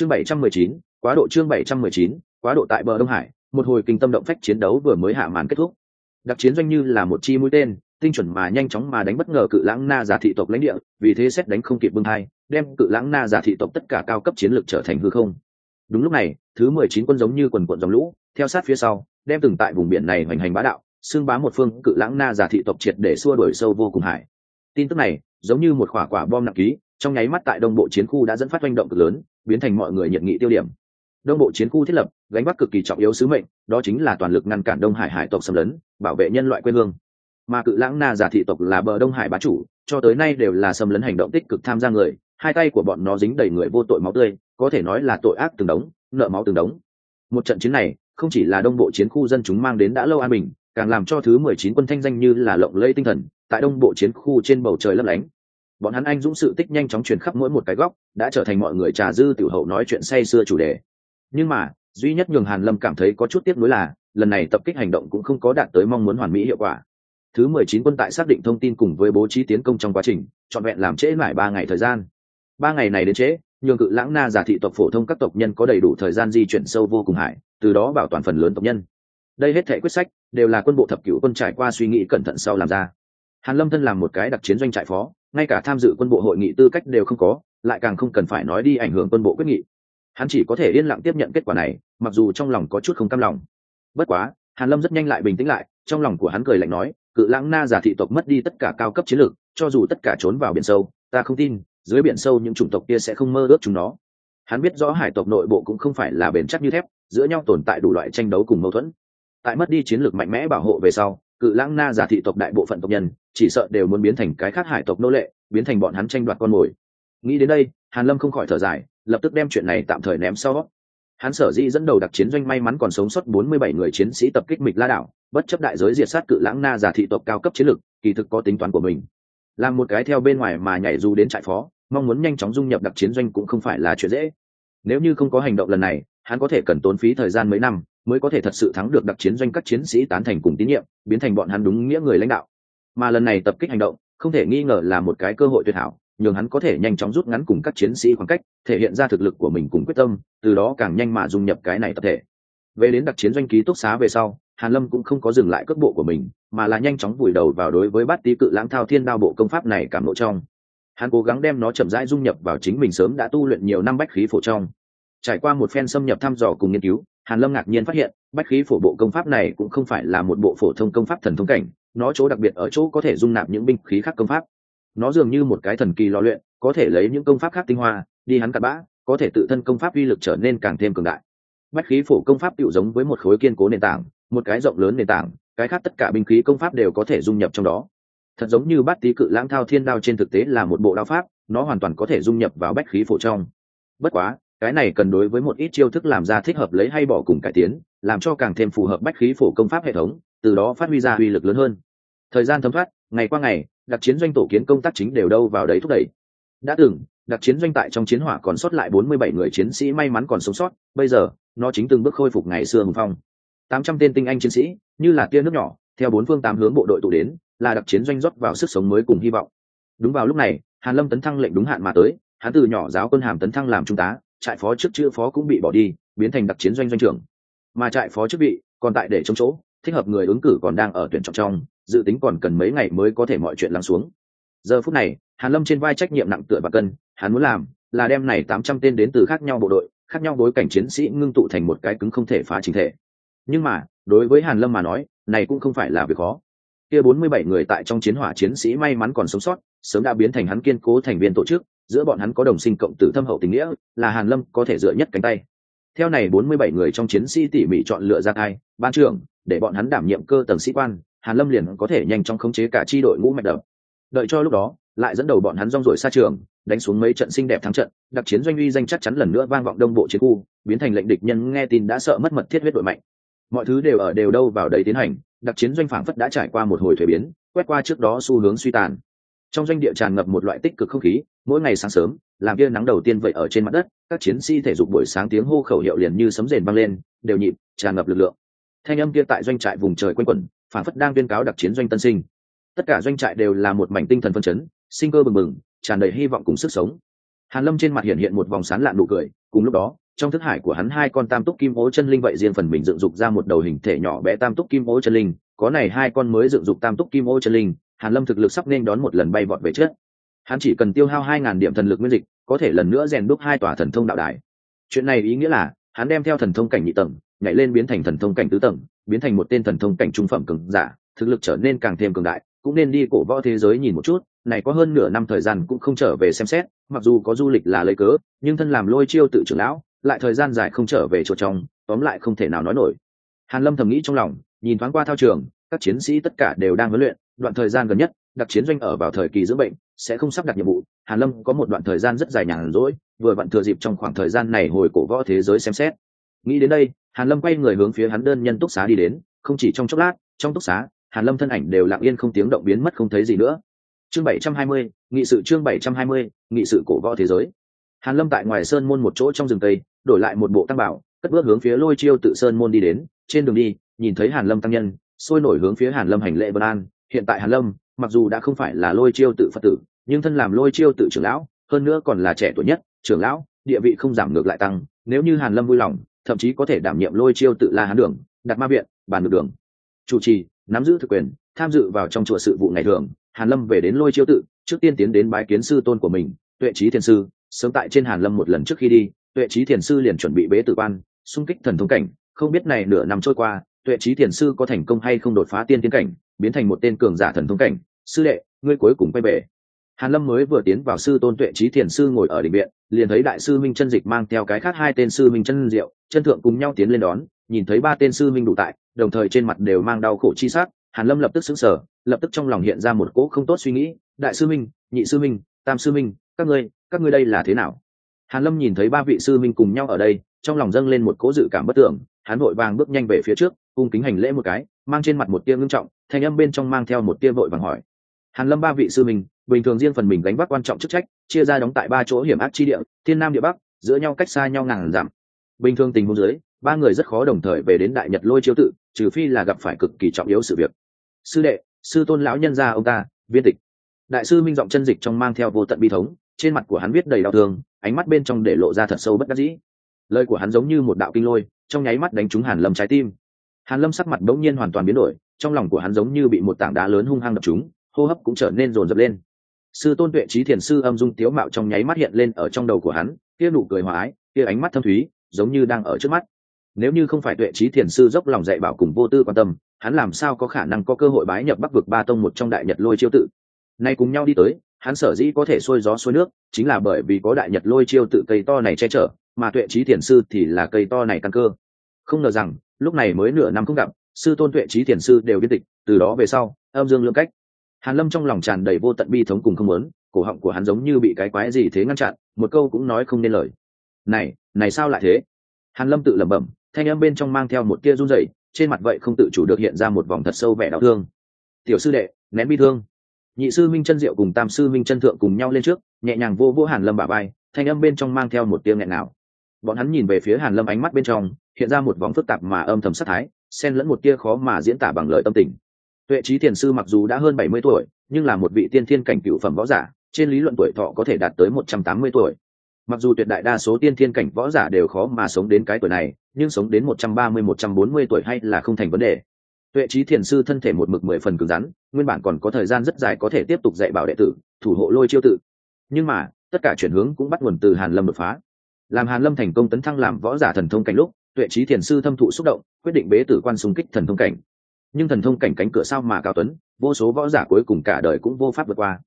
chương bảy trăm mười chín, quá độ chương bảy trăm mười chín, quá độ tại bờ đông hải, một hồi kinh tâm động phách chiến đấu vừa mới hạ màn kết thúc. Đặc chiến doanh như là một chi mũi tên, tinh chuẩn mà nhanh chóng mà đánh bất ngờ cự lãng na giả thị tộc lãnh địa, vì thế xét đánh không kịp bưng hai đem cự lãng na giả thị tộc tất cả cao cấp chiến lược trở thành hư không. Đúng lúc này, thứ mười chín quân giống như quần quận dòng lũ, theo sát phía sau, đem từng tại vùng biển này hoành hành bá đạo xương bá một phương cự lãng na giả thị tộc triệt để xua đuổi sâu vô cùng hải. Tin tức này giống như một quả quả bom nặng ký, trong nháy mắt tại đông bộ chiến khu đã dẫn phát manh động cực lớn, biến thành mọi người nhiệt nghị tiêu điểm. Đông bộ chiến khu thiết lập, gánh vác cực kỳ trọng yếu sứ mệnh, đó chính là toàn lực ngăn cản đông hải hải tộc xâm lấn, bảo vệ nhân loại quê hương. Mà cự lãng na giả thị tộc là bờ đông hải bá chủ, cho tới nay đều là xâm lấn hành động tích cực tham gia người, hai tay của bọn nó dính đầy người vô tội máu tươi, có thể nói là tội ác từng đống, nợ máu từng đống. Một trận chiến này, không chỉ là đông bộ chiến khu dân chúng mang đến đã lâu an bình, càng làm cho thứ mười chín quân thanh danh như là lộng lẫy tinh thần tại đông bộ chiến khu trên bầu trời lấp lánh. Bọn hắn anh dũng sự tích nhanh chóng truyền khắp mỗi một cái góc, đã trở thành mọi người trà dư tiểu hậu nói chuyện say xưa chủ đề. Nhưng mà, duy nhất nhường hàn lâm cảm thấy có chút tiếc nuối là, lần này tập kích hành động cũng không có đạt tới mong muốn hoàn mỹ hiệu quả. Thứ mười chín quân tại xác định thông tin cùng với bố trí tiến công trong quá trình, trọn vẹn làm trễ mãi ba ngày thời gian. Ba ngày này đến trễ, nhường cự lãng na giả thị tộc phổ thông các tộc nhân có đầy đủ thời gian di chuyển sâu vô cùng hải, từ đó bảo toàn phần lớn tộc nhân. Đây hết thể quyết sách đều là quân bộ thập cửu quân trải qua suy nghĩ cẩn thận sau làm ra hàn lâm thân làm một cái đặc chiến doanh trại phó, ngay cả tham dự quân bộ hội nghị tư cách đều không có, lại càng không cần phải nói đi ảnh hưởng quân bộ quyết nghị. Hắn chỉ có thể yên lặng tiếp nhận kết quả này, mặc dù trong lòng có chút không cam lòng. Bất quá, hàn lâm rất nhanh lại bình tĩnh lại, trong lòng của hắn cười lạnh nói, cự lãng na giả thị tộc mất đi tất cả cao cấp chiến lược, cho dù tất cả trốn vào biển sâu, ta không tin, dưới biển sâu những chủng tộc kia sẽ không mơ ước chúng nó. Hắn biết rõ hải tộc nội bộ cũng không phải là bền chắc như thép, giữa nhau tồn tại đủ loại tranh đấu cùng mâu thuẫn. Tại mất đi chiến lược mạnh mẽ bảo hộ về sau cự lãng na giả thị tộc đại bộ phận tộc nhân chỉ sợ đều muốn biến thành cái khác hải tộc nô lệ biến thành bọn hắn tranh đoạt con mồi. Nghĩ đến đây hàn lâm không khỏi thở dài lập tức đem chuyện này tạm thời ném sau. Hắn sở dĩ dẫn đầu đặc chiến doanh may mắn còn sống sót 47 người chiến sĩ tập kích mịch la đảo bất chấp đại giới diệt sát cự lãng na giả thị tộc cao cấp chiến lực, kỳ thực có tính toán của mình. Làm một cái theo bên ngoài mà nhảy dù đến trại phó mong muốn nhanh chóng dung nhập đặc chiến doanh cũng không phải là chuyện dễ. Nếu như không có hành động lần này hắn có thể cần tốn phí thời gian mấy năm mới có thể thật sự thắng được đặc chiến doanh các chiến sĩ tán thành cùng tín nhiệm, biến thành bọn hắn đúng nghĩa người lãnh đạo. Mà lần này tập kích hành động, không thể nghi ngờ là một cái cơ hội tuyệt hảo, nhường hắn có thể nhanh chóng rút ngắn cùng các chiến sĩ khoảng cách, thể hiện ra thực lực của mình cùng quyết tâm, từ đó càng nhanh mà dung nhập cái này tập thể. Về đến đặc chiến doanh ký túc xá về sau, hàn lâm cũng không có dừng lại cước bộ của mình, mà là nhanh chóng vùi đầu vào đối với bát tý cự lãng thao thiên đao bộ công pháp này cảm lộ trong. Hắn cố gắng đem nó chậm rãi dung nhập vào chính mình sớm đã tu luyện nhiều năm bách khí phổ trong. Trải qua một phen xâm nhập thăm dò cùng nghiên cứu hàn lâm ngạc nhiên phát hiện, bách khí phổ bộ công pháp này cũng không phải là một bộ phổ thông công pháp thần thông cảnh, nó chỗ đặc biệt ở chỗ có thể dung nạp những binh khí khác công pháp. Nó dường như một cái thần kỳ lò luyện, có thể lấy những công pháp khác tinh hoa, đi hắn cặn bã, có thể tự thân công pháp uy lực trở nên càng thêm cường đại. Bách khí phổ công pháp tựu giống với một khối kiên cố nền tảng, một cái rộng lớn nền tảng, cái khác tất cả binh khí công pháp đều có thể dung nhập trong đó. Thật giống như bát tý cự lãng thao thiên đao trên thực tế là một bộ đao pháp, nó hoàn toàn có thể dung nhập vào bách khí phổ trong. Bất quá cái này cần đối với một ít chiêu thức làm ra thích hợp lấy hay bỏ cùng cải tiến, làm cho càng thêm phù hợp bách khí phổ công pháp hệ thống, từ đó phát huy ra uy lực lớn hơn. Thời gian thấm thoát, ngày qua ngày, đặc chiến doanh tổ kiến công tác chính đều đâu vào đấy thúc đẩy. Đã từng, đặc chiến doanh tại trong chiến hỏa còn sót lại 47 người chiến sĩ may mắn còn sống sót, bây giờ, nó chính từng bước khôi phục ngày xưa hùng phong. 800 tên tinh anh chiến sĩ, như là tia nước nhỏ, theo bốn phương tám hướng bộ đội tụ đến, là đặc chiến doanh rót vào sức sống mới cùng hy vọng. Đúng vào lúc này, hàn lâm tấn thăng lệnh đúng hạn mà tới, hắn từ nhỏ giáo quân hàm tấn thăng làm trung tá trại phó trước chữ phó cũng bị bỏ đi, biến thành đặc chiến doanh doanh trưởng. Mà trại phó chức vị còn tại để chống chỗ, thích hợp người ứng cử còn đang ở tuyển chọn trong, dự tính còn cần mấy ngày mới có thể mọi chuyện lắng xuống. Giờ phút này, hàn lâm trên vai trách nhiệm nặng tựa và cân, hắn muốn làm là đem này tám trăm tên đến từ khác nhau bộ đội, khác nhau bối cảnh chiến sĩ ngưng tụ thành một cái cứng không thể phá chính thể. Nhưng mà, đối với hàn lâm mà nói, này cũng không phải là việc khó. Kia bốn mươi bảy người tại trong chiến hỏa chiến sĩ may mắn còn sống sót, sớm đã biến thành hắn kiên cố thành viên tổ chức giữa bọn hắn có đồng sinh cộng tử thâm hậu tình nghĩa, là hàn lâm có thể dựa nhất cánh tay. Theo này bốn mươi bảy người trong chiến sĩ tỉ mỉ chọn lựa ra ai ban trưởng, để bọn hắn đảm nhiệm cơ tầng sĩ quan, hàn lâm liền có thể nhanh chóng khống chế cả chi đội ngũ mạch đập. Đợi cho lúc đó, lại dẫn đầu bọn hắn rong ruổi xa trường, đánh xuống mấy trận xinh đẹp thắng trận, đặc chiến doanh uy danh chắc chắn lần nữa vang vọng đông bộ chiến khu, biến thành lệnh địch nhân nghe tin đã sợ mất mật thiết huyết đội mạnh. Mọi thứ đều ở đều đâu vào đấy tiến hành, đặc chiến doanh phảng phất đã trải qua một hồi thuế biến, quét qua trước đó xu hướng suy tàn trong doanh địa tràn ngập một loại tích cực không khí, mỗi ngày sáng sớm, làm kia nắng đầu tiên vậy ở trên mặt đất, các chiến sĩ thể dục buổi sáng tiếng hô khẩu hiệu liền như sấm rền vang lên, đều nhịp, tràn ngập lực lượng. Thanh âm kia tại doanh trại vùng trời quanh quẩn, phản phất đang tuyên cáo đặc chiến doanh tân sinh. Tất cả doanh trại đều là một mảnh tinh thần phân chấn, sinh cơ bừng bừng, tràn đầy hy vọng cùng sức sống. Hàn lâm trên mặt hiện hiện một vòng sán lạn nụ cười, cùng lúc đó, trong thức hải của hắn hai con tam túc kim ố chân linh vậy riêng phần mình dựng dục ra một đầu hình thể nhỏ bé tam túc kim ố chân linh, có này hai con mới dựng dục tam túc kim ô chân linh hàn lâm thực lực sắp nên đón một lần bay vọt về trước. Hắn chỉ cần tiêu hao hai ngàn điểm thần lực nguyên dịch, có thể lần nữa rèn đúc hai tòa thần thông đạo đài. Chuyện này ý nghĩa là, hắn đem theo thần thông cảnh nhị tầng, nhảy lên biến thành thần thông cảnh tứ tầng, biến thành một tên thần thông cảnh trung phẩm cường giả, thực lực trở nên càng thêm cường đại, cũng nên đi cổ võ thế giới nhìn một chút, này có hơn nửa năm thời gian cũng không trở về xem xét, mặc dù có du lịch là lấy cớ, nhưng thân làm lôi chiêu tự trưởng lão, lại thời gian dài không trở về chỗ trong tóm lại không thể nào nói nổi. Hàn lâm thầm nghĩ trong lòng, nhìn thoáng qua thao trường, các chiến sĩ tất cả đều đang huấn luyện đoạn thời gian gần nhất đặc chiến doanh ở vào thời kỳ dưỡng bệnh sẽ không sắp đặt nhiệm vụ. Hàn lâm có một đoạn thời gian rất dài nhàn rỗi vừa vặn thừa dịp trong khoảng thời gian này hồi cổ võ thế giới xem xét. Nghĩ đến đây hàn lâm quay người hướng phía hắn đơn nhân túc xá đi đến không chỉ trong chốc lát trong túc xá hàn lâm thân ảnh đều lặng yên không tiếng động biến mất không thấy gì nữa. Chương 720, nghị sự chương 720, nghị sự cổ võ thế giới. Hàn lâm tại ngoài sơn môn một chỗ trong rừng tây đổi lại một bộ tăng bảo cất bước hướng phía lôi chiêu tự sơn môn đi đến. Trên đường đi nhìn thấy hàn lâm tăng nhân sôi nổi hướng phía hàn lâm hành lễ vân an hiện tại hàn lâm, mặc dù đã không phải là lôi chiêu tự phật tử, nhưng thân làm lôi chiêu tự trưởng lão, hơn nữa còn là trẻ tuổi nhất, trưởng lão, địa vị không giảm ngược lại tăng, nếu như hàn lâm vui lòng, thậm chí có thể đảm nhiệm lôi chiêu tự la hán đường đặt ma viện, bàn được đường. Chủ trì, nắm giữ thực quyền, tham dự vào trong chùa sự vụ ngày thường, hàn lâm về đến lôi chiêu tự, trước tiên tiến đến bái kiến sư tôn của mình, tuệ trí thiền sư, sớm tại trên hàn lâm một lần trước khi đi, tuệ trí thiền sư liền chuẩn bị bế tử quan, xung kích thần thông cảnh, không biết này nửa năm trôi qua, tuệ trí thiền sư có thành công hay không đột phá tiên tiến cảnh biến thành một tên cường giả thần thông cảnh. Sư đệ, ngươi cuối cùng quay về. Hàn lâm mới vừa tiến vào sư tôn tuệ trí thiền sư ngồi ở định viện, liền thấy đại sư minh chân dịch mang theo cái khác hai tên sư minh chân diệu, chân thượng cùng nhau tiến lên đón, nhìn thấy ba tên sư minh đủ tại, đồng thời trên mặt đều mang đau khổ chi sắc. Hàn lâm lập tức sững sờ, lập tức trong lòng hiện ra một cỗ không tốt suy nghĩ. Đại sư minh, nhị sư minh, tam sư minh, các ngươi các ngươi đây là thế nào? Hàn lâm nhìn thấy ba vị sư minh cùng nhau ở đây, trong lòng dâng lên một cỗ dự cảm bất tưởng. Hắn vội vàng bước nhanh về phía trước, cung kính hành lễ một cái mang trên mặt một tia ngưng trọng thanh âm bên trong mang theo một tia vội vàng hỏi. Hàn lâm ba vị sư mình, bình thường riêng phần mình gánh vác quan trọng chức trách chia ra đóng tại ba chỗ hiểm ác chi địa thiên nam địa bắc giữa nhau cách xa nhau ngàn giảm bình thường tình huống dưới ba người rất khó đồng thời về đến đại nhật lôi chiếu tự trừ phi là gặp phải cực kỳ trọng yếu sự việc. Sư đệ sư tôn lão nhân gia ông ta viên tịch. Đại sư minh giọng chân dịch trong mang theo vô tận bi thống trên mặt của hắn viết đầy đau thương ánh mắt bên trong để lộ ra thật sâu bất đắc dĩ. Lời của hắn giống như một đạo kinh lôi trong nháy mắt đánh trúng hàn lâm trái tim hàn lâm sắc mặt bỗng nhiên hoàn toàn biến đổi, trong lòng của hắn giống như bị một tảng đá lớn hung hăng đập trúng, hô hấp cũng trở nên rồn rập lên. Sư tôn tuệ trí thiền sư âm dung tiếu mạo trong nháy mắt hiện lên ở trong đầu của hắn, kia nụ cười hòa ái, kia ánh mắt thâm thúy, giống như đang ở trước mắt. Nếu như không phải tuệ trí thiền sư dốc lòng dạy bảo cùng vô tư quan tâm, hắn làm sao có khả năng có cơ hội bái nhập bắc vực ba tông một trong đại nhật lôi chiêu tự? Nay cùng nhau đi tới, hắn sở dĩ có thể xuôi gió xuôi nước, chính là bởi vì có đại nhật lôi chiêu tự cây to này che chở, mà tuệ trí thiền sư thì là cây to này căn cơ. Không ngờ rằng lúc này mới nửa năm không gặp, sư tôn tuệ trí thiền sư đều biên tịch, từ đó về sau, âm dương lượng cách. Hàn lâm trong lòng tràn đầy vô tận bi thống cùng không muốn, cổ họng của hắn giống như bị cái quái gì thế ngăn chặn, một câu cũng nói không nên lời. Này này sao lại thế? Hàn lâm tự lẩm bẩm, thanh âm bên trong mang theo một tia run rẩy, trên mặt vậy không tự chủ được hiện ra một vòng thật sâu vẻ đau thương. Tiểu sư đệ, nén bi thương. Nhị sư minh chân diệu cùng tam sư minh chân thượng cùng nhau lên trước, nhẹ nhàng vô vô hàn lâm bả vai, thanh âm bên trong mang theo một tia nghẹn nào bọn hắn nhìn về phía hàn lâm ánh mắt bên trong, hiện ra một vòng phức tạp mà âm thầm sát thái, xen lẫn một tia khó mà diễn tả bằng lời tâm tình. Tuệ trí thiền sư mặc dù đã hơn bảy mươi tuổi, nhưng là một vị tiên thiên cảnh cựu phẩm võ giả, trên lý luận tuổi thọ có thể đạt tới một trăm tám mươi tuổi. Mặc dù tuyệt đại đa số tiên thiên cảnh võ giả đều khó mà sống đến cái tuổi này, nhưng sống đến một trăm ba mươi, một trăm bốn mươi tuổi hay là không thành vấn đề. Tuệ trí thiền sư thân thể một mực mười phần cứng rắn, nguyên bản còn có thời gian rất dài có thể tiếp tục dạy bảo đệ tử, thủ hộ lôi chiêu tự. Nhưng mà, tất cả chuyển hướng cũng bắt nguồn từ hàn lâm đột phá làm hàn lâm thành công tấn thăng làm võ giả thần thông cảnh lúc, tuệ trí thiền sư thâm thụ xúc động, quyết định bế tử quan xung kích thần thông cảnh. Nhưng thần thông cảnh cánh cửa sao mà cao tuấn, vô số võ giả cuối cùng cả đời cũng vô pháp vượt qua.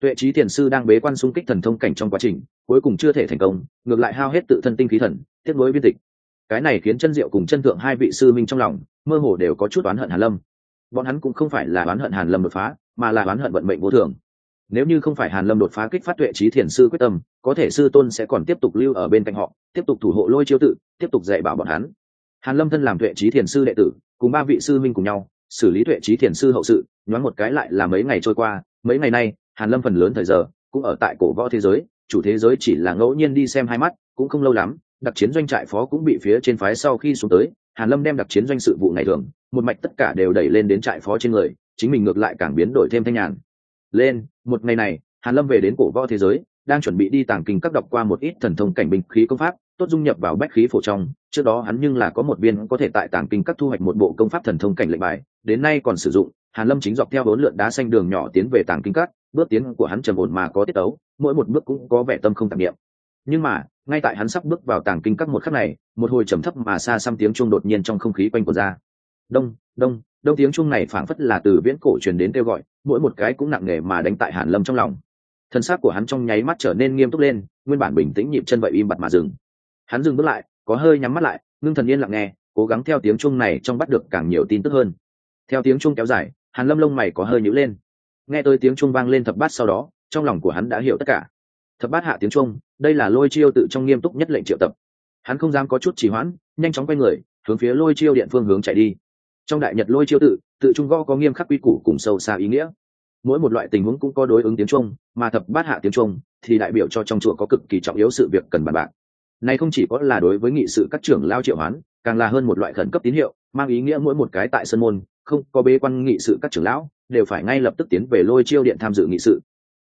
Tuệ trí thiền sư đang bế quan xung kích thần thông cảnh trong quá trình, cuối cùng chưa thể thành công, ngược lại hao hết tự thân tinh khí thần, tiếp nối biên tịch. Cái này khiến chân diệu cùng chân thượng hai vị sư minh trong lòng, mơ hồ đều có chút oán hận hàn lâm. Bọn hắn cũng không phải là oán hận hàn lâm đột phá, mà là oán hận vận mệnh vô thường nếu như không phải hàn lâm đột phá kích phát tuệ trí thiền sư quyết tâm, có thể sư tôn sẽ còn tiếp tục lưu ở bên cạnh họ, tiếp tục thủ hộ lôi chiếu tự, tiếp tục dạy bảo bọn hắn. Hàn lâm thân làm tuệ trí thiền sư đệ tử, cùng ba vị sư minh cùng nhau, xử lý tuệ trí thiền sư hậu sự, nhoáng một cái lại là mấy ngày trôi qua, mấy ngày nay, hàn lâm phần lớn thời giờ, cũng ở tại cổ võ thế giới, chủ thế giới chỉ là ngẫu nhiên đi xem hai mắt, cũng không lâu lắm, đặc chiến doanh trại phó cũng bị phía trên phái sau khi xuống tới, hàn lâm đem đặc chiến doanh sự vụ ngày thường, một mạch tất cả đều đẩy lên đến trại phó trên người, chính mình ngược lại càng biến đổi thêm thanh nhàn lên, một ngày này, hàn lâm về đến cổ võ thế giới, đang chuẩn bị đi tàng kinh các đọc qua một ít thần thông cảnh binh khí công pháp, tốt dung nhập vào bách khí phổ trong. Trước đó hắn nhưng là có một viên có thể tại tàng kinh các thu hoạch một bộ công pháp thần thông cảnh lệnh bài, đến nay còn sử dụng. Hàn lâm chính dọc theo bốn lượn đá xanh đường nhỏ tiến về tàng kinh các, bước tiến của hắn trầm ổn mà có tiết tấu, mỗi một bước cũng có vẻ tâm không tạp niệm. Nhưng mà, ngay tại hắn sắp bước vào tàng kinh các một khắc này, một hồi trầm thấp mà xa xăm tiếng chuông đột nhiên trong không khí quanh của ra. Đông đông đông tiếng chung này phảng phất là từ viễn cổ truyền đến kêu gọi mỗi một cái cũng nặng nề mà đánh tại hàn lâm trong lòng. Thân xác của hắn trong nháy mắt trở nên nghiêm túc lên nguyên bản bình tĩnh nhịp chân vậy im bặt mà dừng. Hắn dừng bước lại có hơi nhắm mắt lại ngưng thần yên lặng nghe cố gắng theo tiếng chung này trong bắt được càng nhiều tin tức hơn. Theo tiếng chung kéo dài hàn lâm lông mày có hơi nhíu lên. Nghe tới tiếng chung vang lên thập bát sau đó trong lòng của hắn đã hiểu tất cả. Thập bát hạ tiếng chung, đây là lôi chiêu tự trong nghiêm túc nhất lệnh triệu tập. Hắn không dám có chút trì hoãn nhanh chóng quay người hướng phía lôi chiêu điện phương hướng chạy đi trong đại nhật lôi chiêu tự tự trung gõ có nghiêm khắc quy củ cùng sâu xa ý nghĩa. Mỗi một loại tình huống cũng có đối ứng tiếng trung, mà thập bát hạ tiếng trung thì đại biểu cho trong chùa có cực kỳ trọng yếu sự việc cần bàn bạc. Này không chỉ có là đối với nghị sự các trưởng lao triệu hoán, càng là hơn một loại khẩn cấp tín hiệu, mang ý nghĩa mỗi một cái tại sân môn, không có bế quan nghị sự các trưởng lão, đều phải ngay lập tức tiến về lôi chiêu điện tham dự nghị sự.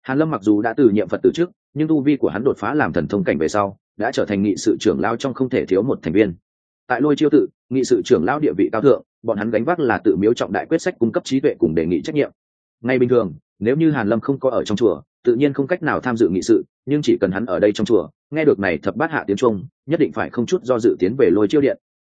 Hàn lâm mặc dù đã từ nhiệm phật từ trước, nhưng tu vi của hắn đột phá làm thần thông cảnh về sau, đã trở thành nghị sự trưởng lao trong không thể thiếu một thành viên tại lôi chiêu tự nghị sự trưởng lão địa vị cao thượng, bọn hắn gánh vác là tự miếu trọng đại quyết sách cung cấp trí tuệ cùng đề nghị trách nhiệm. Ngay bình thường, nếu như hàn lâm không có ở trong chùa, tự nhiên không cách nào tham dự nghị sự, nhưng chỉ cần hắn ở đây trong chùa, nghe được này thập bát hạ tiếng trung, nhất định phải không chút do dự tiến về lôi chiêu điện.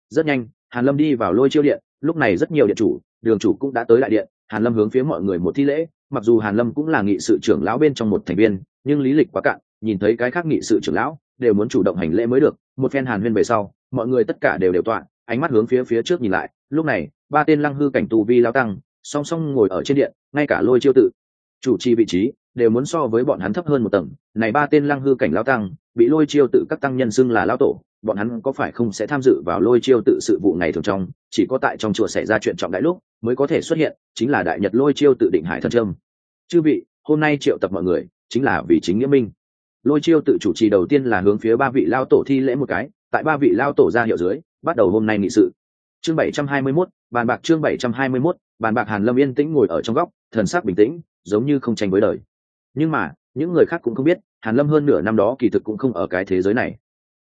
Rất nhanh, hàn lâm đi vào lôi chiêu điện, lúc này rất nhiều điện chủ, đường chủ cũng đã tới đại điện, hàn lâm hướng phía mọi người một thi lễ, mặc dù hàn lâm cũng là nghị sự trưởng lão bên trong một thành viên, nhưng lý lịch quá cạn, nhìn thấy cái khác nghị sự trưởng lão, đều muốn chủ động hành lễ mới được, một phen hàn huyên về sau mọi người tất cả đều đều tọa, ánh mắt hướng phía phía trước nhìn lại, lúc này, ba tên lăng hư cảnh tu vi lao tăng, song song ngồi ở trên điện, ngay cả lôi chiêu tự, chủ trì vị trí, đều muốn so với bọn hắn thấp hơn một tầng, này ba tên lăng hư cảnh lao tăng, bị lôi chiêu tự các tăng nhân xưng là lao tổ, bọn hắn có phải không sẽ tham dự vào lôi chiêu tự sự vụ này thường trong, chỉ có tại trong chùa xảy ra chuyện trọng đại lúc, mới có thể xuất hiện, chính là đại nhật lôi chiêu tự định hải thân trâm. Chư vị, hôm nay triệu tập mọi người, chính là vì chính nghĩa minh. Lôi chiêu tự chủ trì đầu tiên là hướng phía ba vị lao tổ thi lễ một cái tại ba vị lao tổ ra hiệu dưới bắt đầu hôm nay nghị sự. Chương bảy trăm hai mươi 721, bàn bạc chương bảy trăm hai mươi 721, bàn bạc hàn lâm yên tĩnh ngồi ở trong góc thần sắc bình tĩnh giống như không tranh với đời. Nhưng mà những người khác cũng không biết hàn lâm hơn nửa năm đó kỳ thực cũng không ở cái thế giới này.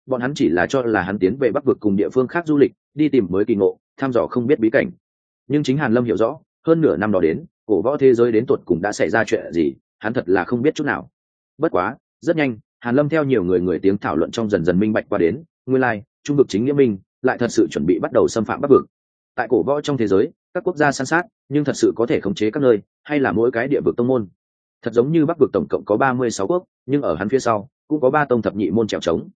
Bọn hắn chỉ là cho là hắn tiến về bắc vực cùng địa phương khác du lịch đi tìm mới kỳ ngộ thăm dò không biết bí cảnh. Nhưng chính hàn lâm hiểu rõ hơn nửa năm đó đến cổ võ thế giới đến tuột cùng đã xảy ra chuyện gì hắn thật là không biết chút nào. Bất quá rất nhanh hàn lâm theo nhiều người người tiếng thảo luận trong dần dần minh bạch qua đến nguyên lai like, trung vực chính nghĩa minh lại thật sự chuẩn bị bắt đầu xâm phạm bắc vực. Tại cổ võ trong thế giới các quốc gia san sát nhưng thật sự có thể khống chế các nơi hay là mỗi cái địa vực tông môn. Thật giống như bắc vực tổng cộng có ba mươi sáu quốc nhưng ở hắn phía sau cũng có ba tông thập nhị môn trèo trống.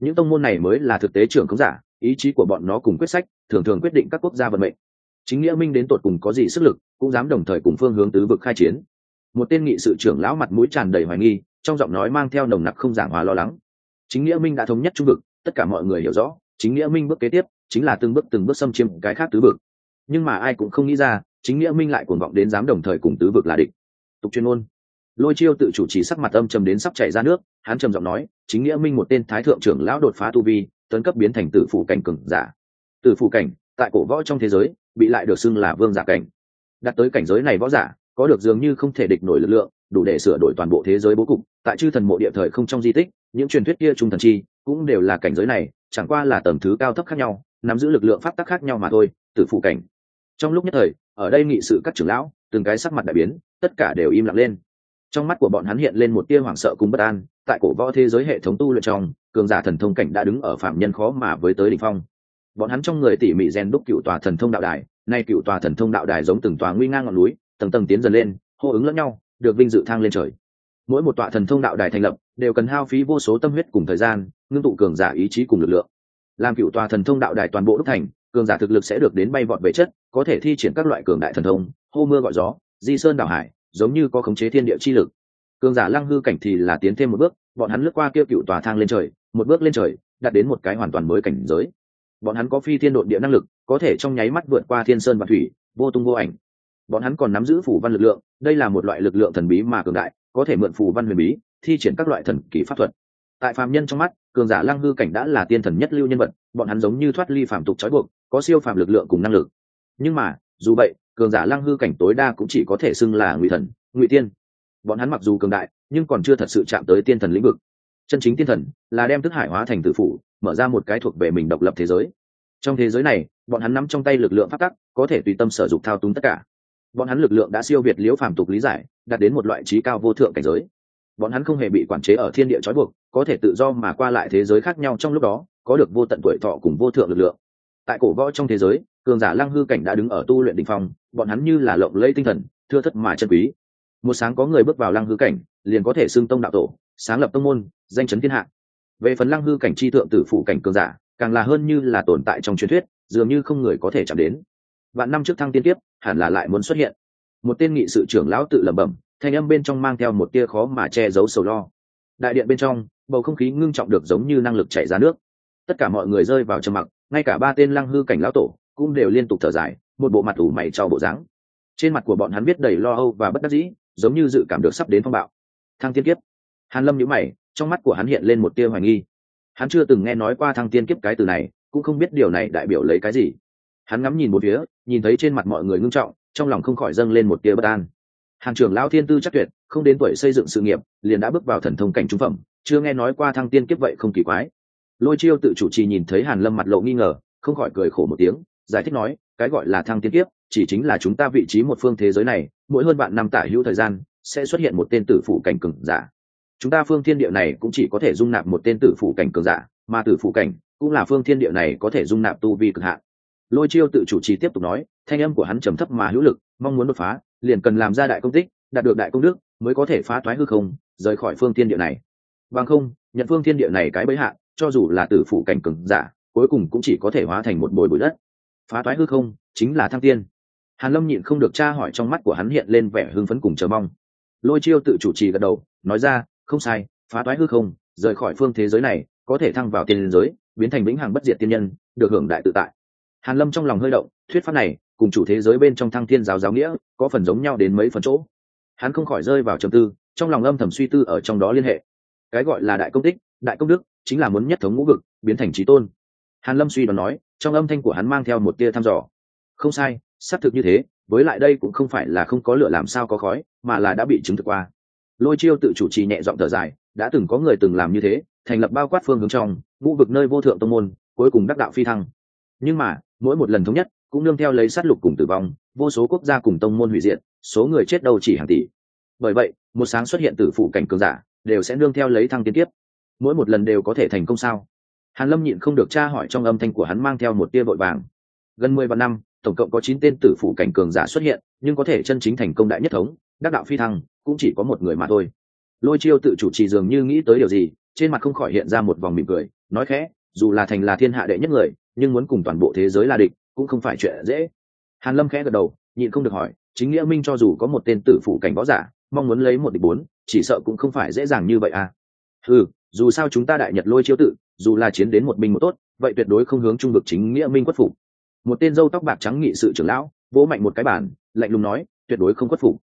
Những tông môn này mới là thực tế trưởng khống giả ý chí của bọn nó cùng quyết sách thường thường quyết định các quốc gia vận mệnh. Chính nghĩa minh đến tột cùng có gì sức lực cũng dám đồng thời cùng phương hướng tứ vực khai chiến. Một tên nghị sự trưởng lão mặt mũi tràn đầy hoài nghi trong giọng nói mang theo nồng nặc không giảng hòa lo lắng. Chính nghĩa minh đã thống nhất trung vực tất cả mọi người hiểu rõ, chính nghĩa minh bước kế tiếp chính là từng bước từng bước xâm chiếm cái khác tứ vực. Nhưng mà ai cũng không nghĩ ra, chính nghĩa minh lại cuồng vọng đến dám đồng thời cùng tứ vực là địch. Tục chuyên môn. Lôi chiêu tự chủ trì sắc mặt âm trầm đến sắp chảy ra nước, hắn trầm giọng nói, chính nghĩa minh một tên thái thượng trưởng lão đột phá tu vi, tấn cấp biến thành tử phủ cảnh cường giả. Tử phủ cảnh, tại cổ võ trong thế giới, bị lại được xưng là vương giả cảnh. Đặt tới cảnh giới này võ giả, có được dường như không thể địch nổi lực lượng, đủ để sửa đổi toàn bộ thế giới bố cục. Tại chư thần mộ địa thời không trong di tích, những truyền thuyết kia trung thần chi cũng đều là cảnh giới này, chẳng qua là tầm thứ cao thấp khác nhau, nắm giữ lực lượng pháp tắc khác nhau mà thôi Từ phụ cảnh. Trong lúc nhất thời, ở đây nghị sự các trưởng lão, từng cái sắc mặt đại biến, tất cả đều im lặng lên. Trong mắt của bọn hắn hiện lên một tia hoảng sợ cùng bất an, tại cổ võ thế giới hệ thống tu luyện trong, cường giả thần thông cảnh đã đứng ở phạm nhân khó mà với tới đỉnh phong. Bọn hắn trong người tỉ mỉ rèn đúc cựu tòa thần thông đạo đài, nay cựu tòa thần thông đạo đài giống từng tòa nguy ngang ngọn núi, tầng tầng tiến dần lên, hô ứng lẫn nhau, được vinh dự thang lên trời. Mỗi một tọa thần thông đạo đài thành lập, đều cần hao phí vô số tâm huyết cùng thời gian ngưng tụ cường giả ý chí cùng lực lượng. Làm cựu tòa thần thông đạo đài toàn bộ đúc thành, cường giả thực lực sẽ được đến bay vọt về chất, có thể thi triển các loại cường đại thần thông, hô mưa gọi gió, di sơn đảo hải, giống như có khống chế thiên địa chi lực. Cường giả lăng hư cảnh thì là tiến thêm một bước, bọn hắn lướt qua kia cựu tòa thang lên trời, một bước lên trời, đạt đến một cái hoàn toàn mới cảnh giới. Bọn hắn có phi thiên độn địa năng lực, có thể trong nháy mắt vượt qua thiên sơn và thủy, vô tung vô ảnh. Bọn hắn còn nắm giữ phủ văn lực lượng, đây là một loại lực lượng thần bí mà cường đại, có thể mượn phủ văn huyền bí, thi triển các loại thần kỳ pháp thuật tại phàm nhân trong mắt, cường giả lăng hư cảnh đã là tiên thần nhất lưu nhân vật, bọn hắn giống như thoát ly phạm tục trói buộc, có siêu phàm lực lượng cùng năng lực. Nhưng mà, dù vậy, cường giả lăng hư cảnh tối đa cũng chỉ có thể xưng là ngụy thần, ngụy tiên. Bọn hắn mặc dù cường đại, nhưng còn chưa thật sự chạm tới tiên thần lĩnh vực. Chân chính tiên thần là đem thức hải hóa thành tử phủ, mở ra một cái thuộc về mình độc lập thế giới. Trong thế giới này, bọn hắn nắm trong tay lực lượng phát tắc, có thể tùy tâm sở dụng thao túng tất cả. Bọn hắn lực lượng đã siêu việt liễu phàm tục lý giải, đạt đến một loại trí cao vô thượng cảnh giới bọn hắn không hề bị quản chế ở thiên địa trói buộc, có thể tự do mà qua lại thế giới khác nhau trong lúc đó, có được vô tận tuổi thọ cùng vô thượng lực lượng. Tại cổ võ trong thế giới, cường giả lăng hư cảnh đã đứng ở tu luyện đ ỉ n h phong, bọn hắn như là lộng lây tinh thần, thưa thất mà chân quý. Một sáng có người bước vào lăng hư cảnh, liền có thể xưng tông đạo tổ, sáng lập tông môn, danh chấn thiên hạ. Về phần lăng hư cảnh tri thượng tử phụ cảnh cường giả, càng là hơn như là tồn tại trong truyền thuyết, dường như không người có thể chạm đến. Vạn năm trước thăng tiên tiếp hẳn là lại muốn xuất hiện. Một tên nghị sự trưởng lão tự lẩm bẩm thanh âm bên trong mang theo một tia khó mà che giấu sầu lo. Đại điện bên trong, bầu không khí ngưng trọng được giống như năng lực chảy ra nước. Tất cả mọi người rơi vào trầm mặc, ngay cả ba tên lăng hư cảnh lão tổ cũng đều liên tục thở dài, một bộ mặt ủ mày cho bộ dáng. Trên mặt của bọn hắn biết đầy lo âu và bất đắc dĩ, giống như dự cảm được sắp đến phong bạo. Thăng tiên kiếp. Hàn lâm nhíu mày, trong mắt của hắn hiện lên một tia hoài nghi. Hắn chưa từng nghe nói qua thăng tiên kiếp cái từ này, cũng không biết điều này đại biểu lấy cái gì. Hắn ngắm nhìn một phía, nhìn thấy trên mặt mọi người ngưng trọng, trong lòng không khỏi dâng lên một tia bất an hàng trưởng lão thiên tư chắc tuyệt, không đến tuổi xây dựng sự nghiệp, liền đã bước vào thần thông cảnh trung phẩm, chưa nghe nói qua thăng tiên kiếp vậy không kỳ quái. Lôi chiêu tự chủ trì nhìn thấy hàn lâm mặt lộ nghi ngờ, không khỏi cười khổ một tiếng, giải thích nói, cái gọi là thăng tiên kiếp, chỉ chính là chúng ta vị trí một phương thế giới này, mỗi hơn bạn năm tả hữu thời gian, sẽ xuất hiện một tên tử phụ cảnh cường giả. Chúng ta phương thiên địa này cũng chỉ có thể dung nạp một tên tử phụ cảnh cường giả, mà tử phụ cảnh cũng là phương thiên địa này có thể dung nạp tu vi cực hạn. Lôi chiêu tự chủ trì tiếp tục nói, thanh âm của hắn trầm thấp mà hữu lực, mong muốn đột phá liền cần làm ra đại công tích, đạt được đại công đức, mới có thể phá thoái hư không, rời khỏi phương thiên địa này. Bằng không, nhận phương thiên địa này cái bấy hạ, cho dù là tử phủ cảnh cường giả, cuối cùng cũng chỉ có thể hóa thành một bồi bụi đất. Phá thoái hư không chính là thăng tiên. Hàn lâm nhịn không được tra hỏi trong mắt của hắn hiện lên vẻ hưng phấn cùng chờ mong. Lôi chiêu tự chủ trì gật đầu, nói ra, không sai, phá thoái hư không, rời khỏi phương thế giới này, có thể thăng vào tiên giới, biến thành vĩnh hằng bất diệt tiên nhân, được hưởng đại tự tại hàn lâm trong lòng hơi động, thuyết pháp này cùng chủ thế giới bên trong thăng thiên giáo giáo nghĩa có phần giống nhau đến mấy phần chỗ. Hắn không khỏi rơi vào trầm tư, trong lòng âm thầm suy tư ở trong đó liên hệ. Cái gọi là đại công tích, đại công đức chính là muốn nhất thống ngũ vực, biến thành trí tôn. Hàn lâm suy đoán nói, trong âm thanh của hắn mang theo một tia thăm dò. Không sai, xác thực như thế, với lại đây cũng không phải là không có lửa làm sao có khói, mà là đã bị chứng thực qua. Lôi chiêu tự chủ trì nhẹ giọng thở dài, đã từng có người từng làm như thế, thành lập bao quát phương hướng trong, ngũ vực nơi vô thượng tông môn, cuối cùng đắc đạo phi thăng. Nhưng mà mỗi một lần thống nhất, cũng nương theo lấy sát lục cùng tử vong, vô số quốc gia cùng tông môn hủy diệt, số người chết đâu chỉ hàng tỷ. Bởi vậy, một sáng xuất hiện tử phụ cảnh cường giả, đều sẽ nương theo lấy thăng tiến tiếp. Mỗi một lần đều có thể thành công sao? Hàn lâm nhịn không được tra hỏi trong âm thanh của hắn mang theo một tia vội vàng. Gần mười vạn năm, tổng cộng có chín tên tử phụ cảnh cường giả xuất hiện, nhưng có thể chân chính thành công đại nhất thống, đắc đạo phi thăng, cũng chỉ có một người mà thôi. Lôi chiêu tự chủ trì dường như nghĩ tới điều gì, trên mặt không khỏi hiện ra một vòng mỉm cười, nói khẽ, dù là thành là thiên hạ đệ nhất người nhưng muốn cùng toàn bộ thế giới là địch cũng không phải chuyện dễ. Hàn lâm khẽ gật đầu, nhịn không được hỏi, chính nghĩa minh cho dù có một tên tử phụ cảnh võ giả, mong muốn lấy một địch bốn, chỉ sợ cũng không phải dễ dàng như vậy à. Ừ dù sao chúng ta đại nhật lôi chiêu tự, dù là chiến đến một mình một tốt, vậy tuyệt đối không hướng trung vực chính nghĩa minh quất phục. Một tên dâu tóc bạc trắng nghị sự trưởng lão, vỗ mạnh một cái bản lạnh lùng nói, tuyệt đối không quất phục.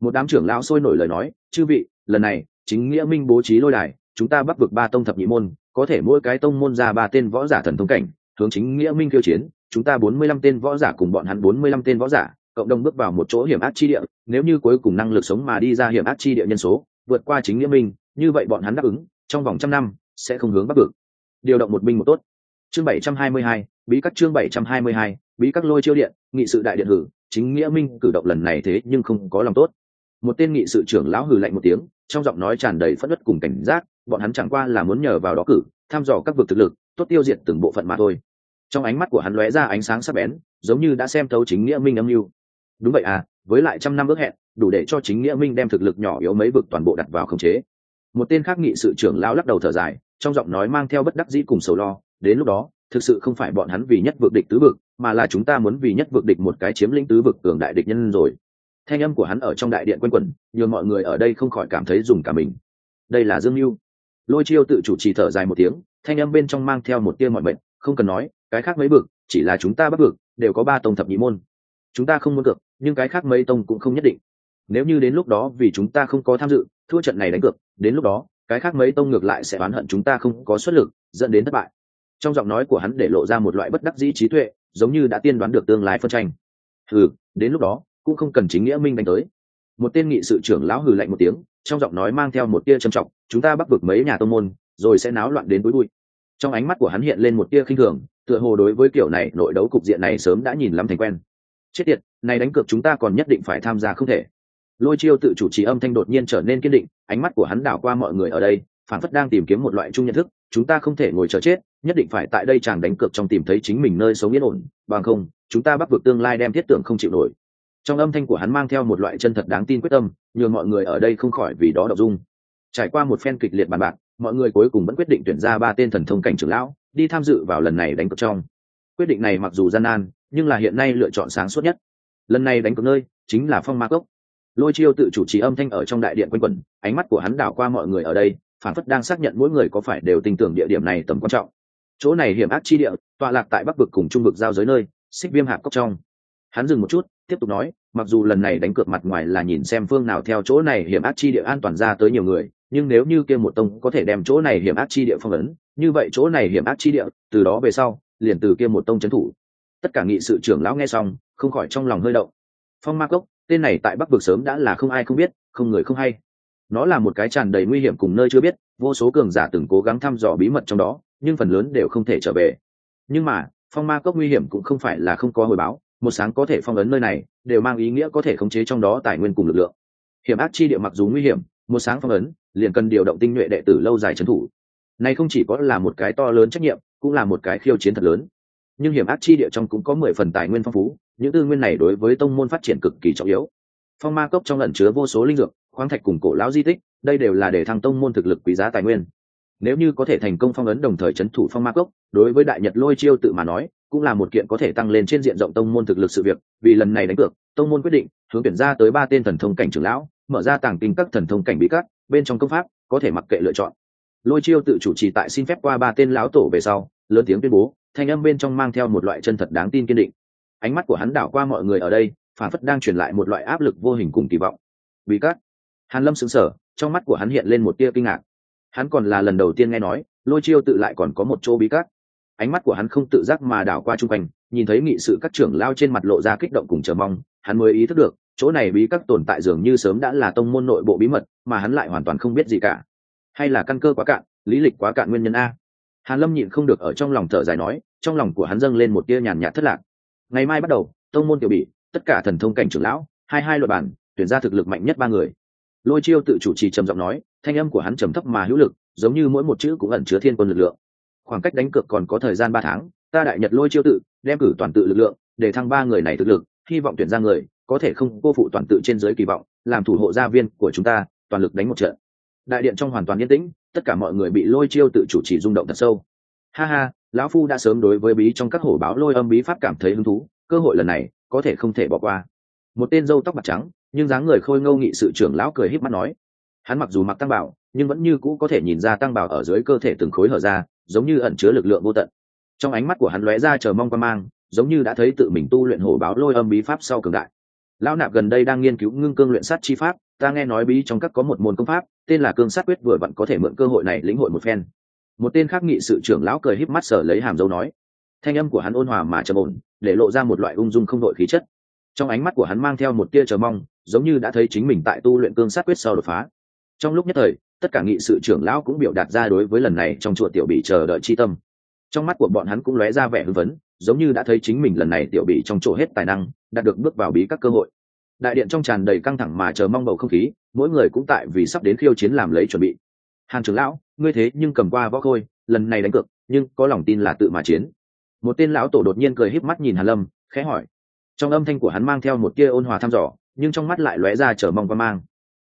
Một đám trưởng lão sôi nổi lời nói, chư vị, lần này, chính nghĩa minh bố trí lôi đài, chúng ta bắt vực ba tông thập nhị môn, có thể mỗi cái tông môn ra ba tên võ giả thần thông cảnh hướng chính nghĩa minh kêu chiến, chúng ta bốn mươi lăm tên võ giả cùng bọn hắn bốn mươi lăm tên võ giả, cộng đồng bước vào một chỗ hiểm ác chi địa, nếu như cuối cùng năng lực sống mà đi ra hiểm ác chi địa nhân số, vượt qua chính nghĩa minh, như vậy bọn hắn đáp ứng, trong vòng trăm năm, sẽ không hướng bắc vực. Điều động một binh một tốt. Chương bảy trăm hai mươi hai, bí các chương bảy trăm hai mươi hai, bí các lôi chiêu điện, nghị sự đại điện hử, chính nghĩa minh cử động lần này thế nhưng không có lòng tốt. Một tên nghị sự trưởng lão hử lạnh một tiếng, trong giọng nói tràn đầy phất đất cùng cảnh giác, bọn hắn chẳng qua là muốn nhờ vào đó cử, thăm dò các vực thực lực, tốt tiêu diệt từng bộ phận mà thôi trong ánh mắt của hắn lóe ra ánh sáng sắc bén, giống như đã xem thấu chính nghĩa minh âm mưu. Đúng vậy à với lại trăm năm ước hẹn, đủ để cho chính nghĩa minh đem thực lực nhỏ yếu mấy vực toàn bộ đặt vào khống chế. Một tên khác nghị sự trưởng lao lắc đầu thở dài, trong giọng nói mang theo bất đắc dĩ cùng sầu lo, đến lúc đó, thực sự không phải bọn hắn vì nhất vực địch tứ vực, mà là chúng ta muốn vì nhất vực địch một cái chiếm lĩnh tứ vực cường đại địch nhân rồi. Thanh âm của hắn ở trong đại điện quân quẩn nhiều mọi người ở đây không khỏi cảm thấy dùng cả mình. Đây là dương mưu. Lôi chiêu tự chủ trì thở dài một tiếng, thanh âm bên trong mang theo một tia mọi mệnh không cần nói cái khác mấy vực, chỉ là chúng ta bắt vực, đều có ba tông thập nhị môn. Chúng ta không muốn cược, nhưng cái khác mấy tông cũng không nhất định. Nếu như đến lúc đó vì chúng ta không có tham dự, thua trận này đánh cược, đến lúc đó, cái khác mấy tông ngược lại sẽ oán hận chúng ta không có xuất lực, dẫn đến thất bại. Trong giọng nói của hắn để lộ ra một loại bất đắc dĩ trí tuệ, giống như đã tiên đoán được tương lai phân tranh. Hừ, đến lúc đó, cũng không cần chính nghĩa minh đánh tới. Một tên nghị sự trưởng lão hừ lạnh một tiếng, trong giọng nói mang theo một tia trầm trọng, chúng ta bắt vực mấy nhà tông môn, rồi sẽ náo loạn đến bối bụi. Trong ánh mắt của hắn hiện lên một tia khinh thường tựa hồ đối với kiểu này, nội đấu cục diện này sớm đã nhìn lắm thành quen. Chết tiệt, này đánh cược chúng ta còn nhất định phải tham gia không thể. Lôi chiêu tự chủ trì âm thanh đột nhiên trở nên kiên định, ánh mắt của hắn đảo qua mọi người ở đây, phản phất đang tìm kiếm một loại chung nhận thức, chúng ta không thể ngồi chờ chết, nhất định phải tại đây chàng đánh cược trong tìm thấy chính mình nơi sống yên ổn, bằng không, chúng ta bắt vực tương lai đem thiết tưởng không chịu nổi. Trong âm thanh của hắn mang theo một loại chân thật đáng tin quyết tâm, nhường mọi người ở đây không khỏi vì đó đọc dung. Trải qua một phen kịch liệt bàn bạc, mọi người cuối cùng vẫn quyết định tuyển ra ba tên thần thông cảnh trưởng lão đi tham dự vào lần này đánh cược trong. Quyết định này mặc dù gian nan, nhưng là hiện nay lựa chọn sáng suốt nhất. Lần này đánh cược nơi, chính là phong ma cốc. Lôi chiêu tự chủ trì âm thanh ở trong đại điện quanh quẩn, ánh mắt của hắn đảo qua mọi người ở đây, phản phất đang xác nhận mỗi người có phải đều tin tưởng địa điểm này tầm quan trọng. Chỗ này hiểm ác chi địa, tọa lạc tại bắc vực cùng trung vực giao giới nơi, xích viêm hạp cốc trong. Hắn dừng một chút, tiếp tục nói, mặc dù lần này đánh cược mặt ngoài là nhìn xem phương nào theo chỗ này hiểm ác chi địa an toàn ra tới nhiều người, nhưng nếu như kia một tông có thể đem chỗ này hiểm ác chi địa phong ấn như vậy chỗ này hiểm ác chi địa, từ đó về sau, liền từ kia một tông trấn thủ. Tất cả nghị sự trưởng lão nghe xong, không khỏi trong lòng hơi động. Phong ma cốc, tên này tại bắc vực sớm đã là không ai không biết, không người không hay. Nó là một cái tràn đầy nguy hiểm cùng nơi chưa biết, vô số cường giả từng cố gắng thăm dò bí mật trong đó, nhưng phần lớn đều không thể trở về. Nhưng mà, phong ma cốc nguy hiểm cũng không phải là không có hồi báo, một sáng có thể phong ấn nơi này, đều mang ý nghĩa có thể khống chế trong đó tài nguyên cùng lực lượng. Hiểm ác chi địa mặc dù nguy hiểm, một sáng phong ấn, liền cần điều động tinh nhuệ đệ tử lâu dài trấn thủ này không chỉ có là một cái to lớn trách nhiệm, cũng là một cái khiêu chiến thật lớn. Nhưng hiểm ác chi địa trong cũng có mười phần tài nguyên phong phú, những tư nguyên này đối với tông môn phát triển cực kỳ trọng yếu. Phong ma cốc trong lẩn chứa vô số linh dược, khoáng thạch cùng cổ lão di tích, đây đều là để thăng tông môn thực lực quý giá tài nguyên. Nếu như có thể thành công phong ấn đồng thời c h ấ n thủ phong ma cốc, đối với đại nhật lôi chiêu tự mà nói, cũng là một kiện có thể tăng lên trên diện rộng tông môn thực lực sự việc, vì lần này đánh cược, tông môn quyết định, hướng tuyển ra tới ba tên thần thông cảnh trưởng lão, mở ra tàng kinh các thần thông cảnh bí các, bên trong công pháp, có thể mặc kệ lựa chọn lôi chiêu tự chủ trì tại xin phép qua ba tên lão tổ về sau, lớn tiếng tuyên bố, thanh âm bên trong mang theo một loại chân thật đáng tin kiên định. Ánh mắt của hắn đảo qua mọi người ở đây, phản phất đang truyền lại một loại áp lực vô hình cùng kỳ vọng. Bí các hàn lâm sững sờ, trong mắt của hắn hiện lên một tia kinh ngạc. Hắn còn là lần đầu tiên nghe nói, lôi chiêu tự lại còn có một chỗ bí cát ánh mắt của hắn không tự giác mà đảo qua chung quanh, nhìn thấy nghị sự các trưởng lao trên mặt lộ ra kích động cùng chờ mong, hắn mới ý thức được, chỗ này bí các tồn tại dường như sớm đã là tông môn nội bộ bí mật, mà hắn lại hoàn toàn không biết gì cả hay là căn cơ quá cạn, lý lịch quá cạn nguyên nhân a? Hàn lâm nhịn không được ở trong lòng thở dài nói, trong lòng của hắn dâng lên một tia nhàn nhạt thất lạc. Ngày mai bắt đầu, tông môn tiểu bị tất cả thần thông cảnh trưởng lão, hai hai luật bản tuyển ra thực lực mạnh nhất ba người. Lôi chiêu tự chủ trì trầm giọng nói, thanh âm của hắn trầm thấp mà hữu lực, giống như mỗi một chữ cũng ẩn chứa thiên quân lực lượng. Khoảng cách đánh cược còn có thời gian ba tháng, ta đại nhật lôi chiêu tự, đem cử toàn tự lực lượng, để thăng ba người này thực lực, hy vọng tuyển ra người, có thể không cô phụ toàn tự trên giới kỳ vọng, làm thủ hộ gia viên của chúng ta, toàn lực đánh một trận đại điện trong hoàn toàn yên tĩnh, tất cả mọi người bị lôi chiêu tự chủ trì rung động thật sâu. Ha ha, lão phu đã sớm đối với bí trong các hổ báo lôi âm bí pháp cảm thấy hứng thú, cơ hội lần này có thể không thể bỏ qua. Một tên dâu tóc bạc trắng, nhưng dáng người khôi ngâu nghị sự trưởng lão cười híp mắt nói. Hắn mặc dù mặc tăng bảo, nhưng vẫn như cũ có thể nhìn ra tăng bảo ở dưới cơ thể từng khối hở ra, giống như ẩn chứa lực lượng vô tận. Trong ánh mắt của hắn lóe ra chờ mong quan mang, giống như đã thấy tự mình tu luyện hổ báo lôi âm bí pháp sau cường đại. Lão nạp gần đây đang nghiên cứu ngưng cương luyện sát chi pháp ta nghe nói bí trong các có một môn công pháp, tên là cương sát quyết, vừa vặn có thể mượn cơ hội này lĩnh hội một phen. Một tên khác nghị sự trưởng lão cười híp mắt sở lấy hàm dâu nói. Thanh âm của hắn ôn hòa mà trầm ổn, để lộ ra một loại ung dung không đội khí chất. Trong ánh mắt của hắn mang theo một tia chờ mong, giống như đã thấy chính mình tại tu luyện cương sát quyết sau đột phá. Trong lúc nhất thời, tất cả nghị sự trưởng lão cũng biểu đạt ra đối với lần này trong chùa tiểu bị chờ đợi chi tâm. Trong mắt của bọn hắn cũng lóe ra vẻ hưng vấn giống như đã thấy chính mình lần này tiểu bị trong chỗ hết tài năng, đạt được bước vào bí các cơ hội đại điện trong tràn đầy căng thẳng mà chờ mong bầu không khí, mỗi người cũng tại vì sắp đến khiêu chiến làm lấy chuẩn bị. Hàn trưởng lão, ngươi thế nhưng cầm qua võ khôi, lần này đánh cược, nhưng có lòng tin là tự mà chiến. Một tên lão tổ đột nhiên cười híp mắt nhìn hàn lâm, khẽ hỏi. Trong âm thanh của hắn mang theo một tia ôn hòa thăm dò, nhưng trong mắt lại lóe ra chờ mong và mang.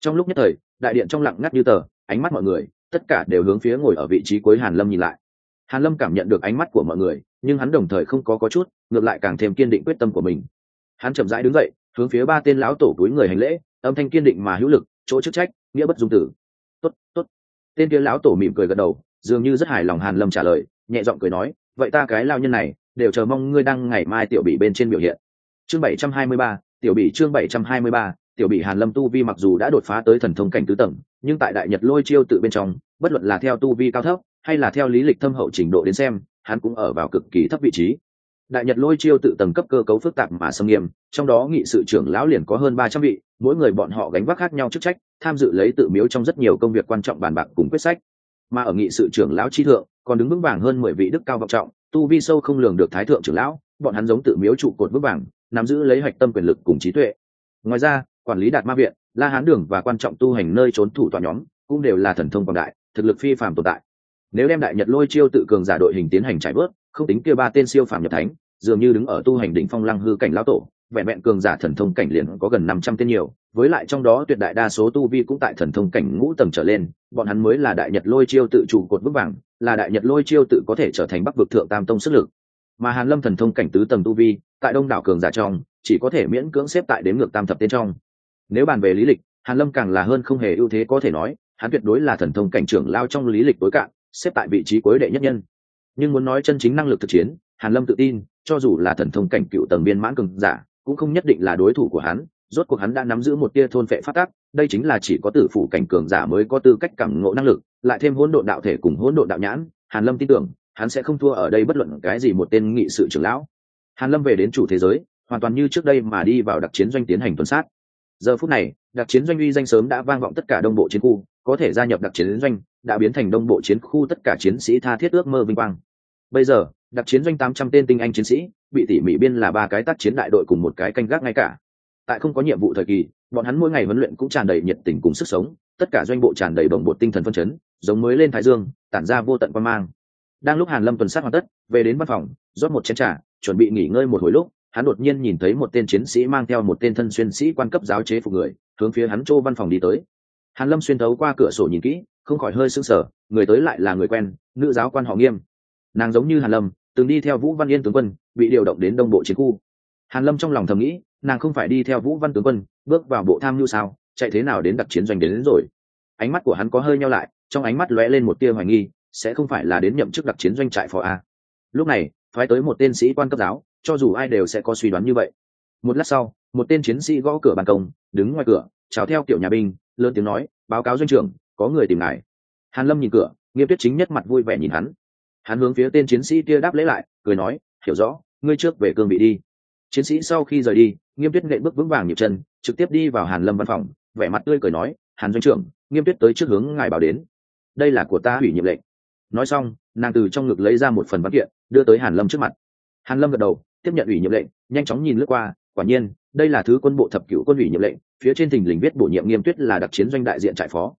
Trong lúc nhất thời, đại điện trong lặng ngắt như tờ, ánh mắt mọi người, tất cả đều hướng phía ngồi ở vị trí cuối hàn lâm nhìn lại. Hàn lâm cảm nhận được ánh mắt của mọi người, nhưng hắn đồng thời không có có chút, ngược lại càng thêm kiên định quyết tâm của mình hắn chậm rãi đứng dậy, hướng phía ba tên lão tổ túi người hành lễ, âm thanh kiên định mà hữu lực, chỗ chức trách, nghĩa bất dung tử. Tốt tốt. Tên kia lão tổ mỉm cười gật đầu, dường như rất hài lòng hàn lâm trả lời, nhẹ giọng cười nói, vậy ta cái lao nhân này, đều chờ mong ngươi đăng ngày mai tiểu bị bên trên biểu hiện. Chương bảy trăm hai mươi ba, tiểu bị chương bảy trăm hai mươi ba, tiểu bị hàn lâm tu vi mặc dù đã đột phá tới thần thông cảnh tứ tầng, nhưng tại đại nhật lôi chiêu tự bên trong, bất luận là theo tu vi cao thấp, hay là theo lý lịch thâm hậu trình độ đến xem, hắn cũng ở vào cực kỳ thấp vị trí đại nhật lôi chiêu tự tầng cấp cơ cấu phức tạp mà xâm nghiêm, trong đó nghị sự trưởng lão liền có hơn ba trăm vị, mỗi người bọn họ gánh vác khác nhau chức trách, tham dự lấy tự miếu trong rất nhiều công việc quan trọng bàn bạc cùng quyết sách. Mà ở nghị sự trưởng lão chi thượng, còn đứng vững vàng hơn mười vị đức cao vọng trọng, tu vi sâu không lường được thái thượng trưởng lão, bọn hắn giống tự miếu trụ cột vững vàng, nắm giữ lấy hạch tâm quyền lực cùng trí tuệ. Ngoài ra, quản lý đạt ma viện, la hán đường và quan trọng tu hành nơi trốn thủ tọa nhóm, cũng đều là thần thông quảng đại, thực lực phi phàm tồn tại. Nếu đem đại nhật lôi chiêu tự cường giả đội hình tiến hành trải bớt không tính kia ba tên siêu phàm nhập thánh, dường như đứng ở tu hành đỉnh phong lăng hư cảnh lão tổ, vẹn vẹn cường giả thần thông cảnh liền có gần năm trăm tên nhiều, với lại trong đó tuyệt đại đa số tu vi cũng tại thần thông cảnh ngũ tầng trở lên, bọn hắn mới là đại nhật lôi chiêu tự chủ cột bức vàng, là đại nhật lôi chiêu tự có thể trở thành bắc vực thượng tam tông sức lực. Mà hàn lâm thần thông cảnh tứ tầng tu vi, tại đông đảo cường giả trong, chỉ có thể miễn cưỡng xếp tại đến ngược tam thập tên trong. Nếu bàn về lý lịch, hàn lâm càng là hơn không hề ưu thế có thể nói, hắn tuyệt đối là thần thông cảnh trưởng lao trong lý lịch tối cạn, xếp tại vị trí cuối đệ nhất nhân nhưng muốn nói chân chính năng lực thực chiến, hàn lâm tự tin, cho dù là thần thông cảnh cựu tầng biên mãn cường giả, cũng không nhất định là đối thủ của hắn, rốt cuộc hắn đã nắm giữ một tia thôn phệ phát tác, đây chính là chỉ có tử phủ cảnh cường giả mới có tư cách cảm ngộ năng lực, lại thêm hỗn độn đạo thể cùng hỗn độn đạo nhãn, hàn lâm tin tưởng, hắn sẽ không thua ở đây bất luận cái gì một tên nghị sự trưởng lão. Hàn lâm về đến chủ thế giới, hoàn toàn như trước đây mà đi vào đặc chiến doanh tiến hành tuần sát. Giờ phút này, đặc chiến doanh uy danh sớm đã vang vọng tất cả đông bộ chiến khu, có thể gia nhập đặc chiến doanh, đã biến thành đông bộ chiến khu tất cả chiến sĩ tha thiết ước mơ vinh quang bây giờ, đặc chiến doanh tám trăm tên tinh anh chiến sĩ, bị tỉ mỉ biên là ba cái tác chiến đại đội cùng một cái canh gác ngay cả. Tại không có nhiệm vụ thời kỳ, bọn hắn mỗi ngày huấn luyện cũng tràn đầy nhiệt tình cùng sức sống, tất cả doanh bộ tràn đầy bồng bột tinh thần phân chấn, giống mới lên thái dương, tản ra vô tận quan mang. Đang lúc hàn lâm tuần sát hoàn tất, về đến văn phòng, rót một chén trà, chuẩn bị nghỉ ngơi một hồi lúc, hắn đột nhiên nhìn thấy một tên chiến sĩ mang theo một tên thân xuyên sĩ quan cấp giáo chế phục người, hướng phía hắn chỗ văn phòng đi tới. Hàn lâm xuyên thấu qua cửa sổ nhìn kỹ, không khỏi hơi sững sở người tới lại là người quen, nữ giáo quan họ nghiêm nàng giống như hàn lâm từng đi theo vũ văn yên tướng quân bị điều động đến đông bộ chiến khu. Hàn lâm trong lòng thầm nghĩ nàng không phải đi theo vũ văn tướng quân bước vào bộ tham mưu sao chạy thế nào đến đặc chiến doanh đến, đến rồi. Ánh mắt của hắn có hơi nhau lại trong ánh mắt lóe lên một tia hoài nghi sẽ không phải là đến nhậm chức đặc chiến doanh trại phò a. Lúc này phái tới một tên sĩ quan cấp giáo cho dù ai đều sẽ có suy đoán như vậy. Một lát sau một tên chiến sĩ gõ cửa ban công đứng ngoài cửa chào theo kiểu nhà binh lớn tiếng nói báo cáo doanh trưởng có người tìm ngài. Hàn lâm nhìn cửa nghiêm tuyết chính nhất mặt vui vẻ nhìn hắn hắn hướng phía tên chiến sĩ kia đáp lễ lại, cười nói, hiểu rõ, ngươi trước về cương vị đi. Chiến sĩ sau khi rời đi, nghiêm tuyết nghệ bước vững vàng nhịp chân, trực tiếp đi vào hàn lâm văn phòng, vẻ mặt tươi cười nói, hàn doanh trưởng, nghiêm tuyết tới trước hướng ngài bảo đến. Đây là của ta hủy nhiệm lệnh. Nói xong, nàng từ trong ngực lấy ra một phần văn kiện, đưa tới hàn lâm trước mặt. Hàn lâm gật đầu, tiếp nhận ủy nhiệm lệnh, nhanh chóng nhìn lướt qua, quả nhiên, đây là thứ quân bộ thập cửu quân ủy nhiệm lệnh, phía trên thình lình viết bổ nhiệm nghiêm tuyết là đặc chiến doanh đại diện trại phó.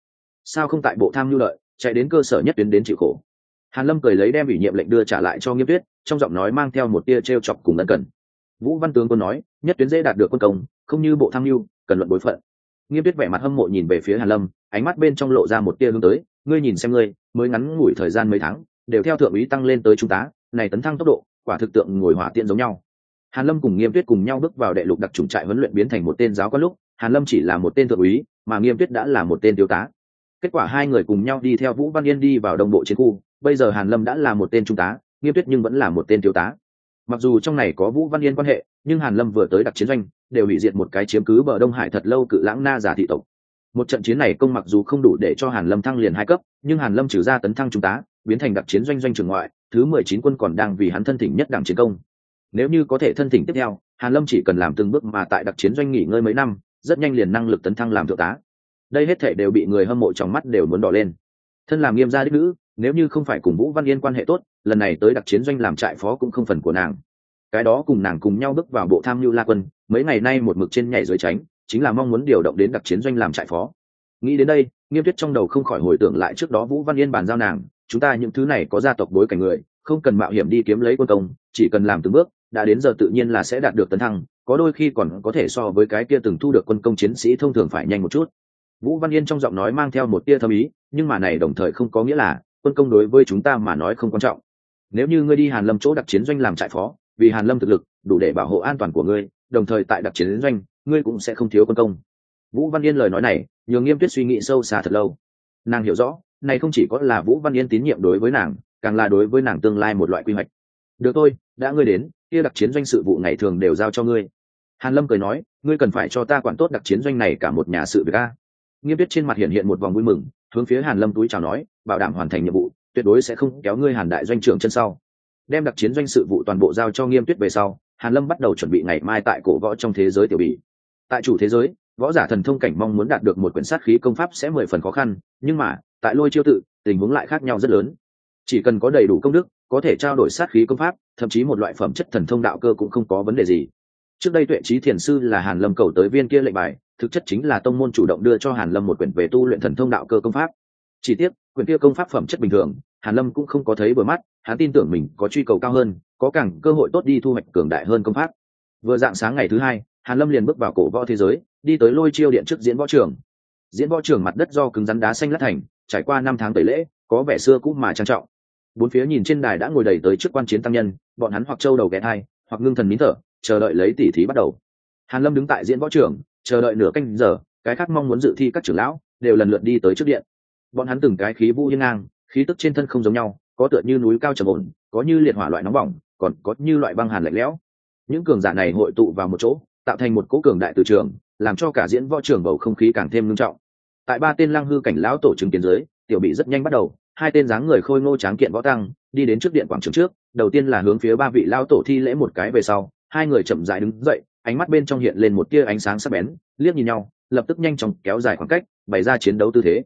Sao không tại bộ tham nhu lợi, chạy đến cơ sở nhất tuyến đến chịu khổ hàn lâm cười lấy đem ủy nhiệm lệnh đưa trả lại cho nghiêm tuyết, trong giọng nói mang theo một tia treo chọc cùng ân cần. Vũ văn tướng quân nói, nhất tuyến dễ đạt được quân công, không như bộ tham mưu, cần luận bối phận. Nghiêm tuyết vẻ mặt hâm mộ nhìn về phía hàn lâm, ánh mắt bên trong lộ ra một tia hướng tới, ngươi nhìn xem ngươi, mới ngắn ngủi thời gian mấy tháng, đều theo thượng úy tăng lên tới trung tá, này tấn thăng tốc độ, quả thực tượng ngồi hỏa tiện giống nhau. Hàn lâm cùng nghiêm tuyết cùng nhau bước vào đệ lục đặc trùng trại huấn luyện biến thành một tên giáo quan lúc, hàn lâm chỉ là một tên thượng úy, mà nghiêm tuyết đã là một tên thiếu tá. Kết quả hai người cùng nhau đi theo vũ văn yên đi vào đồng bộ chiến khu bây giờ hàn lâm đã là một tên trung tá, nghiêm tuyết nhưng vẫn là một tên thiếu tá. Mặc dù trong này có vũ văn yên quan hệ, nhưng hàn lâm vừa tới đặc chiến doanh, đều hủy diệt một cái chiếm cứ bờ đông hải thật lâu cự lãng na giả thị tộc. Một trận chiến này công mặc dù không đủ để cho hàn lâm thăng liền hai cấp, nhưng hàn lâm trừ ra tấn thăng trung tá, biến thành đặc chiến doanh doanh trường ngoại, thứ mười chín quân còn đang vì hắn thân thỉnh nhất đảng chiến công. Nếu như có thể thân thỉnh tiếp theo, hàn lâm chỉ cần làm từng bước mà tại đặc chiến doanh nghỉ ngơi mấy năm, rất nhanh liền năng lực tấn thăng làm thượng tá. Đây hết thể đều bị người hâm mộ trong mắt đều muốn đỏ lên thân làm nghiêm gia đích nữ, nếu như không phải cùng vũ văn yên quan hệ tốt, lần này tới đặc chiến doanh làm trại phó cũng không phần của nàng. Cái đó cùng nàng cùng nhau bước vào bộ tham mưu la quân, mấy ngày nay một mực trên nhảy dưới tránh, chính là mong muốn điều động đến đặc chiến doanh làm trại phó. Nghĩ đến đây, nghiêm tuyết trong đầu không khỏi hồi tưởng lại trước đó vũ văn yên bàn giao nàng, chúng ta những thứ này có gia tộc bối cảnh người, không cần mạo hiểm đi kiếm lấy quân công, chỉ cần làm từng bước, đã đến giờ tự nhiên là sẽ đạt được tấn thăng, có đôi khi còn có thể so với cái kia từng thu được quân công chiến sĩ thông thường phải nhanh một chút. Vũ văn yên trong giọng nói mang theo một tia thâm ý nhưng mà này đồng thời không có nghĩa là quân công đối với chúng ta mà nói không quan trọng. Nếu như ngươi đi hàn lâm chỗ đặc chiến doanh làm trại phó, vì hàn lâm thực lực, đủ để bảo hộ an toàn của ngươi, đồng thời tại đặc chiến doanh, ngươi cũng sẽ không thiếu quân công. Vũ văn yên lời nói này, nhường nghiêm tuyết suy nghĩ sâu xa thật lâu. Nàng hiểu rõ, này không chỉ có là vũ văn yên tín nhiệm đối với nàng, càng là đối với nàng tương lai một loại quy hoạch. Được thôi, đã ngươi đến, kia đặc chiến doanh sự vụ ngày thường đều giao cho ngươi. Hàn lâm cười nói, ngươi cần phải cho ta quản tốt đặc chiến doanh này cả một nhà sự việc a. Nghiêm tuyết trên mặt hiện hiện một vòng vui mừng hướng phía hàn lâm túi chào nói, bảo đảm hoàn thành nhiệm vụ, tuyệt đối sẽ không kéo ngươi hàn đại doanh trưởng chân sau. Đem đặc chiến doanh sự vụ toàn bộ giao cho nghiêm tuyết về sau, hàn lâm bắt đầu chuẩn bị ngày mai tại cổ võ trong thế giới tiểu bỉ tại chủ thế giới, võ giả thần thông cảnh mong muốn đạt được một quyển sát khí công pháp sẽ mười phần khó khăn, nhưng mà, tại lôi chiêu tự, tình huống lại khác nhau rất lớn. Chỉ cần có đầy đủ công đức, có thể trao đổi sát khí công pháp, thậm chí một loại phẩm chất thần thông đạo cơ cũng không có vấn đề gì trước đây tuệ trí thiền sư là hàn lâm cầu tới viên kia lệnh bài, thực chất chính là tông môn chủ động đưa cho hàn lâm một quyển về tu luyện thần thông đạo cơ công pháp. Chỉ tiếc, quyển kia công pháp phẩm chất bình thường, hàn lâm cũng không có thấy vừa mắt, hắn tin tưởng mình có truy cầu cao hơn, có càng cơ hội tốt đi thu hoạch cường đại hơn công pháp. Vừa dạng sáng ngày thứ hai, hàn lâm liền bước vào cổ võ thế giới, đi tới lôi chiêu điện trước diễn võ trường. Diễn võ trường mặt đất do cứng rắn đá xanh lát thành, trải qua năm tháng tẩy lễ, có vẻ xưa cũ mà trang trọng. Bốn phía nhìn trên đài đã ngồi đầy tới trước quan chiến tăng nhân, bọn hắn hoặc trâu đầu ghé thai, hoặc ngưng thần nín thở chờ đợi lấy tỉ thí bắt đầu. Hàn lâm đứng tại diễn võ trường, chờ đợi nửa canh giờ, cái khác mong muốn dự thi các trưởng lão đều lần lượt đi tới trước điện. Bọn hắn từng cái khí vũ hiên ngang, khí tức trên thân không giống nhau, có tựa như núi cao trầm ổn, có như liệt hỏa loại nóng bỏng, còn có như loại băng hàn lạnh lẽo. Những cường giả này hội tụ vào một chỗ, tạo thành một cỗ cường đại từ trường, làm cho cả diễn võ trường bầu không khí càng thêm nghiêm trọng. Tại ba tên lang hư cảnh lão tổ chứng kiến dưới, tiểu bị rất nhanh bắt đầu, hai tên dáng người khôi ngô tráng kiện võ tăng, đi đến trước điện quảng trường trước, đầu tiên là hướng phía ba vị lão tổ thi lễ một cái về sau hai người chậm rãi đứng dậy ánh mắt bên trong hiện lên một tia ánh sáng sắc bén liếc nhìn nhau lập tức nhanh chóng kéo dài khoảng cách bày ra chiến đấu tư thế.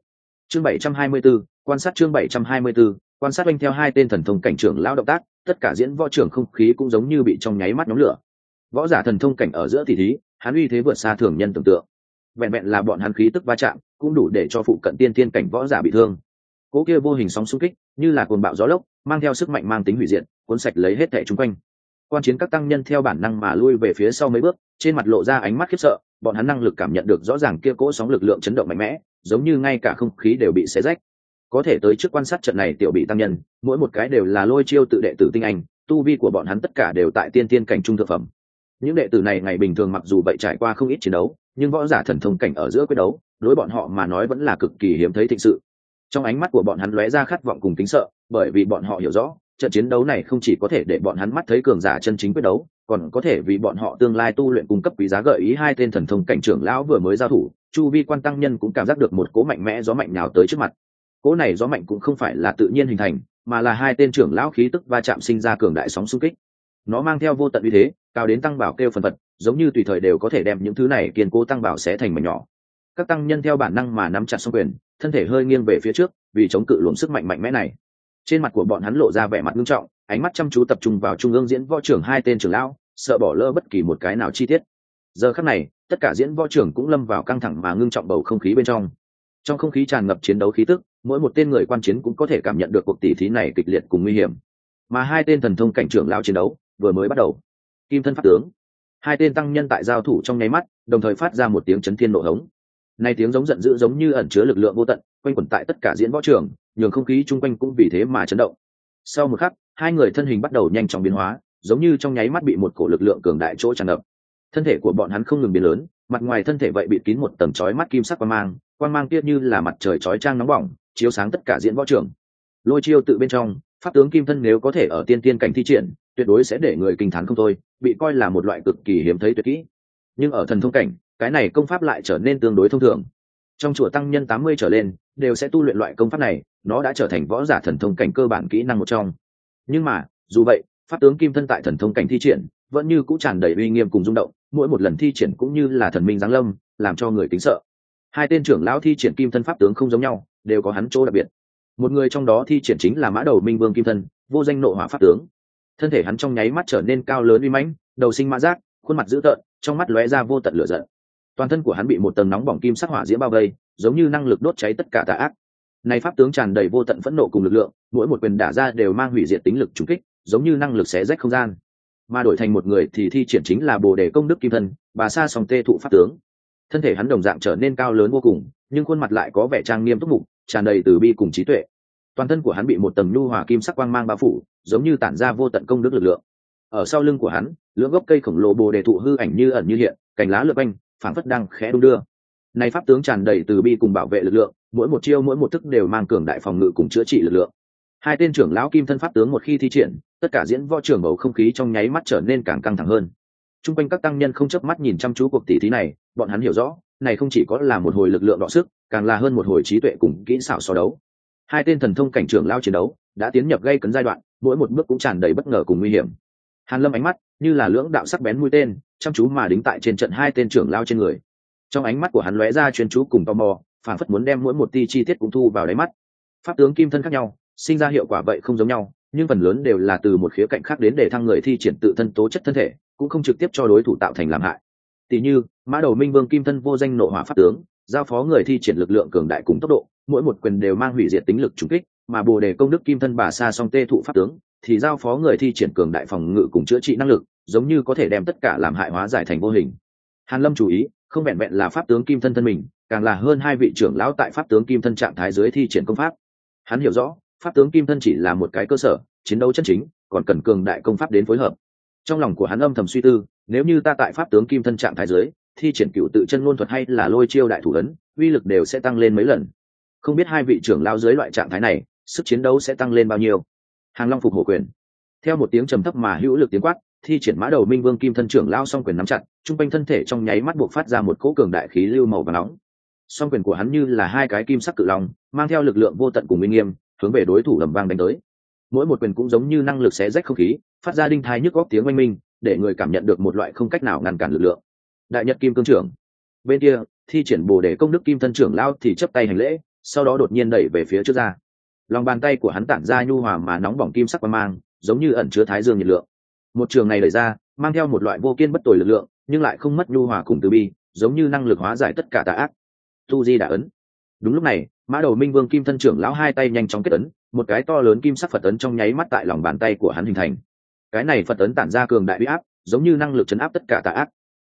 Chương 724, quan sát chương 724, quan sát quanh theo hai tên thần thông cảnh trưởng lao động tác tất cả diễn võ trưởng không khí cũng giống như bị trong nháy mắt nhóm lửa. Võ giả thần thông cảnh ở giữa thì thí hắn uy thế vượt xa thường nhân tưởng tượng. Vẹn vẹn là bọn hắn khí tức va chạm cũng đủ để cho phụ cận tiên tiên cảnh võ giả bị thương. Cỗ kia vô hình sóng xung kích như là cồn bạo gió lốc mang theo sức mạnh mang tính hủy diệt cuốn sạch lấy hết thẻ chung quanh quan chiến các tăng nhân theo bản năng mà lui về phía sau mấy bước, trên mặt lộ ra ánh mắt khiếp sợ, bọn hắn năng lực cảm nhận được rõ ràng kia cỗ sóng lực lượng chấn động mạnh mẽ, giống như ngay cả không khí đều bị xé rách. Có thể tới trước quan sát trận này tiểu bị tăng nhân, mỗi một cái đều là lôi chiêu tự đệ tử tinh anh, tu vi của bọn hắn tất cả đều tại tiên tiên cảnh trung thực phẩm. Những đệ tử này ngày bình thường mặc dù vậy trải qua không ít chiến đấu, nhưng võ giả thần thông cảnh ở giữa quyết đấu, đối bọn họ mà nói vẫn là cực kỳ hiếm thấy thịnh sự. Trong ánh mắt của bọn hắn lóe ra khát vọng cùng tính sợ, bởi vì bọn họ hiểu rõ trận chiến đấu này không chỉ có thể để bọn hắn mắt thấy cường giả chân chính quyết đấu, còn có thể vì bọn họ tương lai tu luyện cung cấp quý giá gợi ý hai tên thần thông cảnh trưởng lão vừa mới giao thủ, chu vi quan tăng nhân cũng cảm giác được một cố mạnh mẽ gió mạnh nào tới trước mặt. Cố này gió mạnh cũng không phải là tự nhiên hình thành, mà là hai tên trưởng lão khí tức va chạm sinh ra cường đại sóng xung kích. Nó mang theo vô tận uy thế, cao đến tăng bảo kêu phần phật giống như tùy thời đều có thể đem những thứ này kiên cố tăng bảo sẽ thành mảnh nhỏ. Các tăng nhân theo bản năng mà nắm chặt song quyền, thân thể hơi nghiêng về phía trước, vì chống cự luồng sức mạnh mạnh mẽ này trên mặt của bọn hắn lộ ra vẻ mặt nghiêm trọng, ánh mắt chăm chú tập trung vào trung ương diễn võ trưởng hai tên trưởng lão, sợ bỏ lỡ bất kỳ một cái nào chi tiết. Giờ khắc này, tất cả diễn võ trưởng cũng lâm vào căng thẳng mà ngưng trọng bầu không khí bên trong. Trong không khí tràn ngập chiến đấu khí tức, mỗi một tên người quan chiến cũng có thể cảm nhận được cuộc tỷ thí này kịch liệt cùng nguy hiểm. Mà hai tên thần thông cảnh trưởng lão chiến đấu, vừa mới bắt đầu. Kim thân pháp tướng. Hai tên tăng nhân tại giao thủ trong nháy mắt, đồng thời phát ra một tiếng chấn thiên nộ hống nay tiếng giống giận dữ giống như ẩn chứa lực lượng vô tận, quanh quẩn tại tất cả diễn võ trường, nhường không khí chung quanh cũng vì thế mà chấn động. Sau một khắc, hai người thân hình bắt đầu nhanh chóng biến hóa, giống như trong nháy mắt bị một cổ lực lượng cường đại chỗ tràn ngập. Thân thể của bọn hắn không ngừng biến lớn, mặt ngoài thân thể vậy bị kín một tầng chói mắt kim sắc quang mang quang mang kia như là mặt trời chói trang nóng bỏng, chiếu sáng tất cả diễn võ trường. Lôi chiêu tự bên trong, pháp tướng kim thân nếu có thể ở tiên tiên cảnh thi triển, tuyệt đối sẽ để người kinh thán không thôi, bị coi là một loại cực kỳ hiếm thấy tuyệt kỹ. Nhưng ở thần thông cảnh cái này công pháp lại trở nên tương đối thông thường. Trong chùa tăng nhân tám mươi trở lên, đều sẽ tu luyện loại công pháp này, nó đã trở thành võ giả thần thông cảnh cơ bản kỹ năng một trong. Nhưng mà, dù vậy, pháp tướng kim thân tại thần thông cảnh thi triển, vẫn như cũng tràn đầy uy nghiêm cùng rung động, mỗi một lần thi triển cũng như là thần minh giáng lâm, làm cho người kính sợ. Hai tên trưởng lão thi triển kim thân pháp tướng không giống nhau, đều có hắn chỗ đặc biệt. Một người trong đó thi triển chính là mã đầu minh vương kim thân, vô danh nộ hỏa pháp tướng. Thân thể hắn trong nháy mắt trở nên cao lớn uy mãnh, đầu sinh mã giác, khuôn mặt dữ tợn, trong mắt lóe ra vô tận lửa giận toàn thân của hắn bị một tầng nóng bỏng kim sắc hỏa diễm bao vây, giống như năng lực đốt cháy tất cả tà ác. Này pháp tướng tràn đầy vô tận phẫn nộ cùng lực lượng, mỗi một quyền đả ra đều mang hủy diệt tính lực trúng kích, giống như năng lực xé rách không gian. Mà đổi thành một người thì thi triển chính là bồ đề công đức kim thân, bà sa sòng tê thụ pháp tướng. Thân thể hắn đồng dạng trở nên cao lớn vô cùng, nhưng khuôn mặt lại có vẻ trang nghiêm túc mục, tràn đầy từ bi cùng trí tuệ. Toàn thân của hắn bị một tầng nhu hòa kim sắc quang mang bao phủ, giống như tản ra vô tận công đức lực lượng. Ở sau lưng của hắn, lưỡng gốc cây khổng lồ bồ đề thụ hư ảnh như ẩn như hiện, cành lá lượt quanh phảng phất đang khẽ đung đưa. Này pháp tướng tràn đầy từ bi cùng bảo vệ lực lượng, mỗi một chiêu mỗi một thức đều mang cường đại phòng ngự cùng chữa trị lực lượng. Hai tên trưởng lão kim thân pháp tướng một khi thi triển, tất cả diễn võ trưởng bầu không khí trong nháy mắt trở nên càng căng thẳng hơn. Trung quanh các tăng nhân không chớp mắt nhìn chăm chú cuộc tỷ thí này, bọn hắn hiểu rõ, này không chỉ có là một hồi lực lượng đọ sức, càng là hơn một hồi trí tuệ cùng kỹ xảo so đấu. Hai tên thần thông cảnh trưởng lao chiến đấu đã tiến nhập gây cấn giai đoạn, mỗi một bước cũng tràn đầy bất ngờ cùng nguy hiểm. Hàn lâm ánh mắt như là lưỡng đạo sắc bén mũi tên chăm chú mà đính tại trên trận hai tên trưởng lao trên người. Trong ánh mắt của hắn lóe ra chuyên chú cùng tò mò phản phất muốn đem mỗi một ti chi tiết cũng thu vào đáy mắt. Pháp tướng kim thân khác nhau, sinh ra hiệu quả vậy không giống nhau, nhưng phần lớn đều là từ một khía cạnh khác đến để thăng người thi triển tự thân tố chất thân thể, cũng không trực tiếp cho đối thủ tạo thành làm hại. Tỷ như, mã đầu minh vương kim thân vô danh nộ hỏa pháp tướng, giao phó người thi triển lực lượng cường đại cùng tốc độ, mỗi một quyền đều mang hủy diệt tính lực trùng kích, mà bồ đề công đức kim thân bà sa song tê thụ pháp tướng, thì giao phó người thi triển cường đại phòng ngự cùng chữa trị năng lực giống như có thể đem tất cả làm hại hóa giải thành vô hình. Hàn lâm chú ý, không vẹn vẹn là pháp tướng kim thân thân mình, càng là hơn hai vị trưởng lão tại pháp tướng kim thân trạng thái dưới thi triển công pháp. Hắn hiểu rõ, pháp tướng kim thân chỉ là một cái cơ sở, chiến đấu chân chính, còn cần cường đại công pháp đến phối hợp. Trong lòng của hắn âm thầm suy tư, nếu như ta tại pháp tướng kim thân trạng thái dưới, thi triển cựu tự chân ngôn thuật hay là lôi chiêu đại thủ ấn, uy lực đều sẽ tăng lên mấy lần. Không biết hai vị trưởng lao dưới loại trạng thái này, sức chiến đấu sẽ tăng lên bao nhiêu? Hàng long phục hổ quyền. Theo một tiếng trầm thấp mà hữu lực tiếng quát thi triển mã đầu minh vương kim thân trưởng lao song quyền nắm chặt t r u n g quanh thân thể trong nháy mắt buộc phát ra một cỗ cường đại khí lưu màu và nóng. Song quyền của hắn như là hai cái kim sắc cự long, mang theo lực lượng vô tận cùng minh nghiêm, hướng về đối thủ lầm vang đánh tới. Mỗi một quyền cũng giống như năng lực xé rách không khí, phát ra đinh thai nhức góc tiếng oanh minh, để người cảm nhận được một loại không cách nào ngăn cản lực lượng. Đại nhật kim cương trưởng. Bên kia, thi triển bồ để công đức kim thân trưởng lao thì chấp tay hành lễ, sau đó đột nhiên đẩy về phía trước ra. Lòng bàn tay của hắn tản ra nhu hòa mà nóng bỏng kim sắc và mang, giống như ẩn chứa thái dương nhiệt lượng một trường này đẩy ra, mang theo một loại vô kiên bất tồi lực lượng, nhưng lại không mất nhu hòa cùng từ bi, giống như năng lực hóa giải tất cả tà ác. Tu di đã ấn. Đúng lúc này, mã đầu minh vương kim thân trưởng lão hai tay nhanh chóng kết ấn, một cái to lớn kim sắc phật ấn trong nháy mắt tại lòng bàn tay của hắn hình thành. Cái này phật ấn tản ra cường đại huy áp, giống như năng lực chấn áp tất cả tà ác.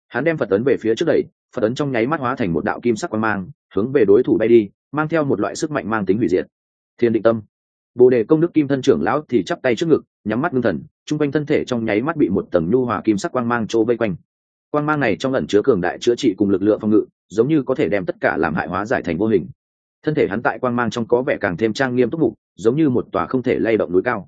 Hắn đem phật ấn về phía trước đẩy, phật ấn trong nháy mắt hóa thành một đạo kim sắc quang mang, hướng về đối thủ bay đi, mang theo một loại sức mạnh mang tính hủy diệt. Thiên định tâm. Bồ đề công đức kim thân trưởng lão thì chắp tay trước ngực, nhắm mắt ngưng thần chung quanh thân thể trong nháy mắt bị một tầng nhu hòa kim sắc quang mang trô vây quanh. Quang mang này trong ẩn chứa cường đại chữa trị cùng lực lượng phòng ngự, giống như có thể đem tất cả làm hại hóa giải thành vô hình. Thân thể hắn tại quang mang trong có vẻ càng thêm trang nghiêm túc mục, giống như một tòa không thể lay động núi cao.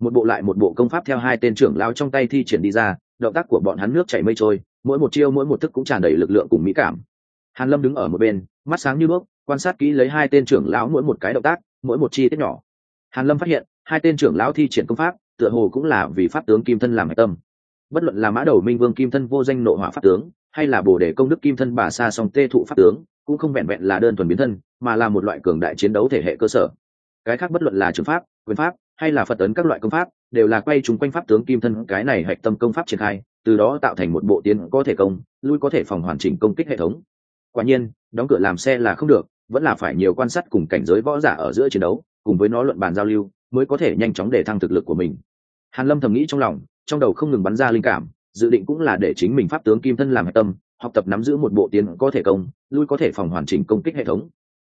Một bộ lại một bộ công pháp theo hai tên trưởng lao trong tay thi triển đi ra, động tác của bọn hắn nước chảy mây trôi, mỗi một chiêu mỗi một thức cũng tràn đầy lực lượng cùng mỹ cảm. Hàn lâm đứng ở một bên, mắt sáng như bước quan sát kỹ lấy hai tên trưởng lão mỗi một cái động tác, mỗi một chi tiết nhỏ. Hàn lâm phát hiện, hai tên trưởng lão thi triển công pháp tựa hồ cũng là vì pháp tướng kim thân làm hạch tâm. Bất luận là mã đầu minh vương kim thân vô danh nộ hỏa pháp tướng, hay là bồ đề công đức kim thân bà sa song tê thụ pháp tướng, cũng không vẹn vẹn là đơn thuần biến thân, mà là một loại cường đại chiến đấu thể hệ cơ sở. Cái khác bất luận là trường pháp, quyền pháp, hay là phật tấn các loại công pháp, đều là quay trúng quanh pháp tướng kim thân cái này hạch tâm công pháp triển khai, từ đó tạo thành một bộ tiến có thể công, lui có thể phòng hoàn chỉnh công kích hệ thống. Quả nhiên, đóng cửa làm xe là không được, vẫn là phải nhiều quan sát cùng cảnh giới võ giả ở giữa chiến đấu, cùng với nó luận bàn giao lưu, mới có thể nhanh chóng để thăng thực lực của mình hàn lâm thầm nghĩ trong lòng trong đầu không ngừng bắn ra linh cảm dự định cũng là để chính mình pháp tướng kim thân làm hạch tâm học tập nắm giữ một bộ tiến có thể công lui có thể phòng hoàn chỉnh công kích hệ thống.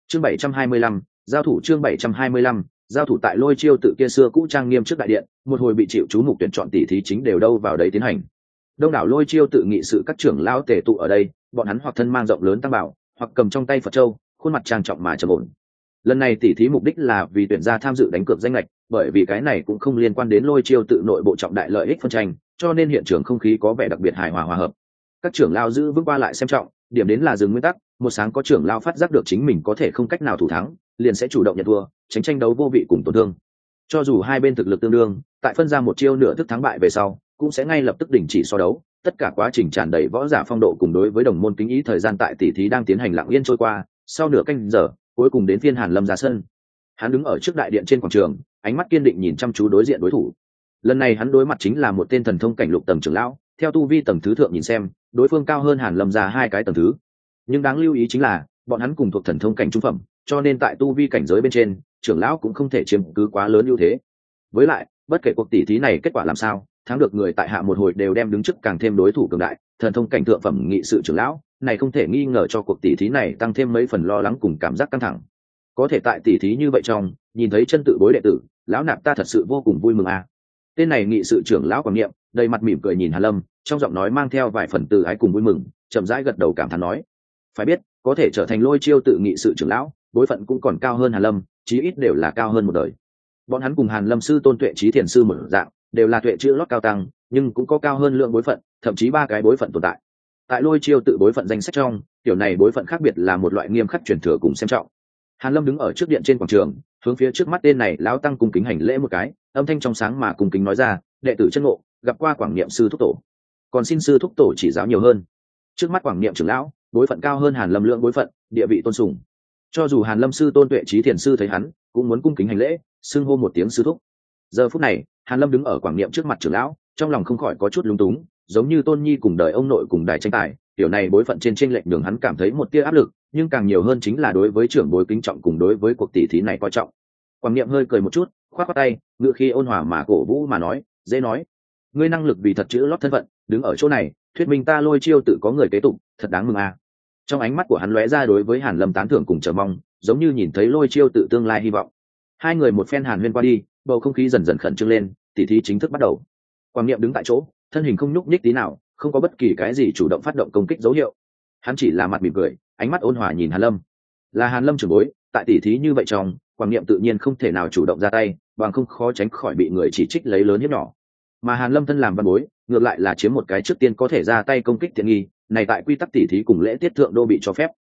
Chương 725, giao thủ chương 725, giao thủ tại lôi chiêu tự kia xưa cũ trang nghiêm trước đại điện một hồi bị chịu chú mục tuyển chọn tỷ thí chính đều đâu vào đấy tiến hành. Đông đảo lôi chiêu tự nghị sự các trưởng lão tề tụ ở đây bọn hắn hoặc thân mang rộng lớn tăng bảo hoặc cầm trong tay phật châu khuôn mặt trang trọng mà trầm ổn lần này tỉ thí mục đích là vì tuyển gia tham dự đánh cược danh lệch, bởi vì cái này cũng không liên quan đến lôi chiêu tự nội bộ trọng đại lợi ích phân tranh, cho nên hiện trường không khí có vẻ đặc biệt hài hòa hòa hợp. Các trưởng lao giữ vững qua lại xem trọng, điểm đến là dừng nguyên tắc, một sáng có trưởng lao phát giác được chính mình có thể không cách nào thủ thắng, liền sẽ chủ động nhận thua, tránh tranh đấu vô vị cùng tổn thương. Cho dù hai bên thực lực tương đương, tại phân ra một chiêu nửa thức thắng bại về sau, cũng sẽ ngay lập tức đình chỉ so đấu, tất cả quá trình tràn đầy võ giả phong độ cùng đối với đồng môn kính ý thời gian tại tỷ thí đang tiến hành lặng yên trôi qua, sau nửa canh giờ cuối cùng đến phiên hàn lâm ra sân. Hắn đứng ở trước đại điện trên quảng trường, ánh mắt kiên định nhìn chăm chú đối diện đối thủ. Lần này hắn đối mặt chính là một tên thần thông cảnh lục tầng trưởng lão, theo tu vi tầng thứ thượng nhìn xem, đối phương cao hơn hàn lâm ra hai cái tầng thứ. Nhưng đáng lưu ý chính là, bọn hắn cùng thuộc thần thông cảnh trung phẩm, cho nên tại tu vi cảnh giới bên trên, trưởng lão cũng không thể chiếm cứ quá lớn ưu thế. Với lại, bất kể cuộc tỷ thí này kết quả làm sao, thắng được người tại hạ một hồi đều đem đứng trước càng thêm đối thủ cường đại, thần thông cảnh thượng phẩm nghị sự trưởng lão này không thể nghi ngờ cho cuộc tỷ thí này tăng thêm mấy phần lo lắng cùng cảm giác căng thẳng. Có thể tại tỷ thí như vậy trong, nhìn thấy chân tự bối đệ tử, lão nạp ta thật sự vô cùng vui mừng à. Tên này nghị sự trưởng lão quảng niệm, đầy mặt mỉm cười nhìn hàn lâm, trong giọng nói mang theo vài phần từ ái cùng vui mừng, chậm rãi gật đầu cảm thán nói. Phải biết, có thể trở thành lôi chiêu tự nghị sự trưởng lão, bối phận cũng còn cao hơn hàn lâm, chí ít đều là cao hơn một đời. Bọn hắn cùng hàn lâm sư tôn tuệ trí thiền sư một dạng, đều là tuệ chữ lót cao tăng, nhưng cũng có cao hơn lượng bối phận, thậm chí ba cái bối phận tồn tại tại lôi chiêu tự bối phận danh sách trong tiểu này bối phận khác biệt là một loại nghiêm khắc truyền thừa cùng xem trọng. Hàn lâm đứng ở trước điện trên quảng trường, hướng phía trước mắt tên này lão tăng cung kính hành lễ một cái, âm thanh trong sáng mà cung kính nói ra, đệ tử chân ngộ, gặp qua quảng niệm sư thúc tổ. Còn xin sư thúc tổ chỉ giáo nhiều hơn. Trước mắt quảng niệm trưởng lão, bối phận cao hơn hàn lâm lượng bối phận, địa vị tôn sùng. Cho dù hàn lâm sư tôn tuệ trí thiền sư thấy hắn, cũng muốn cung kính hành lễ, xưng hô một tiếng sư thúc. Giờ phút này, hàn lâm đứng ở quảng niệm trước mặt trưởng lão, trong lòng không khỏi có chút lúng túng giống như tôn nhi cùng đời ông nội cùng đài tranh tài, tiểu này bối phận trên tranh lệch đường hắn cảm thấy một tia áp lực, nhưng càng nhiều hơn chính là đối với trưởng bối kính trọng cùng đối với cuộc tỷ thí này coi trọng. Quảng niệm hơi cười một chút, khoát khoát tay ngựa khi ôn hòa mà cổ vũ mà nói, dễ nói. Ngươi năng lực vì thật chữ lót thân phận, đứng ở chỗ này, thuyết minh ta lôi chiêu tự có người kế tục, thật đáng mừng à. trong ánh mắt của hắn lóe ra đối với hàn lâm tán thưởng cùng chờ mong, giống như nhìn thấy lôi chiêu tự tương lai hy vọng. Hai người một phen hàn huyên qua đi, bầu không khí dần dần khẩn trương lên, tỉ thí chính thức bắt đầu. Quảng niệm đứng tại chỗ thân hình không nhúc nhích tí nào, không có bất kỳ cái gì chủ động phát động công kích dấu hiệu. Hắn chỉ là mặt mỉm cười, ánh mắt ôn hòa nhìn hàn lâm. Là hàn lâm trưởng bối, tại tỉ thí như vậy trong quảng niệm tự nhiên không thể nào chủ động ra tay, bằng không khó tránh khỏi bị người chỉ trích lấy lớn hiếp nhỏ. Mà hàn lâm thân làm văn bối, ngược lại là chiếm một cái trước tiên có thể ra tay công kích tiện nghi, này tại quy tắc tỉ thí cùng lễ tiết thượng đô bị cho phép.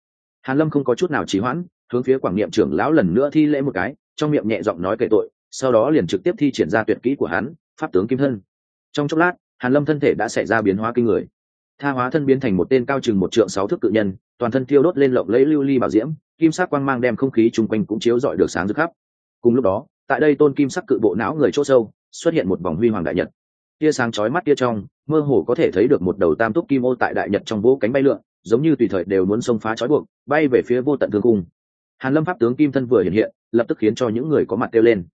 Hàn lâm không có chút nào trì hoãn, hướng phía quảng niệm trưởng lão lần nữa thi lễ một cái, trong miệng nhẹ giọng nói kể tội, sau đó liền trực tiếp thi triển ra tuyệt kỹ của hắn, pháp tướng kim thân. Trong chốc lát hàn lâm thân thể đã xảy ra biến hóa kinh người. Tha hóa thân biến thành một tên cao chừng một trượng sáu thước cự nhân, toàn thân thiêu đốt lên lộng lẫy lưu ly bảo diễm, kim sắc quang mang đem không khí chung quanh cũng chiếu rọi được sáng rực khắp. Cùng lúc đó, tại đây tôn kim sắc cự bộ não người chỗ sâu, xuất hiện một vòng huy hoàng đại nhật. Tia sáng chói mắt tia trong, mơ hồ có thể thấy được một đầu tam túc kim ô tại đại nhật trong vỗ cánh bay lượn, giống như tùy thời đều muốn xông phá chói buộc, bay về phía vô tận thương cung hàn lâm pháp tướng kim thân vừa hiện hiện, lập tức khiến cho những người có mặt kêu lên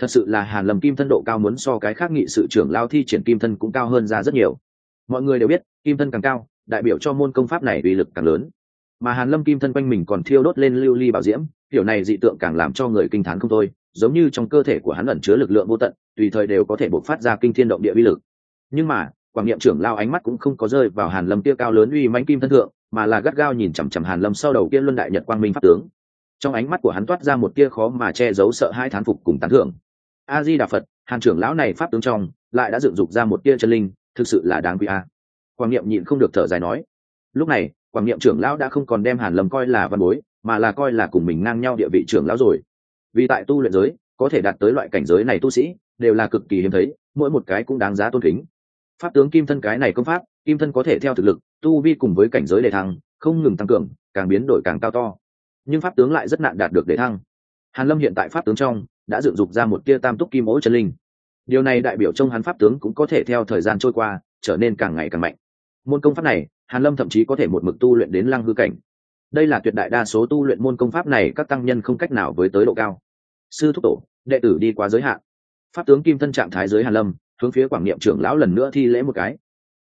thật sự là hàn lâm kim thân độ cao muốn so cái khác nghị sự trưởng lao thi triển kim thân cũng cao hơn ra rất nhiều. Mọi người đều biết, kim thân càng cao, đại biểu cho môn công pháp này uy lực càng lớn. Mà hàn lâm kim thân quanh mình còn thiêu đốt lên lưu ly bảo diễm, kiểu này dị tượng càng làm cho người kinh thán không thôi, giống như trong cơ thể của hắn ẩn chứa lực lượng vô tận, tùy thời đều có thể bộc phát ra kinh thiên động địa uy lực. Nhưng mà, quảng niệm trưởng lao ánh mắt cũng không có rơi vào hàn lâm kia cao lớn uy mãnh kim thân thượng, mà là gắt gao nhìn chằm chằm hàn lâm sau đầu kia luân đại nhật quang minh pháp tướng. Trong ánh mắt của hắn toát ra một tia khó mà che giấu sợ hai thán phục cùng tán thưởng a di đà phật, hàn trưởng lão này pháp tướng trong, lại đã dựng dục ra một tia chân linh, thực sự là đáng quý a. Quảng niệm nhịn không được thở dài nói. Lúc này quảng niệm trưởng lão đã không còn đem hàn lâm coi là văn bối, mà là coi là cùng mình ngang nhau địa vị trưởng lão rồi. Vì tại tu luyện giới, có thể đạt tới loại cảnh giới này tu sĩ, đều là cực kỳ hiếm thấy, mỗi một cái cũng đáng giá tôn kính. Pháp tướng kim thân cái này công pháp, kim thân có thể theo thực lực, tu vi cùng với cảnh giới đề thăng, không ngừng tăng cường, càng biến đổi càng cao to. Nhưng pháp tướng lại rất nạn đạt được đề thăng hàn lâm hiện tại pháp tướng trong, đã dựng dục ra một tia tam túc kim ố chân linh. Điều này đại biểu trong hắn pháp tướng cũng có thể theo thời gian trôi qua, trở nên càng ngày càng mạnh. Môn công pháp này, hàn lâm thậm chí có thể một mực tu luyện đến lăng hư cảnh. Đây là tuyệt đại đa số tu luyện môn công pháp này các tăng nhân không cách nào với tới độ cao. Sư thúc tổ, đệ tử đi quá giới hạn. Pháp tướng kim thân trạng thái giới hàn lâm, hướng phía quảng niệm trưởng lão lần nữa thi lễ một cái.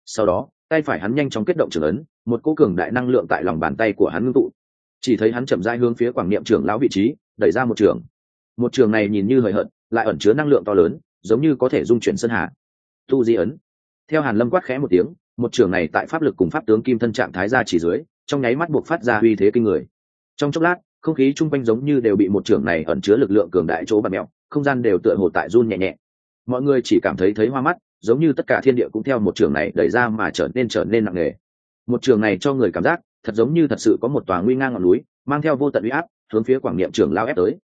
Sau đó, tay phải hắn nhanh chóng kết động trưởng ấn, một cỗ cường đại năng lượng tại lòng bàn tay của hắn ngưng tụ. Chỉ thấy hắn chậm rãi hướng phía quảng niệm trưởng lão vị trí đẩy ra một trường. Một trường này nhìn như hời hợt, lại ẩn chứa năng lượng to lớn, giống như có thể dung chuyển sân hà. Tu di ấn. Theo hàn lâm quát khẽ một tiếng, một trường này tại pháp lực cùng pháp tướng kim thân trạng thái ra chỉ dưới, trong nháy mắt buộc phát ra uy thế kinh người. Trong chốc lát, không khí chung quanh giống như đều bị một trường này ẩn chứa lực lượng cường đại chỗ bật mẹo, không gian đều tựa hồ tại run nhẹ nhẹ. Mọi người chỉ cảm thấy thấy hoa mắt, giống như tất cả thiên địa cũng theo một trường này đẩy ra mà trở nên trở nên nặng nề. Một trường này cho người cảm giác, thật giống như thật sự có một tòa nguy ngang ngọn núi, mang theo vô tận uy áp hướng phía quảng niệm trưởng lao ép tới.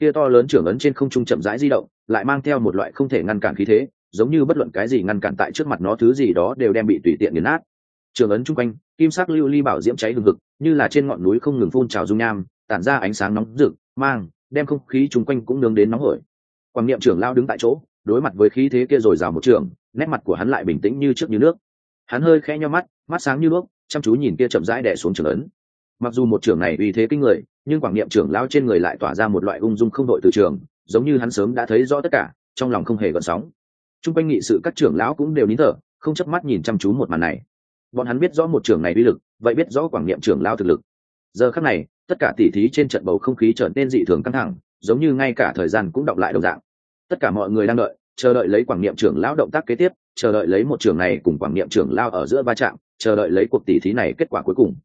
Kia to lớn trưởng ấn trên không trung chậm rãi di động, lại mang theo một loại không thể ngăn cản khí thế, giống như bất luận cái gì ngăn cản tại trước mặt nó thứ gì đó đều đem bị tùy tiện nghiền nát. Trường ấn chung quanh, kim sắc lưu ly bảo diễm cháy hừng hực, như là trên ngọn núi không ngừng phun trào dung nham, tản ra ánh sáng nóng rực, mang, đem không khí chung quanh cũng nướng đến nóng hổi. Quảng niệm trưởng lao đứng tại chỗ, đối mặt với khí thế kia rồi rào một trường, nét mặt của hắn lại bình tĩnh như trước như nước. Hắn hơi khẽ nho mắt mắt sáng như nước, chăm chú nhìn kia chậm rãi đè xuống trường ấn. Mặc dù một trường này uy thế kinh người nhưng quảng niệm trưởng lao trên người lại tỏa ra một loại ung dung không đội từ trường, giống như hắn sớm đã thấy rõ tất cả, trong lòng không hề gợn sóng. T r u n g quanh nghị sự các trưởng lão cũng đều nín thở, không chớp mắt nhìn chăm chú một màn này. Bọn hắn biết rõ một trưởng này uy lực, vậy biết rõ quảng niệm trưởng lao thực lực. Giờ khắc này, tất cả tỉ thí trên trận bầu không khí trở nên dị thường căng thẳng, giống như ngay cả thời gian cũng đọc lại đồng dạng. Tất cả mọi người đang đợi, chờ đợi lấy quảng niệm trưởng lão động tác kế tiếp, chờ đợi lấy một trường này cùng quảng niệm trưởng lao ở giữa va chạm, chờ đợi lấy cuộc tỉ thí này kết quả cuối cùng.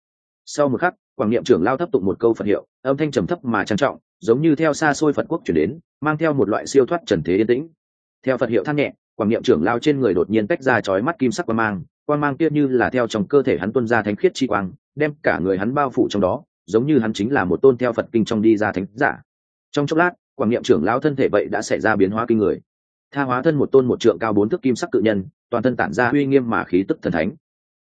Sau một khắc quảng niệm trưởng lao thấp tụng một câu phật hiệu, âm thanh trầm thấp mà trang trọng, giống như theo xa xôi phật quốc chuyển đến, mang theo một loại siêu thoát trần thế yên tĩnh. Theo phật hiệu than nhẹ, quảng niệm trưởng lao trên người đột nhiên tách ra chói mắt kim sắc quang mang quang mang kia như là theo trong cơ thể hắn tuân ra thánh khiết chi quang, đem cả người hắn bao phủ trong đó, giống như hắn chính là một tôn theo phật kinh trong đi ra thánh giả. Trong chốc lát, quảng niệm trưởng lao thân thể vậy đã xảy ra biến hóa kinh người. Tha hóa thân một tôn một trượng cao bốn thước kim sắc cự nhân, toàn thân tản ra uy nghiêm mà khí tức thần thánh.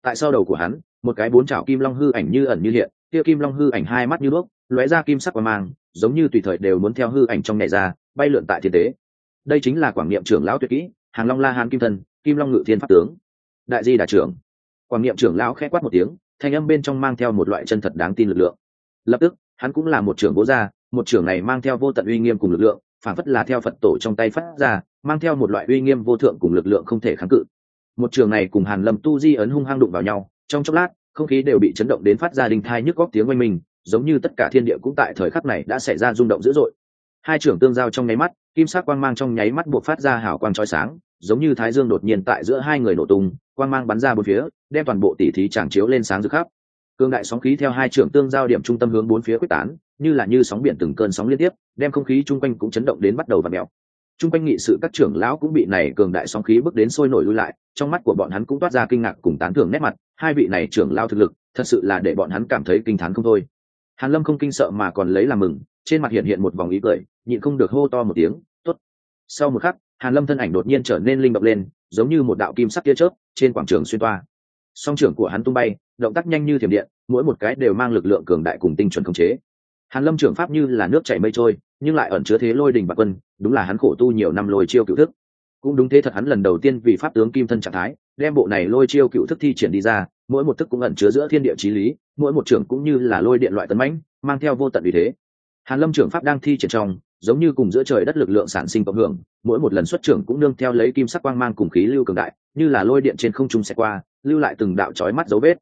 Tại sau đầu của hắn, một cái bốn chảo kim long hư ảnh như ẩn như hiện kia kim long hư ảnh hai mắt như đuốc lóe ra kim sắc và mang giống như tùy thời đều muốn theo hư ảnh trong nhảy ra bay lượn tại thiên tế. Đây chính là quảng niệm trưởng lão tuyệt kỹ hàng long la hán kim Thần, kim long ngự thiên pháp tướng. Đại di đà trưởng. Quảng niệm trưởng lão khẽ quát một tiếng thanh âm bên trong mang theo một loại chân thật đáng tin lực lượng. Lập tức hắn cũng là một trưởng bố gia một trưởng này mang theo vô tận uy nghiêm cùng lực lượng phản phất là theo phật tổ trong tay phát ra mang theo một loại uy nghiêm vô thượng cùng lực lượng không thể kháng cự. Một trường này cùng hàn lâm tu di ấn hung hăng đụng vào nhau trong chốc lát không khí đều bị chấn động đến phát ra đình thai nhức góc tiếng oanh mình giống như tất cả thiên địa cũng tại thời khắc này đã xảy ra rung động dữ dội. Hai trưởng tương giao trong nháy mắt, kim sắc quang mang trong nháy mắt buộc phát ra hào quang chói sáng, giống như thái dương đột nhiên tại giữa hai người nổ tung, quang mang bắn ra bốn phía, đem toàn bộ tỉ thí chẳng chiếu lên sáng rực khắp. Cương đại sóng khí theo hai trưởng tương giao điểm trung tâm hướng bốn phía quyết tán, như là như sóng biển từng cơn sóng liên tiếp, đem không khí chung quanh cũng chấn động đến bắt đầu và mèo chung quanh nghị sự các trưởng lão cũng bị này cường đại sóng khí bước đến sôi nổi lui lại, trong mắt của bọn hắn cũng toát ra kinh ngạc cùng tán thưởng nét mặt, hai vị này trưởng lao thực lực, thật sự là để bọn hắn cảm thấy kinh thán không thôi. Hàn lâm không kinh sợ mà còn lấy làm mừng, trên mặt hiện hiện một vòng ý cười, nhịn không được hô to một tiếng, tốt. Sau một khắc, hàn lâm thân ảnh đột nhiên trở nên linh động lên, giống như một đạo kim sắc tia chớp trên quảng trường xuyên toa. Song trưởng của hắn tung bay, động tác nhanh như thiểm điện, mỗi một cái đều mang lực lượng cường đại cùng tinh chuẩn khống chế. Hàn lâm trưởng pháp như là nước chảy mây trôi nhưng lại ẩn chứa thế lôi đình bạc quân đúng là hắn khổ tu nhiều năm lôi chiêu cựu thức. Cũng đúng thế thật hắn lần đầu tiên vì pháp tướng kim thân trạng thái đem bộ này lôi chiêu cựu thức thi triển đi ra mỗi một thức cũng ẩn chứa giữa thiên địa trí lý mỗi một trưởng cũng như là lôi điện loại tấn mãnh mang theo vô tận vì thế. Hàn lâm trưởng pháp đang thi triển trong giống như cùng giữa trời đất lực lượng sản sinh cộng hưởng mỗi một lần xuất trưởng cũng nương theo lấy kim sắc quang mang cùng khí lưu cường đại như là lôi điện trên không trung sẽ qua lưu lại từng đạo chói mắt dấu vết.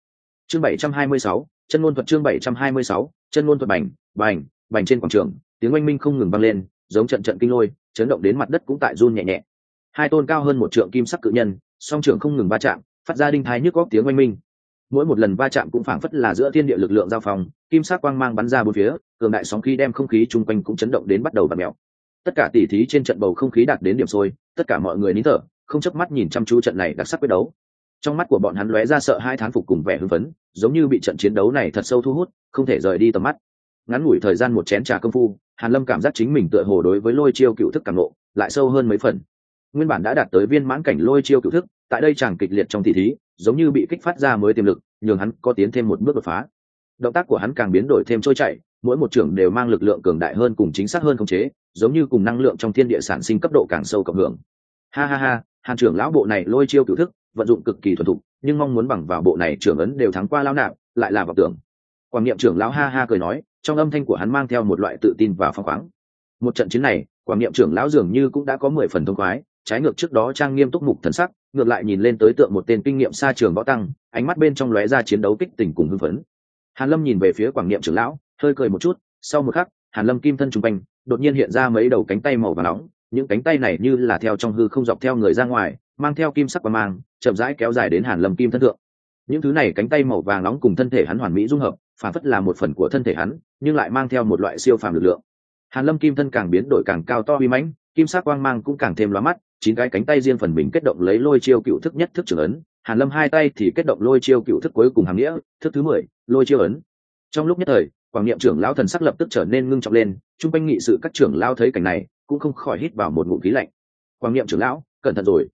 Chương 726, chân ngôn thuật chương 726, chân ngôn thuật bành bành bành trên quảng trường tiếng oanh minh không ngừng vang lên, giống trận trận kinh lôi, chấn động đến mặt đất cũng tại run nhẹ nhẹ. Hai tôn cao hơn một trượng kim sắc cự nhân, song trưởng không ngừng va chạm, phát ra đinh thái nhức góc tiếng oanh minh. Mỗi một lần va chạm cũng phảng phất là giữa thiên địa lực lượng giao phòng kim sắc quang mang bắn ra bốn phía, cường đại sóng khí đem không khí chung quanh cũng chấn động đến bắt đầu và mèo. Tất cả tỉ thí trên trận bầu không khí đạt đến điểm sôi, tất cả mọi người nín thở, không chớp mắt nhìn chăm chú trận này đặc sắc quyết đấu. Trong mắt của bọn hắn lóe ra sợ hai thán phục cùng vẻ hưng phấn, giống như bị trận chiến đấu này thật sâu thu hút, không thể rời đi tầm mắt. Ngắn ngủi thời gian một chén trà công phu hàn lâm cảm giác chính mình tựa hồ đối với lôi chiêu cựu thức càng lộ, lại sâu hơn mấy phần. Nguyên bản đã đạt tới viên mãn cảnh lôi chiêu cựu thức, tại đây chàng kịch liệt trong thị thí, giống như bị kích phát ra mới tiềm lực, nhường hắn có tiến thêm một bước đột phá. Động tác của hắn càng biến đổi thêm trôi chảy, mỗi một trưởng đều mang lực lượng cường đại hơn cùng chính xác hơn khống chế, giống như cùng năng lượng trong thiên địa sản sinh cấp độ càng sâu cộng hưởng. Ha ha ha, hàn trưởng lão bộ này lôi chiêu cựu thức, vận dụng cực kỳ thuần thục, nhưng mong muốn bằng vào bộ này trưởng ấn đều thắng qua lao nạp, lại là vào tưởng. Quảng niệm trưởng lão ha ha cười nói trong âm thanh của hắn mang theo một loại tự tin và phăng khoáng. Một trận chiến này, quảng niệm trưởng lão dường như cũng đã có mười phần thông khoái, trái ngược trước đó trang nghiêm túc mục thần sắc, ngược lại nhìn lên tới tượng một tên kinh nghiệm xa trường võ tăng, ánh mắt bên trong lóe ra chiến đấu kích tình cùng hưng phấn. Hàn lâm nhìn về phía quảng niệm trưởng lão, hơi cười một chút, sau một khắc, hàn lâm kim thân trung quanh, đột nhiên hiện ra mấy đầu cánh tay màu và nóng, những cánh tay này như là theo trong hư không dọc theo người ra ngoài, mang theo kim sắc và mang, chậm rãi kéo dài đến hàn lâm kim thân thượng những thứ này cánh tay màu vàng nóng cùng thân thể hắn hoàn mỹ dung hợp, phản phất là một phần của thân thể hắn, nhưng lại mang theo một loại siêu phàm lực lượng. Hàn lâm kim thân càng biến đổi càng cao to uy mãnh, kim sắc quang mang cũng càng thêm lóa mắt, chín cái cánh tay riêng phần mình kết động lấy lôi chiêu cựu thức nhất thức trưởng ấn. Hàn lâm hai tay thì kết động lôi chiêu cựu thức cuối cùng hàng nghĩa, thức thứ mười, lôi chiêu ấn. Trong lúc nhất thời, quảng niệm trưởng lão thần sắc lập tức trở nên ngưng trọng lên, chung quanh nghị sự các trưởng lão thấy cảnh này, cũng không khỏi hít vào một ngụm khí lạnh. Quảng niệm trưởng lão, cẩn thận rồi.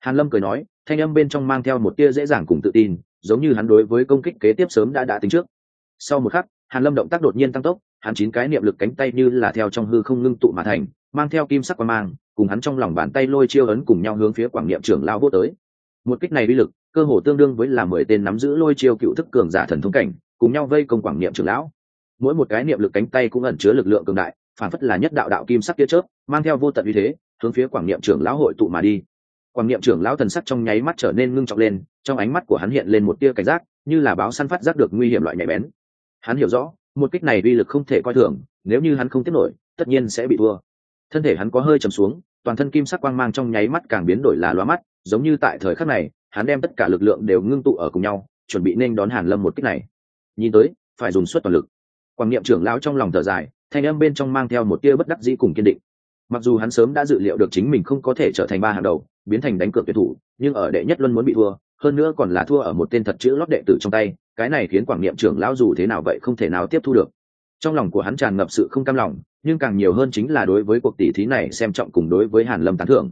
Hàn lâm cười nói, thanh âm bên trong mang theo một tia dễ dàng cùng tự tin giống như hắn đối với công kích kế tiếp sớm đã đã tính trước. Sau một khắc, hàn lâm động tác đột nhiên tăng tốc, hắn chín cái niệm lực cánh tay như là theo trong hư không ngưng tụ mà thành, mang theo kim sắc quang mang, cùng hắn trong lòng bàn tay lôi chiêu ấn cùng nhau hướng phía quảng niệm trưởng lao vô tới. Một kích này uy lực, cơ hồ tương đương với là mười tên nắm giữ lôi chiêu cựu thức cường giả thần thông cảnh, cùng nhau vây công quảng niệm trưởng lão. Mỗi một cái niệm lực cánh tay cũng ẩn chứa lực lượng cường đại, phản phất là nhất đạo đạo kim sắc kia chớp, mang theo vô tận uy thế, hướng phía quảng niệm trưởng lão hội tụ mà đi quảng niệm trưởng lão thần sắc trong nháy mắt trở nên ngưng trọng lên, trong ánh mắt của hắn hiện lên một tia cảnh giác, như là báo săn phát giác được nguy hiểm loại nhạy bén. Hắn hiểu rõ, một kích này uy lực không thể coi thường, nếu như hắn không tiếp nổi, tất nhiên sẽ bị thua. Thân thể hắn có hơi trầm xuống, toàn thân kim sắc quang mang trong nháy mắt càng biến đổi là loa mắt, giống như tại thời khắc này, hắn đem tất cả lực lượng đều ngưng tụ ở cùng nhau, chuẩn bị nên đón hàn lâm một kích này. Nhìn tới, phải dùng suất toàn lực. Quảng niệm trưởng lão trong lòng thở dài, thanh âm bên trong mang theo một tia bất đắc dĩ cùng kiên định. Mặc dù hắn sớm đã dự liệu được chính mình không có thể trở thành ba hàng đầu biến thành đánh cược tuyệt thủ, nhưng ở đệ nhất luân muốn bị thua, hơn nữa còn là thua ở một tên thật chữ lót đệ tử trong tay, cái này khiến quảng niệm trưởng lão dù thế nào vậy không thể nào tiếp thu được. Trong lòng của hắn tràn ngập sự không cam lòng, nhưng càng nhiều hơn chính là đối với cuộc tỷ thí này xem trọng cùng đối với hàn lâm tán thưởng.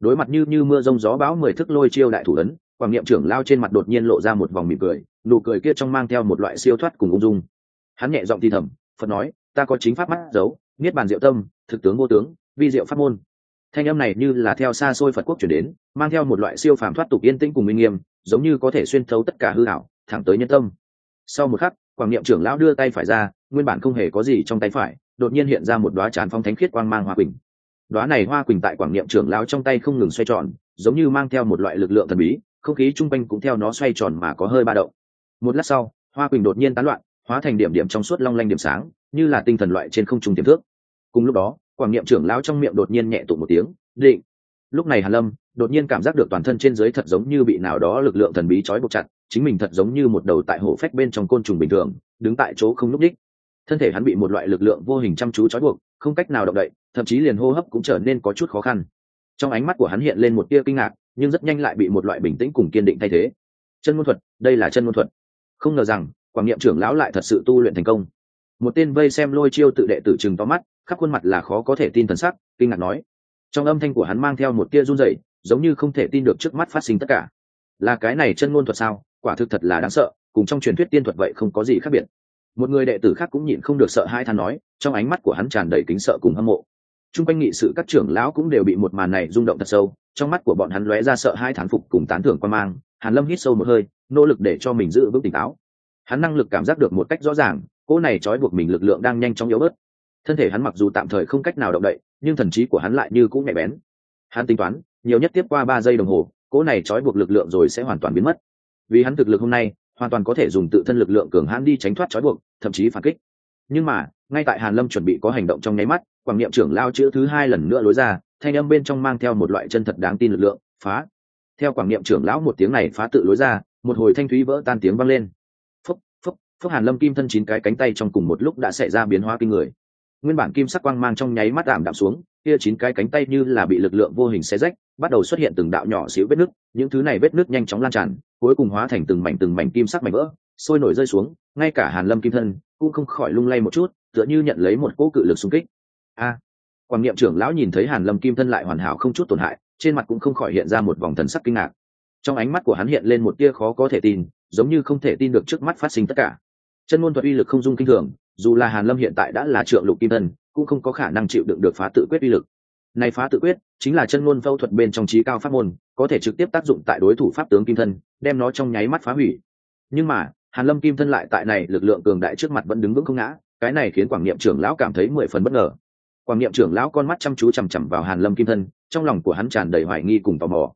Đối mặt như như mưa rông gió bão mười thức lôi chiêu đại thủ ấn, quảng niệm trưởng lao trên mặt đột nhiên lộ ra một vòng mỉm cười, nụ cười kia trong mang theo một loại siêu thoát cùng ung dung. Hắn nhẹ giọng thì thầm, phật nói, ta có chính pháp mắt giấu, niết bàn diệu tâm, thực tướng vô tướng, vi diệu pháp môn thanh âm này như là theo xa xôi phật quốc chuyển đến, mang theo một loại siêu phàm thoát tục yên tĩnh cùng minh nghiêm, giống như có thể xuyên thấu tất cả hư hảo thẳng tới nhân tâm. Sau một khắc, quảng niệm trưởng lão đưa tay phải ra, nguyên bản không hề có gì trong tay phải, đột nhiên hiện ra một đoá chán phong thánh khiết quang mang hoa quỳnh. Đoá này hoa quỳnh tại quảng niệm trưởng lão trong tay không ngừng xoay tròn, giống như mang theo một loại lực lượng thần bí, không khí chung quanh cũng theo nó xoay tròn mà có hơi ba động. Một lát sau, hoa quỳnh đột nhiên tán loạn, hóa thành điểm điểm trong suốt long lanh điểm sáng, như là tinh thần loại trên không trung tiềm thước cùng lúc đó quảng niệm trưởng lão trong miệng đột nhiên nhẹ tụ một tiếng, định. Lúc này hàn lâm đột nhiên cảm giác được toàn thân trên dưới thật giống như bị nào đó lực lượng thần bí trói buộc chặt, chính mình thật giống như một đầu tại hổ phách bên trong côn trùng bình thường, đứng tại chỗ không núp đích thân thể hắn bị một loại lực lượng vô hình chăm chú trói buộc, không cách nào động đậy, thậm chí liền hô hấp cũng trở nên có chút khó khăn. Trong ánh mắt của hắn hiện lên một tia kinh ngạc, nhưng rất nhanh lại bị một loại bình tĩnh cùng kiên định thay thế. Chân môn thuật, đây là chân môn thuật. Không ngờ rằng, quảng niệm trưởng lão lại thật sự tu luyện thành công. Một tên vây xem lôi chiêu tự đệ tử chừng to mắt khắp khuôn mặt là khó có thể tin thần sắc, kinh ngạc nói. Trong âm thanh của hắn mang theo một tia run rẩy, giống như không thể tin được trước mắt phát sinh tất cả. Là cái này chân ngôn thuật sao? Quả thực thật là đáng sợ, cùng trong truyền thuyết tiên thuật vậy không có gì khác biệt. Một người đệ tử khác cũng nhịn không được sợ hai than nói, trong ánh mắt của hắn tràn đầy kính sợ cùng hâm mộ. T r u n g quanh nghị sự các trưởng lão cũng đều bị một màn này rung động thật sâu, trong mắt của bọn hắn lóe ra sợ hai thán phục cùng tán thưởng quan mang, hàn lâm hít sâu một hơi, nỗ lực để cho mình giữ vững tỉnh táo. Hắn năng lực cảm giác được một cách rõ ràng, cỗ này trói buộc mình lực lượng đang nhanh chóng yếu bớt thân thể hắn mặc dù tạm thời không cách nào động đậy, nhưng thần trí của hắn lại như cũng nhạy bén. Hắn tính toán, nhiều nhất tiếp qua ba giây đồng hồ, cỗ này trói buộc lực lượng rồi sẽ hoàn toàn biến mất. Vì hắn thực lực hôm nay, hoàn toàn có thể dùng tự thân lực lượng cường hãn đi tránh thoát trói buộc, thậm chí phản kích. Nhưng mà, ngay tại hàn lâm chuẩn bị có hành động trong nháy mắt, quảng niệm trưởng lao chữ thứ hai lần nữa lối ra, thanh âm bên trong mang theo một loại chân thật đáng tin lực lượng, phá. Theo quảng niệm trưởng lão một tiếng này phá tự lối ra, một hồi thanh thúy vỡ tan tiếng vang lên. Phúc phúc phúc hàn lâm kim thân chín cái cánh tay trong cùng một lúc đã xảy ra biến hóa kinh người nguyên bản kim sắc quang mang trong nháy mắt ảm đạm xuống kia chín cái cánh tay như là bị lực lượng vô hình xé rách bắt đầu xuất hiện từng đạo nhỏ xíu vết nứt những thứ này vết nứt nhanh chóng lan tràn cuối cùng hóa thành từng mảnh từng mảnh kim sắc mảnh vỡ sôi nổi rơi xuống ngay cả hàn lâm kim thân cũng không khỏi lung lay một chút tựa như nhận lấy một cỗ cự lực xung kích. A! À, niệm trưởng lão nhìn thấy hàn lâm kim thân lại hoàn hảo không chút tổn hại trên mặt cũng không khỏi hiện ra một vòng thần sắc kinh ngạc. Trong ánh mắt của hắn hiện lên một tia khó có thể tin giống như không thể tin được trước mắt phát sinh tất cả. Chân ngôn thuật uy lực không dung kinh thường dù là hàn lâm hiện tại đã là trượng lục kim thân, cũng không có khả năng chịu đựng được phá tự quyết uy lực. Này phá tự quyết chính là chân ngôn phẫu thuật bên trong trí cao pháp môn, có thể trực tiếp tác dụng tại đối thủ pháp tướng kim thân, đem nó trong nháy mắt phá hủy. Nhưng mà, hàn lâm kim thân lại tại này lực lượng cường đại trước mặt vẫn đứng vững không ngã, cái này khiến quảng niệm trưởng lão cảm thấy mười phần bất ngờ. Quảng niệm trưởng lão con mắt chăm chú chằm chằm vào hàn lâm kim thân, trong lòng của hắn tràn đầy hoài nghi cùng tò mò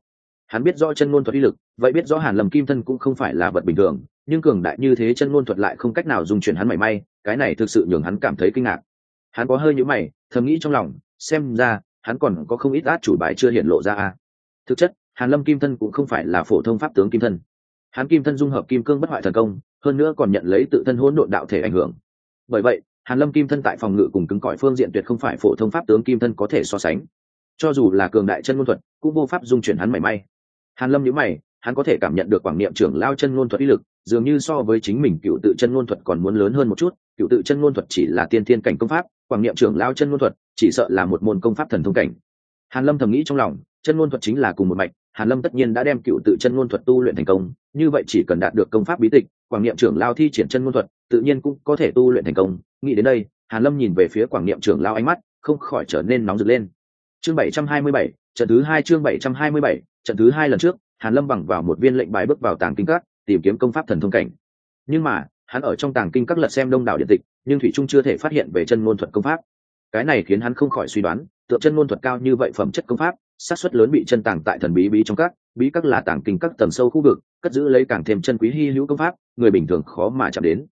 hắn biết rõ chân ngôn thuật uy lực, vậy biết rõ hàn lâm kim thân cũng không phải là vật bình thường, nhưng cường đại như thế chân ngôn thuật lại không cách nào dùng chuyển hắn mảy may, cái này thực sự nhường hắn cảm thấy kinh ngạc. Hắn có hơi nhữ mày, thầm nghĩ trong lòng, xem ra, hắn còn có không ít át chủ bài chưa hiện lộ ra a. Thực chất, hàn lâm kim thân cũng không phải là phổ thông pháp tướng kim thân. Hắn kim thân dung hợp kim cương bất hoại thần công, hơn nữa còn nhận lấy tự thân hỗn độn đạo thể ảnh hưởng. Bởi vậy, hàn lâm kim thân tại phòng ngự cùng cứng cỏi phương diện tuyệt không phải phổ thông pháp tướng kim thân có thể so sánh. Cho dù là cường đại chân ngôn thuật, cũng vô pháp dung chuyển hắn mảy may hàn lâm nhíu mày hắn có thể cảm nhận được quảng niệm trưởng lao chân ngôn thuật uy lực dường như so với chính mình cựu tự chân ngôn thuật còn muốn lớn hơn một chút cựu tự chân ngôn thuật chỉ là tiên thiên cảnh công pháp quảng niệm trưởng lao chân ngôn thuật chỉ sợ là một môn công pháp thần thông cảnh. Hàn lâm thầm nghĩ trong lòng chân ngôn thuật chính là cùng một mạch hàn lâm tất nhiên đã đem cựu tự chân ngôn thuật tu luyện thành công như vậy chỉ cần đạt được công pháp bí tịch quảng niệm trưởng lao thi triển chân ngôn thuật tự nhiên cũng có thể tu luyện thành công. Nghĩ đến đây hàn lâm nhìn về phía quảng niệm trưởng lao ánh mắt không khỏi trở nên nóng rực lên. Chương 727, trận thứ hai chương 727, trận thứ hai lần trước hàn lâm bằng vào một viên lệnh bài bước vào tàng kinh các tìm kiếm công pháp thần thông cảnh. Nhưng mà hắn ở trong tàng kinh các lật xem đông đảo điện tịch nhưng thủy trung chưa thể phát hiện về chân ngôn thuật công pháp. Cái này khiến hắn không khỏi suy đoán tượng chân ngôn thuật cao như vậy phẩm chất công pháp xác suất lớn bị chân tàng tại thần bí bí trong các bí các là tàng kinh các tầng sâu khu vực cất giữ lấy càng thêm chân quý hy hữu công pháp người bình thường khó mà chạm đến.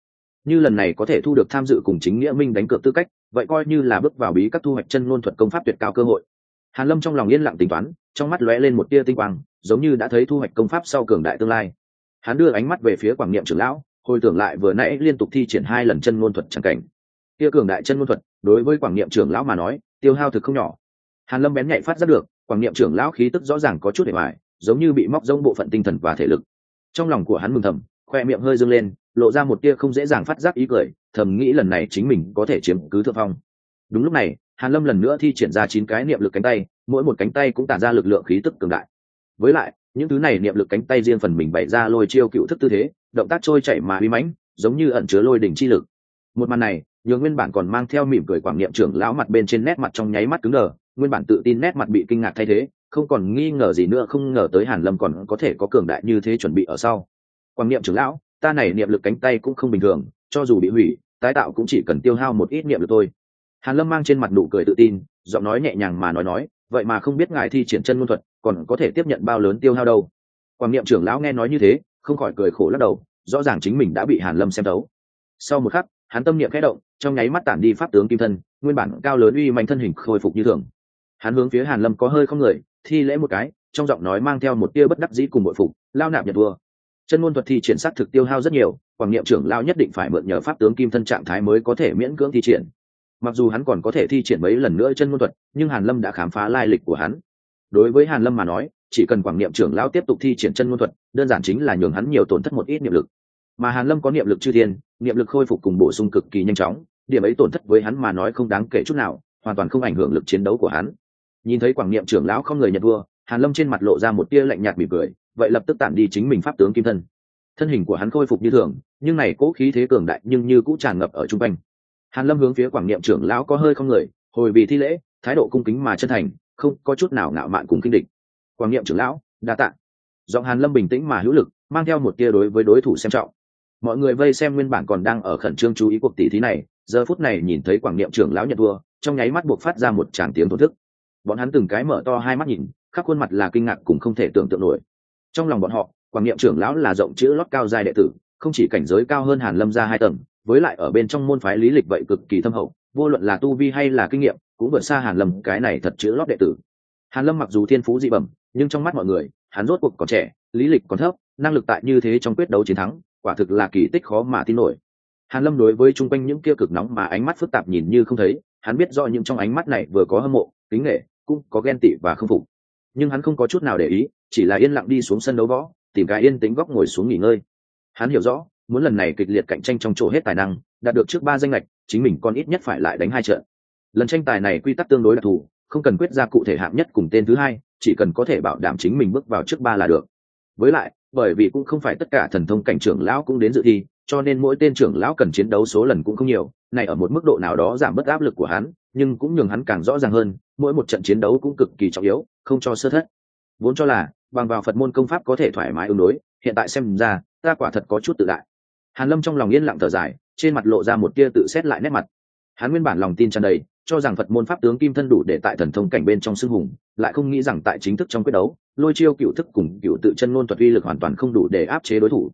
Như lần này có thể thu được tham dự cùng chính nghĩa minh đánh cược tư cách vậy coi như là bước vào bí các thu hoạch chân ngôn thuật công pháp tuyệt cao cơ hội hàn lâm trong lòng yên lặng tính toán, trong mắt lóe lên một tia tinh quang, giống như đã thấy thu hoạch công pháp sau cường đại tương lai. Hắn đưa ánh mắt về phía quảng niệm trưởng lão, hồi tưởng lại vừa nãy liên tục thi triển hai lần chân ngôn thuật chẳng cảnh. Tia cường đại chân ngôn thuật, đối với quảng niệm trưởng lão mà nói, tiêu hao thực không nhỏ. Hàn lâm bén nhạy phát ra được, quảng niệm trưởng lão khí tức rõ ràng có chút để hoài giống như bị móc rông bộ phận tinh thần và thể lực. Trong lòng của hắn mừng thầm, khoe miệng hơi dâng lên, lộ ra một tia không dễ dàng phát giác ý cười, thầm nghĩ lần này chính mình có thể chiếm cứ thượng phong. Đúng lúc này hàn lâm lần nữa thi triển ra chín cái niệm lực cánh tay, mỗi một cánh tay cũng tản ra lực lượng khí tức cường đại. Với lại, những thứ này niệm lực cánh tay riêng phần mình bày ra lôi chiêu cựu thức tư thế, động tác trôi chảy mà uy mãnh, giống như ẩn chứa lôi đỉnh chi lực. Một màn này, nhường nguyên bản còn mang theo mỉm cười quảng niệm trưởng lão mặt bên trên nét mặt trong nháy mắt cứng đờ, nguyên bản tự tin nét mặt bị kinh ngạc thay thế, không còn nghi ngờ gì nữa, không ngờ tới hàn lâm còn có thể có cường đại như thế chuẩn bị ở sau. Quảng niệm trưởng lão, ta này niệm lực cánh tay cũng không bình thường, cho dù bị hủy, tái tạo cũng chỉ cần tiêu hao một ít niệm lực thôi hàn lâm mang trên mặt nụ cười tự tin, giọng nói nhẹ nhàng mà nói nói, vậy mà không biết ngài thi triển chân ngôn thuật, còn có thể tiếp nhận bao lớn tiêu hao đâu? Quan niệm trưởng lão nghe nói như thế, không khỏi cười khổ lắc đầu, rõ ràng chính mình đã bị hàn lâm xem đấu sau một khắc, hắn tâm niệm khẽ động, trong nháy mắt tản đi pháp tướng kim thân, nguyên bản cao lớn uy mạnh thân hình khôi phục như thường. Hắn hướng phía hàn lâm có hơi không người, thi lễ một cái, trong giọng nói mang theo một tia bất đắc dĩ cùng bội phục, lao nạp nhật vua. Chân ngôn thuật thi triển sát thực tiêu hao rất nhiều, quảng niệm trưởng lao nhất định phải mượn nhờ pháp tướng kim thân trạng thái mới có thể miễn cưỡng thi triển mặc dù hắn còn có thể thi triển mấy lần nữa chân ngôn thuật, nhưng hàn lâm đã khám phá lai lịch của hắn. Đối với hàn lâm mà nói, chỉ cần quảng niệm trưởng lão tiếp tục thi triển chân ngôn thuật, đơn giản chính là nhường hắn nhiều tổn thất một ít niệm lực. Mà hàn lâm có niệm lực chư thiên, niệm lực khôi phục cùng bổ sung cực kỳ nhanh chóng, điểm ấy tổn thất với hắn mà nói không đáng kể chút nào, hoàn toàn không ảnh hưởng lực chiến đấu của hắn. Nhìn thấy quảng niệm trưởng lão không người nhận vua hàn lâm trên mặt lộ ra một tia lạnh nhạt mỉm cười, vậy lập tức tản đi chính mình pháp tướng kim thân. Thân hình của hắn khôi phục như thường, nhưng này cố khí thế cường đại nhưng như cũng tràn ngập ở trung quanh hàn lâm hướng phía quảng niệm trưởng lão có hơi không người, hồi vì thi lễ, thái độ cung kính mà chân thành, không có chút nào ngạo mạn cùng kinh địch. Quảng niệm trưởng lão, đa tạ. Giọng hàn lâm bình tĩnh mà hữu lực, mang theo một tia đối với đối thủ xem trọng. Mọi người vây xem nguyên bản còn đang ở khẩn trương chú ý cuộc tỷ thí này, giờ phút này nhìn thấy quảng niệm trưởng lão nhận thua, trong nháy mắt buộc phát ra một tràng tiếng thổn thức. Bọn hắn từng cái mở to hai mắt nhìn, khắp khuôn mặt là kinh ngạc cùng không thể tưởng tượng nổi. Trong lòng bọn họ, quảng niệm trưởng lão là rộng chữ lót cao dài đệ tử, không chỉ cảnh giới cao hơn hàn lâm ra hai tầng với lại ở bên trong môn phái lý lịch vậy cực kỳ thâm hậu, vô luận là tu vi hay là kinh nghiệm, cũng vượt xa hàn lâm, cái này thật chữ lót đệ tử. Hàn lâm mặc dù thiên phú dị bẩm, nhưng trong mắt mọi người, hắn rốt cuộc còn trẻ, lý lịch còn thấp, năng lực tại như thế trong quyết đấu chiến thắng, quả thực là kỳ tích khó mà tin nổi. Hàn lâm đối với chung quanh những kia cực nóng mà ánh mắt phức tạp nhìn như không thấy, hắn biết rõ những trong ánh mắt này vừa có hâm mộ, kính nghệ cũng có ghen tị và không phục. Nhưng hắn không có chút nào để ý, chỉ là yên lặng đi xuống sân đấu võ, tìm cái yên tĩnh góc ngồi xuống nghỉ ngơi. Hắn hiểu rõ muốn lần này kịch liệt cạnh tranh trong chỗ hết tài năng, đạt được trước ba danh lệch chính mình còn ít nhất phải lại đánh hai trận. Lần tranh tài này quy tắc tương đối đặc thù, không cần quyết ra cụ thể hạng nhất cùng tên thứ hai, chỉ cần có thể bảo đảm chính mình bước vào trước ba là được. Với lại, bởi vì cũng không phải tất cả thần thông cảnh trưởng lão cũng đến dự thi, cho nên mỗi tên trưởng lão cần chiến đấu số lần cũng không nhiều, này ở một mức độ nào đó giảm bớt áp lực của hắn, nhưng cũng nhường hắn càng rõ ràng hơn, mỗi một trận chiến đấu cũng cực kỳ trọng yếu, không cho sơ thất. Vốn cho là, bằng vào phật môn công pháp có thể thoải mái ứng đối, hiện tại xem ra, ta quả thật có chút tự đại hàn lâm trong lòng yên lặng thở dài, trên mặt lộ ra một tia tự xét lại nét mặt. Hắn nguyên bản lòng tin tràn đầy, cho rằng phật môn pháp tướng kim thân đủ để tại thần thông cảnh bên trong xưng hùng, lại không nghĩ rằng tại chính thức trong quyết đấu, lôi chiêu cựu thức cùng cựu tự chân ngôn thuật uy lực hoàn toàn không đủ để áp chế đối thủ.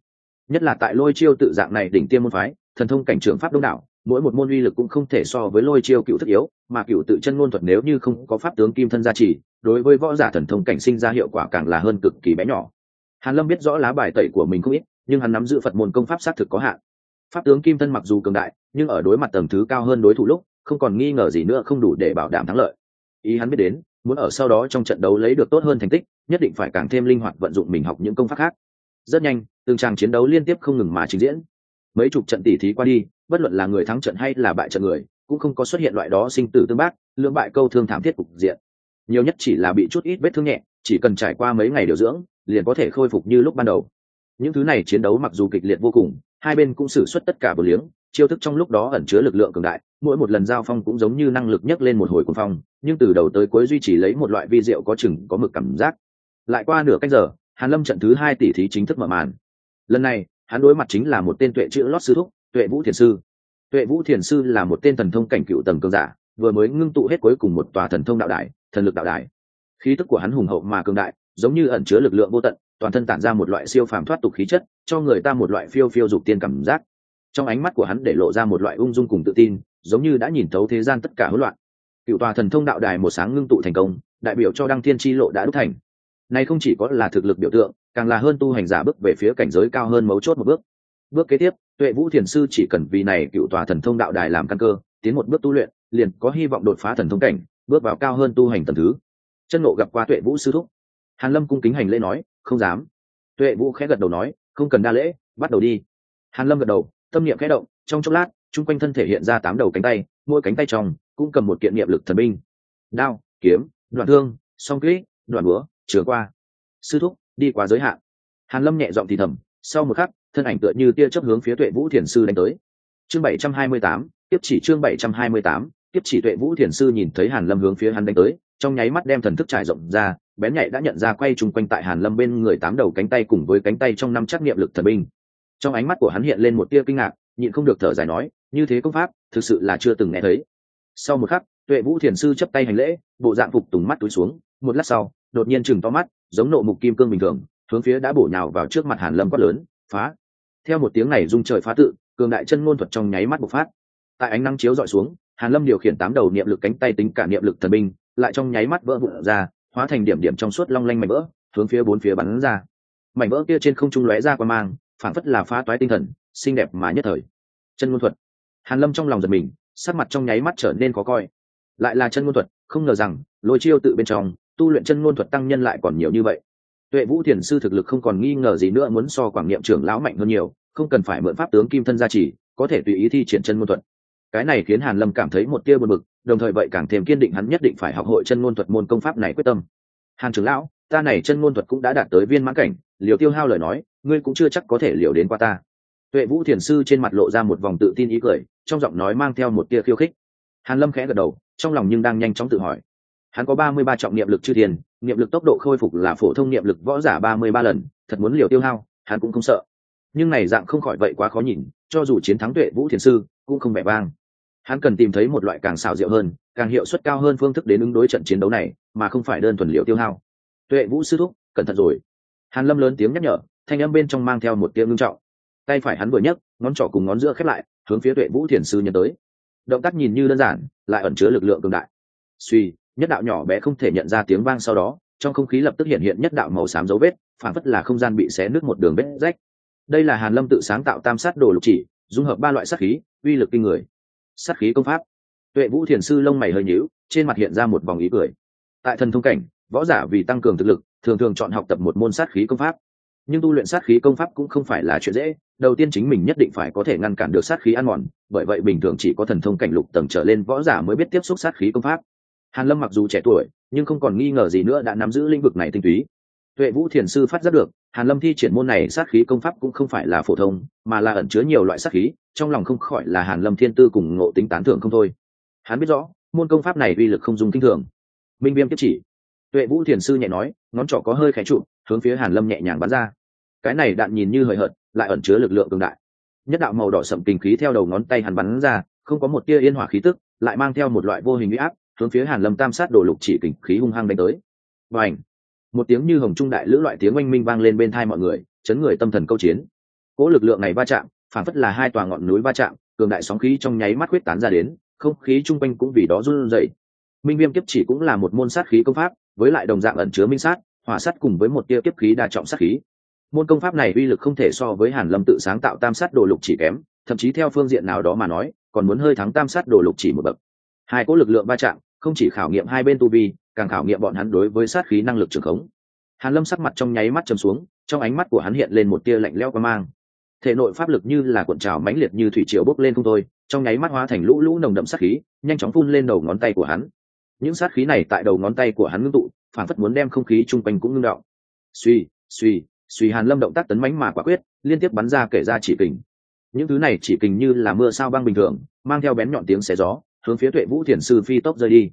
Nhất là tại lôi chiêu tự dạng này đỉnh tiêm môn phái, thần thông cảnh trưởng pháp đông đảo, mỗi một môn uy lực cũng không thể so với lôi chiêu cựu thức yếu, mà cựu tự chân ngôn thuật nếu như không có pháp tướng kim thân gia trì, đối với võ giả thần thông cảnh sinh ra hiệu quả càng là hơn cực kỳ bé nhỏ. Hàn lâm biết rõ lá bài tẩy của mình không ít nhưng hắn nắm giữ phật môn công pháp xác thực có hạn. Pháp tướng kim thân mặc dù cường đại, nhưng ở đối mặt tầng thứ cao hơn đối thủ lúc, không còn nghi ngờ gì nữa, không đủ để bảo đảm thắng lợi. Ý hắn biết đến, muốn ở sau đó trong trận đấu lấy được tốt hơn thành tích, nhất định phải càng thêm linh hoạt vận dụng mình học những công pháp khác. Rất nhanh, từng tràng chiến đấu liên tiếp không ngừng mà trình diễn. Mấy chục trận tỉ thí qua đi, bất luận là người thắng trận hay là bại trận người, cũng không có xuất hiện loại đó sinh tử tương bác, lưỡng bại câu thương thảm thiết cục diện. Nhiều nhất chỉ là bị chút ít vết thương nhẹ, chỉ cần trải qua mấy ngày điều dưỡng, liền có thể khôi phục như lúc ban đầu những thứ này chiến đấu mặc dù kịch liệt vô cùng, hai bên cũng xử suất tất cả bờ liếng, chiêu thức trong lúc đó ẩn chứa lực lượng cường đại, mỗi một lần giao phong cũng giống như năng lực nhấc lên một hồi cuồng phong, nhưng từ đầu tới cuối duy trì lấy một loại vi diệu có chừng, có mực cảm giác. Lại qua nửa cách giờ, hàn lâm trận thứ hai tỷ thí chính thức mở màn. Lần này, hắn đối mặt chính là một tên tuệ chữ lót sư thúc, tuệ vũ thiền sư. Tuệ vũ thiền sư là một tên thần thông cảnh cựu tầng cường giả, vừa mới ngưng tụ hết cuối cùng một tòa thần thông đạo đài, thần lực đạo đài. Khí tức của hắn hùng hậu mà cường đại, giống như ẩn chứa lực lượng vô tận toàn thân tản ra một loại siêu phàm thoát tục khí chất, cho người ta một loại phiêu phiêu dục tiên cảm giác. Trong ánh mắt của hắn để lộ ra một loại ung dung cùng tự tin, giống như đã nhìn thấu thế gian tất cả hỗn loạn. Cựu tòa thần thông đạo đài một sáng ngưng tụ thành công, đại biểu cho đăng thiên tri lộ đã đúc thành. Này không chỉ có là thực lực biểu tượng, càng là hơn tu hành giả bước về phía cảnh giới cao hơn mấu chốt một bước. Bước kế tiếp, tuệ vũ thiền sư chỉ cần vì này cựu tòa thần thông đạo đài làm căn cơ, tiến một bước tu luyện, liền có hy vọng đột phá thần thông cảnh, bước vào cao hơn tu hành tầm thứ. Chân ngộ gặp qua tuệ vũ sư thúc. Hàn lâm cung kính hành lễ nói không dám. Tuệ vũ khẽ gật đầu nói, không cần đa lễ, bắt đầu đi. Hàn lâm gật đầu, tâm niệm khẽ động, trong chốc lát, chung quanh thân thể hiện ra tám đầu cánh tay, mỗi cánh tay trong cũng cầm một kiện niệm lực thần binh. Đao, kiếm, đoạn thương, song kỹ, đoạn búa trường qua. Sư thúc, đi qua giới hạn. Hàn lâm nhẹ giọng thì thầm, sau một khắc, thân ảnh tựa như tia chớp hướng phía tuệ vũ thiền sư đánh tới. Chương bảy trăm hai mươi tám, tiếp chỉ chương bảy trăm hai mươi tám, tiếp chỉ tuệ vũ thiền sư nhìn thấy hàn lâm hướng phía hắn đánh tới trong nháy mắt đem thần thức trải rộng ra, bén nhạy đã nhận ra quay chung quanh tại hàn lâm bên người tám đầu cánh tay cùng với cánh tay trong năm chắc nghiệm lực thần binh. Trong ánh mắt của hắn hiện lên một tia kinh ngạc, nhịn không được thở dài nói, như thế công pháp, thực sự là chưa từng nghe thấy. Sau một khắc, tuệ vũ thiền sư chấp tay hành lễ, bộ dạng phục tùng mắt túi xuống, một lát sau, đột nhiên chừng to mắt, giống nộ mục kim cương bình thường, hướng phía đã bổ nhào vào trước mặt hàn lâm quát lớn, phá! Theo một tiếng này rung trời phá tự, cường đại chân ngôn thuật trong nháy mắt bộc phát. Tại ánh nắng chiếu dọi xuống hàn lâm điều khiển tám đầu niệm lực cánh tay tính cả niệm lực thần binh, lại trong nháy mắt vỡ vụn ra, hóa thành điểm điểm trong suốt long lanh mảnh vỡ, hướng phía bốn phía bắn ra. Mảnh vỡ kia trên không trung lóe ra qua mang phản phất là phá toái tinh thần, xinh đẹp mà nhất thời. Chân ngôn thuật. Hàn lâm trong lòng giật mình, sắc mặt trong nháy mắt trở nên khó coi. Lại là chân ngôn thuật, không ngờ rằng, lôi chiêu tự bên trong, tu luyện chân ngôn thuật tăng nhân lại còn nhiều như vậy. Tuệ vũ thiền sư thực lực không còn nghi ngờ gì nữa, muốn so quảng niệm trưởng lão mạnh hơn nhiều, không cần phải mượn pháp tướng kim thân gia trì, có thể tùy ý thi triển chân ngôn thuật cái này khiến hàn lâm cảm thấy một tia buồn bực, đồng thời vậy càng thêm kiên định hắn nhất định phải học hội chân ngôn thuật môn công pháp này quyết tâm. Hàn trưởng lão, ta này chân ngôn thuật cũng đã đạt tới viên mãn cảnh, liều tiêu hao lời nói, ngươi cũng chưa chắc có thể liều đến qua ta. Tuệ vũ thiền sư trên mặt lộ ra một vòng tự tin ý cười, trong giọng nói mang theo một tia khiêu khích. Hàn lâm khẽ gật đầu, trong lòng nhưng đang nhanh chóng tự hỏi. Hắn có ba mươi ba trọng niệm lực chư thiền niệm lực tốc độ khôi phục là phổ thông niệm lực võ giả ba mươi ba lần, thật muốn liều tiêu hao, hắn cũng không sợ. Nhưng này dạng không khỏi vậy quá khó nhìn, cho dù chiến thắng tuệ vũ thiền sư, cũng không vẻ vang hắn cần tìm thấy một loại càng xảo diệu hơn, càng hiệu suất cao hơn phương thức đến ứng đối trận chiến đấu này, mà không phải đơn thuần liệu tiêu hao. Tuệ vũ sư thúc, cẩn thận rồi. Hàn lâm lớn tiếng nhắc nhở, thanh âm bên trong mang theo một tiếng ngưng trọng. Tay phải hắn vừa nhấc, ngón trỏ cùng ngón giữa khép lại, hướng phía tuệ vũ thiền sư nhận tới. Động tác nhìn như đơn giản, lại ẩn chứa lực lượng cường đại. Suy, nhất đạo nhỏ bé không thể nhận ra tiếng vang sau đó, trong không khí lập tức hiện hiện nhất đạo màu xám dấu vết, phản phất là không gian bị xé nứt một đường vết rách. Đây là hàn lâm tự sáng tạo tam sát đồ lục chỉ, dung hợp ba loại sát khí, uy lực kinh người sát khí công pháp. Tuệ vũ thiền sư lông mày hơi nhíu, trên mặt hiện ra một vòng ý cười. Tại thần thông cảnh, võ giả vì tăng cường thực lực, thường thường chọn học tập một môn sát khí công pháp. Nhưng tu luyện sát khí công pháp cũng không phải là chuyện dễ, đầu tiên chính mình nhất định phải có thể ngăn cản được sát khí ăn mòn, bởi vậy bình thường chỉ có thần thông cảnh lục tầng trở lên võ giả mới biết tiếp xúc sát khí công pháp. Hàn lâm mặc dù trẻ tuổi, nhưng không còn nghi ngờ gì nữa đã nắm giữ lĩnh vực này tinh túy. Tuệ vũ thiền sư phát giác được hàn lâm thi triển môn này sát khí công pháp cũng không phải là phổ thông, mà là ẩn chứa nhiều loại sát khí, trong lòng không khỏi là hàn lâm thiên tư cùng ngộ tính tán thưởng không thôi. Hắn biết rõ, môn công pháp này uy lực không dùng kinh thường. Minh viêm kiếp chỉ. Tuệ vũ thiền sư nhẹ nói, ngón trỏ có hơi khẽ trụ, hướng phía hàn lâm nhẹ nhàng bắn ra. Cái này đạn nhìn như hời hợt, lại ẩn chứa lực lượng cường đại. Nhất đạo màu đỏ sậm kinh khí theo đầu ngón tay hàn bắn ra, không có một tia yên hỏa khí tức, lại mang theo một loại vô hình uy áp, hướng phía hàn lâm tam sát đổ lục chỉ kình khí hung hăng đánh tới. Và ảnh một tiếng như hồng trung đại lữ loại tiếng oanh minh vang lên bên thai mọi người, chấn người tâm thần câu chiến. Cỗ lực lượng này va chạm, phản phất là hai tòa ngọn núi va chạm, cường đại sóng khí trong nháy mắt huyết tán ra đến, không khí chung quanh cũng vì đó run rẩy. Minh viêm kiếp chỉ cũng là một môn sát khí công pháp, với lại đồng dạng ẩn chứa minh sát, hỏa sát cùng với một tia kiếp khí đa trọng sát khí. Môn công pháp này uy lực không thể so với hàn lâm tự sáng tạo tam sát đồ lục chỉ kém, thậm chí theo phương diện nào đó mà nói, còn muốn hơi thắng tam sát đồ lục chỉ một bậc. Hai cỗ lực lượng va chạm không chỉ khảo nghiệm hai bên tu vi, càng khảo nghiệm bọn hắn đối với sát khí năng lực trường khống. Hàn lâm sắc mặt trong nháy mắt chầm xuống, trong ánh mắt của hắn hiện lên một tia lạnh lẽo qua mang. Thể nội pháp lực như là cuộn trào mãnh liệt như thủy triều bốc lên không thôi, trong nháy mắt hóa thành lũ lũ nồng đậm sát khí, nhanh chóng phun lên đầu ngón tay của hắn. Những sát khí này tại đầu ngón tay của hắn ngưng tụ, phản phất muốn đem không khí chung quanh cũng ngưng đọng. suy suy suy, hàn lâm động tác tấn mãnh mà quả quyết, liên tiếp bắn ra kể ra chỉ kình. Những thứ này chỉ kình như là mưa sao băng bình thường, mang theo bén nhọn tiếng xé gió hướng phía tuệ vũ thiền sư phi tốc rơi đi.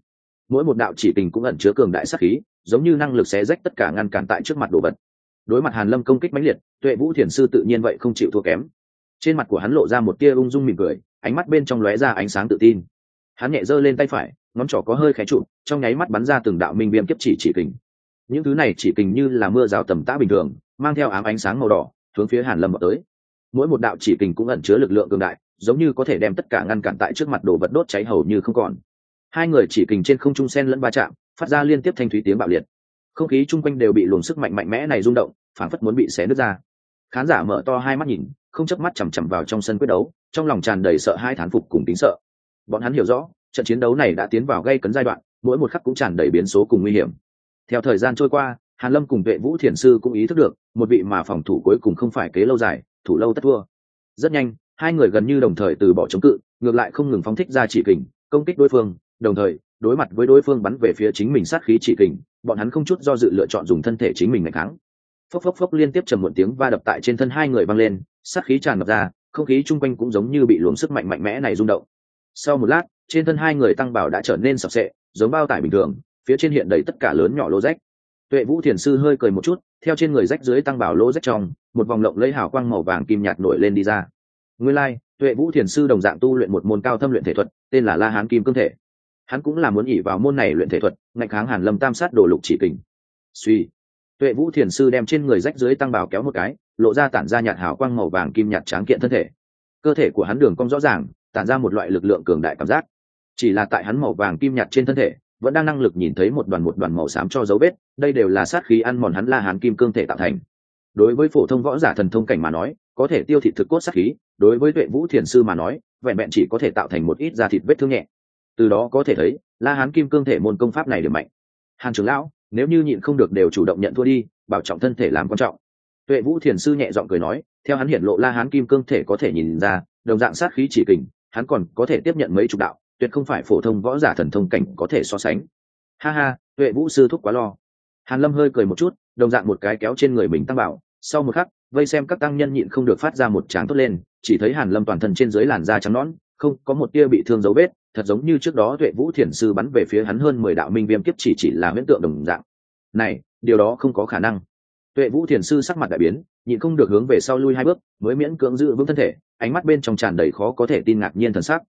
Mỗi một đạo chỉ tình cũng ẩn chứa cường đại sát khí, giống như năng lực xé rách tất cả ngăn cản tại trước mặt đồ vật. Đối mặt hàn lâm công kích mãnh liệt, tuệ vũ thiền sư tự nhiên vậy không chịu thua kém. Trên mặt của hắn lộ ra một tia ung dung mỉm cười, ánh mắt bên trong lóe ra ánh sáng tự tin. Hắn nhẹ giơ lên tay phải, ngón trỏ có hơi khé trụ, trong nháy mắt bắn ra từng đạo minh viêm kiếp chỉ chỉ kình. Những thứ này chỉ kình như là mưa rào tầm tã bình thường, mang theo ám ánh sáng màu đỏ, hướng phía hàn lâm vào tới. Mỗi một đạo chỉ kình cũng ẩn chứa lực lượng cường đại giống như có thể đem tất cả ngăn cản tại trước mặt đồ vật đốt cháy hầu như không còn. Hai người chỉ kình trên không trung sen lẫn va chạm, phát ra liên tiếp thanh thúy tiếng bạo liệt. Không khí chung quanh đều bị luồng sức mạnh mạnh mẽ này rung động, phảng phất muốn bị xé nứt ra. Khán giả mở to hai mắt nhìn, không chớp mắt chằm chằm vào trong sân quyết đấu, trong lòng tràn đầy sợ hai thán phục cùng tính sợ. Bọn hắn hiểu rõ, trận chiến đấu này đã tiến vào gây cấn giai đoạn, mỗi một khắc cũng tràn đầy biến số cùng nguy hiểm. Theo thời gian trôi qua, hàn lâm cùng vệ vũ thiền sư cũng ý thức được, một vị mà phòng thủ cuối cùng không phải kế lâu dài, thủ lâu tất thua. Rất nhanh hai người gần như đồng thời từ bỏ chống cự, ngược lại không ngừng phóng thích ra chỉ kình, công kích đối phương, đồng thời, đối mặt với đối phương bắn về phía chính mình sát khí chỉ kình, bọn hắn không chút do dự lựa chọn dùng thân thể chính mình ngày kháng. Phốc phốc phốc liên tiếp trầm một tiếng va đập tại trên thân hai người văng lên, sát khí tràn ngập ra, không khí chung quanh cũng giống như bị luồng sức mạnh mạnh mẽ này rung động. Sau một lát, trên thân hai người tăng bảo đã trở nên sập sệ, giống bao tải bình thường, phía trên hiện đầy tất cả lớn nhỏ lô rách. Tuệ vũ thiền sư hơi cười một chút, theo trên người rách dưới tăng bảo lô rách trong, một vòng lộng lấy hào quang màu vàng kim nhạt nổi lên đi ra nguyên lai、like, tuệ vũ thiền sư đồng dạng tu luyện một môn cao thâm luyện thể thuật tên là la hán kim cương thể. Hắn cũng là muốn ỉ vào môn này luyện thể thuật ngạch kháng hàn lâm tam sát đồ lục chỉ kình. Suy. Tuệ vũ thiền sư đem trên người rách dưới tăng bào kéo một cái lộ ra tản ra nhạt hào quang màu vàng kim nhạt tráng kiện thân thể. Cơ thể của hắn đường cong rõ ràng tản ra một loại lực lượng cường đại cảm giác. Chỉ là tại hắn màu vàng kim nhạt trên thân thể vẫn đang năng lực nhìn thấy một đoàn một đoàn màu xám cho dấu vết đây đều là sát khí ăn mòn hắn la hán kim cương thể tạo thành. Đối với phổ thông võ giả thần thông cảnh mà nói có thể tiêu thị thực cốt sát khí đối với tuệ vũ thiền sư mà nói, vẹn vẹn chỉ có thể tạo thành một ít da thịt vết thương nhẹ. Từ đó có thể thấy, la hán kim cương thể môn công pháp này điểm mạnh. Hàn trưởng lão, nếu như nhịn không được đều chủ động nhận thua đi, bảo trọng thân thể làm quan trọng. Tuệ vũ thiền sư nhẹ giọng cười nói, theo hắn hiển lộ la hán kim cương thể có thể nhìn ra, đồng dạng sát khí chỉ kình, hắn còn có thể tiếp nhận mấy chục đạo, tuyệt không phải phổ thông võ giả thần thông cảnh có thể so sánh. Ha ha, tuệ vũ sư thúc quá lo. Hàn lâm hơi cười một chút, đồng dạng một cái kéo trên người mình tăng bảo, sau một khắc, vây xem các tăng nhân nhịn không được phát ra một tráng tốt lên chỉ thấy hàn lâm toàn thân trên dưới làn da trắng nõn, không có một tia bị thương dấu vết, thật giống như trước đó tuệ vũ thiền sư bắn về phía hắn hơn mười đạo minh viêm kiếp chỉ chỉ là huyễn tượng đồng dạng. Này, điều đó không có khả năng. Tuệ vũ thiền sư sắc mặt đại biến, nhịn không được hướng về sau lui hai bước, mới miễn cưỡng giữ vững thân thể, ánh mắt bên trong tràn đầy khó có thể tin ngạc nhiên thần sắc.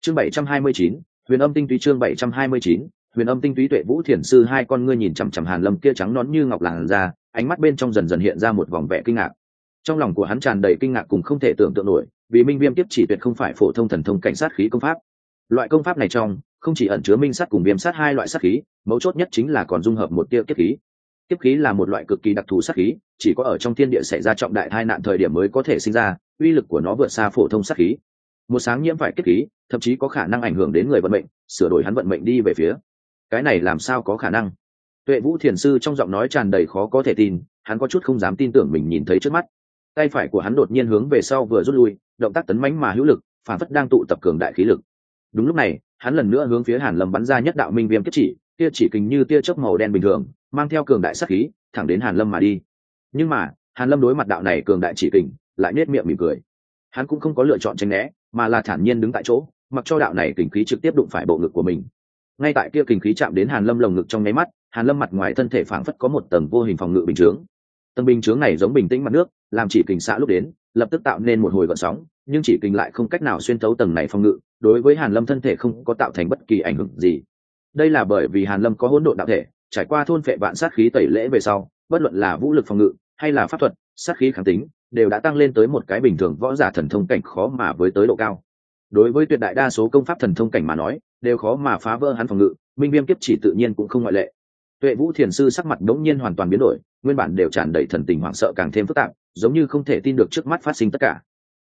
Chương bảy trăm hai mươi chín, huyền âm tinh túy chương bảy trăm hai mươi chín, huyền âm tinh túy tuệ vũ thiền sư hai con ngươi nhìn chằm chằm hàn lâm kia trắng nón như ngọc làn ra ánh mắt bên trong dần dần hiện ra một vòng vẻ kinh ngạc trong lòng của hắn tràn đầy kinh ngạc cùng không thể tưởng tượng nổi, vì minh viêm tiếp chỉ tuyệt không phải phổ thông thần thông cảnh sát khí công pháp. Loại công pháp này trong, không chỉ ẩn chứa minh sát cùng viêm sát hai loại sát khí, mấu chốt nhất chính là còn dung hợp một tia kiếp khí. Kiếp khí là một loại cực kỳ đặc thù sát khí, chỉ có ở trong thiên địa xảy ra trọng đại tai nạn thời điểm mới có thể sinh ra, uy lực của nó vượt xa phổ thông sát khí. Một sáng nhiễm phải kiếp khí, thậm chí có khả năng ảnh hưởng đến người vận mệnh, sửa đổi hắn vận mệnh đi về phía. Cái này làm sao có khả năng? Tuệ vũ thiền sư trong giọng nói tràn đầy khó có thể tin, hắn có chút không dám tin tưởng mình nhìn thấy trước mắt tay phải của hắn đột nhiên hướng về sau vừa rút lui, động tác tấn mánh mà hữu lực, phản phất đang tụ tập cường đại khí lực. Đúng lúc này, hắn lần nữa hướng phía hàn lâm bắn ra nhất đạo minh viêm kiếp chỉ tia chỉ kình như tia chớp màu đen bình thường, mang theo cường đại sát khí, thẳng đến hàn lâm mà đi. Nhưng mà, hàn lâm đối mặt đạo này cường đại chỉ kình, lại nết miệng mỉm cười. Hắn cũng không có lựa chọn tránh né, mà là thản nhiên đứng tại chỗ, mặc cho đạo này kình khí trực tiếp đụng phải bộ ngực của mình. Ngay tại kia kình khí chạm đến hàn lâm lồng ngực trong nháy mắt, hàn lâm mặt ngoài thân thể phảng phất có một tầng vô hình phòng ngự bình chướng tầng bình chướng này giống bình tĩnh mặt nước, làm chỉ kình xạ lúc đến, lập tức tạo nên một hồi gợn sóng, nhưng chỉ kình lại không cách nào xuyên thấu tầng này phòng ngự, đối với hàn lâm thân thể không có tạo thành bất kỳ ảnh hưởng gì. Đây là bởi vì hàn lâm có hỗn độn đạo thể, trải qua thôn phệ vạn sát khí tẩy lễ về sau, bất luận là vũ lực phòng ngự hay là pháp thuật, sát khí kháng tính, đều đã tăng lên tới một cái bình thường võ giả thần thông cảnh khó mà với tới độ cao. Đối với tuyệt đại đa số công pháp thần thông cảnh mà nói, đều khó mà phá vỡ hắn phòng ngự, minh viêm kiếp chỉ tự nhiên cũng không ngoại lệ tuệ vũ thiền sư sắc mặt đống nhiên hoàn toàn biến đổi, nguyên bản đều tràn đầy thần tình hoảng sợ càng thêm phức tạp, giống như không thể tin được trước mắt phát sinh tất cả.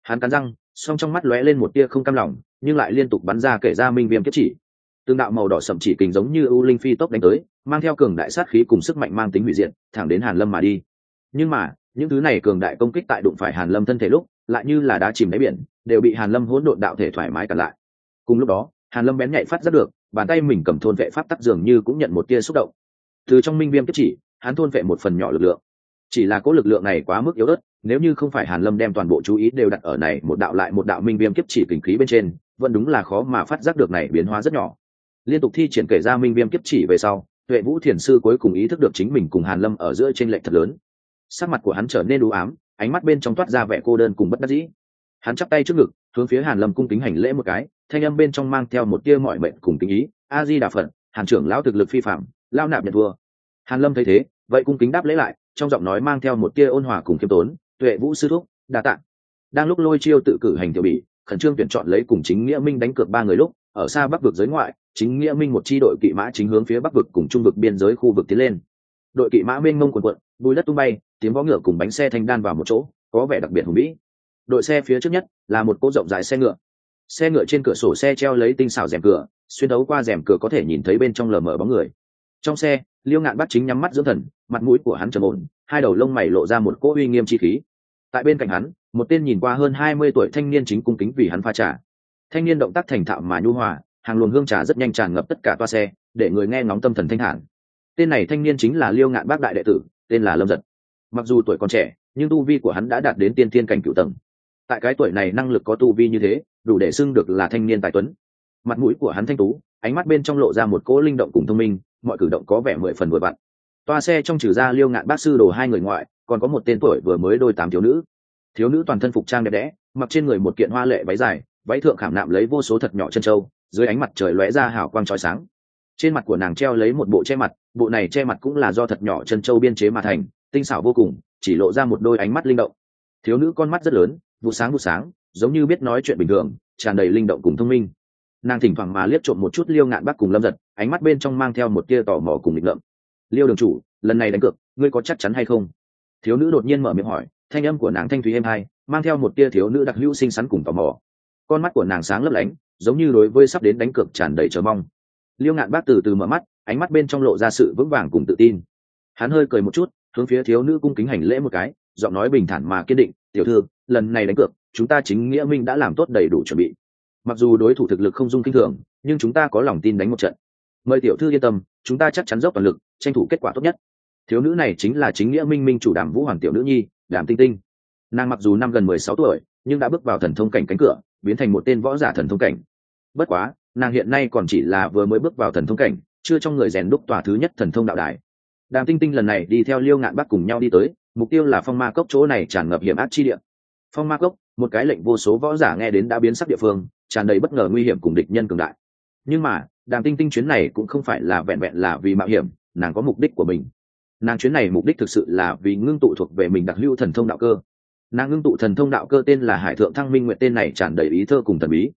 Hắn cắn răng, song trong mắt lóe lên một tia không cam lòng, nhưng lại liên tục bắn ra kể ra minh viêm kiếp chỉ. Tương đạo màu đỏ sậm chỉ kình giống như u linh phi tốc đánh tới, mang theo cường đại sát khí cùng sức mạnh mang tính hủy diệt, thẳng đến hàn lâm mà đi. Nhưng mà, những thứ này cường đại công kích tại đụng phải hàn lâm thân thể lúc, lại như là đá chìm đáy biển, đều bị hàn lâm hỗn độn đạo thể thoải mái cản lại. Cùng lúc đó, hàn lâm bén nhạy phát rất được, bàn tay mình cầm thôn vệ pháp tắc dường như cũng nhận một tia xúc động từ trong minh viêm kiếp chỉ, hắn thôn vệ một phần nhỏ lực lượng. Chỉ là cố lực lượng này quá mức yếu ớt, nếu như không phải hàn lâm đem toàn bộ chú ý đều đặt ở này một đạo lại một đạo minh viêm kiếp chỉ kình khí bên trên, vẫn đúng là khó mà phát giác được này biến hóa rất nhỏ. Liên tục thi triển kể ra minh viêm kiếp chỉ về sau, tuệ vũ thiền sư cuối cùng ý thức được chính mình cùng hàn lâm ở giữa trên lệch thật lớn. Sắc mặt của hắn trở nên u ám, ánh mắt bên trong toát ra vẻ cô đơn cùng bất đắc dĩ. Hắn chắp tay trước ngực, hướng phía hàn lâm cung kính hành lễ một cái, thanh âm bên trong mang theo một tia mọi mệnh cùng kính ý. A di đà phật, hàn trưởng lão thực lực phi phạm lao nạp nhận thua. Hàn lâm thấy thế, vậy cung kính đáp lễ lại, trong giọng nói mang theo một tia ôn hòa cùng khiêm tốn, tuệ vũ sư thúc, đa tạng đang lúc lôi chiêu tự cử hành tiểu bị khẩn trương tuyển chọn lấy cùng chính nghĩa minh đánh cược ba người lúc, ở xa bắc vực giới ngoại, chính nghĩa minh một chi đội kỵ mã chính hướng phía bắc vực cùng trung vực biên giới khu vực tiến lên. Đội kỵ mã mênh mông quần quận bùi đất tung bay, tiếng vó ngựa cùng bánh xe thanh đan vào một chỗ, có vẻ đặc biệt hùng vĩ. Đội xe phía trước nhất là một cỗ rộng dài xe ngựa. Xe ngựa trên cửa sổ xe treo lấy tinh xảo rèm cửa, xuyên đấu qua rèm cửa có thể nhìn thấy bên trong lờ mờ bóng người trong xe, liêu ngạn bắt chính nhắm mắt dưỡng thần, mặt mũi của hắn trầm ổn, hai đầu lông mày lộ ra một cỗ uy nghiêm chi khí. Tại bên cạnh hắn, một tên nhìn qua hơn hai mươi tuổi thanh niên chính cung kính vì hắn pha trà. Thanh niên động tác thành thạo mà nhu hòa, hàng luồng hương trà rất nhanh tràn ngập tất cả toa xe, để người nghe ngóng tâm thần thanh thản. Tên này thanh niên chính là liêu ngạn bác đại đệ tử, tên là lâm giật. Mặc dù tuổi còn trẻ, nhưng tu vi của hắn đã đạt đến tiên thiên cảnh cựu tầng. Tại cái tuổi này năng lực có tu vi như thế, đủ để xưng được là thanh niên tài tuấn. Mặt mũi của hắn thanh tú, ánh mắt bên trong lộ ra một cỗ linh động cùng thông minh mọi cử động có vẻ mười phần vừa vặn. Toa xe trong trừ ra liêu ngạn bác sư đồ hai người ngoại, còn có một tên tuổi vừa mới đôi tám thiếu nữ. Thiếu nữ toàn thân phục trang đẹp đẽ, mặc trên người một kiện hoa lệ váy dài, váy thượng khảm nạm lấy vô số thật nhỏ chân trâu, dưới ánh mặt trời lóe ra hào quang trói sáng. Trên mặt của nàng treo lấy một bộ che mặt, bộ này che mặt cũng là do thật nhỏ chân trâu biên chế mà thành, tinh xảo vô cùng, chỉ lộ ra một đôi ánh mắt linh động. Thiếu nữ con mắt rất lớn, vụ sáng vụ sáng, giống như biết nói chuyện bình thường, tràn đầy linh động cùng thông minh nàng thỉnh thoảng mà liếc trộm một chút liêu ngạn bắc cùng lâm giật, ánh mắt bên trong mang theo một tia tò mò cùng nghịch ngợm. Liêu đường chủ, lần này đánh cược, ngươi có chắc chắn hay không? Thiếu nữ đột nhiên mở miệng hỏi, thanh âm của nàng thanh thúy êm hai mang theo một tia thiếu nữ đặc hữu xinh xắn cùng tò mò. Con mắt của nàng sáng lấp lánh, giống như đối với sắp đến đánh cược tràn đầy chờ mong. Liêu ngạn bác từ từ mở mắt, ánh mắt bên trong lộ ra sự vững vàng cùng tự tin. Hắn hơi cười một chút, hướng phía thiếu nữ cung kính hành lễ một cái, giọng nói bình thản mà kiên định, tiểu thư, lần này đánh cược, chúng ta chính nghĩa minh đã làm tốt đầy đủ chuẩn bị mặc dù đối thủ thực lực không dung kinh thường, nhưng chúng ta có lòng tin đánh một trận. Mời tiểu thư yên tâm, chúng ta chắc chắn dốc toàn lực, tranh thủ kết quả tốt nhất. Thiếu nữ này chính là chính nghĩa minh minh chủ đàm vũ hoàng tiểu nữ nhi, đàm tinh tinh. Nàng mặc dù năm gần mười sáu tuổi, nhưng đã bước vào thần thông cảnh cánh cửa, biến thành một tên võ giả thần thông cảnh. Bất quá, nàng hiện nay còn chỉ là vừa mới bước vào thần thông cảnh, chưa trong người rèn đúc tòa thứ nhất thần thông đạo đài. Đàm tinh tinh lần này đi theo liêu ngạn bắc cùng nhau đi tới, mục tiêu là phong ma cốc chỗ này tràn ngập hiểm ác chi địa phong ma cốc, một cái lệnh vô số võ giả nghe đến đã biến sắc địa phương, tràn đầy bất ngờ nguy hiểm cùng địch nhân cường đại. Nhưng mà, đàm tinh tinh chuyến này cũng không phải là vẹn vẹn là vì mạo hiểm, nàng có mục đích của mình. Nàng chuyến này mục đích thực sự là vì ngưng tụ thuộc về mình đặc lưu thần thông đạo cơ. Nàng ngưng tụ thần thông đạo cơ tên là hải thượng thăng minh nguyện tên này tràn đầy ý thơ cùng thần bí.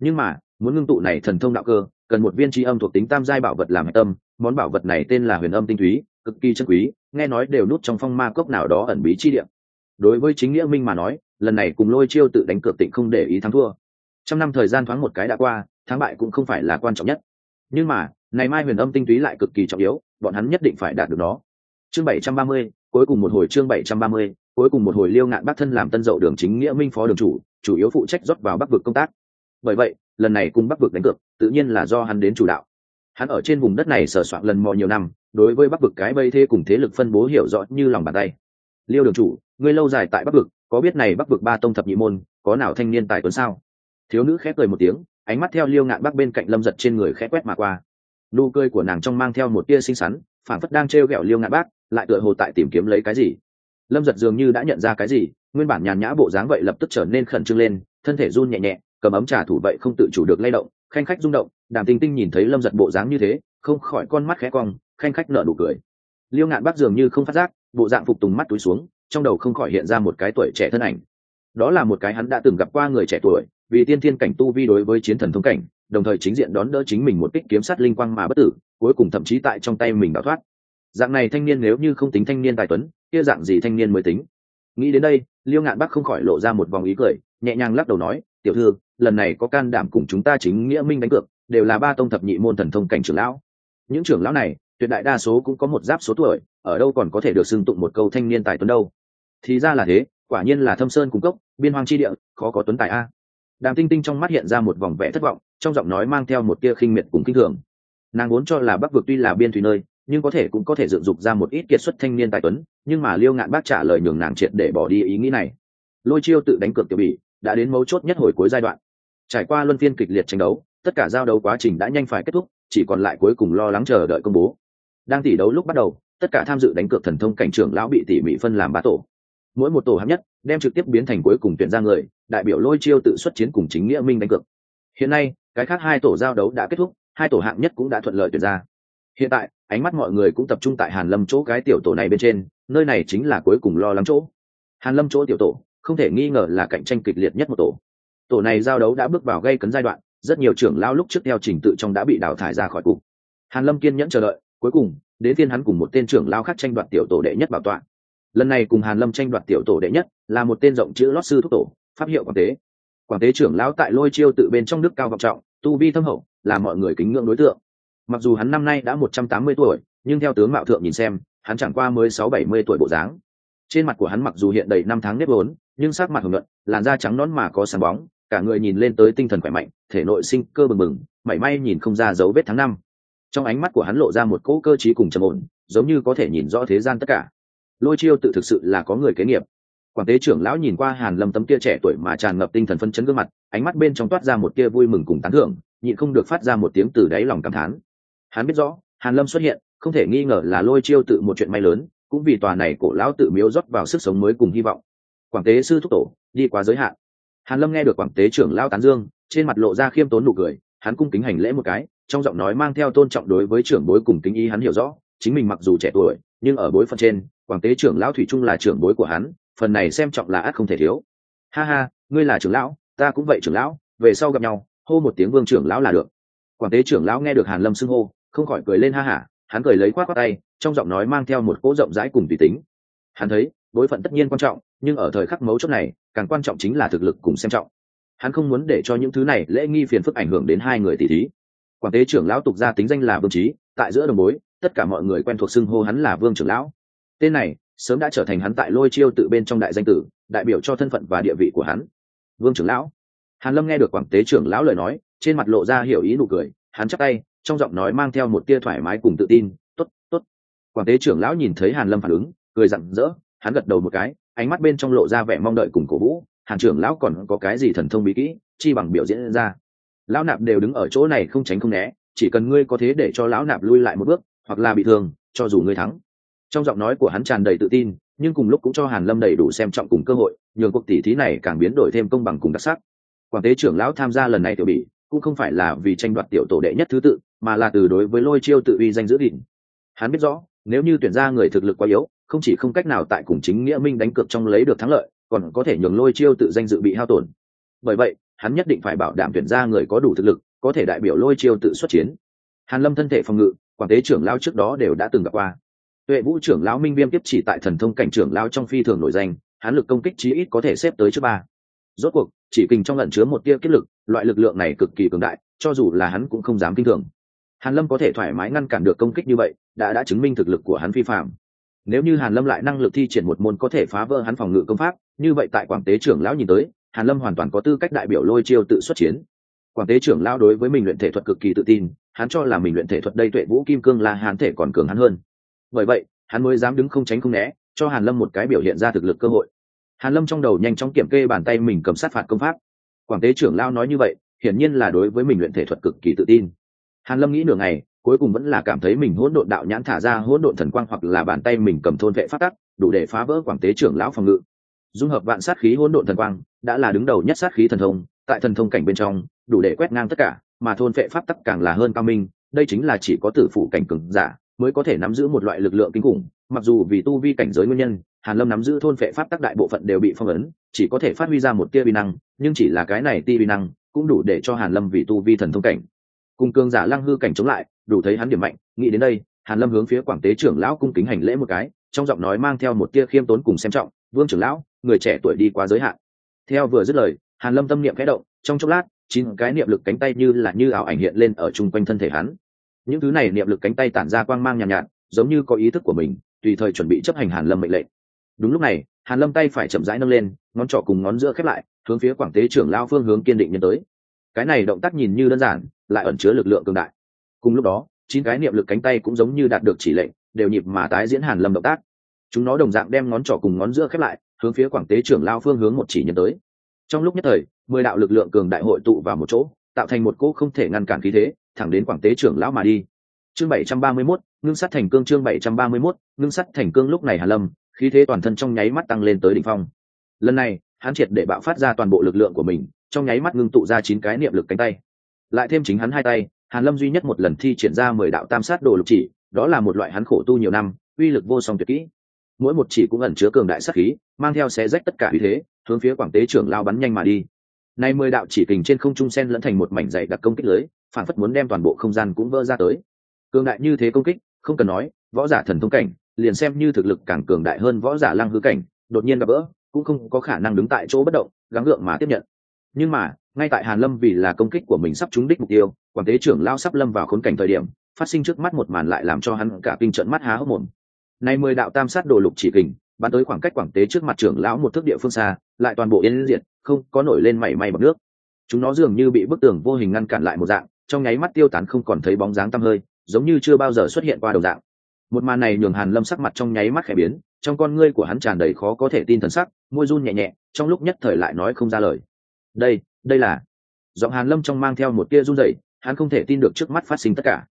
Nhưng mà, muốn ngưng tụ này thần thông đạo cơ, cần một viên tri âm thuộc tính tam giai bảo vật làm hạch tâm, món bảo vật này tên là huyền âm tinh túy, cực kỳ chân quý, nghe nói đều nút trong phong ma cốc nào đó ẩn bí chi điểm đối với chính nghĩa minh mà nói lần này cùng lôi chiêu tự đánh cược tịnh không để ý thắng thua. Trăm năm thời gian thoáng một cái đã qua, thắng bại cũng không phải là quan trọng nhất. Nhưng mà, ngày mai huyền âm tinh túy lại cực kỳ trọng yếu, bọn hắn nhất định phải đạt được nó. Chương bảy trăm ba mươi, cuối cùng một hồi chương bảy trăm ba mươi, cuối cùng một hồi liêu ngạn bắc thân làm tân dậu đường chính nghĩa minh phó đường chủ chủ yếu phụ trách rót vào bắc vực công tác. Bởi vậy, lần này cùng bắc vực đánh cược, tự nhiên là do hắn đến chủ đạo. Hắn ở trên vùng đất này sờ soạn lần mò nhiều năm, đối với bắc vực cái bây thế cùng thế lực phân bố hiểu rõ như lòng bàn tay. Liêu đường chủ, ngươi lâu dài tại bắc vực có biết này bắc vực ba tông thập nhị môn, có nào thanh niên tài tuấn sao? Thiếu nữ khép cười một tiếng, ánh mắt theo liêu ngạn bắc bên cạnh lâm giật trên người khẽ quét mà qua. Nụ cười của nàng trong mang theo một tia xinh xắn phản phất đang t r e o g ẹ o liêu ngạn bác lại tựa hồ tại tìm kiếm lấy cái gì? Lâm giật dường như đã nhận ra cái gì, nguyên bản nhàn nhã bộ dáng vậy lập tức trở nên khẩn trương lên, thân thể run nhẹ nhẹ, cầm ấm trà thủ vậy không tự chủ được lay động, khanh khách rung động, đàm tinh tinh nhìn thấy lâm giật bộ dáng như thế, không khỏi con mắt khẽ cong, khanh khách nở nụ cười. Liêu ngạn bác dường như không phát giác, bộ dạng phục tùng mắt túi xuống trong đầu không khỏi hiện ra một cái tuổi trẻ thân ảnh. Đó là một cái hắn đã từng gặp qua người trẻ tuổi, vì tiên thiên cảnh tu vi đối với chiến thần thông cảnh, đồng thời chính diện đón đỡ chính mình một kích kiếm sát linh quang mà bất tử, cuối cùng thậm chí tại trong tay mình đã thoát. Dạng này thanh niên nếu như không tính thanh niên tài tuấn, kia dạng gì thanh niên mới tính? Nghĩ đến đây, liêu ngạn bắc không khỏi lộ ra một vòng ý cười, nhẹ nhàng lắc đầu nói, tiểu thư, lần này có can đảm cùng chúng ta chính nghĩa minh đánh cược, đều là ba tông thập nhị môn thần thông cảnh trưởng lão. Những trưởng lão này, tuyệt đại đa số cũng có một giáp số tuổi, ở đâu còn có thể được xưng tụng một câu thanh niên tài tuấn đâu? Thì ra là thế, quả nhiên là thâm sơn cung cấp biên hoang chi địa, khó có tuấn tài a. Đàm tinh tinh trong mắt hiện ra một vòng vẽ thất vọng, trong giọng nói mang theo một tia khinh miệt cùng kinh thường. Nàng vốn cho là bắc vực tuy là biên thủy nơi, nhưng có thể cũng có thể dựng dục ra một ít kiệt xuất thanh niên tài tuấn, nhưng mà liêu ngạn bác trả lời nhường nàng triệt để bỏ đi ý nghĩ này. Lôi chiêu tự đánh cược tiểu bỉ, đã đến mấu chốt nhất hồi cuối giai đoạn. Trải qua luân phiên kịch liệt tranh đấu, tất cả giao đấu quá trình đã nhanh phải kết thúc, chỉ còn lại cuối cùng lo lắng chờ đợi công bố. Đang tỷ đấu lúc bắt đầu, tất cả tham dự đánh cược thần thông cảnh trưởng lão bị tỉ mỉ phân làm ba tổ mỗi một tổ hạng nhất, đem trực tiếp biến thành cuối cùng tuyển ra người, đại biểu lôi chiêu tự xuất chiến cùng chính nghĩa minh đánh cược. Hiện nay, cái khác hai tổ giao đấu đã kết thúc, hai tổ hạng nhất cũng đã thuận lợi tuyển ra. Hiện tại, ánh mắt mọi người cũng tập trung tại hàn lâm chỗ cái tiểu tổ này bên trên, nơi này chính là cuối cùng lo lắng chỗ. Hàn lâm chỗ tiểu tổ, không thể nghi ngờ là cạnh tranh kịch liệt nhất một tổ. Tổ này giao đấu đã bước vào gây cấn giai đoạn, rất nhiều trưởng lao lúc trước theo trình tự trong đã bị đào thải ra khỏi cục. Hàn lâm kiên nhẫn chờ đợi, cuối cùng, đến tiên hắn cùng một tên trưởng lao khác tranh đoạt tiểu tổ đệ nhất bảo tọa lần này cùng hàn lâm tranh đoạt tiểu tổ đệ nhất là một tên rộng chữ lót sư thúc tổ, pháp hiệu quảng tế. Quảng tế trưởng lão tại lôi chiêu tự bên trong đức cao vọng trọng, tu vi thâm hậu, là mọi người kính ngưỡng đối tượng. Mặc dù hắn năm nay đã một trăm tám mươi tuổi, nhưng theo tướng mạo thượng nhìn xem, hắn chẳng qua mới sáu bảy mươi tuổi bộ dáng. Trên mặt của hắn mặc dù hiện đầy năm tháng nếp vốn, nhưng sắc mặt hồng nhuận, làn da trắng nón mà có sáng bóng, cả người nhìn lên tới tinh thần khỏe mạnh, thể nội sinh cơ bừng bừng, mảy may nhìn không ra dấu vết tháng năm. Trong ánh mắt của hắn lộ ra một cỗ cơ trí cùng trầm ổn, giống như có thể nhìn rõ thế gian tất cả lôi chiêu tự thực sự là có người kế nghiệp. Quảng tế trưởng lão nhìn qua hàn lâm tấm kia trẻ tuổi mà tràn ngập tinh thần phân chấn gương mặt, ánh mắt bên trong toát ra một kia vui mừng cùng tán thưởng, nhịn không được phát ra một tiếng từ đáy lòng cảm thán. Hắn biết rõ, hàn lâm xuất hiện, không thể nghi ngờ là lôi chiêu tự một chuyện may lớn, cũng vì tòa này cổ lão tự miếu rót vào sức sống mới cùng hy vọng. Quảng tế sư thúc tổ, đi qua giới hạn. Hàn lâm nghe được quảng tế trưởng lão tán dương, trên mặt lộ ra khiêm tốn nụ cười, hắn cung kính hành lễ một cái, trong giọng nói mang theo tôn trọng đối với trưởng bối cùng kính ý hắn hiểu rõ, chính mình mặc dù trẻ tuổi, nhưng ở bối phận trên quảng tế trưởng lão thủy trung là trưởng bối của hắn, phần này xem trọng là ắt không thể thiếu. Ha ha, ngươi là trưởng lão, ta cũng vậy trưởng lão, về sau gặp nhau, hô một tiếng vương trưởng lão là được. Quảng tế trưởng lão nghe được hàn lâm xưng hô, không khỏi cười lên ha hả hắn cười lấy khoác qua tay, trong giọng nói mang theo một cỗ rộng rãi cùng tùy tính. Hắn thấy bối phận tất nhiên quan trọng, nhưng ở thời khắc mấu chốt này, càng quan trọng chính là thực lực cùng xem trọng. Hắn không muốn để cho những thứ này lễ nghi phiền phức ảnh hưởng đến hai người tỷ thí. Quảng tế trưởng lão tục ra tính danh là vương trí, tại giữa đồng bối, tất cả mọi người quen thuộc xưng hô hắn là vương trưởng lão tên này sớm đã trở thành hắn tại lôi chiêu tự bên trong đại danh tử, đại biểu cho thân phận và địa vị của hắn. Vương trưởng lão. Hàn lâm nghe được quảng tế trưởng lão lời nói, trên mặt lộ ra hiểu ý nụ cười, hắn chắp tay, trong giọng nói mang theo một tia thoải mái cùng tự tin, tốt tốt. Quảng tế trưởng lão nhìn thấy hàn lâm phản ứng, cười rặng rỡ, hắn gật đầu một cái, ánh mắt bên trong lộ ra vẻ mong đợi cùng cổ vũ, hàn trưởng lão còn có cái gì thần thông bí kỹ, chi bằng biểu diễn ra. Lão nạp đều đứng ở chỗ này không tránh không né, chỉ cần ngươi có thế để cho lão nạp lui lại một bước, hoặc là bị thương, cho dù ngươi thắng trong giọng nói của hắn tràn đầy tự tin, nhưng cùng lúc cũng cho hàn lâm đầy đủ xem trọng cùng cơ hội, nhường cuộc tỷ thí này càng biến đổi thêm công bằng cùng đặc sắc. Quảng tế trưởng lão tham gia lần này tiểu bỉ, cũng không phải là vì tranh đoạt tiểu tổ đệ nhất thứ tự, mà là từ đối với lôi chiêu tự uy danh giữ gìn. Hắn biết rõ, nếu như tuyển ra người thực lực quá yếu, không chỉ không cách nào tại cùng chính nghĩa minh đánh cược trong lấy được thắng lợi, còn có thể nhường lôi chiêu tự danh dự bị hao tổn. Bởi vậy, hắn nhất định phải bảo đảm tuyển ra người có đủ thực lực, có thể đại biểu lôi chiêu tự xuất chiến. Hàn lâm thân thể phòng ngự, quảng tế trưởng lão trước đó đều đã từng gặp qua tuệ vũ trưởng lão minh viêm tiếp chỉ tại thần thông cảnh trưởng lão trong phi thường nổi danh hắn lực công kích chí ít có thể xếp tới trước ba. Rốt cuộc, chỉ kình trong lận chứa một tia kết lực, loại lực lượng này cực kỳ cường đại, cho dù là hắn cũng không dám kinh thường. Hàn lâm có thể thoải mái ngăn cản được công kích như vậy, đã đã chứng minh thực lực của hắn phi phạm nếu như hàn lâm lại năng lực thi triển một môn có thể phá vỡ hắn phòng ngự công pháp, như vậy tại quảng tế trưởng lão nhìn tới, hàn lâm hoàn toàn có tư cách đại biểu lôi chiêu tự xuất chiến. Quảng tế trưởng lão đối với mình luyện thể thuật cực kỳ tự tin, hắn cho là mình luyện thể thuật đây tuệ vũ kim cương là hàn thể còn cường hắn hơn bởi vậy, hắn mới dám đứng không tránh không né, cho hàn lâm một cái biểu hiện ra thực lực cơ hội. Hàn lâm trong đầu nhanh chóng kiểm kê bàn tay mình cầm sát phạt công pháp. Quảng tế trưởng lão nói như vậy, hiển nhiên là đối với mình luyện thể thuật cực kỳ tự tin. Hàn lâm nghĩ nửa ngày, cuối cùng vẫn là cảm thấy mình hỗn độn đạo nhãn thả ra hỗn độn thần quang hoặc là bàn tay mình cầm thôn vệ phát tắc, đủ để phá vỡ quảng tế trưởng lão phòng ngự. Dung hợp vạn sát khí hỗn độn thần quang, đã là đứng đầu nhất sát khí thần thông, tại thần thông cảnh bên trong, đủ để quét ngang tất cả, mà thôn vệ pháp tắc càng là hơn cao minh, đây chính là chỉ có tử phụ cảnh cường giả mới có thể nắm giữ một loại lực lượng kinh khủng, mặc dù vì tu vi cảnh giới nguyên nhân, hàn lâm nắm giữ thôn phệ pháp tắc đại bộ phận đều bị phong ấn, chỉ có thể phát huy ra một tia vi năng, nhưng chỉ là cái này ti vi năng, cũng đủ để cho hàn lâm vì tu vi thần thông cảnh. Cùng cường giả lăng hư cảnh chống lại, đủ thấy hắn điểm mạnh, nghĩ đến đây, hàn lâm hướng phía quảng tế trưởng lão cung kính hành lễ một cái, trong giọng nói mang theo một tia khiêm tốn cùng xem trọng, vương trưởng lão, người trẻ tuổi đi qua giới hạn. Theo vừa dứt lời, hàn lâm tâm niệm khẽ động, trong chốc lát, chín cái niệm lực cánh tay như là như ảo ảnh hiện lên ở chung quanh thân thể hắn những thứ này niệm lực cánh tay tản ra quang mang nhàn nhạt, nhạt giống như có ý thức của mình tùy thời chuẩn bị chấp hành hàn lâm mệnh lệnh. Đúng lúc này hàn lâm tay phải chậm rãi nâng lên ngón trỏ cùng ngón giữa khép lại hướng phía quảng tế trưởng lao phương hướng kiên định nhân tới. Cái này động tác nhìn như đơn giản lại ẩn chứa lực lượng cường đại. Cùng lúc đó chín cái niệm lực cánh tay cũng giống như đạt được chỉ lệnh đều nhịp mà tái diễn hàn lâm động tác. Chúng nó đồng dạng đem ngón trỏ cùng ngón giữa khép lại hướng phía quảng tế trưởng lao phương hướng một chỉ nhân tới. Trong lúc nhất thời mười đạo lực lượng cường đại hội tụ vào một chỗ tạo thành một cỗ không thể ngăn cản khí thế thẳng đến quảng tế trưởng lão mà đi. Chương bảy trăm ba mươi 731, ngưng sắt thành cương chương bảy trăm ba mươi 731, ngưng sắt thành cương lúc này hà lâm khí thế toàn thân trong nháy mắt tăng lên tới đỉnh phong. Lần này hắn triệt để bạo phát ra toàn bộ lực lượng của mình trong nháy mắt ngưng tụ ra chín cái niệm lực cánh tay. Lại thêm chính hắn hai tay hàn lâm duy nhất một lần thi triển ra mười đạo tam sát đồ lục chỉ đó là một loại hắn khổ tu nhiều năm uy lực vô song tuyệt kỹ. Mỗi một chỉ cũng ẩn chứa cường đại sát khí mang theo xé rách tất cả uy thế hướng phía quảng tế trưởng lao bắn nhanh mà đi. Nay mười đạo chỉ kình trên không trung sen lẫn thành một mảnh dày đặc công kích lưới phản phất muốn đem toàn bộ không gian cũng vỡ ra tới. Cường đại như thế công kích, không cần nói, võ giả thần thông cảnh, liền xem như thực lực càng cường đại hơn võ giả lăng hư cảnh, đột nhiên gặp vỡ cũng không có khả năng đứng tại chỗ bất động, gắng gượng mà tiếp nhận. Nhưng mà, ngay tại hàn lâm vì là công kích của mình sắp trúng đích mục tiêu, quản tế trưởng lao sắp lâm vào khốn cảnh thời điểm, phát sinh trước mắt một màn lại làm cho hắn cả kinh trận mắt há hốc mồm. Nay mười đạo tam sát đồ lục chỉ kình, bắn tới khoảng cách quảng tế trước mặt trưởng lão một thước địa phương xa, lại toàn bộ yên diệt, không có nổi lên mảy may bọc nước. Chúng nó dường như bị bức tường vô hình ngăn cản lại một dạng trong nháy mắt tiêu tán không còn thấy bóng dáng tăm hơi, giống như chưa bao giờ xuất hiện qua đầu dạng. Một màn này nhường hàn lâm sắc mặt trong nháy mắt khẽ biến, trong con ngươi của hắn tràn đầy khó có thể tin thần sắc, môi run nhẹ nhẹ, trong lúc nhất thời lại nói không ra lời. Đây đây là giọng hàn lâm trong mang theo một tia run rẩy, hắn không thể tin được trước mắt phát sinh tất cả.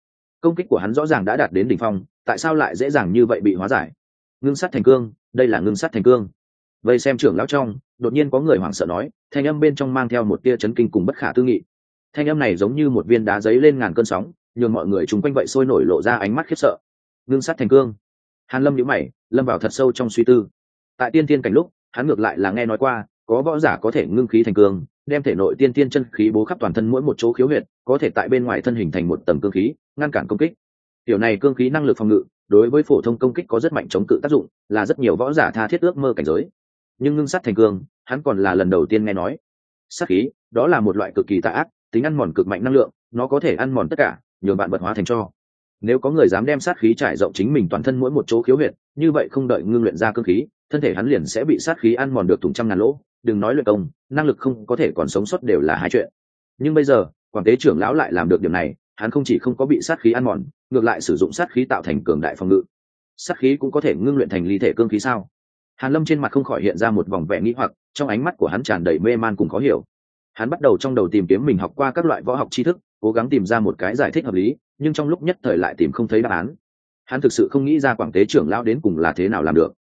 Công kích của hắn rõ ràng đã đạt đến đỉnh phong, tại sao lại dễ dàng như vậy bị hóa giải? Ngưng sắt thành cương, đây là ngưng sắt thành cương. Vậy xem trưởng lão trong, đột nhiên có người hoảng sợ nói, thanh âm bên trong mang theo một tia chấn kinh cùng bất khả tư nghị thanh âm này giống như một viên đá giấy lên ngàn cơn sóng, nhường mọi người chung quanh vậy sôi nổi lộ ra ánh mắt khiếp sợ. Ngưng sát thành cương. Hàn lâm nhíu mày, lâm vào thật sâu trong suy tư. Tại tiên tiên cảnh lúc, hắn ngược lại là nghe nói qua, có võ giả có thể ngưng khí thành cương, đem thể nội tiên tiên chân khí bố khắp toàn thân mỗi một chỗ khiếu huyệt, có thể tại bên ngoài thân hình thành một tầng cương khí, ngăn cản công kích. Tiểu này cương khí năng lực phòng ngự, đối với phổ thông công kích có rất mạnh chống cự tác dụng, là rất nhiều võ giả tha thiết ước mơ cảnh giới. Nhưng ngưng sát thành cương, hắn còn là lần đầu tiên nghe nói. Sát khí, đó là một loại cực kỳ tà ác tính ăn mòn cực mạnh năng lượng, nó có thể ăn mòn tất cả nhường bạn vật hóa thành cho. Nếu có người dám đem sát khí trải rộng chính mình toàn thân mỗi một chỗ khiếu huyệt, như vậy không đợi ngưng luyện ra cương khí, thân thể hắn liền sẽ bị sát khí ăn mòn được thùng trăm ngàn lỗ. Đừng nói luyện công, năng lực không có thể còn sống sót đều là hai chuyện. Nhưng bây giờ quản tế trưởng lão lại làm được điều này, hắn không chỉ không có bị sát khí ăn mòn, ngược lại sử dụng sát khí tạo thành cường đại phòng ngự. Sát khí cũng có thể ngưng luyện thành ly thể cương khí sao? Hàn lâm trên mặt không khỏi hiện ra một vòng vẻ nghĩ hoặc, trong ánh mắt của hắn tràn đầy mê man cùng khó hiểu hắn bắt đầu trong đầu tìm kiếm mình học qua các loại võ học tri thức, cố gắng tìm ra một cái giải thích hợp lý, nhưng trong lúc nhất thời lại tìm không thấy đáp án. Hắn thực sự không nghĩ ra quảng tế trưởng lão đến cùng là thế nào làm được.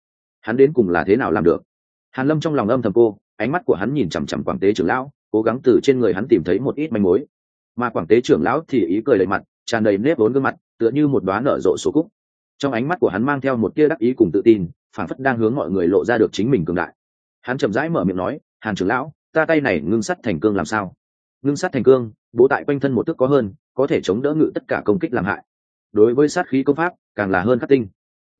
Hắn đến cùng là thế nào làm được? Hàn lâm trong lòng âm thầm cô, ánh mắt của hắn nhìn chằm chằm quảng tế trưởng lão, cố gắng từ trên người hắn tìm thấy một ít manh mối. Mà quảng tế trưởng lão thì ý cười đầy mặt, tràn đầy nếp vốn gương mặt, tựa như một đoá nở rộ số cúc. Trong ánh mắt của hắn mang theo một tia đắc ý cùng tự tin phản phất đang hướng mọi người lộ ra được chính mình cường đại. Hắn chậm rãi mở miệng nói, hàn trưởng lão ta tay này ngưng sắt thành cương làm sao? Ngưng sắt thành cương, bố tại quanh thân một tức có hơn, có thể chống đỡ ngự tất cả công kích làm hại. Đối với sát khí công pháp, càng là hơn khắc tinh.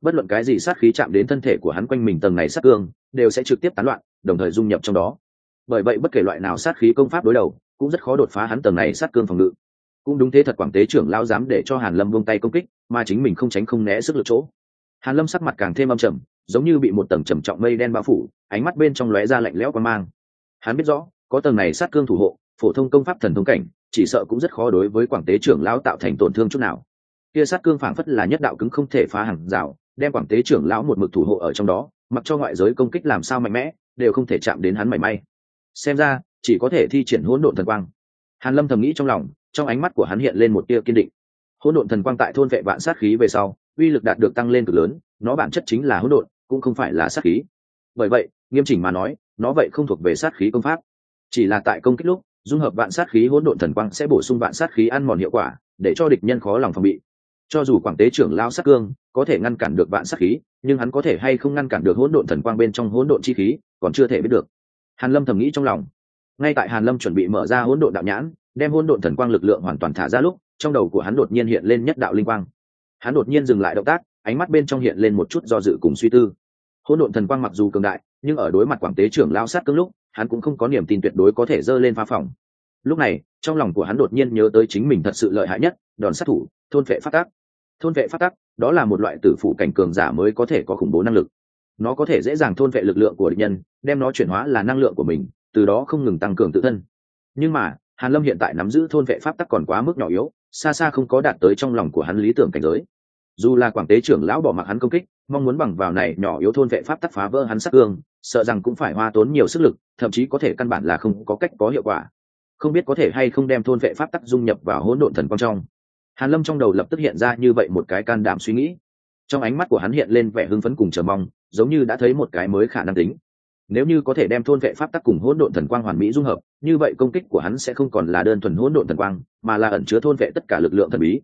Bất luận cái gì sát khí chạm đến thân thể của hắn quanh mình tầng này sát cương, đều sẽ trực tiếp tán loạn, đồng thời dung nhập trong đó. Bởi vậy bất kể loại nào sát khí công pháp đối đầu, cũng rất khó đột phá hắn tầng này sát cương phòng ngự. Cũng đúng thế thật quảng tế trưởng lao dám để cho hàn lâm buông tay công kích, mà chính mình không tránh không né sức lực chỗ. Hàn lâm sắc mặt càng thêm âm trầm, giống như bị một tầng trầm trọng mây đen bao phủ, ánh mắt bên trong lóe ra lạnh lẽo qua mang hắn biết rõ, có tầng này sát cương thủ hộ, phổ thông công pháp thần thông cảnh, chỉ sợ cũng rất khó đối với quảng tế trưởng lão tạo thành tổn thương chút nào. Kia sát cương phảng phất là nhất đạo cứng không thể phá hàng rào, đem quảng tế trưởng lão một mực thủ hộ ở trong đó, mặc cho ngoại giới công kích làm sao mạnh mẽ, đều không thể chạm đến hắn mảy may. Xem ra, chỉ có thể thi triển hỗn độn thần quang. Hàn lâm thầm nghĩ trong lòng, trong ánh mắt của hắn hiện lên một tia kiên định. Hỗn độn thần quang tại thôn vệ vạn sát khí về sau, uy lực đạt được tăng lên cực lớn, nó bản chất chính là hỗn độn, cũng không phải là sát khí. Bởi vậy, nghiêm chỉnh mà nói nó vậy không thuộc về sát khí công pháp. Chỉ là tại công kích lúc, dung hợp vạn sát khí hỗn độn thần quang sẽ bổ sung vạn sát khí ăn mòn hiệu quả, để cho địch nhân khó lòng phòng bị. Cho dù quảng tế trưởng lao sát cương, có thể ngăn cản được vạn sát khí, nhưng hắn có thể hay không ngăn cản được hỗn độn thần quang bên trong hỗn độn chi khí, còn chưa thể biết được. Hàn lâm thầm nghĩ trong lòng. Ngay tại hàn lâm chuẩn bị mở ra hỗn độn đạo nhãn, đem hỗn độn thần quang lực lượng hoàn toàn thả ra lúc, trong đầu của hắn đột nhiên hiện lên nhất đạo linh quang. Hắn đột nhiên dừng lại động tác, ánh mắt bên trong hiện lên một chút do dự cùng suy tư. Hỗn độn thần quang mặc dù cường đại nhưng ở đối mặt quảng tế trưởng lao sát cứng lúc, hắn cũng không có niềm tin tuyệt đối có thể dơ lên phá phòng. Lúc này, trong lòng của hắn đột nhiên nhớ tới chính mình thật sự lợi hại nhất, đòn sát thủ, thôn vệ phát tác. Thôn vệ phát tác, đó là một loại tử phụ cảnh cường giả mới có thể có khủng bố năng lực. Nó có thể dễ dàng thôn vệ lực lượng của địch nhân, đem nó chuyển hóa là năng lượng của mình, từ đó không ngừng tăng cường tự thân. Nhưng mà, hàn lâm hiện tại nắm giữ thôn vệ pháp tắc còn quá mức nhỏ yếu, xa xa không có đạt tới trong lòng của hắn lý tưởng cảnh giới dù là quảng tế trưởng lão bỏ mặc hắn công kích, mong muốn bằng vào này nhỏ yếu thôn vệ pháp tắc phá vỡ hắn sắc gương sợ rằng cũng phải hoa tốn nhiều sức lực, thậm chí có thể căn bản là không có cách có hiệu quả. Không biết có thể hay không đem thôn vệ pháp tắc dung nhập vào hỗn độn thần quang trong. Hàn lâm trong đầu lập tức hiện ra như vậy một cái can đảm suy nghĩ. Trong ánh mắt của hắn hiện lên vẻ hưng phấn cùng chờ mong, giống như đã thấy một cái mới khả năng tính. Nếu như có thể đem thôn vệ pháp tắc cùng hỗn độn thần quang hoàn mỹ dung hợp, như vậy công kích của hắn sẽ không còn là đơn thuần hỗn độn thần quang, mà là ẩn chứa thôn vệ tất cả lực lượng thần bí.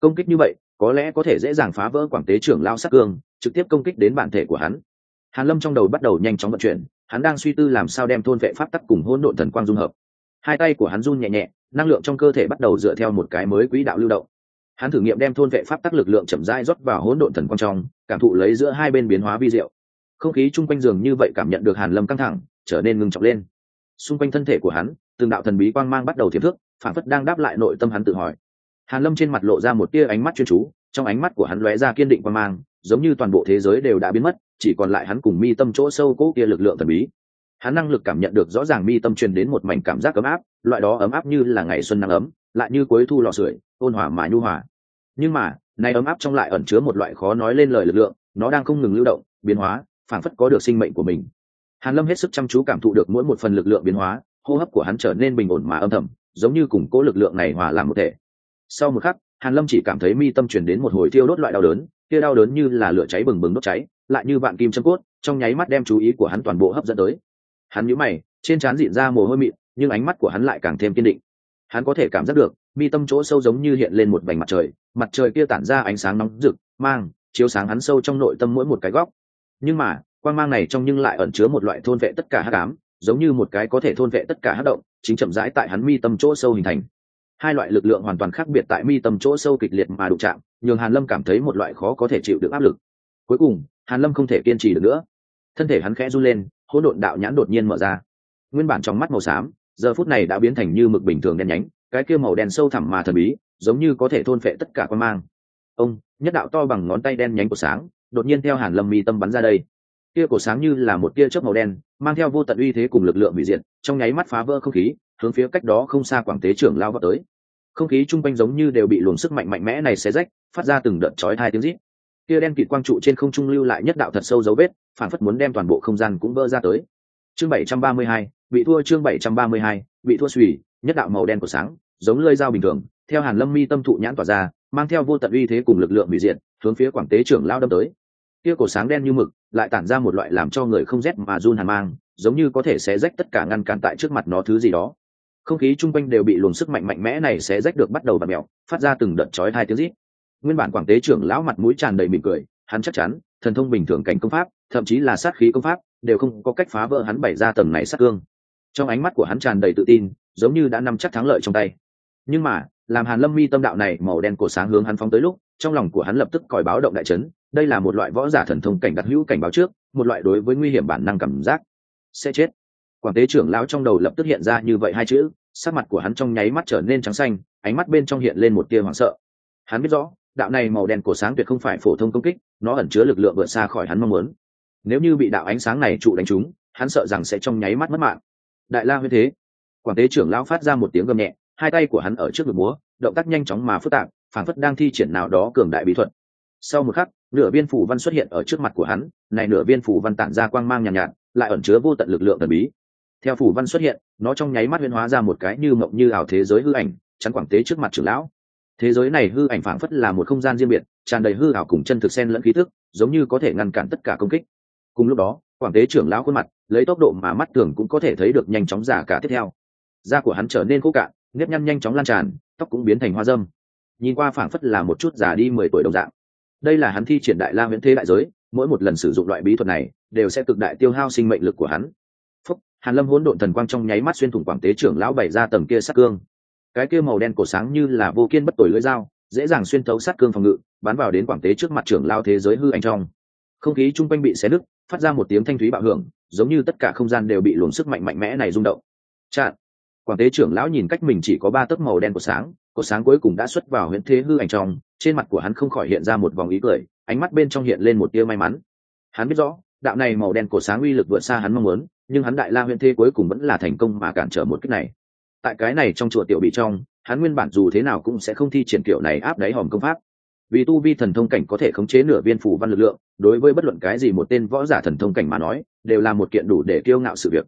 Công kích như vậy có lẽ có thể dễ dàng phá vỡ quảng tế trưởng lao sắc cương, trực tiếp công kích đến bản thể của hắn. Hàn lâm trong đầu bắt đầu nhanh chóng vận chuyển, hắn đang suy tư làm sao đem thôn vệ pháp tắc cùng hỗn độn thần quang dung hợp. Hai tay của hắn run nhẹ nhẹ, năng lượng trong cơ thể bắt đầu dựa theo một cái mới quỹ đạo lưu động. Hắn thử nghiệm đem thôn vệ pháp tắc lực lượng chậm rãi rót vào hỗn độn thần quang trong, cảm thụ lấy giữa hai bên biến hóa vi diệu. Không khí chung quanh giường như vậy cảm nhận được hàn lâm căng thẳng, trở nên ngưng trọng lên. Xung quanh thân thể của hắn, từng đạo thần bí quang mang bắt đầu thiệp thước phản phất đang đáp lại nội tâm hắn tự hỏi hàn lâm trên mặt lộ ra một tia ánh mắt chuyên chú, trong ánh mắt của hắn lóe ra kiên định quang mang, giống như toàn bộ thế giới đều đã biến mất, chỉ còn lại hắn cùng mi tâm chỗ sâu cố kia lực lượng thần bí. Hắn năng lực cảm nhận được rõ ràng mi tâm truyền đến một mảnh cảm giác ấm áp, loại đó ấm áp như là ngày xuân nắng ấm, lại như cuối thu lò sưởi, ôn hòa mà nhu hòa. Nhưng mà, này ấm áp trong lại ẩn chứa một loại khó nói lên lời lực lượng, nó đang không ngừng lưu động, biến hóa, phảng phất có được sinh mệnh của mình. Hàn lâm hết sức chăm chú cảm thụ được mỗi một phần lực lượng biến hóa, hô hấp của hắn trở nên bình ổn mà âm thầm, giống như cùng cố lực lượng này hòa làm một thể sau một khắc, hàn lâm chỉ cảm thấy mi tâm truyền đến một hồi thiêu đốt loại đau đớn, kia đau đớn như là lửa cháy bừng bừng đốt cháy, lại như vạn kim châm cốt, trong nháy mắt đem chú ý của hắn toàn bộ hấp dẫn tới. Hắn nhíu mày, trên trán dịn ra mồ hôi mịn, nhưng ánh mắt của hắn lại càng thêm kiên định. Hắn có thể cảm giác được, mi tâm chỗ sâu giống như hiện lên một bành mặt trời mặt trời kia tản ra ánh sáng nóng rực, mang, chiếu sáng hắn sâu trong nội tâm mỗi một cái góc. Nhưng mà quan mang này trong nhưng lại ẩn chứa một loại thôn vệ tất cả hắc ám, giống như một cái có thể thôn vệ tất cả hắc động, chính chậm rãi tại hắn mi tâm chỗ sâu hình thành hai loại lực lượng hoàn toàn khác biệt tại mi tâm chỗ sâu kịch liệt mà đụng chạm, nhường hàn lâm cảm thấy một loại khó có thể chịu được áp lực. Cuối cùng, hàn lâm không thể kiên trì được nữa. Thân thể hắn khẽ run lên, hỗn độn đạo nhãn đột nhiên mở ra. Nguyên bản trong mắt màu xám, giờ phút này đã biến thành như mực bình thường đen nhánh, cái kia màu đen sâu thẳm mà thần bí, giống như có thể thôn phệ tất cả quan mang. Ông, nhất đạo to bằng ngón tay đen nhánh của sáng, đột nhiên theo hàn lâm mi tâm bắn ra đây. Kia cổ sáng như là một tia chớp màu đen, mang theo vô tận uy thế cùng lực lượng hủy diệt, trong nháy mắt phá vỡ không khí hướng phía cách đó không xa quảng tế trưởng lao vào tới. Không khí chung quanh giống như đều bị luồng sức mạnh mạnh mẽ này xé rách, phát ra từng đợt chói hai tiếng rít. Kia đen kịt quang trụ trên không trung lưu lại nhất đạo thật sâu dấu vết, phản phất muốn đem toàn bộ không gian cũng vỡ ra tới. Chương bảy trăm ba mươi hai, bị thua chương bảy trăm ba mươi hai, bị thua suy nhất đạo màu đen của sáng, giống lơi dao bình thường, theo hàn lâm mi tâm thụ nhãn tỏa ra, mang theo vô tận uy thế cùng lực lượng bị diện hướng phía quảng tế trưởng lao đâm tới. Kia cổ sáng đen như mực, lại tản ra một loại làm cho người không rét mà run hàn mang, giống như có thể xé rách tất cả ngăn cản tại trước mặt nó thứ gì đó không khí chung quanh đều bị luồng sức mạnh mạnh mẽ này xé rách được bắt đầu và mẹo phát ra từng đợt chói hai tiếng rít. Nguyên bản quảng tế trưởng lão mặt mũi tràn đầy mỉm cười, hắn chắc chắn, thần thông bình thường cảnh công pháp, thậm chí là sát khí công pháp, đều không có cách phá vỡ hắn bày ra tầng này sát cương. Trong ánh mắt của hắn tràn đầy tự tin, giống như đã nắm chắc thắng lợi trong tay. Nhưng mà, làm hàn lâm mi tâm đạo này màu đen cổ sáng hướng hắn phóng tới lúc, trong lòng của hắn lập tức còi báo động đại chấn, đây là một loại võ giả thần thông cảnh đặc hữu cảnh báo trước, một loại đối với nguy hiểm bản năng cảm giác. Sẽ chết quảng tế trưởng lão trong đầu lập tức hiện ra như vậy hai chữ sắc mặt của hắn trong nháy mắt trở nên trắng xanh ánh mắt bên trong hiện lên một tia hoảng sợ. Hắn biết rõ đạo này màu đen cổ sáng tuyệt không phải phổ thông công kích nó ẩn chứa lực lượng vượt xa khỏi hắn mong muốn. Nếu như bị đạo ánh sáng này trụ đánh trúng hắn sợ rằng sẽ trong nháy mắt mất mạng. Đại la huyết thế quảng tế trưởng lão phát ra một tiếng gầm nhẹ hai tay của hắn ở trước ngực múa động tác nhanh chóng mà phức tạp phản phất đang thi triển nào đó cường đại bí thuật. Sau một khắc nửa viên phủ văn xuất hiện ở trước mặt của hắn này nửa viên phủ văn tản ra quang mang nhàn nhạt, nhạt lại ẩn chứa vô tận lực lượng thần bí theo phủ văn xuất hiện, nó trong nháy mắt huyên hóa ra một cái như mộng như ảo thế giới hư ảnh, chắn quảng tế trước mặt trưởng lão. Thế giới này hư ảnh phảng phất là một không gian riêng biệt, tràn đầy hư ảo cùng chân thực sen lẫn khí thức giống như có thể ngăn cản tất cả công kích. Cùng lúc đó, quảng tế trưởng lão khuôn mặt, lấy tốc độ mà mắt thường cũng có thể thấy được nhanh chóng giả cả tiếp theo. Da của hắn trở nên khô cạn, nếp nhăn nhanh chóng lan tràn, tóc cũng biến thành hoa dâm. Nhìn qua phảng phất là một chút già đi mười tuổi đồng dạng. Đây là hắn thi triển đại la nguyễn thế đại giới, mỗi một lần sử dụng loại bí thuật này, đều sẽ cực đại tiêu hao sinh mệnh lực của hắn hàn lâm hỗn độn thần quang trong nháy mắt xuyên thủng quảng tế trưởng lão bày ra tầng kia sát cương. Cái kia màu đen cổ sáng như là vô kiên bất tồi lưỡi dao, dễ dàng xuyên thấu sát cương phòng ngự, bắn vào đến quảng tế trước mặt trưởng lao thế giới hư ảnh trong. Không khí chung quanh bị xé nứt, phát ra một tiếng thanh thúy bạo hưởng, giống như tất cả không gian đều bị luồng sức mạnh mạnh mẽ này rung động. Chặn quảng tế trưởng lão nhìn cách mình chỉ có ba tấc màu đen của sáng, cổ sáng cuối cùng đã xuất vào huyễn thế hư ảnh trong, trên mặt của hắn không khỏi hiện ra một vòng ý cười, ánh mắt bên trong hiện lên một tia may mắn. Hắn biết rõ đạo này màu đen cổ sáng uy lực vượt xa hắn mong muốn, nhưng hắn đại la huyễn thế cuối cùng vẫn là thành công mà cản trở một cách này. Tại cái này trong chùa tiểu bị trong, hắn nguyên bản dù thế nào cũng sẽ không thi triển kiểu này áp đáy hòm công pháp. Vì tu vi thần thông cảnh có thể khống chế nửa viên phủ văn lực lượng, đối với bất luận cái gì một tên võ giả thần thông cảnh mà nói, đều là một kiện đủ để kiêu ngạo sự việc.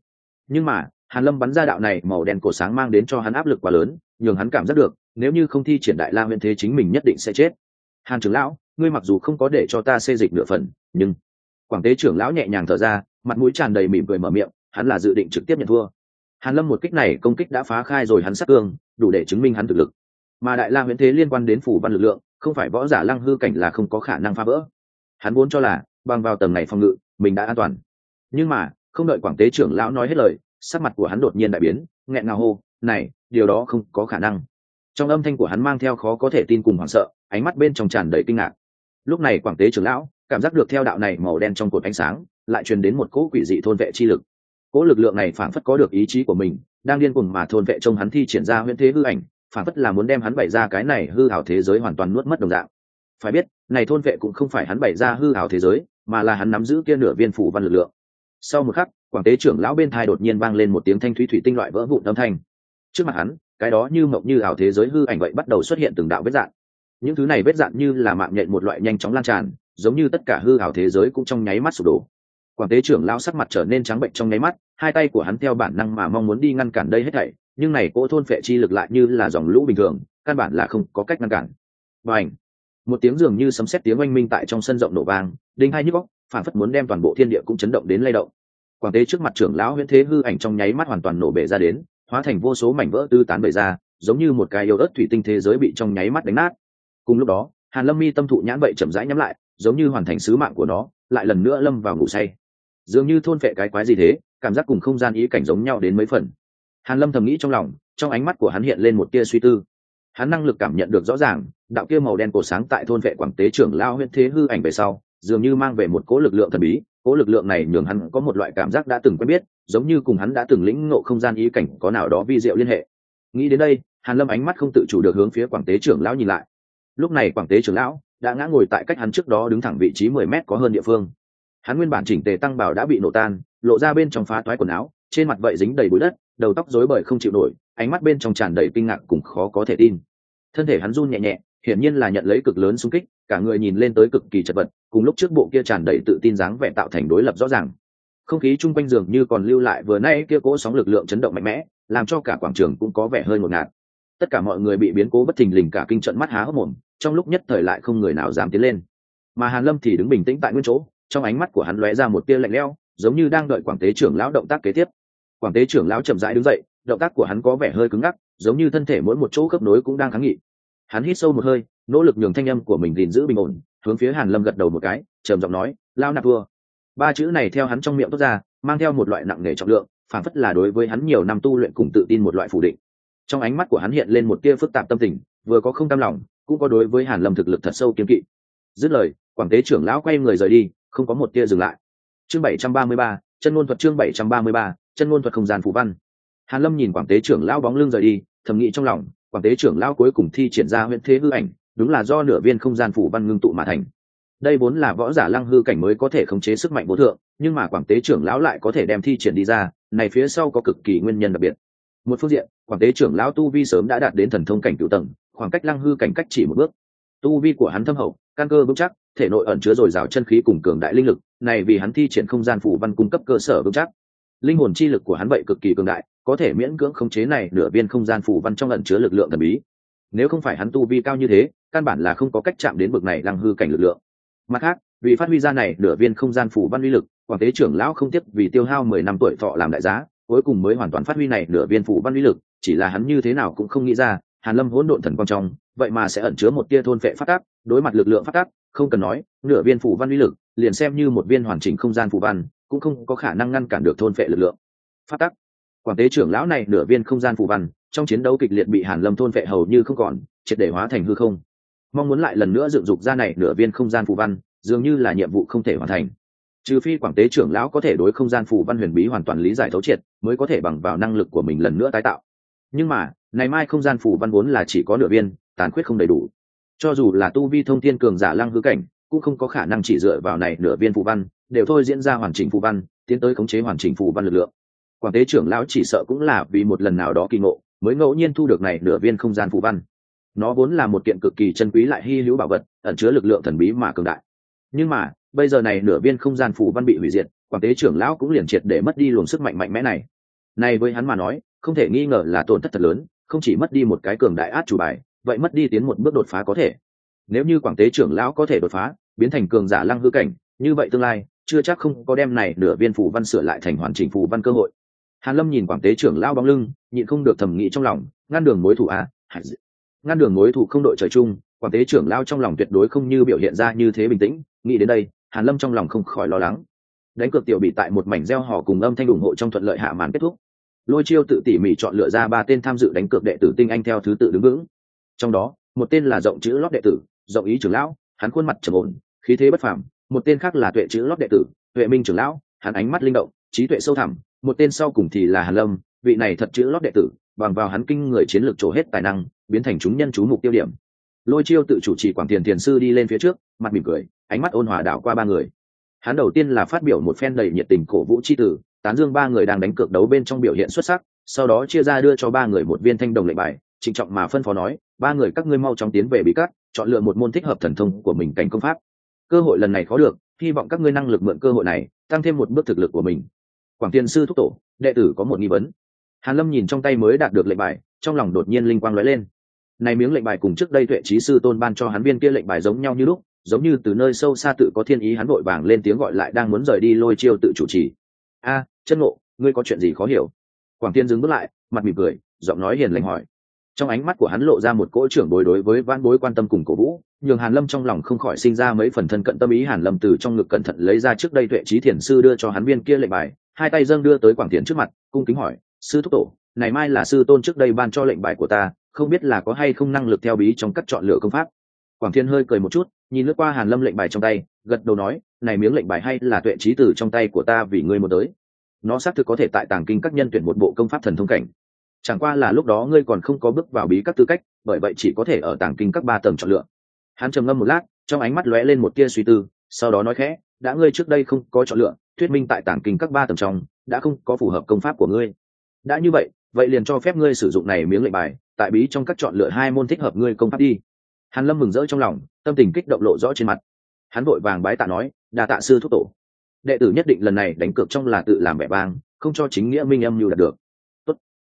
Nhưng mà, hàn lâm bắn ra đạo này màu đen cổ sáng mang đến cho hắn áp lực quá lớn, nhường hắn cảm giác được, nếu như không thi triển đại la huyện thế chính mình nhất định sẽ chết. Hàn trưởng lão, ngươi mặc dù không có để cho ta xê dịch nửa phần, nhưng quảng tế trưởng lão nhẹ nhàng thở ra, mặt mũi tràn đầy mỉm cười mở miệng, hắn là dự định trực tiếp nhận thua. Hàn lâm một kích này công kích đã phá khai rồi hắn sát cương, đủ để chứng minh hắn thực lực. Mà đại la huyễn thế liên quan đến phủ văn lực lượng, không phải võ giả lăng hư cảnh là không có khả năng phá vỡ. Hắn vốn cho là, bằng vào tầng này phòng ngự, mình đã an toàn. Nhưng mà, không đợi quảng tế trưởng lão nói hết lời, sắc mặt của hắn đột nhiên đại biến, nghẹn ngào hô, này, điều đó không có khả năng. Trong âm thanh của hắn mang theo khó có thể tin cùng hoảng sợ, ánh mắt bên trong tràn đầy kinh ngạc. Lúc này quảng tế trưởng lão cảm giác được theo đạo này màu đen trong cột ánh sáng, lại truyền đến một cỗ quỷ dị thôn vệ chi lực. Cỗ lực lượng này phảng phất có được ý chí của mình, đang điên cuồng mà thôn vệ trong hắn thi triển ra huyễn thế hư ảnh, phảng phất là muốn đem hắn bày ra cái này hư hảo thế giới hoàn toàn nuốt mất đồng dạng. Phải biết, này thôn vệ cũng không phải hắn bày ra hư hảo thế giới, mà là hắn nắm giữ kia nửa viên phủ văn lực lượng. Sau một khắc, quảng tế trưởng lão bên thai đột nhiên vang lên một tiếng thanh thúy thủy tinh loại vỡ vụn âm thanh. Trước mặt hắn, cái đó như mộng như ảo thế giới hư ảnh vậy bắt đầu xuất hiện từng đạo vết dạn. Những thứ này vết dạn như là mạng nhện một loại nhanh chóng lan tràn giống như tất cả hư ảo thế giới cũng trong nháy mắt sụp đổ. Quảng tế trưởng lão sắc mặt trở nên trắng bệnh trong nháy mắt, hai tay của hắn theo bản năng mà mong muốn đi ngăn cản đây hết thảy, nhưng này cỗ thôn phệ chi lực lại như là dòng lũ bình thường, căn bản là không có cách ngăn cản. Và ảnh một tiếng dường như sấm sét tiếng oanh minh tại trong sân rộng nổ vang, đinh hai nhức góc phản phất muốn đem toàn bộ thiên địa cũng chấn động đến lay động. Quảng tế trước mặt trưởng lão huyễn thế hư ảnh trong nháy mắt hoàn toàn nổ bể ra đến, hóa thành vô số mảnh vỡ tư tán bể ra, giống như một cái yêu ớt thủy tinh thế giới bị trong nháy mắt đánh nát. Cùng lúc đó, hàn lâm mi tâm thụ nhãn vậy chậm rãi nhắm lại giống như hoàn thành sứ mạng của nó, lại lần nữa lâm vào ngủ say. Dường như thôn phệ cái quái gì thế, cảm giác cùng không gian ý cảnh giống nhau đến mấy phần. Hàn lâm thầm nghĩ trong lòng, trong ánh mắt của hắn hiện lên một tia suy tư. Hắn năng lực cảm nhận được rõ ràng, đạo kia màu đen cổ sáng tại thôn vệ quảng tế trưởng lao huyện thế hư ảnh về sau, dường như mang về một cỗ lực lượng thần bí, cỗ lực lượng này nhường hắn có một loại cảm giác đã từng quen biết, giống như cùng hắn đã từng lĩnh ngộ không gian ý cảnh có nào đó vi diệu liên hệ. Nghĩ đến đây, hàn lâm ánh mắt không tự chủ được hướng phía quảng tế trưởng lão nhìn lại. Lúc này quảng tế trưởng lão đã ngã ngồi tại cách hắn trước đó đứng thẳng vị trí mười mét có hơn địa phương. Hắn nguyên bản chỉnh tề tăng bảo đã bị nổ tan, lộ ra bên trong phá toái quần áo, trên mặt vậy dính đầy bụi đất, đầu tóc rối bời không chịu nổi, ánh mắt bên trong tràn đầy kinh ngạc cùng khó có thể tin. Thân thể hắn run nhẹ nhẹ, hiển nhiên là nhận lấy cực lớn xung kích, cả người nhìn lên tới cực kỳ chật vật, cùng lúc trước bộ kia tràn đầy tự tin dáng vẻ tạo thành đối lập rõ ràng. Không khí chung quanh giường như còn lưu lại vừa nay kia cỗ sóng lực lượng chấn động mạnh mẽ, làm cho cả quảng trường cũng có vẻ hơi ngột ngạt. Tất cả mọi người bị biến cố bất thình lình, cả kinh trận mắt há hốc mồm trong lúc nhất thời lại không người nào dám tiến lên. Mà hàn lâm thì đứng bình tĩnh tại nguyên chỗ, trong ánh mắt của hắn lóe ra một tia lạnh lẽo, giống như đang đợi quảng tế trưởng lão động tác kế tiếp. Quảng tế trưởng lão chậm rãi đứng dậy, động tác của hắn có vẻ hơi cứng ngắc, giống như thân thể mỗi một chỗ khớp nối cũng đang kháng nghị. Hắn hít sâu một hơi, nỗ lực nhường thanh âm của mình gìn giữ bình ổn, hướng phía hàn lâm gật đầu một cái, trầm giọng nói, lao nạp vua. Ba chữ này theo hắn trong miệng tốt ra, mang theo một loại nặng nề trọng lượng phản phất là đối với hắn nhiều năm tu luyện cùng tự tin một loại phủ định. Trong ánh mắt của hắn hiện lên một tia phức tạp tâm tình, vừa có không tâm lòng cũng có đối với hàn lâm thực lực thật sâu kiên kỵ. Dứt lời, quảng tế trưởng lão quay người rời đi, không có một tia dừng lại. Chương bảy trăm ba mươi ba, chân ngôn thuật chương bảy trăm ba mươi ba, chân ngôn thuật không gian phù văn. Hàn lâm nhìn quảng tế trưởng lão bóng lưng rời đi, thầm nghĩ trong lòng, quảng tế trưởng lão cuối cùng thi triển ra huyện thế hư ảnh, đúng là do nửa viên không gian phủ văn ngưng tụ mà thành. Đây vốn là võ giả lăng hư cảnh mới có thể khống chế sức mạnh vô thượng, nhưng mà quảng tế trưởng lão lại có thể đem thi triển đi ra, này phía sau có cực kỳ nguyên nhân đặc biệt. Một phương diện, quảng tế trưởng lão tu vi sớm đã đạt đến thần thông cảnh cựu tầng khoảng cách lăng hư cảnh cách chỉ một bước. Tu vi của hắn thâm hậu, căn cơ vững chắc, thể nội ẩn chứa dồi dào chân khí cùng cường đại linh lực, này vì hắn thi triển không gian phủ văn cung cấp cơ sở vững chắc. Linh hồn chi lực của hắn vậy cực kỳ cường đại, có thể miễn cưỡng khống chế này nửa viên không gian phủ văn trong ẩn chứa lực lượng thần bí. Nếu không phải hắn tu vi cao như thế, căn bản là không có cách chạm đến bực này lăng hư cảnh lực lượng. Mặt khác, vì phát huy ra này nửa viên không gian phủ văn uy lực, quảng tế trưởng lão không tiếc vì tiêu hao mười năm tuổi thọ làm đại giá, cuối cùng mới hoàn toàn phát huy này nửa viên phủ văn uy lực, chỉ là hắn như thế nào cũng không nghĩ ra hàn lâm hỗn độn thần quang trong, vậy mà sẽ ẩn chứa một tia thôn phệ phát tác đối mặt lực lượng phát tác không cần nói, nửa viên phủ văn uy lực, liền xem như một viên hoàn chỉnh không gian phủ văn, cũng không có khả năng ngăn cản được thôn phệ lực lượng. Phát tác quảng tế trưởng lão này nửa viên không gian phủ văn, trong chiến đấu kịch liệt bị hàn lâm thôn phệ hầu như không còn, triệt để hóa thành hư không. Mong muốn lại lần nữa dựng dục ra này nửa viên không gian phù văn, dường như là nhiệm vụ không thể hoàn thành. Trừ phi quảng tế trưởng lão có thể đối không gian phù văn huyền bí hoàn toàn lý giải thấu triệt, mới có thể bằng vào năng lực của mình lần nữa tái tạo. Nhưng mà này mai không gian phủ văn vốn là chỉ có nửa viên, tàn khuyết không đầy đủ. Cho dù là tu vi thông thiên cường giả lăng hư cảnh, cũng không có khả năng chỉ dựa vào này nửa viên phù văn, đều thôi diễn ra hoàn chỉnh phù văn, tiến tới khống chế hoàn chỉnh phù văn lực lượng. Quảng tế trưởng lão chỉ sợ cũng là vì một lần nào đó kỳ ngộ, mới ngẫu nhiên thu được này nửa viên không gian phù văn. Nó vốn là một kiện cực kỳ chân quý lại hy hữu bảo vật, ẩn chứa lực lượng thần bí mà cường đại. Nhưng mà, bây giờ này nửa viên không gian phù văn bị hủy diệt, quảng tế trưởng lão cũng liền triệt để mất đi luồng sức mạnh mạnh mẽ này. Này với hắn mà nói, không thể nghi ngờ là tổn thất thật lớn không chỉ mất đi một cái cường đại át chủ bài, vậy mất đi tiến một bước đột phá có thể. Nếu như quảng tế trưởng lão có thể đột phá, biến thành cường giả lăng hư cảnh, như vậy tương lai, chưa chắc không có đem này nửa viên phù văn sửa lại thành hoàn chỉnh phù văn cơ hội. Hàn lâm nhìn quảng tế trưởng lão bóng lưng, nhịn không được thầm nghĩ trong lòng, ngăn đường mối thủ à ngăn đường mối thủ không đội trời chung, quảng tế trưởng lão trong lòng tuyệt đối không như biểu hiện ra như thế bình tĩnh, nghĩ đến đây, hàn lâm trong lòng không khỏi lo lắng. Đánh cược tiểu bị tại một mảnh gieo hò cùng âm thanh ủng hộ trong thuận lợi hạ màn kết thúc lôi chiêu tự tỉ mỉ chọn lựa ra ba tên tham dự đánh cược đệ tử tinh anh theo thứ tự đứng vững. Trong đó, một tên là rộng chữ lót đệ tử, rộng ý trưởng lão, hắn khuôn mặt trầm ổn, khí thế bất phàm. Một tên khác là tuệ chữ lót đệ tử, tuệ minh trưởng lão, hắn ánh mắt linh động, trí tuệ sâu thẳm. Một tên sau cùng thì là hàn lâm, vị này thật chữ lót đệ tử, bằng vào hắn kinh người chiến lược trổ hết tài năng, biến thành chúng nhân chú mục tiêu điểm. Lôi chiêu tự chủ trì quảng tiền tiền sư đi lên phía trước, mặt mỉm cười, ánh mắt ôn hòa đảo qua ba người. Hắn đầu tiên là phát biểu một phen đầy nhiệt tình cổ vũ c h i tử tán dương ba người đang đánh cược đấu bên trong biểu hiện xuất sắc, sau đó chia ra đưa cho ba người một viên thanh đồng lệnh bài, trịnh trọng mà phân phó nói, ba người các ngươi mau chóng tiến về bí cát, chọn lựa một môn thích hợp thần thông của mình cảnh công pháp. Cơ hội lần này khó được, hy vọng các ngươi năng lực mượn cơ hội này, tăng thêm một bước thực lực của mình. Quảng tiên sư thúc tổ, đệ tử có một nghi vấn. Hàn lâm nhìn trong tay mới đạt được lệnh bài, trong lòng đột nhiên linh quang lóe lên. Này miếng lệnh bài cùng trước đây tuệ trí sư tôn ban cho hắn viên kia lệnh bài giống nhau như lúc, giống như từ nơi sâu xa tự có thiên ý hắn vội vàng lên tiếng gọi lại đang muốn rời đi lôi chiêu tự chủ trì a, chân ngộ, ngươi có chuyện gì khó hiểu? Quảng tiên dừng bước lại, mặt mỉm cười, giọng nói hiền lành hỏi. Trong ánh mắt của hắn lộ ra một cỗ trưởng bối đối với vãn bối quan tâm cùng cổ vũ, nhường hàn lâm trong lòng không khỏi sinh ra mấy phần thân cận tâm ý. Hàn lâm từ trong ngực cẩn thận lấy ra trước đây tuệ trí thiền sư đưa cho hắn viên kia lệnh bài, hai tay dâng đưa tới quảng thiện trước mặt, cung kính hỏi, sư thúc tổ, này mai là sư tôn trước đây ban cho lệnh bài của ta, không biết là có hay không năng lực theo bí trong các chọn lựa công pháp? Quảng thiên hơi cười một chút nhìn lướt qua hàn lâm lệnh bài trong tay, gật đầu nói, này miếng lệnh bài hay là tuệ trí từ trong tay của ta vì ngươi muốn tới. Nó xác thực có thể tại tàng kinh các nhân tuyển một bộ công pháp thần thông cảnh. Chẳng qua là lúc đó ngươi còn không có bước vào bí các tư cách, bởi vậy chỉ có thể ở tàng kinh các ba tầng chọn lựa. Hắn trầm ngâm một lát, trong ánh mắt lóe lên một tia suy tư, sau đó nói khẽ, đã ngươi trước đây không có chọn lựa, thuyết minh tại tàng kinh các ba tầng trong, đã không có phù hợp công pháp của ngươi. Đã như vậy vậy liền cho phép ngươi sử dụng này miếng lệnh bài, tại bí trong các chọn lựa hai môn thích hợp ngươi công pháp đi hàn lâm mừng rỡ trong lòng, tâm tình kích động lộ rõ trên mặt. Hắn vội vàng bái tạ nói, đa tạ sư thúc tổ. Đệ tử nhất định lần này đánh cược trong là tự làm vẻ vang, không cho chính nghĩa minh âm như đạt được. Tốt.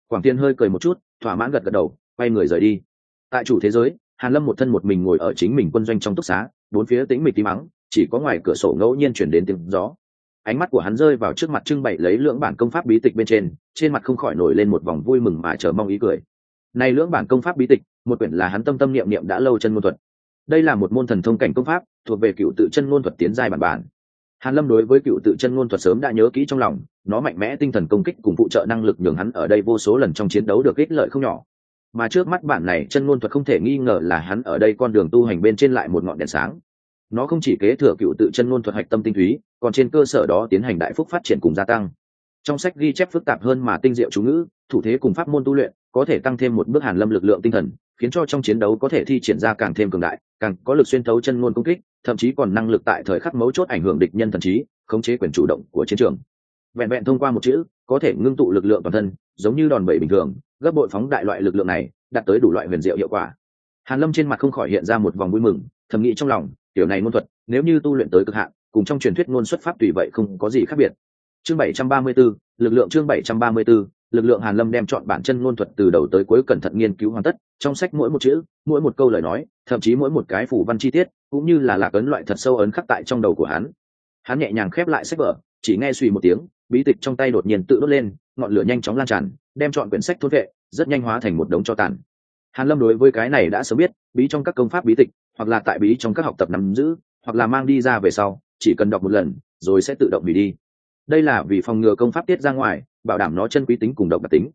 quảng tiên hơi cười một chút, thỏa mãn gật gật đầu, quay người rời đi. Tại chủ thế giới, hàn lâm một thân một mình ngồi ở chính mình quân doanh trong túc xá, bốn phía tĩnh mịch tí mắng chỉ có ngoài cửa sổ ngẫu nhiên chuyển đến tiếng gió. Ánh mắt của hắn rơi vào trước mặt trưng bày lấy lưỡng bản công pháp bí tịch bên trên trên mặt không khỏi nổi lên một vòng vui mừng mà chờ mong ý cười. Này lưỡng bản công pháp bí tịch một quyển là hắn tâm tâm niệm niệm đã lâu chân ngôn thuật. Đây là một môn thần thông cảnh công pháp, thuộc về cựu tự chân ngôn thuật tiến giai bản bản. Hàn lâm đối với cựu tự chân ngôn thuật sớm đã nhớ kỹ trong lòng, nó mạnh mẽ tinh thần công kích cùng phụ trợ năng lực nhường hắn ở đây vô số lần trong chiến đấu được ích lợi không nhỏ. Mà trước mắt bản này chân ngôn thuật không thể nghi ngờ là hắn ở đây con đường tu hành bên trên lại một ngọn đèn sáng. Nó không chỉ kế thừa cựu tự chân ngôn thuật hạch tâm tinh túy, còn trên cơ sở đó tiến hành đại phúc phát triển cùng gia tăng. Trong sách ghi chép phức tạp hơn mà tinh diệu chú ngữ, thủ thế cùng pháp môn tu luyện, có thể tăng thêm một bước hàn lâm lực lượng tinh thần khiến cho trong chiến đấu có thể thi triển ra càng thêm cường đại càng có lực xuyên thấu chân ngôn công kích thậm chí còn năng lực tại thời khắc mấu chốt ảnh hưởng địch nhân thần trí khống chế quyền chủ động của chiến trường. Vẹn vẹn thông qua một chữ có thể ngưng tụ lực lượng toàn thân giống như đòn bẩy bình thường gấp bội phóng đại loại lực lượng này đạt tới đủ loại huyền diệu hiệu quả. Hàn lâm trên mặt không khỏi hiện ra một vòng vui mừng thầm nghĩ trong lòng tiểu này môn thuật nếu như tu luyện tới cực hạn cùng trong truyền thuyết ngôn xuất pháp tùy vậy không có gì khác biệt. Chương 734, lực lượng chương 734, lực lượng hàn lâm đem chọn bản chân ngôn thuật từ đầu tới cuối cẩn thận nghiên cứu hoàn tất, trong sách mỗi một chữ, mỗi một câu lời nói, thậm chí mỗi một cái phủ văn chi tiết, cũng như là lạc ấn loại thật sâu ấn khắc tại trong đầu của hắn. Hắn nhẹ nhàng khép lại sách vở, chỉ nghe suy một tiếng, bí tịch trong tay đột nhiên tự đốt lên, ngọn lửa nhanh chóng lan tràn, đem chọn quyển sách thốt vệ, rất nhanh hóa thành một đống cho tàn. Hàn lâm đối với cái này đã sớm biết, bí trong các công pháp bí tịch, hoặc là tại bí trong các học tập nắm giữ, hoặc là mang đi ra về sau, chỉ cần đọc một lần, rồi sẽ tự động hủy đi. Đây là vì phòng ngừa công pháp tiết ra ngoài bảo đảm nó chân quý tính cùng độc đặc tính.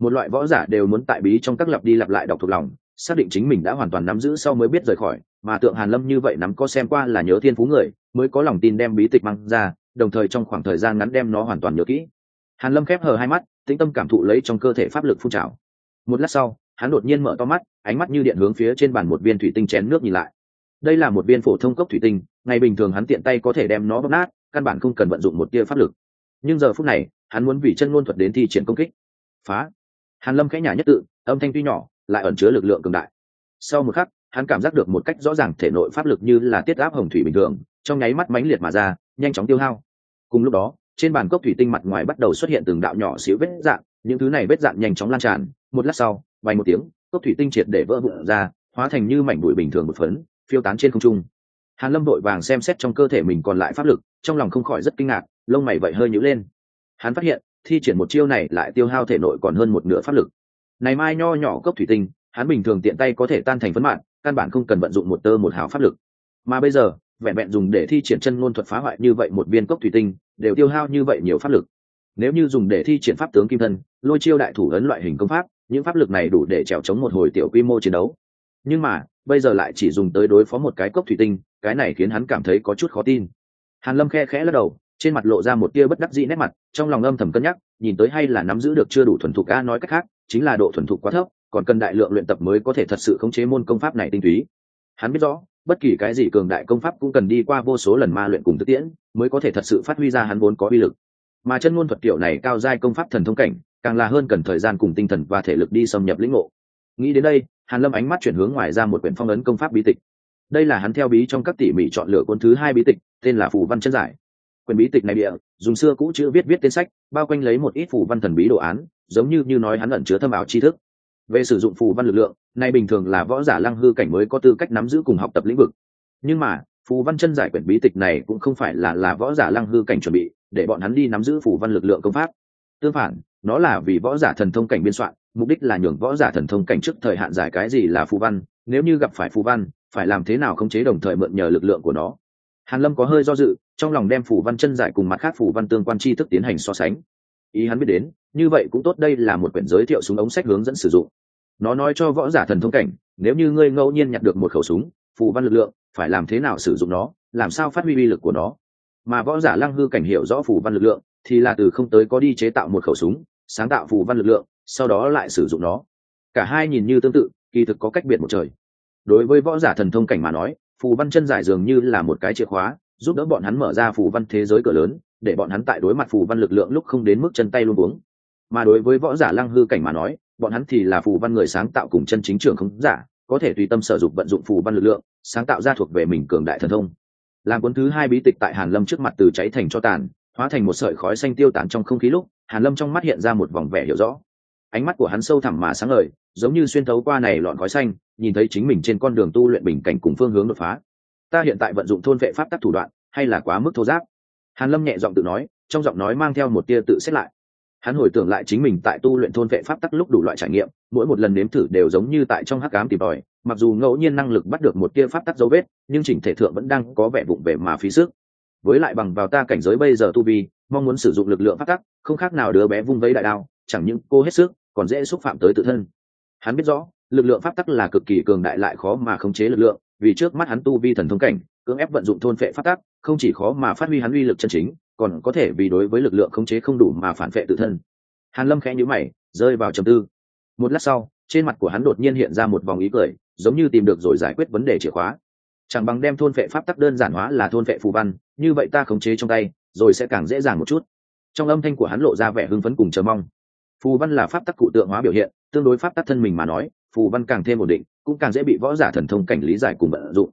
Một loại võ giả đều muốn tại bí trong các lặp đi lặp lại đọc thuộc lòng, xác định chính mình đã hoàn toàn nắm giữ sau mới biết rời khỏi, mà tượng hàn lâm như vậy nắm có xem qua là nhớ thiên phú người, mới có lòng tin đem bí tịch mang ra, đồng thời trong khoảng thời gian ngắn đem nó hoàn toàn nhớ kỹ. Hàn lâm khép hờ hai mắt, tĩnh tâm cảm thụ lấy trong cơ thể pháp lực phun trào. Một lát sau, hắn đột nhiên mở to mắt, ánh mắt như điện hướng phía trên bàn một viên thủy tinh chén nước nhìn lại. Đây là một viên phổ thông cốc thủy tinh, ngày bình thường hắn tiện tay có thể đem nó bóp nát, căn bản không cần vận dụng một tia pháp lực. Nhưng giờ phút này hắn muốn vì chân ngôn thuật đến thi triển công kích. Phá. Hàn lâm khẽ nhả nhất tự âm thanh tuy nhỏ lại ẩn chứa lực lượng cường đại. Sau một khắc hắn cảm giác được một cách rõ ràng thể nội pháp lực như là tiết áp hồng thủy bình thường trong nháy mắt mãnh liệt mà ra nhanh chóng tiêu hao. Cùng lúc đó trên bàn cốc thủy tinh mặt ngoài bắt đầu xuất hiện từng đạo nhỏ xíu vết dạng, những thứ này vết dạng nhanh chóng lan tràn một lát sau vài một tiếng cốc thủy tinh triệt để vỡ vụn ra hóa thành như mảnh bụi bình thường một phấn phiêu tán trên không trung. Hàn lâm đội vàng xem xét trong cơ thể mình còn lại pháp lực trong lòng không khỏi rất kinh ngạc lông mày vậy hơi nhíu lên hắn phát hiện, thi triển một chiêu này lại tiêu hao thể nội còn hơn một nửa pháp lực. Này mai nho nhỏ cốc thủy tinh, hắn bình thường tiện tay có thể tan thành phấn mạng căn bản không cần vận dụng một tơ một hào pháp lực. Mà bây giờ, vẹn vẹn dùng để thi triển chân ngôn thuật phá hoại như vậy một viên cốc thủy tinh, đều tiêu hao như vậy nhiều pháp lực. Nếu như dùng để thi triển pháp tướng kim thân, lôi chiêu đại thủ ấn loại hình công pháp, những pháp lực này đủ để trèo chống một hồi tiểu quy mô chiến đấu. Nhưng mà, bây giờ lại chỉ dùng tới đối phó một cái cốc thủy tinh, cái này khiến hắn cảm thấy có chút khó tin. Hàn lâm khe khẽ lắc đầu trên mặt lộ ra một tia bất đắc dĩ nét mặt, trong lòng âm thầm cân nhắc, nhìn tới hay là nắm giữ được chưa đủ thuần thục a nói cách khác, chính là độ thuần thục quá thấp, còn cần đại lượng luyện tập mới có thể thật sự khống chế môn công pháp này tinh túy. Hắn biết rõ, bất kỳ cái gì cường đại công pháp cũng cần đi qua vô số lần ma luyện cùng thực tiễn, mới có thể thật sự phát huy ra hắn vốn có uy lực. Mà chân ngôn thuật kiểu này cao giai công pháp thần thông cảnh, càng là hơn cần thời gian cùng tinh thần và thể lực đi xâm nhập lĩnh ngộ. Nghĩ đến đây, hàn lâm ánh mắt chuyển hướng ngoài ra một quyển phong ấn công pháp bí tịch. Đây là hắn theo bí trong các tỉ mỉ chọn lựa cuốn thứ hai bí tịch, tên là phù văn chân giải. Quyền bí tịch này địa, dùng xưa cũ chữ viết viết tên sách, bao quanh lấy một ít phù văn thần bí đồ án, giống như như nói hắn ẩn chứa thâm ảo tri thức. Về sử dụng phù văn lực lượng, nay bình thường là võ giả lăng hư cảnh mới có tư cách nắm giữ cùng học tập lĩnh vực. Nhưng mà, phù văn chân giải quyển bí tịch này cũng không phải là là võ giả lăng hư cảnh chuẩn bị, để bọn hắn đi nắm giữ phù văn lực lượng công pháp. Tương phản, nó là vì võ giả thần thông cảnh biên soạn, mục đích là nhường võ giả thần thông cảnh trước thời hạn giải cái gì là phù văn, nếu như gặp phải phù văn, phải làm thế nào khống chế đồng thời mượn nhờ lực lượng của nó. Hàn lâm có hơi do dự trong lòng đem phù văn chân giải cùng mặt khác phù văn tương quan tri thức tiến hành so sánh. Ý hắn biết đến, như vậy cũng tốt đây là một quyển giới thiệu súng ống sách hướng dẫn sử dụng. Nó nói cho võ giả thần thông cảnh, nếu như ngươi ngẫu nhiên nhặt được một khẩu súng, phù văn lực lượng, phải làm thế nào sử dụng nó, làm sao phát huy uy lực của nó? Mà võ giả lăng hư cảnh hiểu rõ phù văn lực lượng, thì là từ không tới có đi chế tạo một khẩu súng, sáng tạo phù văn lực lượng, sau đó lại sử dụng nó. Cả hai nhìn như tương tự, kỳ thực có cách biệt một trời. Đối với võ giả thần thông cảnh mà nói, phù văn chân giải dường như là một cái chìa khóa giúp đỡ bọn hắn mở ra phù văn thế giới cửa lớn, để bọn hắn tại đối mặt phù văn lực lượng lúc không đến mức chân tay luôn uống mà đối với võ giả lăng hư cảnh mà nói, bọn hắn thì là phù văn người sáng tạo cùng chân chính trưởng không giả, có thể tùy tâm sở dụng vận dụng phù văn lực lượng, sáng tạo ra thuộc về mình cường đại thần thông. Làm cuốn thứ hai bí tịch tại hàn lâm trước mặt từ cháy thành cho tàn, hóa thành một sợi khói xanh tiêu tán trong không khí lúc, hàn lâm trong mắt hiện ra một vòng vẻ hiểu rõ. Ánh mắt của hắn sâu thẳm mà sáng ngời, giống như xuyên thấu qua này lọn khói xanh, nhìn thấy chính mình trên con đường tu luyện bình cảnh cùng phương hướng đột phá ta hiện tại vận dụng thôn vệ pháp tắc thủ đoạn, hay là quá mức thô giáp? Hàn lâm nhẹ giọng tự nói, trong giọng nói mang theo một tia tự xét lại. Hắn hồi tưởng lại chính mình tại tu luyện thôn vệ pháp tắc lúc đủ loại trải nghiệm, mỗi một lần nếm thử đều giống như tại trong hắc ám tìm tòi, mặc dù ngẫu nhiên năng lực bắt được một tia pháp tắc dấu vết, nhưng chỉnh thể thượng vẫn đang có vẻ vụng về mà phí sức. Với lại bằng vào ta cảnh giới bây giờ tu vi, mong muốn sử dụng lực lượng pháp tắc, không khác nào đứa bé vung vấy đại đao, chẳng những cô hết sức, còn dễ xúc phạm tới tự thân. Hắn biết rõ, lực lượng pháp tắc là cực kỳ cường đại lại khó mà khống chế lực lượng vì trước mắt hắn tu vi thần thông cảnh, cưỡng ép vận dụng thôn phệ pháp tắc, không chỉ khó mà phát huy hắn uy lực chân chính, còn có thể vì đối với lực lượng khống chế không đủ mà phản vệ tự thân. Hàn lâm khẽ nhíu mày, rơi vào trầm tư. Một lát sau, trên mặt của hắn đột nhiên hiện ra một vòng ý cười, giống như tìm được rồi giải quyết vấn đề chìa khóa. Chẳng bằng đem thôn phệ pháp tắc đơn giản hóa là thôn phệ phù văn, như vậy ta khống chế trong tay, rồi sẽ càng dễ dàng một chút. Trong âm thanh của hắn lộ ra vẻ hưng phấn cùng chờ mong. Phù văn là pháp tắc cụ tượng hóa biểu hiện, tương đối pháp tắc thân mình mà nói, phù văn càng thêm ổn định cũng càng dễ bị võ giả thần thông cảnh lý giải cùng vận dụng.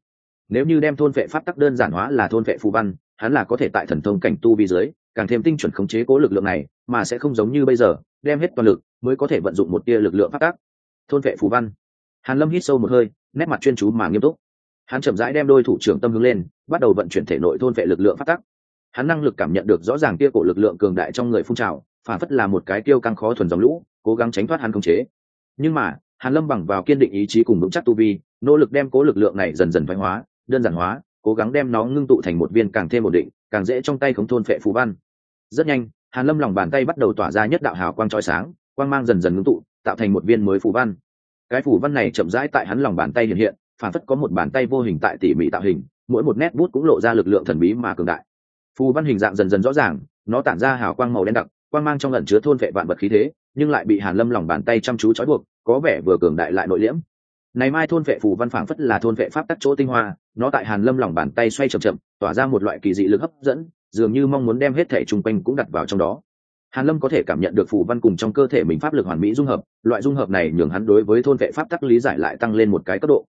Nếu như đem thôn vệ pháp tắc đơn giản hóa là thôn vệ phù văn, hắn là có thể tại thần thông cảnh tu vi dưới, càng thêm tinh chuẩn khống chế cố lực lượng này, mà sẽ không giống như bây giờ, đem hết toàn lực mới có thể vận dụng một tia lực lượng pháp tắc. Thôn vệ phù văn. Hàn lâm hít sâu một hơi, nét mặt chuyên chú mà nghiêm túc. Hắn chậm rãi đem đôi thủ trưởng tâm hướng lên, bắt đầu vận chuyển thể nội thôn vệ lực lượng pháp tắc. Hắn năng lực cảm nhận được rõ ràng tia cổ lực lượng cường đại trong người phun trào, phản phất là một cái tiêu căng khó thuần dòng lũ, cố gắng tránh thoát hắn khống chế. Nhưng mà hàn lâm bằng vào kiên định ý chí cùng vững chắc tu vi, nỗ lực đem cố lực lượng này dần dần thoái hóa, đơn giản hóa, cố gắng đem nó ngưng tụ thành một viên càng thêm ổn định, càng dễ trong tay khống thôn phệ phù văn. Rất nhanh, hàn lâm lòng bàn tay bắt đầu tỏa ra nhất đạo hào quang trói sáng, quang mang dần dần ngưng tụ, tạo thành một viên mới phù văn. Cái phù văn này chậm rãi tại hắn lòng bàn tay hiện hiện, phản phất có một bàn tay vô hình tại tỉ mỉ tạo hình, mỗi một nét bút cũng lộ ra lực lượng thần bí mà cường đại. Phù văn hình dạng dần dần rõ ràng, nó tản ra hào quang màu đen đặc, quang mang trong ẩn chứa thôn vệ vạn vật khí thế, nhưng lại bị hàn lâm lòng bàn tay chăm chú trói buộc có vẻ vừa cường đại lại nội liễm. Này mai thôn vệ phù văn phảng phất là thôn vệ pháp tắc chỗ tinh hoa, nó tại hàn lâm lòng bàn tay xoay chậm chậm, tỏa ra một loại kỳ dị lực hấp dẫn, dường như mong muốn đem hết thể trung quanh cũng đặt vào trong đó. Hàn lâm có thể cảm nhận được phù văn cùng trong cơ thể mình pháp lực hoàn mỹ dung hợp, loại dung hợp này nhường hắn đối với thôn vệ pháp tắc lý giải lại tăng lên một cái cấp độ.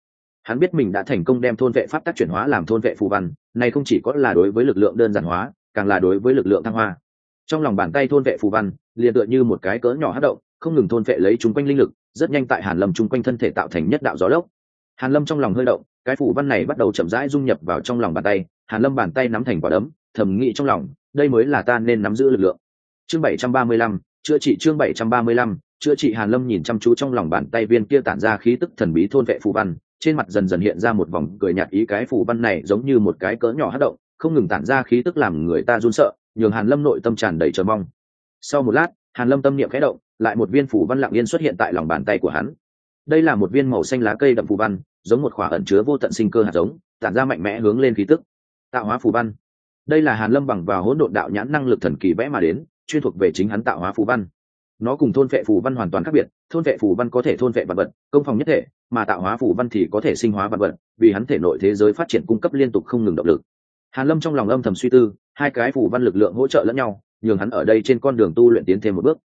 Hắn biết mình đã thành công đem thôn vệ pháp tắc chuyển hóa làm thôn vệ phù văn, này không chỉ có là đối với lực lượng đơn giản hóa, càng là đối với lực lượng thăng hoa. Trong lòng bàn tay thôn vệ phù văn, liền tựa như một cái cỡ nhỏ hát động không ngừng thôn vệ lấy chúng quanh linh lực rất nhanh tại hàn lâm chung quanh thân thể tạo thành nhất đạo gió lốc. Hàn lâm trong lòng hơi động cái phù văn này bắt đầu chậm rãi dung nhập vào trong lòng bàn tay hàn lâm bàn tay nắm thành quả đấm thầm nghĩ trong lòng đây mới là ta nên nắm giữ lực lượng. Chương 735, chữa trị chương 735, chữa trị hàn lâm nhìn chăm chú trong lòng bàn tay viên kia tản ra khí tức thần bí thôn vệ phù văn trên mặt dần dần hiện ra một vòng cười nhạt ý cái phù văn này giống như một cái cỡ nhỏ hất động không ngừng tản ra khí tức làm người ta run sợ nhường hàn lâm nội tâm tràn đầy chờ mong. Sau một lát hàn lâm tâm niệm khẽ động lại một viên phủ văn lặng yên xuất hiện tại lòng bàn tay của hắn. Đây là một viên màu xanh lá cây đậm phù văn, giống một khỏa ẩn chứa vô tận sinh cơ hạt giống, tản ra mạnh mẽ hướng lên khí tức, tạo hóa phù văn. Đây là hàn lâm bằng vào hỗn độn đạo nhãn năng lực thần kỳ vẽ mà đến, chuyên thuộc về chính hắn tạo hóa phù văn. Nó cùng thôn vệ phù văn hoàn toàn khác biệt, thôn vệ phù văn có thể thôn vệ vật vật, công phòng nhất thể, mà tạo hóa phù văn thì có thể sinh hóa vật vật, vì hắn thể nội thế giới phát triển cung cấp liên tục không ngừng động lực. Hàn lâm trong lòng âm thầm suy tư, hai cái phù văn lực lượng hỗ trợ lẫn nhau, nhường hắn ở đây trên con đường tu luyện tiến thêm một bước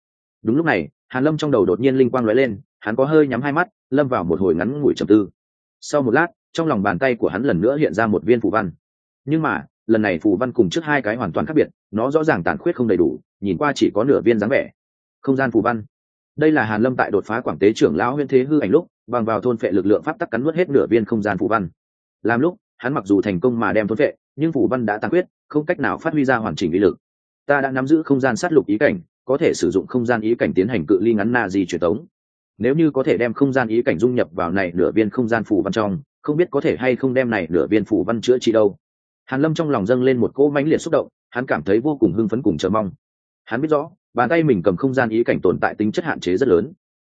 đúng lúc này, hàn lâm trong đầu đột nhiên linh quang lóe lên, hắn có hơi nhắm hai mắt, lâm vào một hồi ngắn ngủi trầm tư. Sau một lát, trong lòng bàn tay của hắn lần nữa hiện ra một viên phù văn. Nhưng mà, lần này phù văn cùng trước hai cái hoàn toàn khác biệt, nó rõ ràng tàn khuyết không đầy đủ, nhìn qua chỉ có nửa viên dáng vẻ. Không gian phù văn. Đây là hàn lâm tại đột phá quảng tế trưởng lão huyên thế hư ảnh lúc, bằng vào thôn phệ lực lượng pháp tắc cắn nuốt hết nửa viên không gian phù văn. Làm lúc, hắn mặc dù thành công mà đem thôn phệ, nhưng phù văn đã tàn khuyết, không cách nào phát huy ra hoàn chỉnh ý lực. Ta đã nắm giữ không gian sát lục ý cảnh có thể sử dụng không gian ý cảnh tiến hành cự ly ngắn na di truyền tống. Nếu như có thể đem không gian ý cảnh dung nhập vào này nửa viên không gian phủ văn trong, không biết có thể hay không đem này nửa viên phủ văn chữa trị đâu. Hàn lâm trong lòng dâng lên một cỗ mãnh liệt xúc động, hắn cảm thấy vô cùng hưng phấn cùng chờ mong. Hắn biết rõ, bàn tay mình cầm không gian ý cảnh tồn tại tính chất hạn chế rất lớn.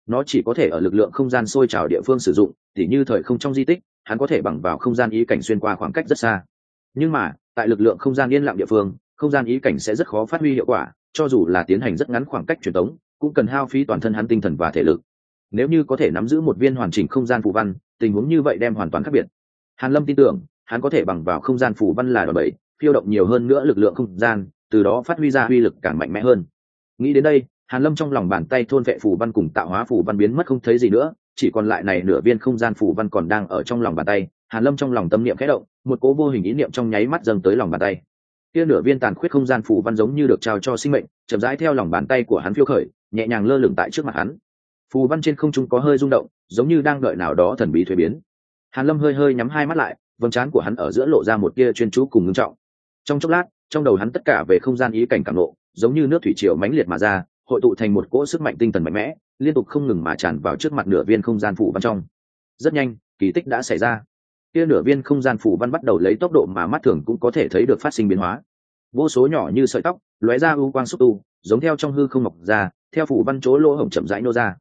Nó chỉ có thể ở lực lượng không gian sôi trào địa phương sử dụng, tỉ như thời không trong di tích, hắn có thể bằng vào không gian ý cảnh xuyên qua khoảng cách rất xa. Nhưng mà, tại lực lượng không gian yên lặng địa phương, không gian ý cảnh sẽ rất khó phát huy hiệu quả cho dù là tiến hành rất ngắn khoảng cách truyền tống, cũng cần hao phí toàn thân hắn tinh thần và thể lực. Nếu như có thể nắm giữ một viên hoàn chỉnh không gian phù văn, tình huống như vậy đem hoàn toàn khác biệt. Hàn lâm tin tưởng, hắn có thể bằng vào không gian phù văn là đòn bẩy, phiêu động nhiều hơn nữa lực lượng không gian, từ đó phát huy ra uy lực càng mạnh mẽ hơn. Nghĩ đến đây, hàn lâm trong lòng bàn tay thôn vệ phù văn cùng tạo hóa phù văn biến mất không thấy gì nữa, chỉ còn lại này nửa viên không gian phù văn còn đang ở trong lòng bàn tay. Hàn lâm trong lòng tâm niệm khẽ động, một cố vô hình ý niệm trong nháy mắt dâng tới lòng bàn tay kia nửa viên tàn khuyết không gian phù văn giống như được trao cho sinh mệnh, chậm rãi theo lòng bàn tay của hắn phiêu khởi, nhẹ nhàng lơ lửng tại trước mặt hắn. Phù văn trên không trung có hơi rung động, giống như đang đợi nào đó thần bí thuế biến. Hàn lâm hơi hơi nhắm hai mắt lại, vầng trán của hắn ở giữa lộ ra một tia chuyên chú cùng ngưng trọng. Trong chốc lát, trong đầu hắn tất cả về không gian ý cảnh cảm lộ giống như nước thủy triều mãnh liệt mà ra, hội tụ thành một cỗ sức mạnh tinh thần mạnh mẽ, liên tục không ngừng mà tràn vào trước mặt nửa viên không gian phủ văn trong. Rất nhanh, kỳ tích đã xảy ra kia nửa viên không gian phủ văn bắt đầu lấy tốc độ mà mắt thường cũng có thể thấy được phát sinh biến hóa. Vô số nhỏ như sợi tóc, lóe ra ưu quang xúc tu, giống theo trong hư không mọc ra, theo phủ văn chỗ lỗ hổng chậm rãi nô ra.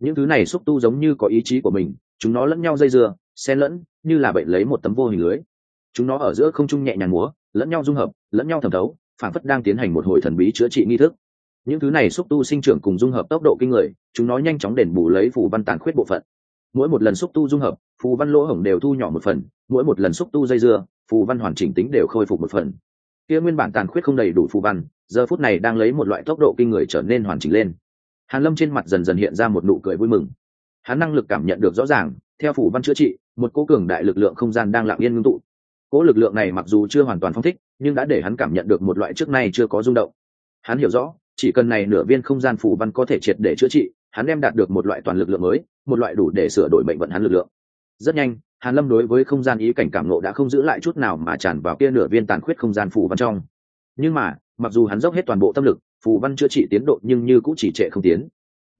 Những thứ này xúc tu giống như có ý chí của mình, chúng nó lẫn nhau dây dưa, xen lẫn, như là bệnh lấy một tấm vô hình lưới. Chúng nó ở giữa không trung nhẹ nhàng múa, lẫn nhau dung hợp, lẫn nhau thẩm thấu phản phất đang tiến hành một hồi thần bí chữa trị nghi thức. Những thứ này xúc tu sinh trưởng cùng dung hợp tốc độ kinh người, chúng nó nhanh chóng đền bù lấy phủ văn tàn khuyết bộ phận. Mỗi một lần xúc tu dung hợp phù văn lỗ hổng đều thu nhỏ một phần, mỗi một lần xúc tu dây dưa, phù văn hoàn chỉnh tính đều khôi phục một phần. Kia nguyên bản tàn khuyết không đầy đủ phù văn, giờ phút này đang lấy một loại tốc độ kinh người trở nên hoàn chỉnh lên. Hàn lâm trên mặt dần dần hiện ra một nụ cười vui mừng. Hắn năng lực cảm nhận được rõ ràng, theo phù văn chữa trị, một cố cường đại lực lượng không gian đang lặng yên ngưng tụ. Cố lực lượng này mặc dù chưa hoàn toàn phong thích, nhưng đã để hắn cảm nhận được một loại trước nay chưa có rung động. Hắn hiểu rõ, chỉ cần này nửa viên không gian phù văn có thể triệt để chữa trị, hắn đem đạt được một loại toàn lực lượng mới, một loại đủ để sửa đổi bệnh vận hắn lực lượng rất nhanh, hàn lâm đối với không gian ý cảnh cảm nộ đã không giữ lại chút nào mà tràn vào kia nửa viên tàn khuyết không gian phù văn trong. Nhưng mà, mặc dù hắn dốc hết toàn bộ tâm lực, phù văn chữa trị tiến độ nhưng như cũng chỉ trệ không tiến.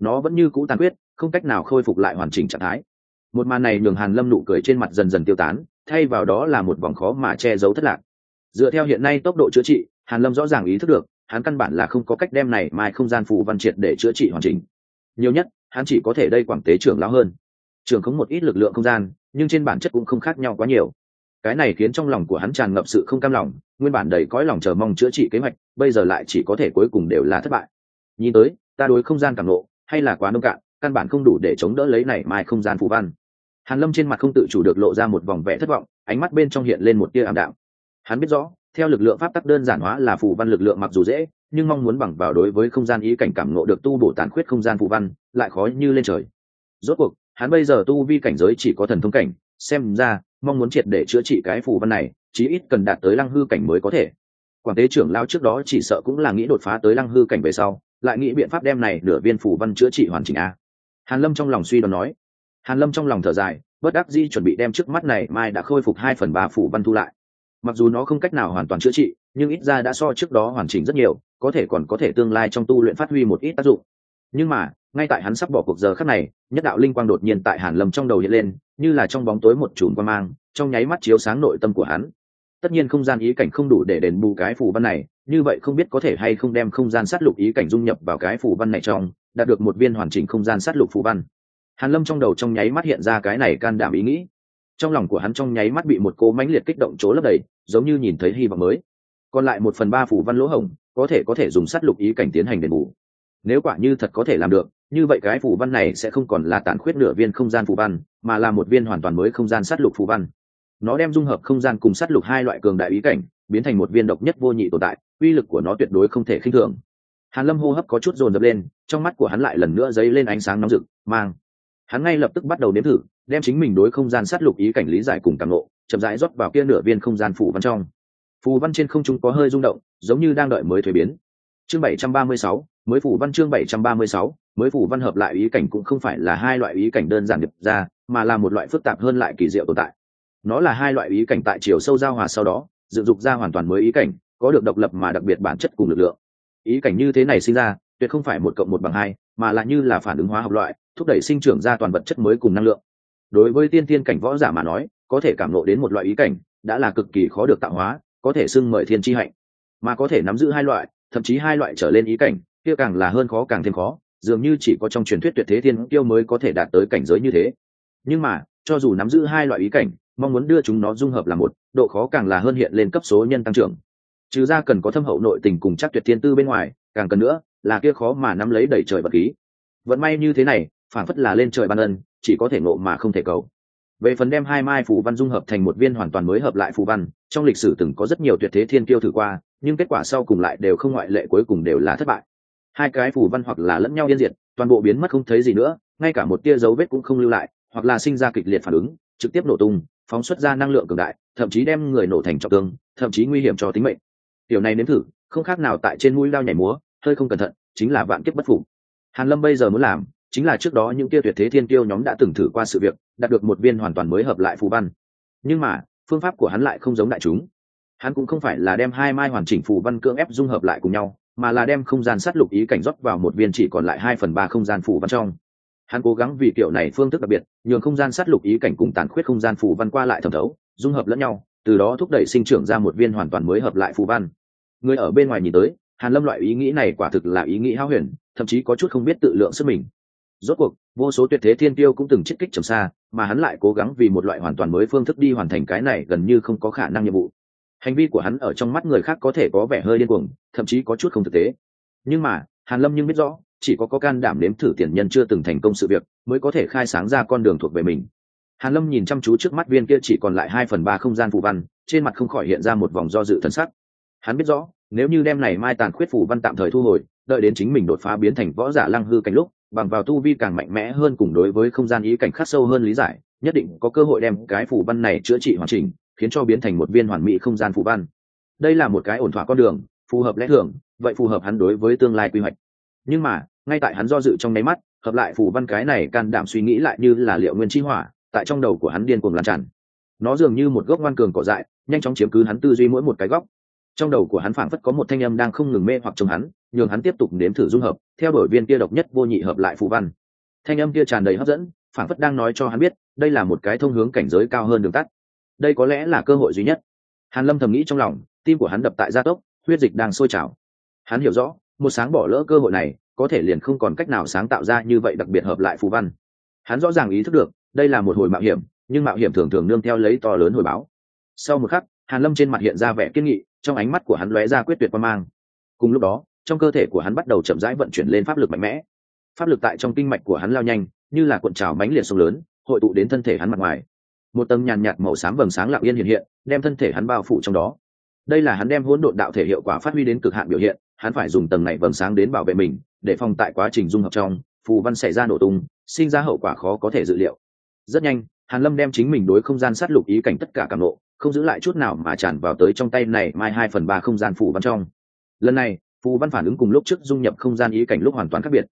Nó vẫn như cũ tàn khuyết, không cách nào khôi phục lại hoàn chỉnh trạng thái. Một màn này nhường hàn lâm nụ cười trên mặt dần dần tiêu tán, thay vào đó là một vòng khó mà che giấu thất lạc. Dựa theo hiện nay tốc độ chữa trị, hàn lâm rõ ràng ý thức được, hắn căn bản là không có cách đem này mai không gian phù văn triệt để chữa trị hoàn chỉnh. Nhiều nhất, hắn chỉ có thể đây quảng tế trưởng lão hơn trường không một ít lực lượng không gian, nhưng trên bản chất cũng không khác nhau quá nhiều. Cái này khiến trong lòng của hắn tràn ngập sự không cam lòng, nguyên bản đầy cõi lòng chờ mong chữa trị kế hoạch, bây giờ lại chỉ có thể cuối cùng đều là thất bại. Nhìn tới, ta đối không gian càng lộ hay là quá nông cạn, căn bản không đủ để chống đỡ lấy này mai không gian phù văn. Hàn lâm trên mặt không tự chủ được lộ ra một vòng vẻ thất vọng, ánh mắt bên trong hiện lên một tia ảm đạm. Hắn biết rõ, theo lực lượng pháp tắc đơn giản hóa là phù văn lực lượng mặc dù dễ, nhưng mong muốn bằng vào đối với không gian ý cảnh cảm nộ được tu bổ tàn khuyết không gian phù văn, lại khó như lên trời. Rốt cuộc hắn bây giờ tu vi cảnh giới chỉ có thần thông cảnh, xem ra, mong muốn triệt để chữa trị cái phù văn này, chí ít cần đạt tới lăng hư cảnh mới có thể. Quản tế trưởng lao trước đó chỉ sợ cũng là nghĩ đột phá tới lăng hư cảnh về sau, lại nghĩ biện pháp đem này nửa viên phù văn chữa trị hoàn chỉnh a. Hàn lâm trong lòng suy đoán nói. Hàn lâm trong lòng thở dài, bất đắc di chuẩn bị đem trước mắt này mai đã khôi phục hai phần ba phủ văn thu lại. Mặc dù nó không cách nào hoàn toàn chữa trị, nhưng ít ra đã so trước đó hoàn chỉnh rất nhiều, có thể còn có thể tương lai trong tu luyện phát huy một ít tác dụng. Nhưng mà ngay tại hắn sắp bỏ cuộc giờ khắc này nhất đạo linh quang đột nhiên tại hàn lâm trong đầu hiện lên như là trong bóng tối một chùm quang mang trong nháy mắt chiếu sáng nội tâm của hắn. Tất nhiên không gian ý cảnh không đủ để đền bù cái phù văn này như vậy không biết có thể hay không đem không gian sát lục ý cảnh dung nhập vào cái phù văn này trong đạt được một viên hoàn chỉnh không gian sát lục phù văn. Hàn lâm trong đầu trong nháy mắt hiện ra cái này can đảm ý nghĩ. Trong lòng của hắn trong nháy mắt bị một cô mãnh liệt kích động chỗ lấp đầy giống như nhìn thấy hy vọng mới. Còn lại một phần ba phủ văn lỗ hồng, có thể có thể dùng sát lục ý cảnh tiến hành đền bù nếu quả như thật có thể làm được như vậy cái phủ văn này sẽ không còn là tàn khuyết nửa viên không gian phủ văn mà là một viên hoàn toàn mới không gian sát lục phủ văn. Nó đem dung hợp không gian cùng sát lục hai loại cường đại ý cảnh biến thành một viên độc nhất vô nhị tồn tại uy lực của nó tuyệt đối không thể khinh thường. Hàn lâm hô hấp có chút dồn dập lên trong mắt của hắn lại lần nữa dấy lên ánh sáng nóng rực mang. Hắn ngay lập tức bắt đầu nếm thử đem chính mình đối không gian sát lục ý cảnh lý giải cùng cảm lộ chậm rãi rót vào kia nửa viên không gian phủ văn trong. Phù văn trên không trung có hơi rung động giống như đang đợi mới thuế biến. Chương 736, mới phủ văn chương 736, mới phủ văn hợp lại ý cảnh cũng không phải là hai loại ý cảnh đơn giản nhập ra mà là một loại phức tạp hơn lại kỳ diệu tồn tại. Nó là hai loại ý cảnh tại chiều sâu giao hòa sau đó dựng dục ra hoàn toàn mới ý cảnh có được độc lập mà đặc biệt bản chất cùng lực lượng. Ý cảnh như thế này sinh ra tuyệt không phải một cộng một bằng hai mà là như là phản ứng hóa học loại thúc đẩy sinh trưởng ra toàn vật chất mới cùng năng lượng. Đối với tiên tiên cảnh võ giả mà nói có thể cảm ngộ đến một loại ý cảnh đã là cực kỳ khó được tạo hóa có thể xưng mời thiên chi hạnh. Mà có thể nắm giữ hai loại thậm chí hai loại trở lên ý cảnh kia càng là hơn khó càng thêm khó, dường như chỉ có trong truyền thuyết tuyệt thế thiên tiêu mới có thể đạt tới cảnh giới như thế. Nhưng mà, cho dù nắm giữ hai loại ý cảnh, mong muốn đưa chúng nó dung hợp là một, độ khó càng là hơn hiện lên cấp số nhân tăng trưởng. Trừ ra cần có thâm hậu nội tình cùng chắc tuyệt thiên tư bên ngoài, càng cần nữa là kia khó mà nắm lấy đẩy trời vật khí. Vận may như thế này, phản phất là lên trời ban ân, chỉ có thể nộ mà không thể cầu. Về phần đem hai mai phù văn dung hợp thành một viên hoàn toàn mới hợp lại phù văn, trong lịch sử từng có rất nhiều tuyệt thế thiên kiêu thử qua, nhưng kết quả sau cùng lại đều không ngoại lệ cuối cùng đều là thất bại hai cái phù văn hoặc là lẫn nhau liên diệt, toàn bộ biến mất không thấy gì nữa, ngay cả một tia dấu vết cũng không lưu lại, hoặc là sinh ra kịch liệt phản ứng, trực tiếp nổ tung, phóng xuất ra năng lượng cường đại, thậm chí đem người nổ thành trọng thương, thậm chí nguy hiểm cho tính mệnh. Điều này nếm thử, không khác nào tại trên mũi lao nhảy múa, hơi không cẩn thận, chính là vạn kiếp bất phục. Hàn lâm bây giờ muốn làm, chính là trước đó những kia tuyệt thế thiên tiêu nhóm đã từng thử qua sự việc, đạt được một viên hoàn toàn mới hợp lại phù văn. Nhưng mà, phương pháp của hắn lại không giống đại chúng. Hắn cũng không phải là đem hai mai hoàn chỉnh phù văn cưỡng ép dung hợp lại cùng nhau mà là đem không gian sát lục ý cảnh rót vào một viên chỉ còn lại hai phần ba không gian phủ văn trong. Hắn cố gắng vì kiểu này phương thức đặc biệt, nhường không gian sát lục ý cảnh cùng tàn khuyết không gian phủ văn qua lại thẩm thấu, dung hợp lẫn nhau, từ đó thúc đẩy sinh trưởng ra một viên hoàn toàn mới hợp lại phù văn. Người ở bên ngoài nhìn tới, hàn lâm loại ý nghĩ này quả thực là ý nghĩ hao huyền, thậm chí có chút không biết tự lượng sức mình. Rốt cuộc, vô số tuyệt thế thiên tiêu cũng từng chiết kích trầm xa, mà hắn lại cố gắng vì một loại hoàn toàn mới phương thức đi hoàn thành cái này gần như không có khả năng nhiệm vụ hành vi của hắn ở trong mắt người khác có thể có vẻ hơi điên cuồng, thậm chí có chút không thực tế. Nhưng mà, hàn lâm nhưng biết rõ, chỉ có có can đảm nếm thử tiền nhân chưa từng thành công sự việc, mới có thể khai sáng ra con đường thuộc về mình. Hàn lâm nhìn chăm chú trước mắt viên kia chỉ còn lại hai phần ba không gian phù văn, trên mặt không khỏi hiện ra một vòng do dự thần sắc. Hắn biết rõ, nếu như đem này mai tàn khuyết phù văn tạm thời thu hồi, đợi đến chính mình đột phá biến thành võ giả lăng hư cảnh lúc, bằng vào tu vi càng mạnh mẽ hơn cùng đối với không gian ý cảnh khắc sâu hơn lý giải, nhất định có cơ hội đem cái phù văn này chữa trị hoàn chỉnh khiến cho biến thành một viên hoàn mỹ không gian phù văn. Đây là một cái ổn thỏa con đường, phù hợp lẽ thường, vậy phù hợp hắn đối với tương lai quy hoạch. Nhưng mà, ngay tại hắn do dự trong nháy mắt, hợp lại phù văn cái này can đảm suy nghĩ lại như là liệu nguyên chi hỏa, tại trong đầu của hắn điên cuồng lan tràn. Nó dường như một gốc ngoan cường cỏ dại, nhanh chóng chiếm cứ hắn tư duy mỗi một cái góc. Trong đầu của hắn phảng phất có một thanh âm đang không ngừng mê hoặc trong hắn, nhường hắn tiếp tục nếm thử dung hợp, theo đổi viên kia độc nhất vô nhị hợp lại phù văn. Thanh âm kia tràn đầy hấp dẫn, phảng phất đang nói cho hắn biết, đây là một cái thông hướng cảnh giới cao hơn đường tắt đây có lẽ là cơ hội duy nhất. Hàn lâm thầm nghĩ trong lòng, tim của hắn đập tại gia tốc, huyết dịch đang sôi trào. Hắn hiểu rõ, một sáng bỏ lỡ cơ hội này, có thể liền không còn cách nào sáng tạo ra như vậy đặc biệt hợp lại phù văn. Hắn rõ ràng ý thức được, đây là một hồi mạo hiểm, nhưng mạo hiểm thường thường nương theo lấy to lớn hồi báo. Sau một khắc, hàn lâm trên mặt hiện ra vẻ kiên nghị, trong ánh mắt của hắn lóe ra quyết tuyệt quan mang. Cùng lúc đó, trong cơ thể của hắn bắt đầu chậm rãi vận chuyển lên pháp lực mạnh mẽ. Pháp lực tại trong kinh mạch của hắn lao nhanh, như là cuộn trào mánh liệt sông lớn, hội tụ đến thân thể hắn mặt ngoài một tầng nhàn nhạt màu xám vầng sáng lặng yên hiện hiện, đem thân thể hắn bao phủ trong đó. Đây là hắn đem hỗn độn đạo thể hiệu quả phát huy đến cực hạn biểu hiện, hắn phải dùng tầng này vầng sáng đến bảo vệ mình, để phòng tại quá trình dung hợp trong, phù văn xảy ra nổ tung, sinh ra hậu quả khó có thể dự liệu. Rất nhanh, hàn lâm đem chính mình đối không gian sát lục ý cảnh tất cả cảm nộ không giữ lại chút nào mà tràn vào tới trong tay này mai hai phần ba không gian phù văn trong. Lần này, phù văn phản ứng cùng lúc trước dung nhập không gian ý cảnh lúc hoàn toàn khác biệt.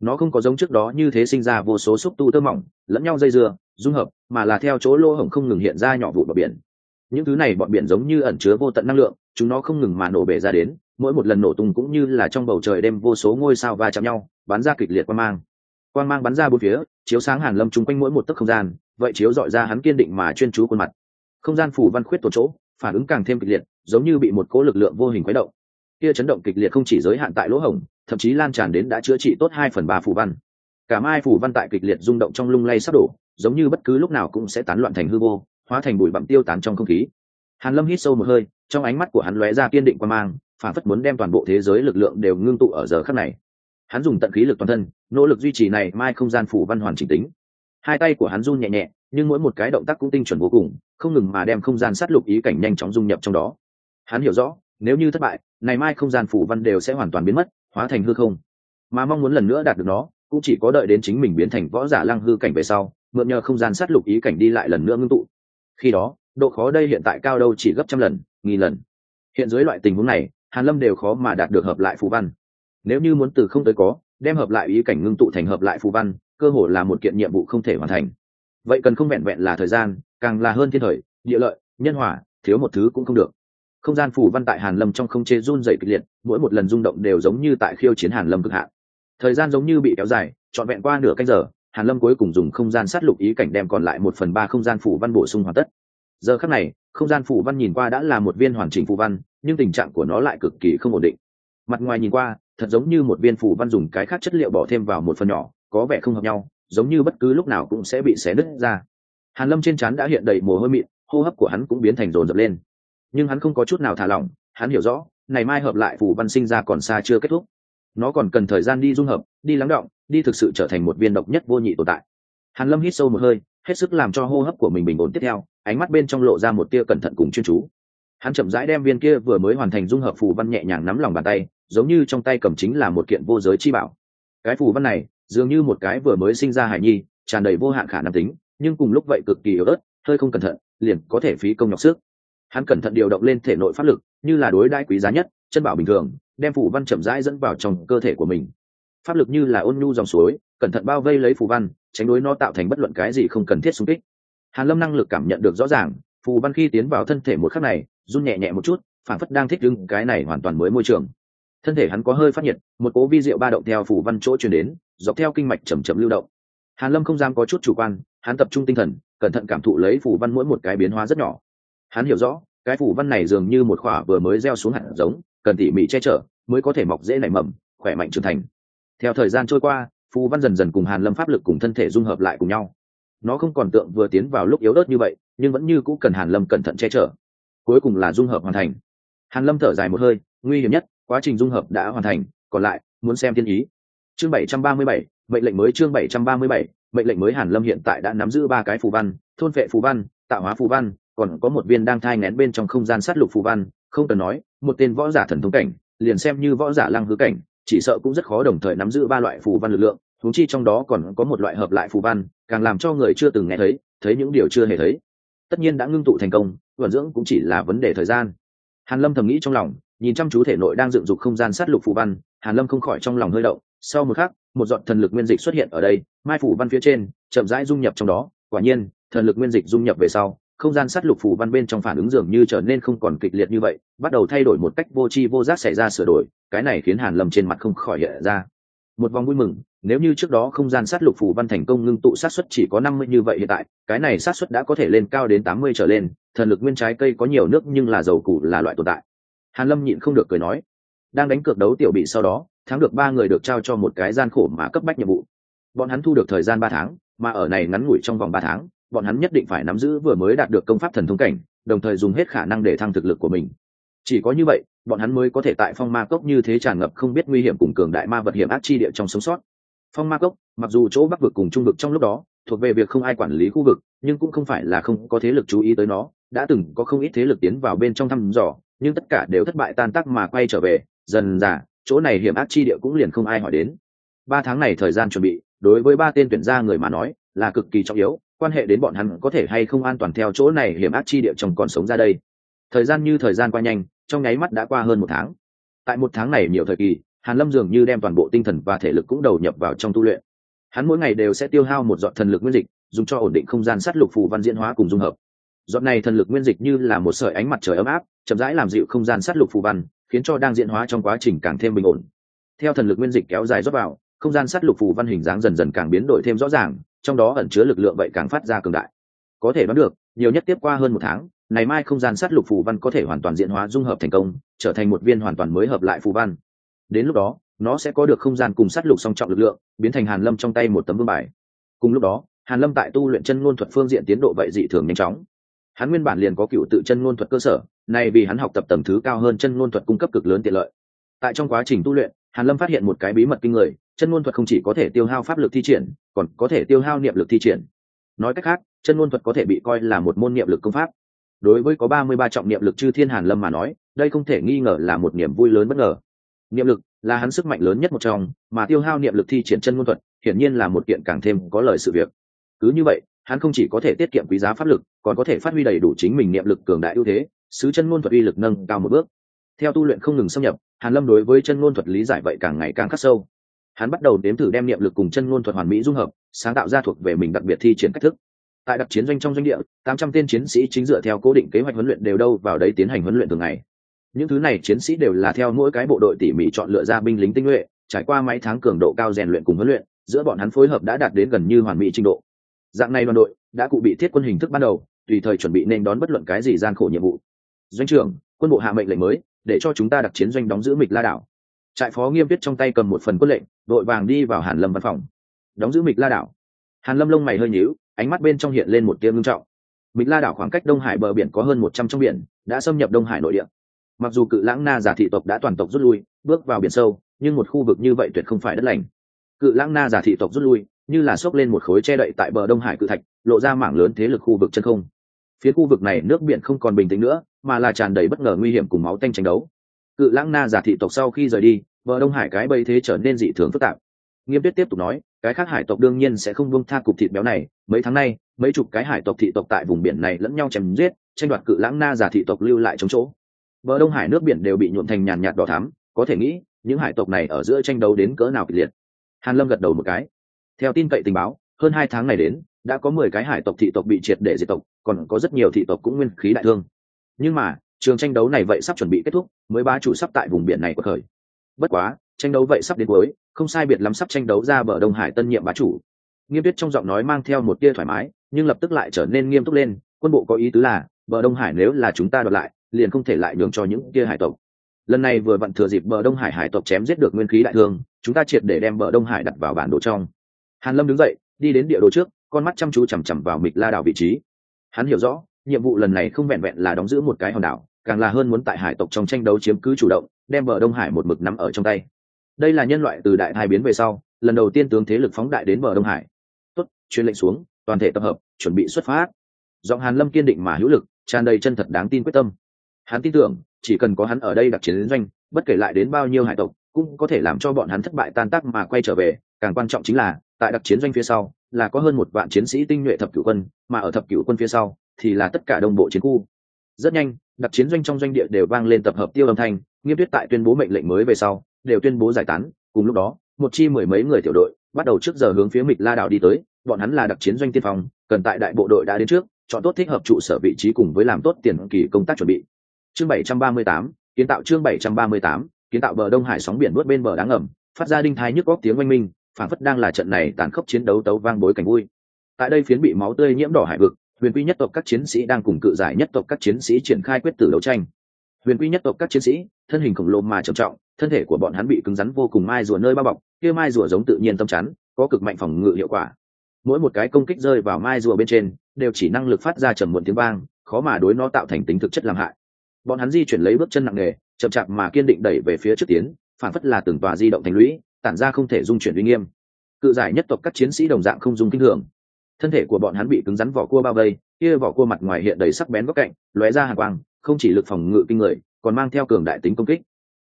Nó không có giống trước đó như thế sinh ra vô số xúc tu tơ mỏng, lẫn nhau dây dưa dung hợp, mà là theo chỗ lỗ hổng không ngừng hiện ra nhỏ vụ bờ biển. Những thứ này bọn biển giống như ẩn chứa vô tận năng lượng, chúng nó không ngừng mà nổ bể ra đến, mỗi một lần nổ tung cũng như là trong bầu trời đêm vô số ngôi sao va chạm nhau, bắn ra kịch liệt quang mang. Quang mang bắn ra bốn phía, chiếu sáng hàn lâm chung quanh mỗi một tấc không gian, vậy chiếu dọi ra hắn kiên định mà chuyên chú khuôn mặt. Không gian phủ văn khuyết tổ chỗ, phản ứng càng thêm kịch liệt, giống như bị một cố lực lượng vô hình quấy động. Kia chấn động kịch liệt không chỉ giới hạn tại lỗ hổng, thậm chí lan tràn đến đã chữa trị tốt hai phần ba phủ văn. Cả mai phủ văn tại kịch liệt rung động trong lung lay sắp đổ giống như bất cứ lúc nào cũng sẽ tán loạn thành hư vô, hóa thành bụi bặm tiêu tán trong không khí. Hàn lâm hít sâu một hơi, trong ánh mắt của hắn lóe ra kiên định quan mang, phản phất muốn đem toàn bộ thế giới lực lượng đều ngưng tụ ở giờ khắc này. Hắn dùng tận khí lực toàn thân, nỗ lực duy trì này mai không gian phủ văn hoàn chỉnh tính. Hai tay của hắn run nhẹ nhẹ, nhưng mỗi một cái động tác cũng tinh chuẩn vô cùng, không ngừng mà đem không gian sát lục ý cảnh nhanh chóng dung nhập trong đó. Hắn hiểu rõ, nếu như thất bại, này mai không gian phủ văn đều sẽ hoàn toàn biến mất, hóa thành hư không. Mà mong muốn lần nữa đạt được nó, cũng chỉ có đợi đến chính mình biến thành võ giả lăng hư cảnh về sau mượn nhờ không gian sát lục ý cảnh đi lại lần nữa ngưng tụ. Khi đó, độ khó đây hiện tại cao đâu chỉ gấp trăm lần, nghìn lần. Hiện dưới loại tình huống này, hàn lâm đều khó mà đạt được hợp lại phù văn. Nếu như muốn từ không tới có, đem hợp lại ý cảnh ngưng tụ thành hợp lại phù văn, cơ hội là một kiện nhiệm vụ không thể hoàn thành. Vậy cần không vẹn vẹn là thời gian, càng là hơn thiên thời, địa lợi, nhân hòa, thiếu một thứ cũng không được. Không gian phù văn tại hàn lâm trong không chế run dày kịch liệt, mỗi một lần rung động đều giống như tại khiêu chiến hàn lâm cực hạn. Thời gian giống như bị kéo dài, trọn vẹn qua nửa canh giờ hàn lâm cuối cùng dùng không gian sát lục ý cảnh đem còn lại một phần ba không gian phủ văn bổ sung hoàn tất. Giờ khắc này, không gian phủ văn nhìn qua đã là một viên hoàn chỉnh phủ văn, nhưng tình trạng của nó lại cực kỳ không ổn định. Mặt ngoài nhìn qua, thật giống như một viên phủ văn dùng cái khác chất liệu bỏ thêm vào một phần nhỏ, có vẻ không hợp nhau, giống như bất cứ lúc nào cũng sẽ bị xé nứt ra. Hàn lâm trên trán đã hiện đầy mồ hôi mịn, hô hấp của hắn cũng biến thành rồn rập lên. Nhưng hắn không có chút nào thả lỏng, hắn hiểu rõ ngày mai hợp lại phủ văn sinh ra còn xa chưa kết thúc. Nó còn cần thời gian đi dung hợp, đi lắng động đi thực sự trở thành một viên độc nhất vô nhị tồn tại. Hàn lâm hít sâu một hơi, hết sức làm cho hô hấp của mình bình ổn tiếp theo, ánh mắt bên trong lộ ra một tia cẩn thận cùng chuyên chú. Hắn chậm rãi đem viên kia vừa mới hoàn thành dung hợp phù văn nhẹ nhàng nắm lòng bàn tay, giống như trong tay cầm chính là một kiện vô giới chi bảo. Cái phù văn này, dường như một cái vừa mới sinh ra hải nhi, tràn đầy vô hạn khả năng tính, nhưng cùng lúc vậy cực kỳ yếu ớt, hơi không cẩn thận, liền có thể phí công nhọc sức. Hắn cẩn thận điều động lên thể nội pháp lực, như là đối đãi quý giá nhất, chân bảo bình thường, đem phù văn chậm rãi dẫn vào trong cơ thể của mình pháp lực như là ôn nhu dòng suối, cẩn thận bao vây lấy phù văn, tránh đối nó tạo thành bất luận cái gì không cần thiết xung kích. Hàn lâm năng lực cảm nhận được rõ ràng, phù văn khi tiến vào thân thể một khắc này, run nhẹ nhẹ một chút phản phất đang thích ứng cái này hoàn toàn mới môi trường. Thân thể hắn có hơi phát nhiệt, một cố vi diệu ba động theo phù văn chỗ truyền đến, dọc theo kinh mạch chầm chậm lưu động. Hàn lâm không dám có chút chủ quan, hắn tập trung tinh thần, cẩn thận cảm thụ lấy phù văn mỗi một cái biến hóa rất nhỏ. Hắn hiểu rõ, cái phù văn này dường như một khỏa vừa mới gieo xuống hạt giống, cần tỉ mỉ che chở, mới có thể mọc dễ nảy mầm, khỏe mạnh trưởng thành theo thời gian trôi qua phù văn dần dần cùng hàn lâm pháp lực cùng thân thể dung hợp lại cùng nhau. Nó không còn tượng vừa tiến vào lúc yếu đớt như vậy nhưng vẫn như cũ cần hàn lâm cẩn thận che chở. Cuối cùng là dung hợp hoàn thành. Hàn lâm thở dài một hơi nguy hiểm nhất quá trình dung hợp đã hoàn thành còn lại muốn xem thiên ý. Chương 737, mệnh lệnh mới chương 737, mệnh lệnh mới hàn lâm hiện tại đã nắm giữ ba cái phù văn thôn vệ phù văn tạo hóa phù văn còn có một viên đang thai ngén bên trong không gian sát lục phù văn không cần nói một tên võ giả thần thống cảnh liền xem như võ giả lăng hư cảnh chỉ sợ cũng rất khó đồng thời nắm giữ ba loại phù văn lực lượng thúng chi trong đó còn có một loại hợp lại phù văn, càng làm cho người chưa từng nghe thấy thấy những điều chưa hề thấy. Tất nhiên đã ngưng tụ thành công, vận dưỡng cũng chỉ là vấn đề thời gian. Hàn lâm thầm nghĩ trong lòng, nhìn chăm chú thể nội đang dựng dục không gian sát lục phù văn, hàn lâm không khỏi trong lòng hơi động. Sau một khắc, một giọt thần lực nguyên dịch xuất hiện ở đây, mai phủ văn phía trên, chậm rãi dung nhập trong đó. Quả nhiên, thần lực nguyên dịch dung nhập về sau không gian sát lục phủ văn bên trong phản ứng dường như trở nên không còn kịch liệt như vậy, bắt đầu thay đổi một cách vô tri vô giác xảy ra sửa đổi, cái này khiến hàn lâm trên mặt không khỏi hiện ra. Một vòng vui mừng, nếu như trước đó không gian sát lục phủ văn thành công ngưng tụ sát suất chỉ có năm mươi như vậy hiện tại, cái này sát suất đã có thể lên cao đến tám mươi trở lên, thần lực nguyên trái cây có nhiều nước nhưng là dầu củ là loại tồn tại. Hàn lâm nhịn không được cười nói, đang đánh cược đấu tiểu bị sau đó, thắng được ba người được trao cho một cái gian khổ mà cấp bách nhiệm vụ. Bọn hắn thu được thời gian ba tháng, mà ở này ngắn ngủi trong vòng ba tháng bọn hắn nhất định phải nắm giữ vừa mới đạt được công pháp thần thông cảnh, đồng thời dùng hết khả năng để thăng thực lực của mình. Chỉ có như vậy, bọn hắn mới có thể tại phong ma cốc như thế tràn ngập không biết nguy hiểm cùng cường đại ma vật hiểm ác chi địa trong sống sót. Phong ma cốc, mặc dù chỗ bắc vực cùng trung vực trong lúc đó thuộc về việc không ai quản lý khu vực, nhưng cũng không phải là không có thế lực chú ý tới nó, đã từng có không ít thế lực tiến vào bên trong thăm dò, nhưng tất cả đều thất bại tan tác mà quay trở về, dần dà, chỗ này hiểm ác chi địa cũng liền không ai hỏi đến. Ba tháng này thời gian chuẩn bị, đối với ba tên tuyển gia người mà nói là cực kỳ trọng yếu, quan hệ đến bọn hắn có thể hay không an toàn theo chỗ này hiểm ác chi địa chồng còn sống ra đây. Thời gian như thời gian qua nhanh, trong nháy mắt đã qua hơn một tháng. Tại một tháng này nhiều thời kỳ, hàn lâm dường như đem toàn bộ tinh thần và thể lực cũng đầu nhập vào trong tu luyện. Hắn mỗi ngày đều sẽ tiêu hao một dọn thần lực nguyên dịch, dùng cho ổn định không gian sát lục phù văn diễn hóa cùng dung hợp. Dọn này thần lực nguyên dịch như là một sợi ánh mặt trời ấm áp, chậm rãi làm dịu không gian sát lục phù văn, khiến cho đang diễn hóa trong quá trình càng thêm bình ổn. Theo thần lực nguyên dịch kéo dài rót vào, không gian sát lục phù văn hình dáng dần dần càng biến đổi thêm rõ ràng trong đó ẩn chứa lực lượng vậy càng phát ra cường đại. Có thể đoán được, nhiều nhất tiếp qua hơn một tháng ngày mai không gian sát lục phù văn có thể hoàn toàn diễn hóa dung hợp thành công, trở thành một viên hoàn toàn mới hợp lại phù văn. Đến lúc đó, nó sẽ có được không gian cùng sát lục song trọng lực lượng, biến thành hàn lâm trong tay một tấm vương bài. Cùng lúc đó, hàn lâm tại tu luyện chân ngôn thuật phương diện tiến độ vậy dị thường nhanh chóng. Hắn nguyên bản liền có cựu tự chân ngôn thuật cơ sở, nay vì hắn học tập tầm thứ cao hơn chân ngôn thuật cung cấp cực lớn tiện lợi. Tại trong quá trình tu luyện, hàn lâm phát hiện một cái bí mật kinh người chân ngôn thuật không chỉ có thể tiêu hao pháp lực thi triển, còn có thể tiêu hao niệm lực thi triển. Nói cách khác, chân ngôn thuật có thể bị coi là một môn niệm lực công pháp. Đối với có ba mươi ba trọng niệm lực chư thiên hàn lâm mà nói, đây không thể nghi ngờ là một niềm vui lớn bất ngờ. Niệm lực là hắn sức mạnh lớn nhất một trong, mà tiêu hao niệm lực thi triển chân ngôn thuật, hiển nhiên là một kiện càng thêm có lời sự việc. Cứ như vậy, hắn không chỉ có thể tiết kiệm quý giá pháp lực, còn có thể phát huy đầy đủ chính mình niệm lực cường đại ưu thế, sứ chân ngôn thuật uy lực nâng cao một bước. Theo tu luyện không ngừng xâm nhập, hàn lâm đối với chân ngôn thuật lý giải vậy càng ngày càng khắc sâu hắn bắt đầu đếm thử đem niệm lực cùng chân ngôn thuật hoàn mỹ dung hợp, sáng tạo ra thuộc về mình đặc biệt thi triển cách thức. Tại đặc chiến doanh trong doanh địa, tám trăm tên chiến sĩ chính dựa theo cố định kế hoạch huấn luyện đều đâu vào đấy tiến hành huấn luyện thường ngày. Những thứ này chiến sĩ đều là theo mỗi cái bộ đội tỉ mỉ chọn lựa ra binh lính tinh nhuệ, trải qua mấy tháng cường độ cao rèn luyện cùng huấn luyện, giữa bọn hắn phối hợp đã đạt đến gần như hoàn mỹ trình độ. Dạng này đoàn đội đã cụ bị thiết quân hình thức ban đầu, tùy thời chuẩn bị nên đón bất luận cái gì gian khổ nhiệm vụ. Doanh trưởng, quân bộ hạ mệnh lệnh mới, để cho chúng ta đặc chiến doanh đóng giữ mịch la đảo trại phó nghiêm viết trong tay cầm một phần quân lệnh, đội vàng đi vào hàn lâm văn phòng. Đóng giữ mịch la đảo. Hàn lâm lông mày hơi nhíu, ánh mắt bên trong hiện lên một tia ngưng trọng. Mịch la đảo khoảng cách đông hải bờ biển có hơn một trăm trong biển, đã xâm nhập đông hải nội địa. Mặc dù cự lãng na giả thị tộc đã toàn tộc rút lui, bước vào biển sâu, nhưng một khu vực như vậy tuyệt không phải đất lành. Cự lãng na giả thị tộc rút lui, như là xốc lên một khối che đậy tại bờ đông hải cự thạch, lộ ra mảng lớn thế lực khu vực chân không. Phía khu vực này nước biển không còn bình tĩnh nữa, mà là tràn đầy bất ngờ nguy hiểm cùng máu tanh tranh đấu cự lãng na giả thị tộc sau khi rời đi, bờ đông hải cái bây thế trở nên dị thường phức tạp. Nghiêm tuyết tiếp tục nói, cái khác hải tộc đương nhiên sẽ không buông tha cục thịt béo này. Mấy tháng nay, mấy chục cái hải tộc thị tộc tại vùng biển này lẫn nhau chém giết, tranh đoạt cự lãng na giả thị tộc lưu lại chống chỗ. Bờ đông hải nước biển đều bị nhuộm thành nhàn nhạt đỏ thắm, có thể nghĩ, những hải tộc này ở giữa tranh đấu đến cỡ nào kịch liệt. Hàn lâm gật đầu một cái. Theo tin cậy tình báo, hơn hai tháng này đến, đã có mười cái hải tộc thị tộc bị triệt để diệt tộc, còn có rất nhiều thị tộc cũng nguyên khí đại thương. Nhưng mà trường tranh đấu này vậy sắp chuẩn bị kết thúc, mới bá chủ sắp tại vùng biển này của khởi bất quá, tranh đấu vậy sắp đến cuối, không sai biệt lắm sắp tranh đấu ra bờ đông hải tân nhiệm bá chủ. Nghiêm tuyết trong giọng nói mang theo một tia thoải mái, nhưng lập tức lại trở nên nghiêm túc lên, quân bộ có ý tứ là, bờ đông hải nếu là chúng ta đoạt lại, liền không thể lại nhường cho những tia hải tộc. Lần này vừa vặn thừa dịp bờ đông hải hải tộc chém giết được nguyên khí đại thương, chúng ta triệt để đem bờ đông hải đặt vào bản đồ trong. Hàn lâm đứng dậy, đi đến địa đồ trước, con mắt chăm chú chằm chằm vào mịch la đảo vị trí. Hắn hiểu rõ, nhiệm vụ lần này không vẹn vẹn là đóng giữ một cái hòn đảo càng là hơn muốn tại hải tộc trong tranh đấu chiếm cứ chủ động, đem bờ đông hải một mực nắm ở trong tay. Đây là nhân loại từ đại thai biến về sau, lần đầu tiên tướng thế lực phóng đại đến bờ đông hải. Tốt, truyền lệnh xuống, toàn thể tập hợp, chuẩn bị xuất phát. Giọng hàn lâm kiên định mà hữu lực, tràn đầy chân thật đáng tin quyết tâm. Hắn tin tưởng, chỉ cần có hắn ở đây đặc chiến doanh, bất kể lại đến bao nhiêu hải tộc, cũng có thể làm cho bọn hắn thất bại tan tác mà quay trở về. Càng quan trọng chính là, tại đặc chiến doanh phía sau, là có hơn một vạn chiến sĩ tinh nhuệ thập cửu quân, mà ở thập cửu quân phía sau, thì là tất cả đồng bộ chiến khu. Rất nhanh đặt chiến doanh trong doanh địa đều vang lên tập hợp tiêu âm thanh nghiêm tuyết tại tuyên bố mệnh lệnh mới về sau đều tuyên bố giải tán. Cùng lúc đó một chi mười mấy người tiểu đội bắt đầu trước giờ hướng phía mịch la đảo đi tới. Bọn hắn là đặc chiến doanh tiên phong cần tại đại bộ đội đã đến trước chọn tốt thích hợp trụ sở vị trí cùng với làm tốt tiền kỳ công tác chuẩn bị. Chương 738, kiến tạo chương 738, kiến tạo bờ đông hải sóng biển nuốt bên bờ đáng ngầm phát ra đinh thái nhức góc tiếng oanh minh phản phất đang là trận này tàn khốc chiến đấu tấu vang bối cảnh vui. Tại đây phiến bị máu tươi nhiễm đỏ hải vực huyền quy nhất tộc các chiến sĩ đang cùng cự giải nhất tộc các chiến sĩ triển khai quyết tử đấu tranh. Huyền quy nhất tộc các chiến sĩ, thân hình khổng lồ mà trầm trọng, thân thể của bọn hắn bị cứng rắn vô cùng mai rùa nơi bao bọc, kia mai rùa giống tự nhiên tâm chắn, có cực mạnh phòng ngự hiệu quả. Mỗi một cái công kích rơi vào mai rùa bên trên, đều chỉ năng lực phát ra trầm muộn tiếng vang, khó mà đối nó tạo thành tính thực chất làm hại. Bọn hắn di chuyển lấy bước chân nặng nề, chậm chạp mà kiên định đẩy về phía trước tiến, phản phất là từng tòa di động thành lũy, tản ra không thể dung chuyển uy nghiêm. Cự giải nhất tộc các chiến sĩ đồng dạng không dung kinh hưởng thân thể của bọn hắn bị cứng rắn vỏ cua bao vây, kia vỏ cua mặt ngoài hiện đầy sắc bén góc cạnh, lóe ra hàng quang, không chỉ lực phòng ngự kinh người, còn mang theo cường đại tính công kích.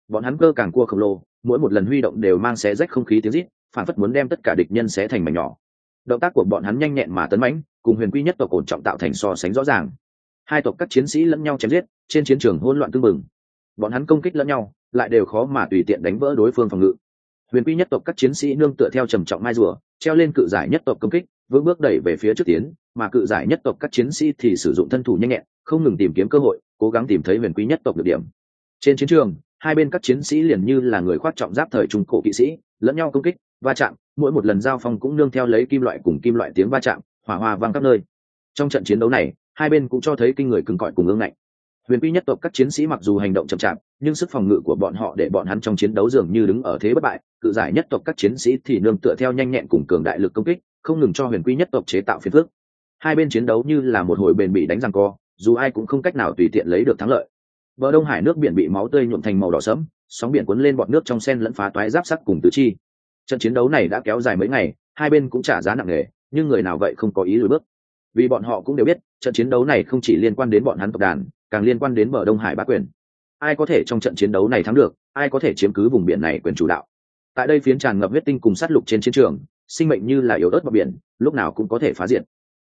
Bọn hắn cơ càng cua khổng lồ, mỗi một lần huy động đều mang xé rách không khí tiếng rít, phản phất muốn đem tất cả địch nhân xé thành mảnh nhỏ. Động tác của bọn hắn nhanh nhẹn mà tấn mãnh, cùng huyền quy nhất tộc ổn trọng tạo thành so sánh rõ ràng. Hai tộc các chiến sĩ lẫn nhau chém giết, trên chiến trường hỗn loạn tương mừng bọn hắn công kích lẫn nhau, lại đều khó mà tùy tiện đánh vỡ đối phương phòng ngự. Huyền quy nhất tộc các chiến sĩ nương tựa theo trầm trọng mai rùa, treo lên cự giải nhất tộc công kích vững bước đẩy về phía trước tiến, mà cự giải nhất tộc các chiến sĩ thì sử dụng thân thủ nhanh nhẹn, không ngừng tìm kiếm cơ hội, cố gắng tìm thấy huyền quý nhất tộc được điểm. Trên chiến trường, hai bên các chiến sĩ liền như là người khoác trọng giáp thời trung cổ kỵ sĩ, lẫn nhau công kích, va chạm, mỗi một lần giao phong cũng nương theo lấy kim loại cùng kim loại tiếng va chạm, hỏa hoa vang khắp nơi. Trong trận chiến đấu này, hai bên cũng cho thấy kinh người cứng cỏi cùng ương ngạnh huyền quy nhất tộc các chiến sĩ mặc dù hành động chậm chạp, nhưng sức phòng ngự của bọn họ để bọn hắn trong chiến đấu dường như đứng ở thế bất bại. Cự giải nhất tộc các chiến sĩ thì nương tựa theo nhanh nhẹn cùng cường đại lực công kích, không ngừng cho huyền quy nhất tộc chế tạo phiền phước hai bên chiến đấu như là một hồi bền bị đánh răng co, dù ai cũng không cách nào tùy tiện lấy được thắng lợi. Bờ đông hải nước biển bị máu tươi nhuộm thành màu đỏ sẫm, sóng biển cuốn lên bọn nước trong sen lẫn phá toái giáp sắc cùng tứ chi. Trận chiến đấu này đã kéo dài mấy ngày, hai bên cũng trả giá nặng nề, nhưng người nào vậy không có ý lùi bước. Vì bọn họ cũng đều biết, trận chiến đấu này không chỉ liên quan đến bọn hắn tộc đàn càng liên quan đến bờ đông hải bá quyền. Ai có thể trong trận chiến đấu này thắng được, ai có thể chiếm cứ vùng biển này quyền chủ đạo. Tại đây phiến tràn ngập huyết tinh cùng sát lục trên chiến trường, sinh mệnh như là yếu ớt bờ biển, lúc nào cũng có thể phá diện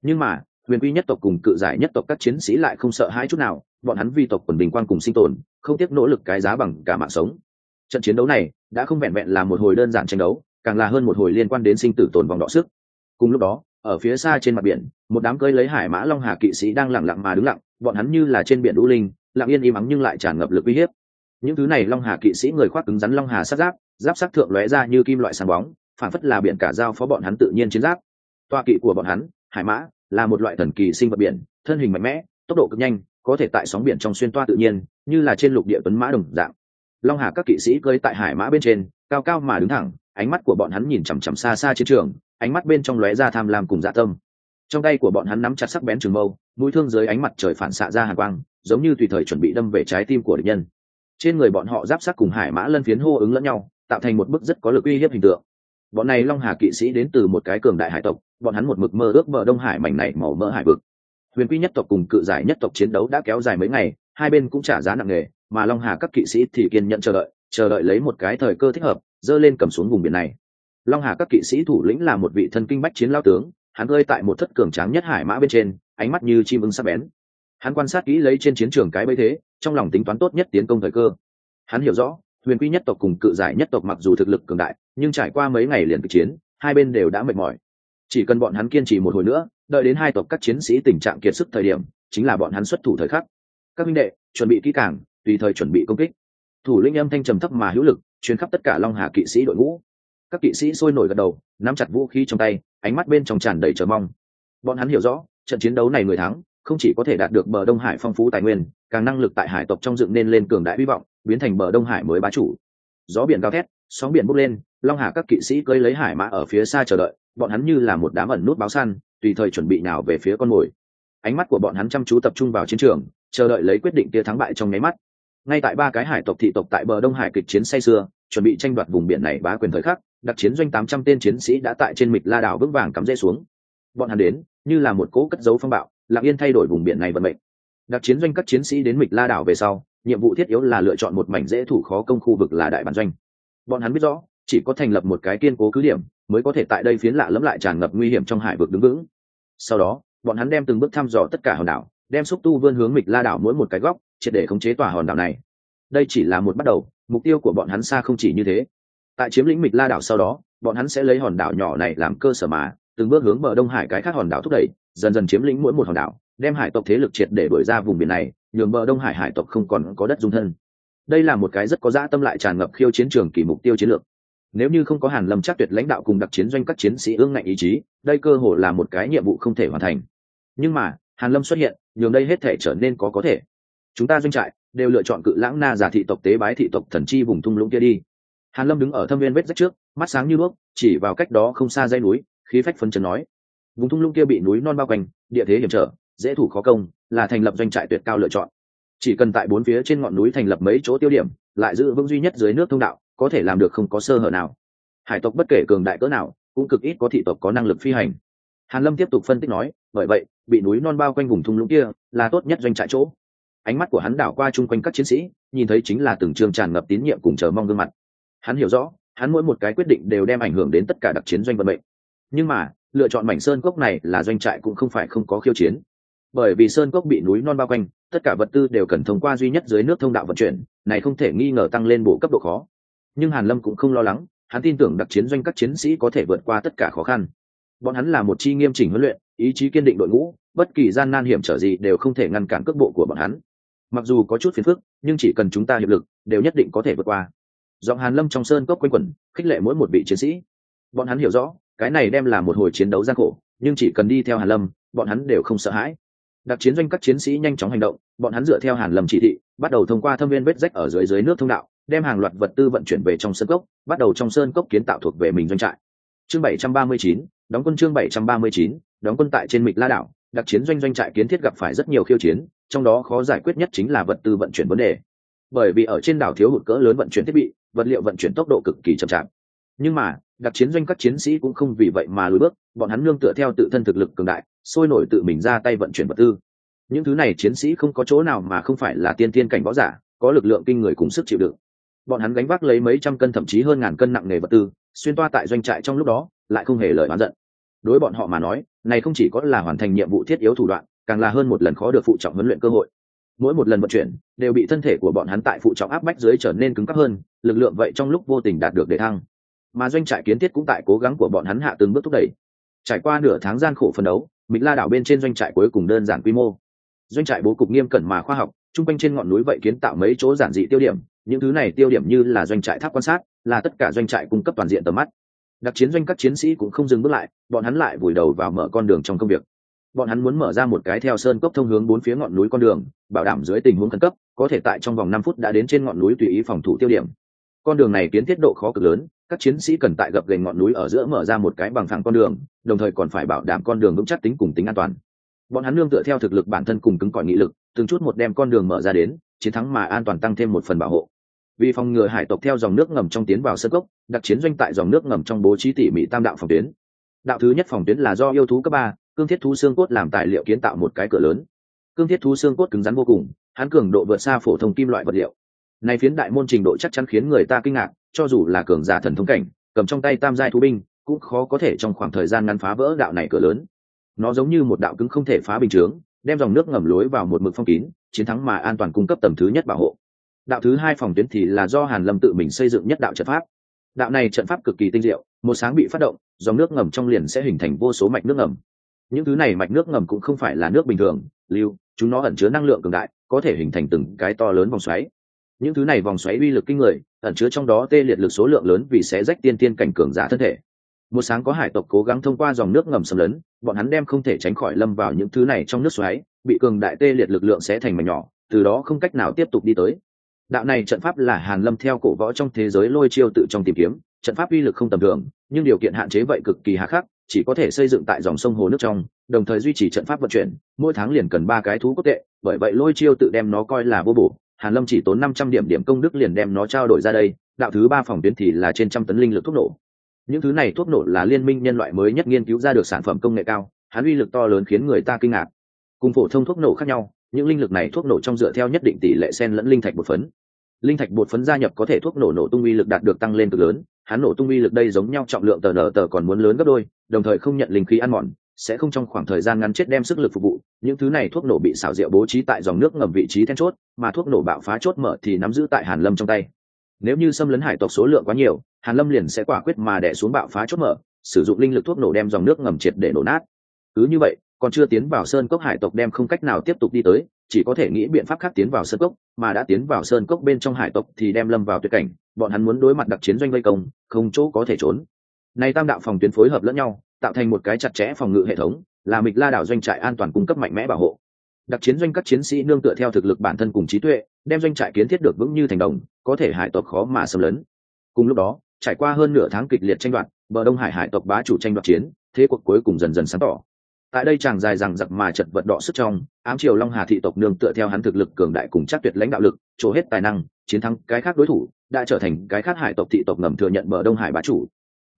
nhưng mà, huyền quy nhất tộc cùng cự giải nhất tộc các chiến sĩ lại không sợ hãi chút nào, bọn hắn vi tộc quần bình quan cùng sinh tồn, không tiếc nỗ lực cái giá bằng cả mạng sống. Trận chiến đấu này đã không vẹn vẹn là một hồi đơn giản tranh đấu, càng là hơn một hồi liên quan đến sinh tử tồn vòng đọ sức. Cùng lúc đó ở phía xa trên mặt biển, một đám cơi lấy hải mã long hà kỵ sĩ đang lặng lặng mà đứng lặng, bọn hắn như là trên biển đũ linh, lặng yên im ắng nhưng lại tràn ngập lực uy hiếp. Những thứ này long hà kỵ sĩ người khoác cứng rắn long hà sát giáp giáp sắc thượng lóe ra như kim loại sáng bóng phản phất là biển cả giao phó bọn hắn tự nhiên chiến giáp. Toa kỵ của bọn hắn, hải mã, là một loại thần kỳ sinh vật biển, thân hình mạnh mẽ, tốc độ cực nhanh, có thể tại sóng biển trong xuyên toa tự nhiên, như là trên lục địa tuấn mã đồng dạng. Long hà các kỵ sĩ cưỡi tại hải mã bên trên, cao cao mà đứng thẳng, ánh mắt của bọn hắn nhìn chằm chằm xa xa chiến trường ánh mắt bên trong lóe ra tham lam cùng dạ tâm. Trong tay của bọn hắn nắm chặt sắc bén trường mâu, mũi thương dưới ánh mặt trời phản xạ ra hàng quang, giống như tùy thời chuẩn bị đâm về trái tim của địch nhân. Trên người bọn họ giáp sắc cùng hải mã lân phiến hô ứng lẫn nhau, tạo thành một bức rất có lực uy hiếp hình tượng. Bọn này long hà kỵ sĩ đến từ một cái cường đại hải tộc, bọn hắn một mực mơ ước bờ đông hải mảnh này màu mỡ hải vực. Huyền quy nhất tộc cùng cự giải nhất tộc chiến đấu đã kéo dài mấy ngày, hai bên cũng trả giá nặng nề, mà long hà các kỵ sĩ thì kiên nhận chờ đợi chờ đợi lấy một cái thời cơ thích hợp, dơ lên cầm xuống vùng biển này long hà các kỵ sĩ thủ lĩnh là một vị thân kinh bách chiến lao tướng, hắn ơi tại một thất cường tráng nhất hải mã bên trên, ánh mắt như chim ưng sắc bén. Hắn quan sát kỹ lấy trên chiến trường cái bấy thế, trong lòng tính toán tốt nhất tiến công thời cơ. Hắn hiểu rõ, huyền quy nhất tộc cùng cự giải nhất tộc mặc dù thực lực cường đại, nhưng trải qua mấy ngày liền kịch chiến, hai bên đều đã mệt mỏi. Chỉ cần bọn hắn kiên trì một hồi nữa, đợi đến hai tộc các chiến sĩ tình trạng kiệt sức thời điểm, chính là bọn hắn xuất thủ thời khắc. Các minh đệ, chuẩn bị kỹ càng, tùy thời chuẩn bị công kích. Thủ linh âm thanh trầm thấp mà hữu lực chuyến khắp tất cả long hà kỵ sĩ đội ngũ các kỵ sĩ sôi nổi gật đầu, nắm chặt vũ khí trong tay, ánh mắt bên trong tràn đầy chờ mong. Bọn hắn hiểu rõ, trận chiến đấu này người thắng, không chỉ có thể đạt được bờ đông hải phong phú tài nguyên, càng năng lực tại hải tộc trong dựng nên lên cường đại hy vọng, biến thành bờ đông hải mới bá chủ. Gió biển cao thét, sóng biển bốc lên, long hà các kỵ sĩ cưới lấy hải mã ở phía xa chờ đợi, bọn hắn như là một đám ẩn nút báo săn, tùy thời chuẩn bị nào về phía con mồi. Ánh mắt của bọn hắn chăm chú tập trung vào chiến trường, chờ đợi lấy quyết định tia thắng bại trong nháy mắt. Ngay tại ba cái hải tộc thị tộc tại bờ đông hải kịch chiến say xưa chuẩn bị tranh đoạt vùng biển này bá quyền thời khắc đặc chiến doanh tám trăm tên chiến sĩ đã tại trên mịch la đảo vững vàng cắm rễ xuống. Bọn hắn đến, như là một cỗ cất dấu phong bạo, lặng yên thay đổi vùng biển này vận mệnh. Đặc chiến doanh các chiến sĩ đến mịch la đảo về sau, nhiệm vụ thiết yếu là lựa chọn một mảnh dễ thủ khó công khu vực là đại bản doanh. Bọn hắn biết rõ, chỉ có thành lập một cái kiên cố cứ điểm, mới có thể tại đây phiến lạ lẫm lại tràn ngập nguy hiểm trong hải vực đứng vững. Sau đó, bọn hắn đem từng bước thăm dò tất cả hòn đảo, đem xúc tu vươn hướng mịch la đảo mỗi một cái góc, triệt để khống chế tòa hòn đảo này. Đây chỉ là một bắt đầu, mục tiêu của bọn hắn xa không chỉ như thế tại chiếm lĩnh mịch la đảo sau đó, bọn hắn sẽ lấy hòn đảo nhỏ này làm cơ sở mà, từng bước hướng bờ đông hải cái khác hòn đảo thúc đẩy, dần dần chiếm lĩnh mỗi một hòn đảo, đem hải tộc thế lực triệt để đổi ra vùng biển này, nhường bờ đông hải hải tộc không còn có đất dung thân. Đây là một cái rất có dã tâm lại tràn ngập khiêu chiến trường kỳ mục tiêu chiến lược. Nếu như không có hàn lâm chắc tuyệt lãnh đạo cùng đặc chiến doanh các chiến sĩ ương ngạnh ý chí, đây cơ hồ là một cái nhiệm vụ không thể hoàn thành. Nhưng mà, hàn lâm xuất hiện, nhường đây hết thể trở nên có có thể. Chúng ta doanh trại, đều lựa chọn cự lãng na giả thị tộc, tế bái thị tộc, thần chi vùng thung lũng kia đi hàn lâm đứng ở thâm viên vết rách trước, mắt sáng như đuốc, chỉ vào cách đó không xa dãy núi, khí phách phấn chấn nói. Vùng thung lũng kia bị núi non bao quanh, địa thế hiểm trở, dễ thủ khó công, là thành lập doanh trại tuyệt cao lựa chọn. Chỉ cần tại bốn phía trên ngọn núi thành lập mấy chỗ tiêu điểm, lại giữ vững duy nhất dưới nước thông đạo, có thể làm được không có sơ hở nào. Hải tộc bất kể cường đại cỡ nào, cũng cực ít có thị tộc có năng lực phi hành. Hàn lâm tiếp tục phân tích nói, bởi vậy, bị núi non bao quanh vùng thung lũng kia, là tốt nhất doanh trại chỗ. Ánh mắt của hắn đảo qua chung quanh các chiến sĩ, nhìn thấy chính là từng trường tràn ngập tín nhiệm cùng chờ mong gương mặt hắn hiểu rõ, hắn mỗi một cái quyết định đều đem ảnh hưởng đến tất cả đặc chiến doanh vận mệnh. Nhưng mà, lựa chọn mảnh sơn cốc này là doanh trại cũng không phải không có khiêu chiến. Bởi vì sơn cốc bị núi non bao quanh, tất cả vật tư đều cần thông qua duy nhất dưới nước thông đạo vận chuyển, này không thể nghi ngờ tăng lên bộ cấp độ khó. Nhưng hàn lâm cũng không lo lắng, hắn tin tưởng đặc chiến doanh các chiến sĩ có thể vượt qua tất cả khó khăn. Bọn hắn là một chi nghiêm chỉnh huấn luyện, ý chí kiên định đội ngũ, bất kỳ gian nan hiểm trở gì đều không thể ngăn cản cước bộ của bọn hắn. Mặc dù có chút phiền phức, nhưng chỉ cần chúng ta hiệp lực, đều nhất định có thể vượt qua giọng hàn lâm trong sơn cốc quanh quẩn khích lệ mỗi một vị chiến sĩ. Bọn hắn hiểu rõ cái này đem là một hồi chiến đấu gian khổ nhưng chỉ cần đi theo hàn lâm bọn hắn đều không sợ hãi. Đặc chiến doanh các chiến sĩ nhanh chóng hành động bọn hắn dựa theo hàn lâm chỉ thị bắt đầu thông qua thâm viên vết rách ở dưới dưới nước thông đạo đem hàng loạt vật tư vận chuyển về trong sơn cốc bắt đầu trong sơn cốc kiến tạo thuộc về mình doanh trại. Chương 739, đóng quân chương 739, đóng quân tại trên mịch la đảo đặc chiến doanh doanh trại kiến thiết gặp phải rất nhiều khiêu chiến trong đó khó giải quyết nhất chính là vật tư vận chuyển vấn đề. Bởi vì ở trên đảo thiếu hụt cỡ lớn vận chuyển thiết bị vật liệu vận chuyển tốc độ cực kỳ chậm chạp. Nhưng mà, đặc chiến doanh các chiến sĩ cũng không vì vậy mà lùi bước, bọn hắn nương tựa theo tự thân thực lực cường đại, sôi nổi tự mình ra tay vận chuyển vật tư. Những thứ này chiến sĩ không có chỗ nào mà không phải là tiên tiên cảnh võ giả, có lực lượng kinh người cùng sức chịu đựng. Bọn hắn gánh vác lấy mấy trăm cân thậm chí hơn ngàn cân nặng nghề vật tư, xuyên toa tại doanh trại trong lúc đó, lại không hề lời oán giận. Đối bọn họ mà nói, này không chỉ có là hoàn thành nhiệm vụ thiết yếu thủ đoạn, càng là hơn một lần khó được phụ trọng huấn luyện cơ hội mỗi một lần vận chuyển, đều bị thân thể của bọn hắn tại phụ trọng áp bách dưới trở nên cứng cáp hơn, lực lượng vậy trong lúc vô tình đạt được đề thăng. Mà doanh trại kiến thiết cũng tại cố gắng của bọn hắn hạ từng bước thúc đẩy. Trải qua nửa tháng gian khổ phấn đấu mình la đảo bên trên doanh trại cuối cùng đơn giản quy mô. Doanh trại bố cục nghiêm cẩn mà khoa học, chung quanh trên ngọn núi vậy kiến tạo mấy chỗ giản dị tiêu điểm, những thứ này tiêu điểm như là doanh trại tháp quan sát, là tất cả doanh trại cung cấp toàn diện tầm mắt. Đặc chiến doanh các chiến sĩ cũng không dừng bước lại, bọn hắn lại vùi đầu vào mở con đường trong công việc bọn hắn muốn mở ra một cái theo sơn cốc thông hướng bốn phía ngọn núi con đường, bảo đảm dưới tình huống khẩn cấp, có thể tại trong vòng năm phút đã đến trên ngọn núi tùy ý phòng thủ tiêu điểm. Con đường này kiến thiết độ khó cực lớn, các chiến sĩ cần tại gập gành ngọn núi ở giữa mở ra một cái bằng phẳng con đường, đồng thời còn phải bảo đảm con đường vững chắc tính cùng tính an toàn. Bọn hắn nương tựa theo thực lực bản thân cùng cứng cỏi nghị lực, từng chút một đem con đường mở ra đến, chiến thắng mà an toàn tăng thêm một phần bảo hộ. Vì phòng ngừa hải tộc theo dòng nước ngầm trong tiến vào sân cốc, đặc chiến doanh tại dòng nước ngầm trong bố trí tỉ mỉ tam đạo phòng tuyến. Đạo thứ nhất phòng tuyến là do yêu thú cấp ba cương thiết thú xương cốt làm tài liệu kiến tạo một cái cửa lớn. Cương thiết thú xương cốt cứng rắn vô cùng, hắn cường độ vượt xa phổ thông kim loại vật liệu. Này phiến đại môn trình độ chắc chắn khiến người ta kinh ngạc, cho dù là cường giả thần thông cảnh, cầm trong tay tam giai thú binh, cũng khó có thể trong khoảng thời gian ngắn phá vỡ đạo này cửa lớn. Nó giống như một đạo cứng không thể phá bình chướng, đem dòng nước ngầm lối vào một mực phong kín, chiến thắng mà an toàn cung cấp tầm thứ nhất bảo hộ. Đạo thứ hai phòng tuyến thì là do hàn lâm tự mình xây dựng nhất đạo trận pháp. Đạo này trận pháp cực kỳ tinh diệu, một sáng bị phát động, dòng nước ngầm trong liền sẽ hình thành vô số mạch nước ngầm những thứ này mạch nước ngầm cũng không phải là nước bình thường, lưu, chúng nó ẩn chứa năng lượng cường đại, có thể hình thành từng cái to lớn vòng xoáy. Những thứ này vòng xoáy uy lực kinh người, ẩn chứa trong đó tê liệt lực số lượng lớn vì sẽ rách tiên tiên cảnh cường giả thân thể. Một sáng có hải tộc cố gắng thông qua dòng nước ngầm xâm lấn, bọn hắn đem không thể tránh khỏi lâm vào những thứ này trong nước xoáy, bị cường đại tê liệt lực lượng sẽ thành mảnh nhỏ, từ đó không cách nào tiếp tục đi tới. Đạo này trận pháp là hàn lâm theo cổ võ trong thế giới lôi chiêu tự trong tìm kiếm, trận pháp uy lực không tầm thường, nhưng điều kiện hạn chế vậy cực kỳ hà khắc chỉ có thể xây dựng tại dòng sông hồ nước trong, đồng thời duy trì trận pháp vận chuyển, mỗi tháng liền cần ba cái thú cốt tệ, bởi vậy lôi chiêu tự đem nó coi là vô bổ. Hàn lâm chỉ tốn năm trăm điểm điểm công đức liền đem nó trao đổi ra đây, đạo thứ ba phòng tuyến thì là trên trăm tấn linh lực thuốc nổ. Những thứ này thuốc nổ là liên minh nhân loại mới nhất nghiên cứu ra được sản phẩm công nghệ cao, hắn uy lực to lớn khiến người ta kinh ngạc. Cùng phổ thông thuốc nổ khác nhau, những linh lực này thuốc nổ trong dựa theo nhất định tỷ lệ sen lẫn linh thạch bột phấn. Linh thạch bột phấn gia nhập có thể thuốc nổ nổ tung uy lực đạt được tăng lên cực lớn hắn nổ tung uy lực đây giống nhau trọng lượng tờ nở tờ còn muốn lớn gấp đôi, đồng thời không nhận linh khí ăn mòn, sẽ không trong khoảng thời gian ngắn chết đem sức lực phục vụ. Những thứ này thuốc nổ bị xảo diệu bố trí tại dòng nước ngầm vị trí then chốt, mà thuốc nổ bạo phá chốt mở thì nắm giữ tại hàn lâm trong tay. Nếu như xâm lấn hải tộc số lượng quá nhiều, hàn lâm liền sẽ quả quyết mà đẻ xuống bạo phá chốt mở, sử dụng linh lực thuốc nổ đem dòng nước ngầm triệt để nổ nát. Cứ như vậy, còn chưa tiến vào sơn cốc hải tộc đem không cách nào tiếp tục đi tới chỉ có thể nghĩ biện pháp khác tiến vào sơn cốc, mà đã tiến vào sơn cốc bên trong hải tộc thì đem lâm vào tuyệt cảnh, bọn hắn muốn đối mặt đặc chiến doanh vây công, không chỗ có thể trốn. Nay tam đạo phòng tuyến phối hợp lẫn nhau, tạo thành một cái chặt chẽ phòng ngự hệ thống, là mịch la đảo doanh trại an toàn cung cấp mạnh mẽ bảo hộ. Đặc chiến doanh các chiến sĩ nương tựa theo thực lực bản thân cùng trí tuệ, đem doanh trại kiến thiết được vững như thành đồng, có thể hải tộc khó mà xâm lấn. Cùng lúc đó, trải qua hơn nửa tháng kịch liệt tranh đoạt, bờ đông hải hải tộc bá chủ tranh đoạt chiến, thế cuộc cuối cùng dần dần sáng tỏ tại đây chàng dài rằng giặc mà chật vật đọ sức trong, ám triều long hà thị tộc nương tựa theo hắn thực lực cường đại cùng chắc tuyệt lãnh đạo lực, trổ hết tài năng, chiến thắng cái khác đối thủ, đã trở thành cái khác hải tộc thị tộc ngầm thừa nhận bờ đông hải bá chủ.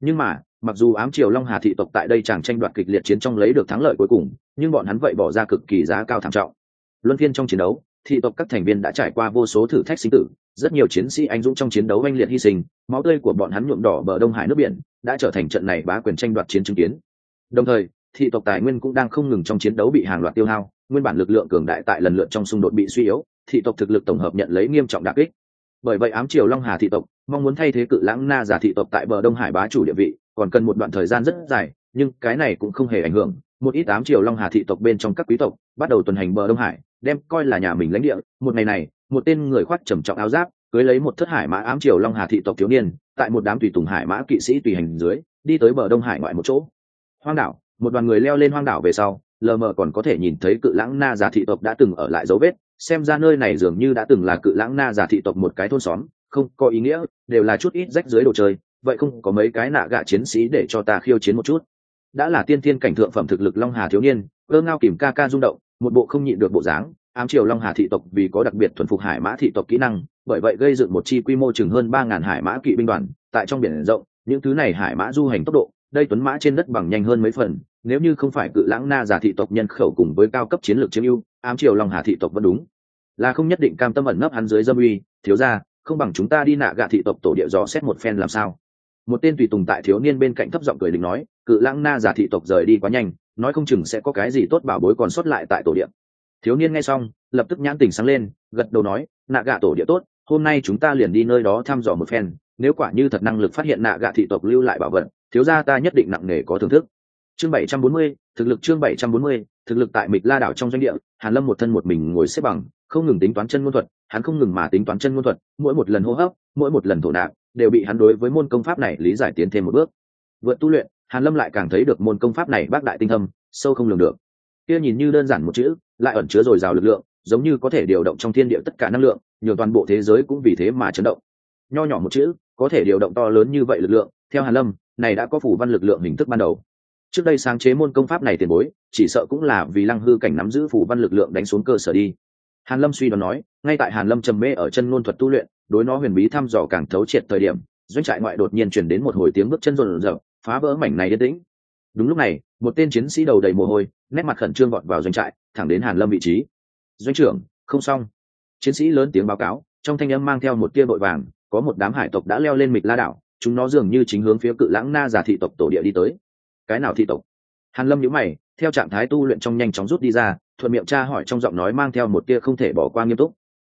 Nhưng mà, mặc dù ám triều long hà thị tộc tại đây chàng tranh đoạt kịch liệt chiến trong lấy được thắng lợi cuối cùng, nhưng bọn hắn vậy bỏ ra cực kỳ giá cao thảm trọng. Luân phiên trong chiến đấu, thị tộc các thành viên đã trải qua vô số thử thách sinh tử, rất nhiều chiến sĩ anh dũng trong chiến đấu oanh liệt hy sinh, máu tươi của bọn hắn nhuộm đỏ bờ đông hải nước biển, đã trở thành trận này bá quyền tranh đoạt chiến chứng kiến. Đồng thời thị tộc tài nguyên cũng đang không ngừng trong chiến đấu bị hàng loạt tiêu hao, nguyên bản lực lượng cường đại tại lần lượt trong xung đột bị suy yếu, thị tộc thực lực tổng hợp nhận lấy nghiêm trọng đặc kích. Bởi vậy ám triều long hà thị tộc mong muốn thay thế cự lãng na giả thị tộc tại bờ đông hải bá chủ địa vị, còn cần một đoạn thời gian rất dài, nhưng cái này cũng không hề ảnh hưởng. Một ít ám triều long hà thị tộc bên trong các quý tộc bắt đầu tuần hành bờ đông hải, đem coi là nhà mình lãnh địa. Một ngày này, một tên người khoác trầm trọng áo giáp, cưới lấy một thất hải mã ám triều long hà thị tộc thiếu niên, tại một đám tùy tùng hải mã kỵ sĩ tùy hành dưới, đi tới bờ đông hải ngoại một chỗ. Hoang đảo một đoàn người leo lên hoang đảo về sau, lờ mờ còn có thể nhìn thấy cự lãng na giả thị tộc đã từng ở lại dấu vết. Xem ra nơi này dường như đã từng là cự lãng na giả thị tộc một cái thôn xóm, không có ý nghĩa, đều là chút ít rách dưới đồ chơi, vậy không có mấy cái nạ gạ chiến sĩ để cho ta khiêu chiến một chút. Đã là tiên thiên cảnh thượng phẩm thực lực long hà thiếu niên, cơ ngao kìm ca ca rung động, một bộ không nhịn được bộ dáng, ám triều long hà thị tộc vì có đặc biệt thuần phục hải mã thị tộc kỹ năng, bởi vậy gây dựng một chi quy mô chừng hơn ba ngàn hải mã kỵ binh đoàn, tại trong biển rộng, những thứ này hải mã du hành tốc độ đây tuấn mã trên đất bằng nhanh hơn mấy phần, nếu như không phải cự lãng na giả thị tộc nhân khẩu cùng với cao cấp chiến lược chiếm ưu, ám triều long hà thị tộc vẫn đúng. Là không nhất định cam tâm ẩn nấp hắn dưới dâm uy, thiếu ra không bằng chúng ta đi nạ gạ thị tộc tổ địa dò xét một phen làm sao. Một tên tùy tùng tại thiếu niên bên cạnh thấp giọng cười đình nói, cự lãng na giả thị tộc rời đi quá nhanh, nói không chừng sẽ có cái gì tốt bảo bối còn sót lại tại tổ địa. Thiếu niên nghe xong, lập tức nhãn tình sáng lên, gật đầu nói nạ gạ tổ địa tốt, hôm nay chúng ta liền đi nơi đó thăm dò một phen, nếu quả như thật năng lực phát hiện nạ gạ thị tộc lưu lại bảo vật thiếu gia ta nhất định nặng nề có thưởng thức. Chương bảy trăm bốn mươi, thực lực chương bảy trăm bốn mươi, thực lực tại mịch la đảo trong doanh địa, hàn lâm một thân một mình ngồi xếp bằng, không ngừng tính toán chân ngôn thuật, hắn không ngừng mà tính toán chân ngôn thuật, mỗi một lần hô hấp, mỗi một lần thổ nạp, đều bị hắn đối với môn công pháp này lý giải tiến thêm một bước. Vượt tu luyện, hàn lâm lại càng thấy được môn công pháp này bác đại tinh thâm, sâu không lường được. Kia nhìn như đơn giản một chữ, lại ẩn chứa dồi dào lực lượng, giống như có thể điều động trong thiên địa tất cả năng lượng nhiều toàn bộ thế giới cũng vì thế mà chấn động. Nho nhỏ một chữ, có thể điều động to lớn như vậy lực lượng, theo hàn lâm này đã có phủ văn lực lượng hình thức ban đầu. Trước đây sáng chế môn công pháp này tiền bối, chỉ sợ cũng là vì lăng hư cảnh nắm giữ phủ văn lực lượng đánh xuống cơ sở đi. Hàn lâm suy đoán nói, ngay tại hàn lâm trầm mê ở chân ngôn thuật tu luyện, đối nó huyền bí thăm dò càng thấu triệt thời điểm, doanh trại ngoại đột nhiên truyền đến một hồi tiếng bước chân rộn rợn phá vỡ mảnh này yên tĩnh. Đúng lúc này, một tên chiến sĩ đầu đầy mồ hôi, nét mặt khẩn trương vọt vào doanh trại, thẳng đến hàn lâm vị trí. Doanh trưởng, không xong. Chiến sĩ lớn tiếng báo cáo, trong thanh âm mang theo một tia vội vàng, có một đám hải tộc đã leo lên mịch la đảo chúng nó dường như chính hướng phía cự lãng na giả thị tộc tổ địa đi tới. Cái nào thị tộc? Hàn lâm nhíu mày, theo trạng thái tu luyện trong nhanh chóng rút đi ra, thuận miệng tra hỏi trong giọng nói mang theo một tia không thể bỏ qua nghiêm túc.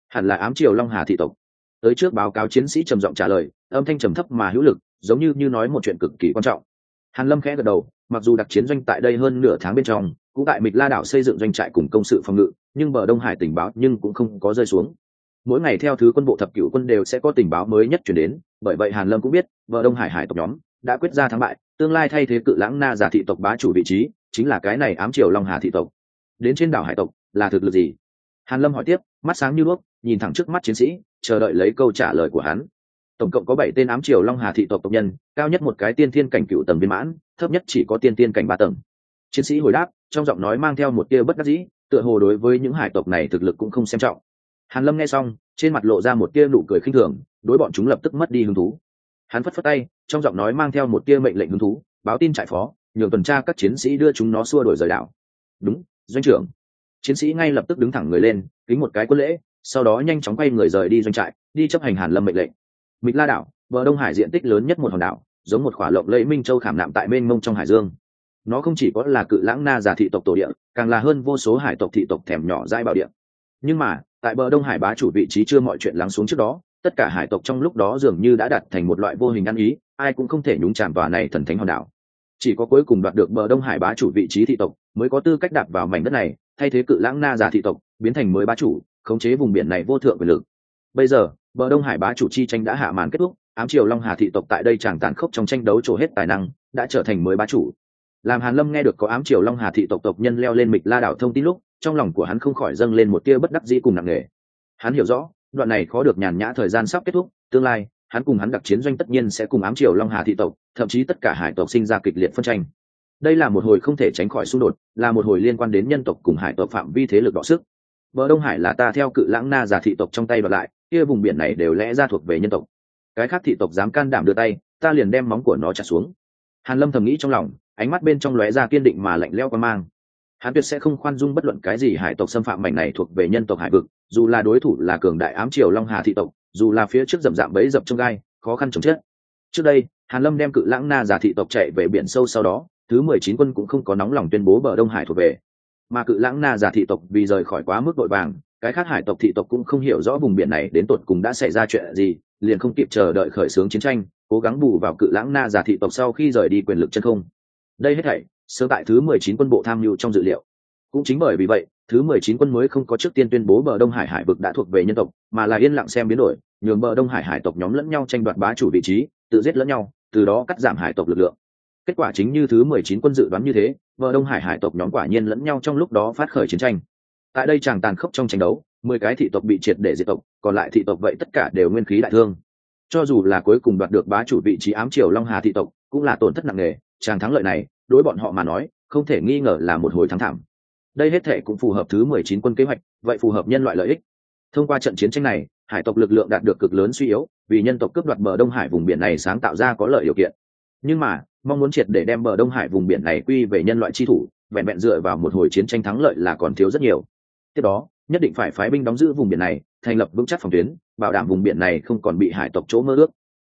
Hẳn là ám triều long hà thị tộc. Tới trước báo cáo chiến sĩ trầm giọng trả lời, âm thanh trầm thấp mà hữu lực, giống như như nói một chuyện cực kỳ quan trọng. Hàn lâm khẽ gật đầu, mặc dù đặc chiến doanh tại đây hơn nửa tháng bên trong, cũng tại mịch la đảo xây dựng doanh trại cùng công sự phòng ngự, nhưng bờ đông hải tình báo nhưng cũng không có rơi xuống. Mỗi ngày theo thứ quân bộ thập cửu quân đều sẽ có tình báo mới nhất chuyển đến bởi vậy hàn lâm cũng biết, vợ đông hải hải tộc nhóm đã quyết ra thắng bại, tương lai thay thế cự lãng na giả thị tộc bá chủ vị trí, chính là cái này ám triều long hà thị tộc. Đến trên đảo hải tộc, là thực lực gì? Hàn lâm hỏi tiếp, mắt sáng như đuốc, nhìn thẳng trước mắt chiến sĩ, chờ đợi lấy câu trả lời của hắn. Tổng cộng có bảy tên ám triều long hà thị tộc tộc nhân, cao nhất một cái tiên thiên cảnh cựu tầng viên mãn, thấp nhất chỉ có tiên thiên cảnh ba tầng. Chiến sĩ hồi đáp, trong giọng nói mang theo một tia bất đắc dĩ, tựa hồ đối với những hải tộc này thực lực cũng không xem trọng hàn lâm nghe xong, trên mặt lộ ra một tia nụ cười khinh thường, đối bọn chúng lập tức mất đi hứng thú. Hắn phất phất tay, trong giọng nói mang theo một tia mệnh lệnh hứng thú, báo tin trại phó, nhường tuần tra các chiến sĩ đưa chúng nó xua đổi rời đảo. Đúng, doanh trưởng. Chiến sĩ ngay lập tức đứng thẳng người lên, kính một cái quân lễ, sau đó nhanh chóng quay người rời đi doanh trại, đi chấp hành hàn lâm mệnh lệnh. Mịch la đảo, bờ đông hải diện tích lớn nhất một hòn đảo, giống một khỏa lộng lẫy minh châu khảm nạm tại mênh mông trong hải dương. Nó không chỉ có là cự lãng na giả thị tộc tổ địa, càng là hơn vô số hải tộc thị tộc thèm nhỏ dai bảo địa. Nhưng mà tại bờ đông hải bá chủ vị trí chưa mọi chuyện lắng xuống trước đó, tất cả hải tộc trong lúc đó dường như đã đặt thành một loại vô hình ăn ý, ai cũng không thể nhúng chàm vào này thần thánh hòn đảo. Chỉ có cuối cùng đoạt được bờ đông hải bá chủ vị trí thị tộc, mới có tư cách đạp vào mảnh đất này, thay thế cự lãng na giả thị tộc, biến thành mới bá chủ, khống chế vùng biển này vô thượng quyền lực. Bây giờ, bờ đông hải bá chủ chi tranh đã hạ màn kết thúc, ám triều long hà thị tộc tại đây chẳng tàn khốc trong tranh đấu trổ hết tài năng, đã trở thành mới bá chủ. Làm hàn lâm nghe được có ám triều long hà thị tộc tộc nhân leo lên mịch la đảo thông tin lúc trong lòng của hắn không khỏi dâng lên một tia bất đắc dĩ cùng nặng nề. Hắn hiểu rõ, đoạn này khó được nhàn nhã thời gian sắp kết thúc, tương lai, hắn cùng hắn đặc chiến doanh tất nhiên sẽ cùng ám triều long hà thị tộc, thậm chí tất cả hải tộc sinh ra kịch liệt phân tranh. Đây là một hồi không thể tránh khỏi xung đột, là một hồi liên quan đến nhân tộc cùng hải tộc phạm vi thế lực đọ sức. Bờ đông hải là ta theo cự lãng na giả thị tộc trong tay đoạt lại, kia vùng biển này đều lẽ ra thuộc về nhân tộc. Cái khác thị tộc dám can đảm đưa tay, ta liền đem móng của nó chặt xuống. Hàn lâm thầm nghĩ trong lòng, ánh mắt bên trong lóe ra kiên định mà lạnh lẽo qua mang hắn tuyệt sẽ không khoan dung bất luận cái gì hải tộc xâm phạm mảnh này thuộc về nhân tộc hải vực, dù là đối thủ là cường đại ám triều long hà thị tộc, dù là phía trước rậm rạm bấy dập trong gai, khó khăn chống chết. Trước đây, hàn lâm đem cự lãng na giả thị tộc chạy về biển sâu sau đó, thứ mười chín quân cũng không có nóng lòng tuyên bố bờ đông hải thuộc về. Mà cự lãng na giả thị tộc vì rời khỏi quá mức vội vàng, cái khác hải tộc thị tộc cũng không hiểu rõ vùng biển này đến tột cùng đã xảy ra chuyện gì, liền không kịp chờ đợi khởi xướng chiến tranh, cố gắng bù vào cự lãng na giả thị tộc sau khi rời đi quyền lực chân không. Đây hết thảy sớm tại thứ mười chín quân bộ tham mưu trong dự liệu. Cũng chính bởi vì vậy, thứ mười chín quân mới không có trước tiên tuyên bố bờ đông hải hải vực đã thuộc về nhân tộc, mà là yên lặng xem biến đổi, nhường bờ đông hải hải tộc nhóm lẫn nhau tranh đoạt bá chủ vị trí, tự giết lẫn nhau, từ đó cắt giảm hải tộc lực lượng. Kết quả chính như thứ mười chín quân dự đoán như thế, bờ đông hải hải tộc nhóm quả nhiên lẫn nhau trong lúc đó phát khởi chiến tranh. Tại đây chàng tàn khốc trong tranh đấu, mười cái thị tộc bị triệt để diệt tộc, còn lại thị tộc vậy tất cả đều nguyên khí đại thương. Cho dù là cuối cùng đoạt được bá chủ vị trí ám triều long hà thị tộc, cũng là tổn thất nặng nề chàng thắng lợi này, đối bọn họ mà nói, không thể nghi ngờ là một hồi thắng thảm. Đây hết thể cũng phù hợp thứ mười chín quân kế hoạch, vậy phù hợp nhân loại lợi ích. Thông qua trận chiến tranh này, hải tộc lực lượng đạt được cực lớn suy yếu, vì nhân tộc cướp đoạt bờ đông hải vùng biển này sáng tạo ra có lợi điều kiện. Nhưng mà, mong muốn triệt để đem bờ đông hải vùng biển này quy về nhân loại chi thủ, vẹn vẹn dựa vào một hồi chiến tranh thắng lợi là còn thiếu rất nhiều. Tiếp đó, nhất định phải phái binh đóng giữ vùng biển này, thành lập vững chắc phòng tuyến, bảo đảm vùng biển này không còn bị hải tộc chỗ mơ ước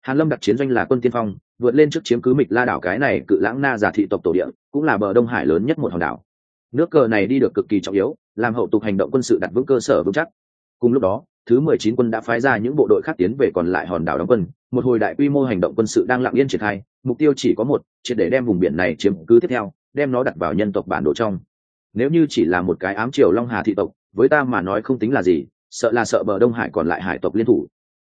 hàn lâm đặc chiến doanh là quân tiên phong, vượt lên trước chiếm cứ mịch la đảo cái này cự lãng na giả thị tộc tổ địa, cũng là bờ đông hải lớn nhất một hòn đảo. Nước cờ này đi được cực kỳ trọng yếu, làm hậu tục hành động quân sự đặt vững cơ sở vững chắc. Cùng lúc đó, thứ mười chín quân đã phái ra những bộ đội khác tiến về còn lại hòn đảo đóng quân. Một hồi đại quy mô hành động quân sự đang lặng yên triển khai, mục tiêu chỉ có một, triệt để đem vùng biển này chiếm cứ tiếp theo, đem nó đặt vào nhân tộc bản đồ trong. Nếu như chỉ là một cái ám triều long hà thị tộc, với ta mà nói không tính là gì, sợ là sợ bờ đông hải còn lại hải tộc liên thủ.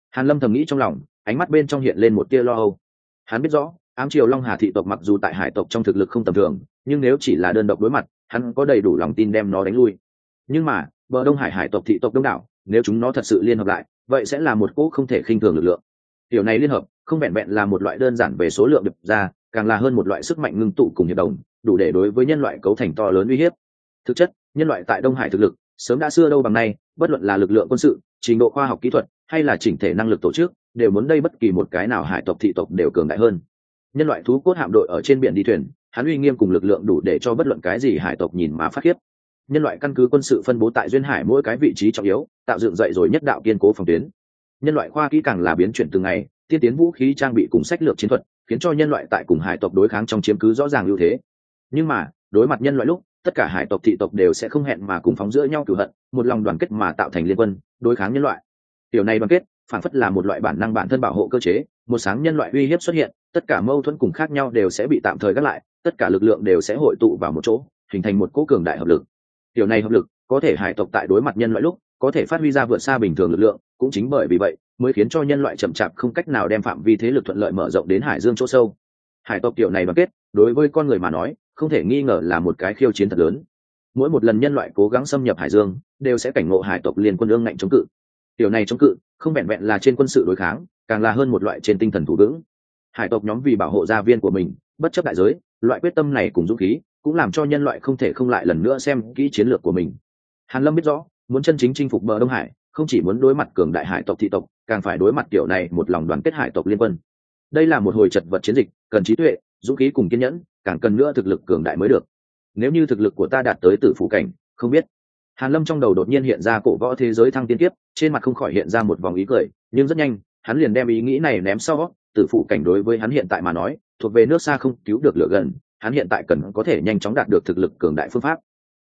Hàn lâm thầm nghĩ trong lòng ánh mắt bên trong hiện lên một tia lo âu. Hắn biết rõ, ám triều long hà thị tộc mặc dù tại hải tộc trong thực lực không tầm thường, nhưng nếu chỉ là đơn độc đối mặt, hắn có đầy đủ lòng tin đem nó đánh lui. Nhưng mà, bờ đông hải hải tộc thị tộc đông đảo, nếu chúng nó thật sự liên hợp lại, vậy sẽ là một cỗ không thể khinh thường lực lượng. Điều này liên hợp, không vẹn vẹn là một loại đơn giản về số lượng được ra, càng là hơn một loại sức mạnh ngưng tụ cùng hiệp đồng, đủ để đối với nhân loại cấu thành to lớn uy hiếp. Thực chất, nhân loại tại đông hải thực lực, sớm đã xưa đâu bằng nay, bất luận là lực lượng quân sự, trình độ khoa học kỹ thuật, hay là chỉnh thể năng lực tổ chức đều muốn đây bất kỳ một cái nào hải tộc, thị tộc đều cường đại hơn. Nhân loại thú cốt hạm đội ở trên biển đi thuyền, hắn uy nghiêm cùng lực lượng đủ để cho bất luận cái gì hải tộc nhìn mà phát khiếp. Nhân loại căn cứ quân sự phân bố tại duyên hải mỗi cái vị trí trọng yếu, tạo dựng dậy rồi nhất đạo kiên cố phòng tuyến. Nhân loại khoa kỹ càng là biến chuyển từng ngày, tiên tiến vũ khí trang bị cùng sách lược chiến thuật, khiến cho nhân loại tại cùng hải tộc đối kháng trong chiếm cứ rõ ràng ưu thế. Nhưng mà, đối mặt nhân loại lúc, tất cả hải tộc, thị tộc đều sẽ không hẹn mà cùng phóng giữa nhau cửu hận, một lòng đoàn kết mà tạo thành liên quân, đối kháng nhân loại. Điều này đoàn kết phản phất là một loại bản năng bản thân bảo hộ cơ chế, một sáng nhân loại uy hiếp xuất hiện, tất cả mâu thuẫn cùng khác nhau đều sẽ bị tạm thời gác lại, tất cả lực lượng đều sẽ hội tụ vào một chỗ, hình thành một cố cường đại hợp lực. Điều này hợp lực, có thể hải tộc tại đối mặt nhân loại lúc, có thể phát huy ra vượt xa bình thường lực lượng, cũng chính bởi vì vậy, mới khiến cho nhân loại chậm chạp không cách nào đem phạm vi thế lực thuận lợi mở rộng đến hải dương chỗ sâu. Hải tộc kiểu này đoàn kết, đối với con người mà nói, không thể nghi ngờ là một cái khiêu chiến thật lớn. Mỗi một lần nhân loại cố gắng xâm nhập hải dương, đều sẽ cảnh ngộ hải tộc liên quân ương ngạnh chống cự điều này chống cự, không vẹn vẹn là trên quân sự đối kháng, càng là hơn một loại trên tinh thần thủ vững. Hải tộc nhóm vì bảo hộ gia viên của mình, bất chấp đại giới, loại quyết tâm này cùng dũng khí, cũng làm cho nhân loại không thể không lại lần nữa xem kỹ chiến lược của mình. Hàn lâm biết rõ, muốn chân chính chinh phục bờ đông hải, không chỉ muốn đối mặt cường đại hải tộc thị tộc, càng phải đối mặt kiểu này một lòng đoàn kết hải tộc liên quân. Đây là một hồi chật vật chiến dịch, cần trí tuệ, dũng khí cùng kiên nhẫn, càng cần nữa thực lực cường đại mới được. Nếu như thực lực của ta đạt tới tử phủ cảnh, không biết hàn lâm trong đầu đột nhiên hiện ra cổ võ thế giới thăng tiên tiếp trên mặt không khỏi hiện ra một vòng ý cười, nhưng rất nhanh, hắn liền đem ý nghĩ này ném sau, tử phụ cảnh đối với hắn hiện tại mà nói, thuộc về nước xa không cứu được lửa gần, hắn hiện tại cần có thể nhanh chóng đạt được thực lực cường đại phương pháp.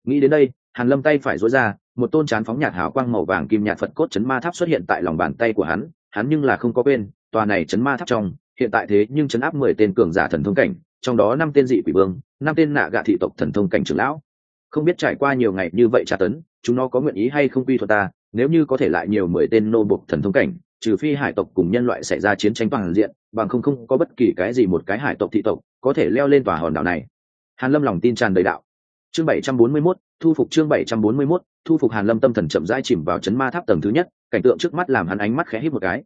Nghĩ đến đây, hàn lâm tay phải dối ra, một tôn chán phóng nhạt hào quang màu vàng kim nhạt phật cốt chấn ma tháp xuất hiện tại lòng bàn tay của hắn hắn nhưng là không có quên, tòa này chấn ma tháp trong, hiện tại thế nhưng chấn áp mười tên cường giả thần thông cảnh, trong đó năm tên dị quỷ vương, năm tên nạ gạ thị tộc thần thông cảnh trưởng lão không biết trải qua nhiều ngày như vậy tra tấn chúng nó có nguyện ý hay không quy thuật ta nếu như có thể lại nhiều mười tên nô bộc thần thông cảnh trừ phi hải tộc cùng nhân loại xảy ra chiến tranh toàn diện bằng không không có bất kỳ cái gì một cái hải tộc thị tộc có thể leo lên tòa hòn đảo này. Hàn lâm lòng tin tràn đầy đạo. Chương bảy trăm bốn mươi 741, thu phục chương bảy trăm bốn mươi 741, thu phục hàn lâm tâm thần chậm rãi chìm vào chấn ma tháp tầng thứ nhất cảnh tượng trước mắt làm hắn ánh mắt khẽ hít một cái.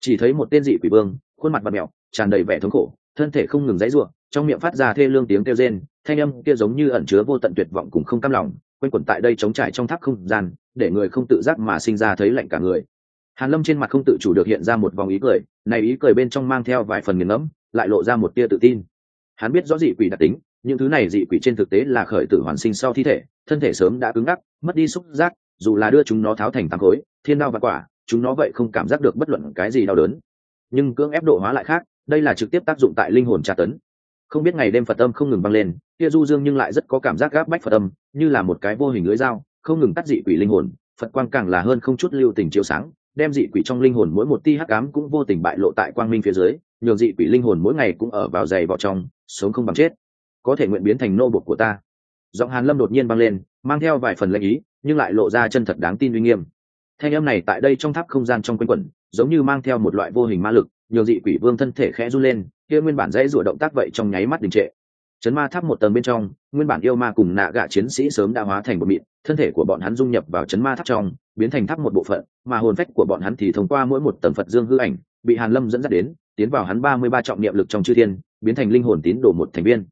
Chỉ thấy một tên dị quỷ vương khuôn mặt và mèo tràn đầy vẻ thống khổ thân thể không ngừng dãy rủa trong miệng phát ra thê lương tiếng kêu rên thanh âm kia giống như ẩn chứa vô tận tuyệt vọng cùng không cam lòng, quanh quẩn tại đây chống trải trong tháp không gian, để người không tự giác mà sinh ra thấy lạnh cả người. Hàn lâm trên mặt không tự chủ được hiện ra một vòng ý cười, này ý cười bên trong mang theo vài phần nghiền ngẫm, lại lộ ra một tia tự tin. Hắn biết rõ dị quỷ đặc tính, những thứ này dị quỷ trên thực tế là khởi tử hoàn sinh sau thi thể, thân thể sớm đã cứng ngắc, mất đi xúc giác, dù là đưa chúng nó tháo thành tăng khối, thiên đao và quả, chúng nó vậy không cảm giác được bất luận cái gì đau đớn. Nhưng cưỡng ép độ hóa lại khác, đây là trực tiếp tác dụng tại linh hồn tra tấn không biết ngày đêm phật âm không ngừng băng lên, kia du dương nhưng lại rất có cảm giác gáp bách phật âm, như là một cái vô hình lưới dao, không ngừng cắt dị quỷ linh hồn, phật quang càng là hơn không chút lưu tình chiếu sáng, đem dị quỷ trong linh hồn mỗi một ti hắc ám cũng vô tình bại lộ tại quang minh phía dưới, nhường dị quỷ linh hồn mỗi ngày cũng ở vào dày vào trong, sống không bằng chết. Có thể nguyện biến thành nô bột của ta. Giọng hàn lâm đột nhiên băng lên, mang theo vài phần lệnh ý, nhưng lại lộ ra chân thật đáng tin uy nghiêm. Thanh âm này tại đây trong tháp không gian trong quanh quẩn, giống như mang theo một loại vô hình ma lực, nhường dị quỷ vương thân thể khẽ run lên kia nguyên bản dãy rủa động tác vậy trong nháy mắt đình trệ. Chấn ma tháp một tầng bên trong, nguyên bản yêu ma cùng nạ gạ chiến sĩ sớm đã hóa thành một mịn, thân thể của bọn hắn dung nhập vào chấn ma tháp trong, biến thành tháp một bộ phận, mà hồn phách của bọn hắn thì thông qua mỗi một tầng phật dương hư ảnh, bị hàn lâm dẫn dắt đến, tiến vào hắn ba mươi ba trọng niệm lực trong chư thiên, biến thành linh hồn tín đồ một thành viên.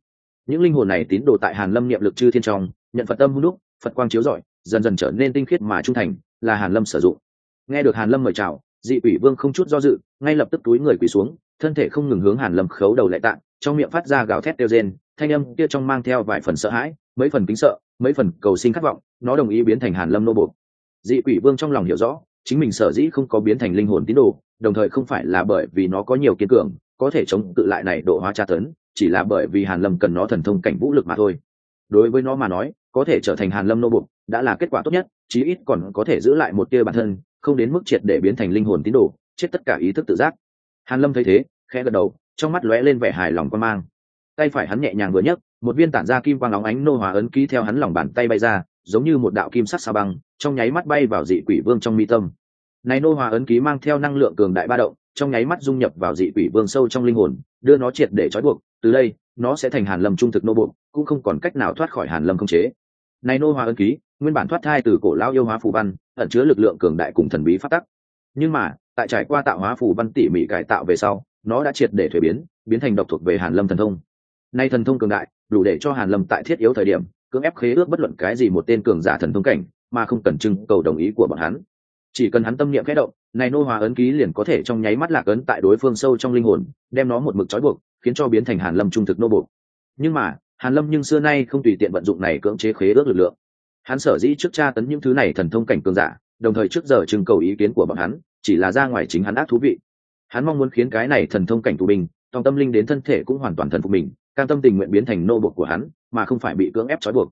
Những linh hồn này tín đồ tại hàn lâm niệm lực chư thiên trong, nhận phật tâm hung đúc, phật quang chiếu rọi, dần dần trở nên tinh khiết mà trung thành, là hàn lâm sử dụng. Nghe được hàn lâm mời chào, dị ủy vương không chút do dự, ngay lập tức túi người quỳ xuống thân thể không ngừng hướng hàn lâm khấu đầu lại tạng, trong miệng phát ra gào thét kêu rên, thanh âm kia trong mang theo vài phần sợ hãi, mấy phần kính sợ, mấy phần cầu xin khát vọng, nó đồng ý biến thành hàn lâm nô buộc dị quỷ vương trong lòng hiểu rõ, chính mình sở dĩ không có biến thành linh hồn tín đồ, đồng thời không phải là bởi vì nó có nhiều kiên cường, có thể chống tự lại này độ hóa tra tấn, chỉ là bởi vì hàn lâm cần nó thần thông cảnh vũ lực mà thôi. Đối với nó mà nói, có thể trở thành hàn lâm nô bục đã là kết quả tốt nhất, chí ít còn có thể giữ lại một tia bản thân, không đến mức triệt để biến thành linh hồn tín đồ, chết tất cả ý thức tự giác hàn lâm thấy thế, khẽ gật đầu, trong mắt lóe lên vẻ hài lòng quan mang. Tay phải hắn nhẹ nhàng vừa nhấc, một viên tản ra kim quang óng ánh nô hòa ấn ký theo hắn lòng bàn tay bay ra, giống như một đạo kim sắc sa băng, trong nháy mắt bay vào dị quỷ vương trong mi tâm. Này nô hòa ấn ký mang theo năng lượng cường đại ba động, trong nháy mắt dung nhập vào dị quỷ vương sâu trong linh hồn, đưa nó triệt để trói buộc, từ đây, nó sẽ thành hàn lâm trung thực nô buộc cũng không còn cách nào thoát khỏi hàn lâm không chế. Này nô hòa ấn ký, nguyên bản thoát thai từ cổ lao yêu hóa phù văn, ẩn chứa lực lượng cường đại cùng thần bí phát tắc. Nhưng mà tại trải qua tạo hóa phù văn tỉ mỉ cải tạo về sau, nó đã triệt để thuế biến biến thành độc thuộc về hàn lâm thần thông. Nay thần thông cường đại, đủ để cho hàn lâm tại thiết yếu thời điểm, cưỡng ép khế ước bất luận cái gì một tên cường giả thần thông cảnh, mà không cần trưng cầu đồng ý của bọn hắn. Chỉ cần hắn tâm niệm khẽ động, này nô hòa ấn ký liền có thể trong nháy mắt lạc ấn tại đối phương sâu trong linh hồn, đem nó một mực trói buộc, khiến cho biến thành hàn lâm trung thực nô buộc nhưng mà, hàn lâm nhưng xưa nay không tùy tiện vận dụng này cưỡng chế khế ước lực lượng. Hắn sở dĩ trước tra tấn những thứ này thần thông cảnh cường giả, đồng thời trước giờ trưng cầu ý kiến của bọn hắn chỉ là ra ngoài chính hắn ác thú vị. Hắn mong muốn khiến cái này thần thông cảnh tù binh tòng tâm linh đến thân thể cũng hoàn toàn thần phục mình, cam tâm tình nguyện biến thành nô bộc của hắn, mà không phải bị cưỡng ép trói buộc.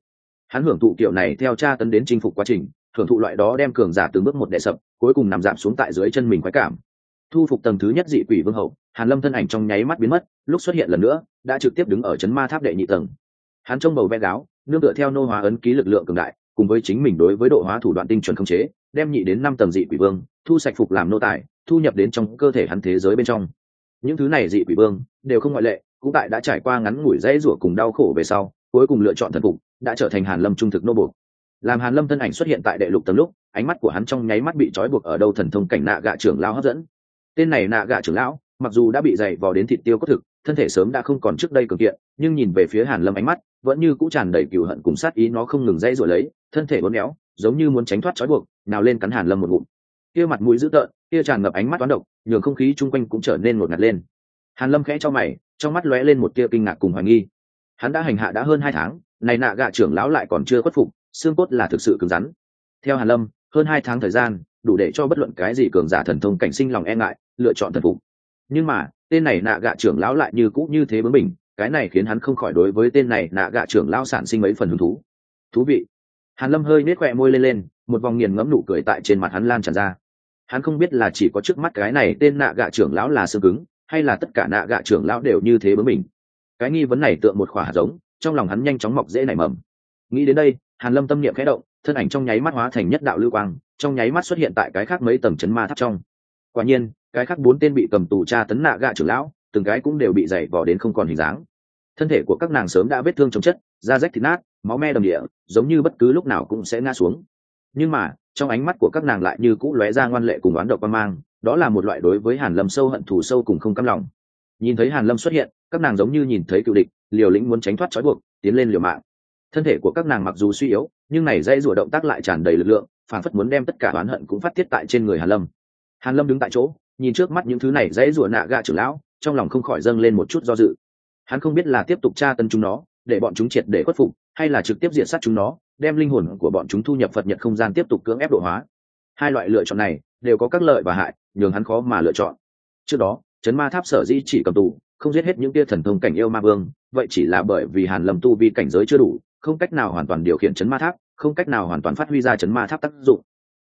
Hắn hưởng thụ kiểu này theo cha tấn đến chinh phục quá trình, hưởng thụ loại đó đem cường giả từng bước một đệ sập, cuối cùng nằm giảm xuống tại dưới chân mình khoái cảm. Thu phục tầng thứ nhất dị quỷ vương hậu, hàn lâm thân ảnh trong nháy mắt biến mất, lúc xuất hiện lần nữa, đã trực tiếp đứng ở chấn ma tháp đệ nhị tầng. Hắn trông bầu ve gáo, nương tựa theo nô hóa ấn ký lực lượng cường đại cùng với chính mình đối với độ hóa thủ đoạn tinh chuẩn khống chế, đem nhị đến năm tầng dị quỷ vương, thu sạch phục làm nô tài, thu nhập đến trong cơ thể hắn thế giới bên trong. Những thứ này dị quỷ vương, đều không ngoại lệ, cũng tại đã trải qua ngắn ngủi dãy rủa cùng đau khổ về sau, cuối cùng lựa chọn thần phục, đã trở thành hàn lâm trung thực nô buộc. Làm hàn lâm thân ảnh xuất hiện tại đệ lục tầng lúc, ánh mắt của hắn trong nháy mắt bị trói buộc ở đâu thần thông cảnh nạ gạ trưởng lão hấp dẫn. Tên này nạ gạ trưởng lão, mặc dù đã bị dày vò đến thịt tiêu có thực thân thể sớm đã không còn trước đây cường kiện, nhưng nhìn về phía hàn lâm ánh mắt, vẫn như cũ tràn đầy cừu hận cùng sát ý, nó không ngừng dãy rồi lấy, thân thể uốn éo, giống như muốn tránh thoát trói buộc, nào lên cắn hàn lâm một ngụm. Kia mặt mũi dữ tợn, kia tràn ngập ánh mắt toán độc, nhường không khí chung quanh cũng trở nên ngột ngạt lên. Hàn lâm khẽ cho mày, trong mắt lóe lên một tia kinh ngạc cùng hoài nghi. Hắn đã hành hạ đã hơn hai tháng, này nạ gạ trưởng lão lại còn chưa khuất phục, xương cốt là thực sự cứng rắn. Theo hàn lâm, hơn hai tháng thời gian, đủ để cho bất luận cái gì cường giả thần thông cảnh sinh lòng e ngại, lựa chọn thần phục nhưng mà, tên này nạ gạ trưởng lão lại như cũ như thế bướng mình cái này khiến hắn không khỏi đối với tên này nạ gạ trưởng lão sản sinh mấy phần hứng thú. Thú vị. Hàn lâm hơi nết khỏe môi lên lên, một vòng nghiền ngẫm nụ cười tại trên mặt hắn lan tràn ra. Hắn không biết là chỉ có trước mắt cái này tên nạ gạ trưởng lão là xương cứng, hay là tất cả nạ gạ trưởng lão đều như thế bướng mình cái nghi vấn này tượng một khỏa hạt giống, trong lòng hắn nhanh chóng mọc dễ nảy mầm. Nghĩ đến đây, hàn lâm tâm niệm khẽ động, thân ảnh trong nháy mắt hóa thành nhất đạo lưu quang, trong nháy mắt xuất hiện tại cái khác mấy tầng chấn ma tháp trong. Quả nhiên cái khác bốn tên bị cầm tù tra tấn nạ gạ trưởng lão, từng cái cũng đều bị dày vò đến không còn hình dáng. Thân thể của các nàng sớm đã vết thương chống chất, da rách thịt nát, máu me đầm địa, giống như bất cứ lúc nào cũng sẽ ngã xuống. Nhưng mà, trong ánh mắt của các nàng lại như cũ lóe ra ngoan lệ cùng oán độc quan mang, đó là một loại đối với hàn lâm sâu hận thù sâu cùng không căm lòng. Nhìn thấy hàn lâm xuất hiện, các nàng giống như nhìn thấy cựu địch, liều lĩnh muốn tránh thoát trói buộc, tiến lên liều mạng. Thân thể của các nàng mặc dù suy yếu, nhưng này dây rủa động tác lại tràn đầy lực lượng, phản phất muốn đem tất cả oán hận cũng phát tiết tại trên người hàn lâm. Hàn lâm đứng tại chỗ nhìn trước mắt những thứ này dãy rủa nạ gạ trưởng lão, trong lòng không khỏi dâng lên một chút do dự. Hắn không biết là tiếp tục tra tấn chúng nó, để bọn chúng triệt để khuất phục, hay là trực tiếp diện sát chúng nó, đem linh hồn của bọn chúng thu nhập phật nhật không gian tiếp tục cưỡng ép độ hóa. Hai loại lựa chọn này đều có các lợi và hại, nhường hắn khó mà lựa chọn. Trước đó chấn ma tháp sở di chỉ cầm tù, không giết hết những tia thần thông cảnh yêu ma vương, vậy chỉ là bởi vì hàn lâm tu vi cảnh giới chưa đủ, không cách nào hoàn toàn điều khiển chấn ma tháp, không cách nào hoàn toàn phát huy ra chấn ma tháp tác dụng.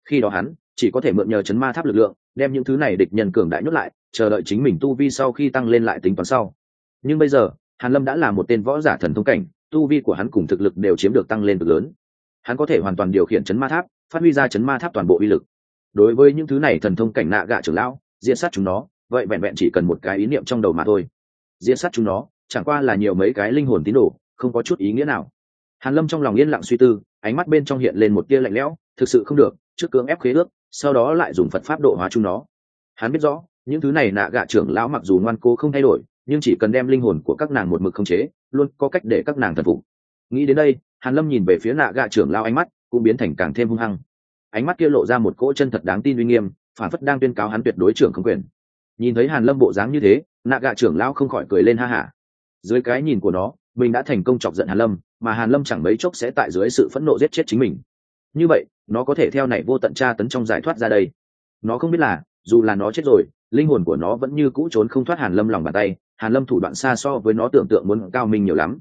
Khi đó hắn chỉ có thể mượn nhờ chấn ma tháp lực lượng, đem những thứ này địch nhân cường đại nhốt lại, chờ đợi chính mình tu vi sau khi tăng lên lại tính toán sau. Nhưng bây giờ, hàn lâm đã là một tên võ giả thần thông cảnh, tu vi của hắn cùng thực lực đều chiếm được tăng lên cực lớn. Hắn có thể hoàn toàn điều khiển chấn ma tháp, phát huy ra chấn ma tháp toàn bộ uy lực. Đối với những thứ này thần thông cảnh nạ gạ trưởng lão diễn sát chúng nó, vậy vẹn vẹn chỉ cần một cái ý niệm trong đầu mà thôi. Diễn sát chúng nó, chẳng qua là nhiều mấy cái linh hồn tín đồ, không có chút ý nghĩa nào. Hàn lâm trong lòng yên lặng suy tư, ánh mắt bên trong hiện lên một tia lạnh lẽo, thực sự không được, trước cưỡng ép khế ước sau đó lại dùng phật pháp độ hóa chúng nó. Hắn biết rõ, những thứ này nạ gạ trưởng lão mặc dù ngoan cố không thay đổi, nhưng chỉ cần đem linh hồn của các nàng một mực khống chế, luôn có cách để các nàng thần phục. Nghĩ đến đây, hàn lâm nhìn về phía nạ gạ trưởng lão ánh mắt cũng biến thành càng thêm hung hăng. Ánh mắt kia lộ ra một cỗ chân thật đáng tin uy nghiêm, phản phất đang tuyên cáo hắn tuyệt đối trưởng không quyền. Nhìn thấy hàn lâm bộ dáng như thế, nạ gạ trưởng lão không khỏi cười lên ha hả. Dưới cái nhìn của nó, mình đã thành công chọc giận hàn lâm, mà hàn lâm chẳng mấy chốc sẽ tại dưới sự phẫn nộ giết chết chính mình. Như vậy nó có thể theo này vô tận tra tấn trong giải thoát ra đây. Nó không biết là, dù là nó chết rồi, linh hồn của nó vẫn như cũ trốn không thoát hàn lâm lòng bàn tay. Hàn lâm thủ đoạn xa so với nó tưởng tượng muốn cao minh nhiều lắm.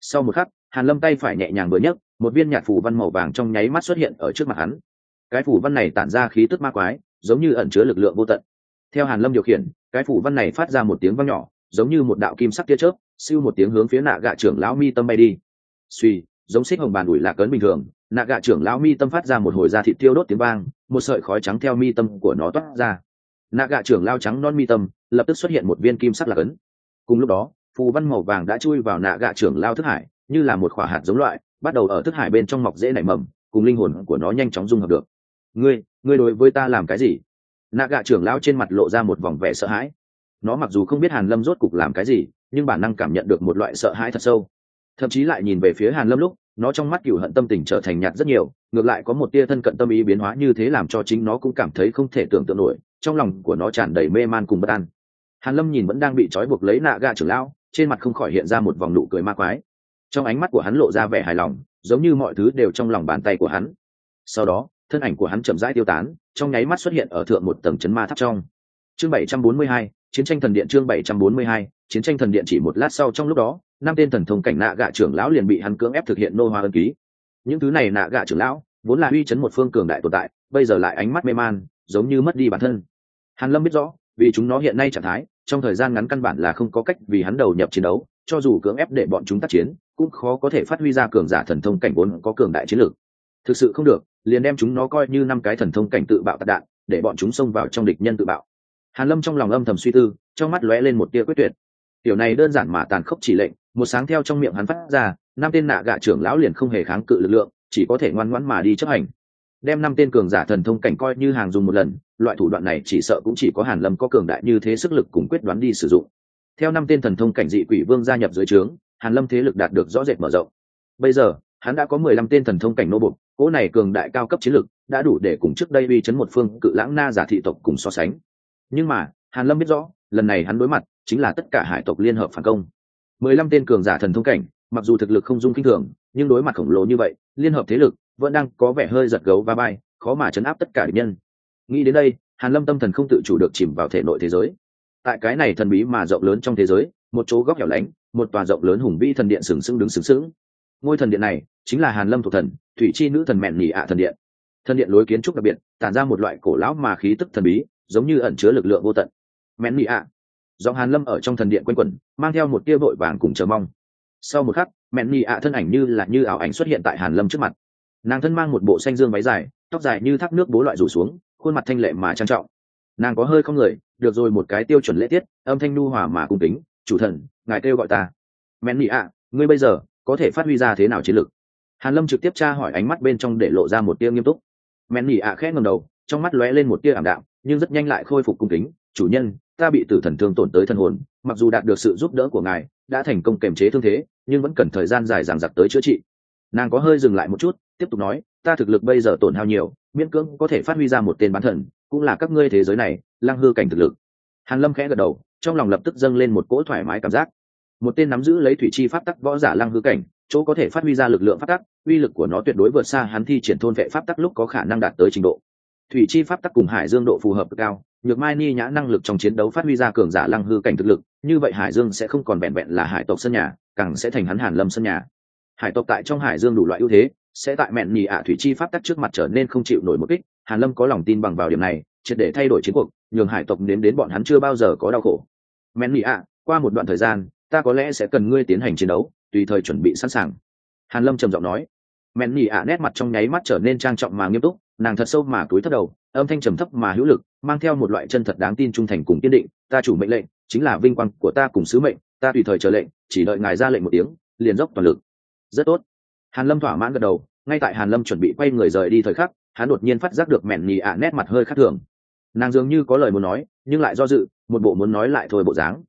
Sau một khắc, hàn lâm tay phải nhẹ nhàng vừa nhấc, một viên nhạt phủ văn màu vàng trong nháy mắt xuất hiện ở trước mặt hắn. Cái phủ văn này tản ra khí tức ma quái, giống như ẩn chứa lực lượng vô tận. Theo hàn lâm điều khiển, cái phủ văn này phát ra một tiếng vang nhỏ, giống như một đạo kim sắc tia chớp, siêu một tiếng hướng phía nạ gạ trưởng lão mi tâm bay đi. Suy giống xích hồng bàn ủi lạc cấn bình thường, nạ gạ trưởng lão mi tâm phát ra một hồi da thịt tiêu đốt tiếng vang, một sợi khói trắng theo mi tâm của nó toát ra. Nạ gạ trưởng lao trắng non mi tâm, lập tức xuất hiện một viên kim sắc lạc ấn. Cùng lúc đó, phù văn màu vàng đã chui vào nạ gạ trưởng lao thức hải, như là một khỏa hạt giống loại, bắt đầu ở thức hải bên trong mọc dễ nảy mầm, cùng linh hồn của nó nhanh chóng dung hợp được. Ngươi ngươi đối với ta làm cái gì? Nạ gạ trưởng lao trên mặt lộ ra một vòng vẻ sợ hãi. Nó mặc dù không biết hàn lâm rốt cục làm cái gì, nhưng bản năng cảm nhận được một loại sợ hãi thật sâu thậm chí lại nhìn về phía hàn lâm lúc nó trong mắt cửu hận tâm tình trở thành nhạt rất nhiều ngược lại có một tia thân cận tâm ý biến hóa như thế làm cho chính nó cũng cảm thấy không thể tưởng tượng nổi trong lòng của nó tràn đầy mê man cùng bất an. Hàn lâm nhìn vẫn đang bị trói buộc lấy nạ gạ trưởng lão trên mặt không khỏi hiện ra một vòng nụ cười ma quái. Trong ánh mắt của hắn lộ ra vẻ hài lòng giống như mọi thứ đều trong lòng bàn tay của hắn. Sau đó thân ảnh của hắn chậm rãi tiêu tán trong nháy mắt xuất hiện ở thượng một tầng chấn ma tháp trong. Chương 742, chiến tranh thần điện chương 742, chiến tranh thần điện chỉ một lát sau trong lúc đó năm tên thần thông cảnh nạ gạ trưởng lão liền bị hắn cưỡng ép thực hiện nô hoa ân ký. Những thứ này nạ gạ trưởng lão, vốn là uy chấn một phương cường đại tồn tại, bây giờ lại ánh mắt mê man, giống như mất đi bản thân. Hàn lâm biết rõ, vì chúng nó hiện nay trạng thái, trong thời gian ngắn căn bản là không có cách vì hắn đầu nhập chiến đấu, cho dù cưỡng ép để bọn chúng tác chiến, cũng khó có thể phát huy ra cường giả thần thông cảnh vốn có cường đại chiến lược. Thực sự không được, liền đem chúng nó coi như năm cái thần thông cảnh tự bạo tạc đạn, để bọn chúng xông vào trong địch nhân tự bạo. Hàn lâm trong lòng âm thầm suy tư, trong mắt lóe lên một tia quyết tuyệt. Tiểu này đơn giản mà tàn khốc chỉ lệnh một sáng theo trong miệng hắn phát ra, năm tên nạ gạ trưởng lão liền không hề kháng cự lực lượng, chỉ có thể ngoan ngoãn mà đi chấp hành. Đem năm tên cường giả thần thông cảnh coi như hàng dùng một lần, loại thủ đoạn này chỉ sợ cũng chỉ có hàn lâm có cường đại như thế sức lực cùng quyết đoán đi sử dụng. Theo năm tên thần thông cảnh dị quỷ vương gia nhập dưới trướng, hàn lâm thế lực đạt được rõ rệt mở rộng. Bây giờ, hắn đã có mười lăm tên thần thông cảnh nô bục cỗ này cường đại cao cấp chiến lực đã đủ để cùng trước đây uy chấn một phương cự lãng na giả thị tộc cùng so sánh. Nhưng mà, hàn lâm biết rõ, lần này hắn đối mặt chính là tất cả hải tộc liên hợp phản công mười lăm tên cường giả thần thông cảnh, mặc dù thực lực không dung kinh thường, nhưng đối mặt khổng lồ như vậy, liên hợp thế lực vẫn đang có vẻ hơi giật gấu va bay, khó mà chấn áp tất cả địch nhân. Nghĩ đến đây, hàn lâm tâm thần không tự chủ được chìm vào thể nội thế giới. Tại cái này thần bí mà rộng lớn trong thế giới, một chỗ góc hẻo lánh, một tòa rộng lớn hùng vĩ thần điện sừng sững đứng sừng sững. Ngôi thần điện này chính là hàn lâm thuộc thần, thủy chi nữ thần mẹn nhị ạ thần điện. Thần điện lối kiến trúc đặc biệt, tản ra một loại cổ lão mà khí tức thần bí, giống như ẩn chứa lực lượng vô tận. Mẹn nhị ạ giọng hàn lâm ở trong thần điện quanh quẩn, mang theo một tia vội vàng cùng chờ mong. Sau một khắc, mẹn nhị ạ thân ảnh như là như ảo ảnh xuất hiện tại hàn lâm trước mặt. Nàng thân mang một bộ xanh dương váy dài, tóc dài như thác nước bố loại rủ xuống, khuôn mặt thanh lệ mà trang trọng. Nàng có hơi không người, được rồi một cái tiêu chuẩn lễ tiết, âm thanh nu hòa mà cung kính, chủ thần, ngài kêu gọi ta. Mẹn nhị ạ, ngươi bây giờ có thể phát huy ra thế nào chiến lược hàn lâm trực tiếp tra hỏi ánh mắt bên trong để lộ ra một tia nghiêm túc. Mẹn nhị ạ khẽ ngầm đầu, trong mắt lóe lên một tia ảm đạm, nhưng rất nhanh lại khôi phục cung kính, chủ nhân ta bị tử thần thương tổn tới thân hồn, mặc dù đạt được sự giúp đỡ của ngài, đã thành công kềm chế thương thế, nhưng vẫn cần thời gian dài dằng dặc tới chữa trị. Nàng có hơi dừng lại một chút, tiếp tục nói, ta thực lực bây giờ tổn hao nhiều, miễn cưỡng có thể phát huy ra một tên bán thần, cũng là các ngươi thế giới này, lăng hư cảnh thực lực. Hàn lâm khẽ gật đầu, trong lòng lập tức dâng lên một cỗ thoải mái cảm giác. Một tên nắm giữ lấy thủy chi pháp tắc võ giả lăng hư cảnh, chỗ có thể phát huy ra lực lượng pháp tắc, uy lực của nó tuyệt đối vượt xa hắn thi triển thôn vệ pháp tắc lúc có khả năng đạt tới trình độ. Thủy chi pháp tắc cùng hải dương độ phù hợp cao nhược mai ni nhã năng lực trong chiến đấu phát huy ra cường giả lăng hư cảnh thực lực, như vậy hải dương sẽ không còn vẹn vẹn là hải tộc sân nhà, càng sẽ thành hắn hàn lâm sân nhà. Hải tộc tại trong hải dương đủ loại ưu thế, sẽ tại mẹn nhì ạ thủy chi pháp tắc trước mặt trở nên không chịu nổi một kích. Hàn lâm có lòng tin bằng vào điểm này, triệt để thay đổi chiến cuộc, nhường hải tộc đến đến bọn hắn chưa bao giờ có đau khổ. Mẹn nhì ạ, qua một đoạn thời gian, ta có lẽ sẽ cần ngươi tiến hành chiến đấu, tùy thời chuẩn bị sẵn sàng. Hàn lâm trầm giọng nói. Mẹn nhì ạ nét mặt trong nháy mắt trở nên trang trọng mà nghiêm túc, nàng thật sâu mà túi thấp đầu, âm thanh trầm thấp mà hữu lực mang theo một loại chân thật đáng tin trung thành cùng kiên định, ta chủ mệnh lệnh chính là vinh quang của ta cùng sứ mệnh, ta tùy thời chờ lệnh, chỉ đợi ngài ra lệnh một tiếng, liền dốc toàn lực. Rất tốt. Hàn lâm thỏa mãn gật đầu, ngay tại hàn lâm chuẩn bị quay người rời đi thời khắc, hắn đột nhiên phát giác được mẹn nhì ạ nét mặt hơi khác thường. Nàng dường như có lời muốn nói, nhưng lại do dự, một bộ muốn nói lại thôi bộ dáng.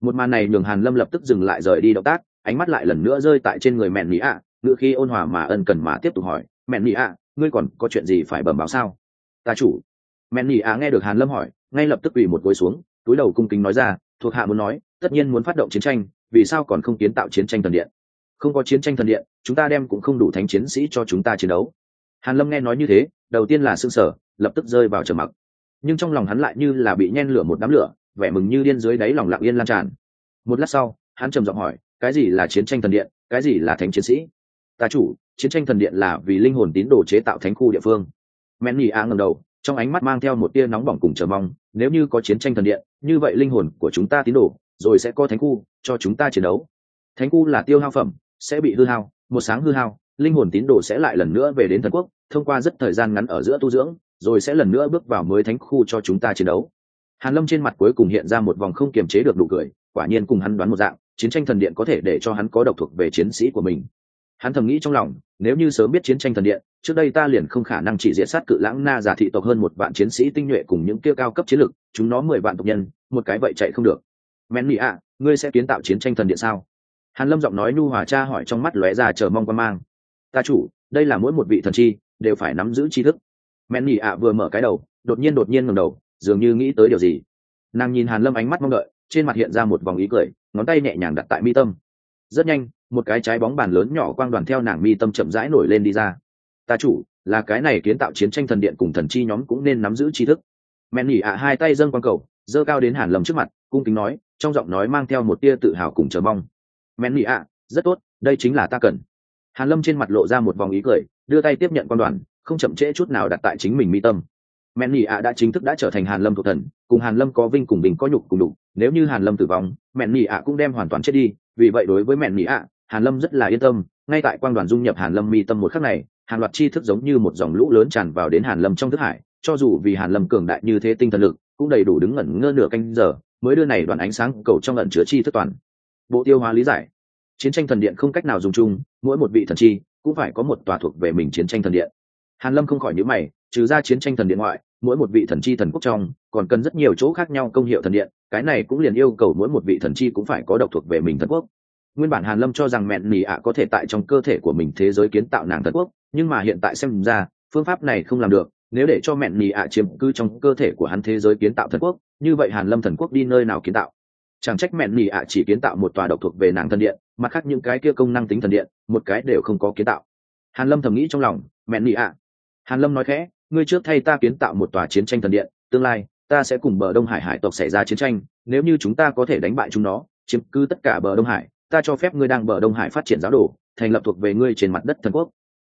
Một màn này nhường hàn lâm lập tức dừng lại rời đi động tác, ánh mắt lại lần nữa rơi tại trên người mẹn nhì ạ ngựa khi ôn hòa mà ân cần mà tiếp tục hỏi, mẹn nhì ạ, ngươi còn có chuyện gì phải bẩm báo sao? Ta chủ mẹn nhì á nghe được hàn lâm hỏi, ngay lập tức ủy một gối xuống, túi đầu cung kính nói ra, thuộc hạ muốn nói, tất nhiên muốn phát động chiến tranh, vì sao còn không kiến tạo chiến tranh thần điện? Không có chiến tranh thần điện, chúng ta đem cũng không đủ thánh chiến sĩ cho chúng ta chiến đấu. Hàn lâm nghe nói như thế, đầu tiên là sương sở lập tức rơi vào trầm mặc. Nhưng trong lòng hắn lại như là bị nhen lửa một đám lửa, vẻ mừng như điên dưới đáy lòng lặng yên lan tràn. Một lát sau, hắn trầm giọng hỏi, cái gì là chiến tranh thần điện, cái gì là thánh chiến sĩ? Ta chủ, chiến tranh thần điện là vì linh hồn tín đồ chế tạo thánh khu địa phương. Men nhì á ngầm đầu trong ánh mắt mang theo một tia nóng bỏng cùng chờ mong, nếu như có chiến tranh thần điện, như vậy linh hồn của chúng ta tín đồ, rồi sẽ có thánh khu, cho chúng ta chiến đấu. Thánh khu là tiêu hao phẩm, sẽ bị hư hao, một sáng hư hao, linh hồn tín đồ sẽ lại lần nữa về đến thần quốc, thông qua rất thời gian ngắn ở giữa tu dưỡng, rồi sẽ lần nữa bước vào mới thánh khu cho chúng ta chiến đấu. Hàn lâm trên mặt cuối cùng hiện ra một vòng không kiềm chế được nụ cười, quả nhiên cùng hắn đoán một dạng, chiến tranh thần điện có thể để cho hắn có độc thuộc về chiến sĩ của mình hắn thầm nghĩ trong lòng, nếu như sớm biết chiến tranh thần điện, trước đây ta liền không khả năng chỉ diện sát cự lãng na giả thị tộc hơn một vạn chiến sĩ tinh nhuệ cùng những kia cao cấp chiến lực, chúng nó mười vạn tộc nhân, một cái vậy chạy không được. Men mỹ ạ, ngươi sẽ kiến tạo chiến tranh thần điện sao? Hàn lâm giọng nói nhu hòa cha hỏi trong mắt lóe ra chờ mong quan mang. Ta chủ, đây là mỗi một vị thần chi, đều phải nắm giữ tri thức. Men mỹ ạ vừa mở cái đầu, đột nhiên đột nhiên ngẩng đầu, dường như nghĩ tới điều gì. Nàng nhìn hàn lâm ánh mắt mong đợi, trên mặt hiện ra một vòng ý cười, ngón tay nhẹ nhàng đặt tại mi tâm. Rất nhanh một cái trái bóng bàn lớn nhỏ quang đoàn theo nàng mi tâm chậm rãi nổi lên đi ra. Ta chủ, là cái này kiến tạo chiến tranh thần điện cùng thần chi nhóm cũng nên nắm giữ tri thức. Mẹn nhỉ ạ, hai tay dâng quang cầu dơ cao đến hàn lâm trước mặt, cung kính nói, trong giọng nói mang theo một tia tự hào cùng chờ mong. Mẹn nhỉ ạ, rất tốt, đây chính là ta cần. Hàn lâm trên mặt lộ ra một vòng ý cười, đưa tay tiếp nhận quan đoàn, không chậm trễ chút nào đặt tại chính mình mi tâm. Mẹn nhỉ ạ đã chính thức đã trở thành hàn lâm thuộc thần, cùng hàn lâm có vinh cùng bình có nhục cùng đủ. Nếu như hàn lâm tử vong mẹn nhỉ ạ cũng đem hoàn toàn chết đi, vì vậy đối với mẹn nhỉ ạ hàn lâm rất là yên tâm, ngay tại quang đoàn dung nhập hàn lâm mi tâm một khắc này hàn loạt chi thức giống như một dòng lũ lớn tràn vào đến hàn lâm trong thức hải, cho dù vì hàn lâm cường đại như thế tinh thần lực, cũng đầy đủ đứng ngẩn ngơ nửa canh giờ, mới đưa này đoàn ánh sáng cầu trong ẩn chứa chi thức toàn. Bộ tiêu hóa lý giải. Chiến tranh thần điện không cách nào dùng chung, mỗi một vị thần chi cũng phải có một tòa thuộc về mình chiến tranh thần điện. Hàn lâm không khỏi nhíu mày, trừ ra chiến tranh thần điện ngoại, mỗi một vị thần chi thần quốc trong còn cần rất nhiều chỗ khác nhau công hiệu thần điện, cái này cũng liền yêu cầu mỗi một vị thần chi cũng phải có độc thuộc về mình thần quốc nguyên bản hàn lâm cho rằng mẹn nỉ ạ có thể tại trong cơ thể của mình thế giới kiến tạo nàng thần quốc, nhưng mà hiện tại xem ra, phương pháp này không làm được, nếu để cho mẹn nỉ ạ chiếm cư trong cơ thể của hắn thế giới kiến tạo thần quốc, như vậy hàn lâm thần quốc đi nơi nào kiến tạo? Chẳng trách mẹn nỉ ạ chỉ kiến tạo một tòa độc thuộc về nàng thần điện mặt khác những cái kia công năng tính thần điện, một cái đều không có kiến tạo. Hàn lâm thầm nghĩ trong lòng mẹn nỉ ạ. Hàn lâm nói khẽ, ngươi trước thay ta kiến tạo một tòa chiến tranh thần điện, tương lai, ta sẽ cùng bờ đông hải hải tộc xảy ra chiến tranh, nếu như chúng ta có thể đánh bại chúng nó, chiếm cư tất cả bờ đông hải ta cho phép ngươi đang bờ đông hải phát triển giáo đồ thành lập thuộc về ngươi trên mặt đất thần quốc.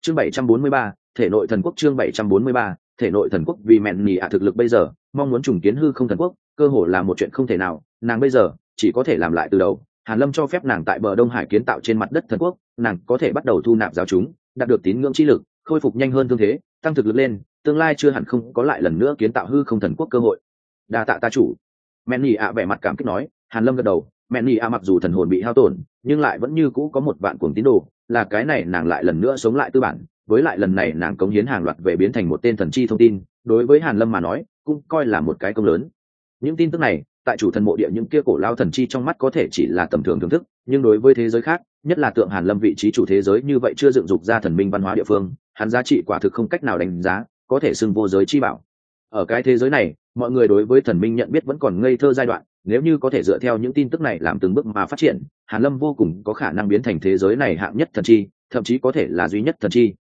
Chương 743, thể nội thần quốc chương 743, thể nội thần quốc vì mẹn nhì ạ thực lực bây giờ mong muốn trùng kiến hư không thần quốc cơ hồ là một chuyện không thể nào. Nàng bây giờ chỉ có thể làm lại từ đầu. Hàn lâm cho phép nàng tại bờ đông hải kiến tạo trên mặt đất thần quốc nàng có thể bắt đầu thu nạp giáo chúng đạt được tín ngưỡng chi lực khôi phục nhanh hơn thương thế tăng thực lực lên tương lai chưa hẳn không có lại lần nữa kiến tạo hư không thần quốc cơ hội. Đa tạ ta chủ. Mẹn nhì ạ vẻ mặt cảm kích nói hàn lâm gật đầu mẹ nị a mặc dù thần hồn bị hao tổn, nhưng lại vẫn như cũ có một vạn cuồng tín đồ, là cái này nàng lại lần nữa sống lại tư bản, với lại lần này nàng cống hiến hàng loạt về biến thành một tên thần chi thông tin, đối với hàn lâm mà nói, cũng coi là một cái công lớn. Những tin tức này, tại chủ thần mộ địa những kia cổ lao thần chi trong mắt có thể chỉ là tầm thường thưởng thức, nhưng đối với thế giới khác, nhất là tượng hàn lâm vị trí chủ thế giới như vậy chưa dựng dục ra thần minh văn hóa địa phương, hắn giá trị quả thực không cách nào đánh giá, có thể xưng vô giới chi bảo. Ở cái thế giới này, mọi người đối với thần minh nhận biết vẫn còn ngây thơ giai đoạn nếu như có thể dựa theo những tin tức này làm từng bước mà phát triển, hàn lâm vô cùng có khả năng biến thành thế giới này hạng nhất thần chi, thậm chí có thể là duy nhất thần chi.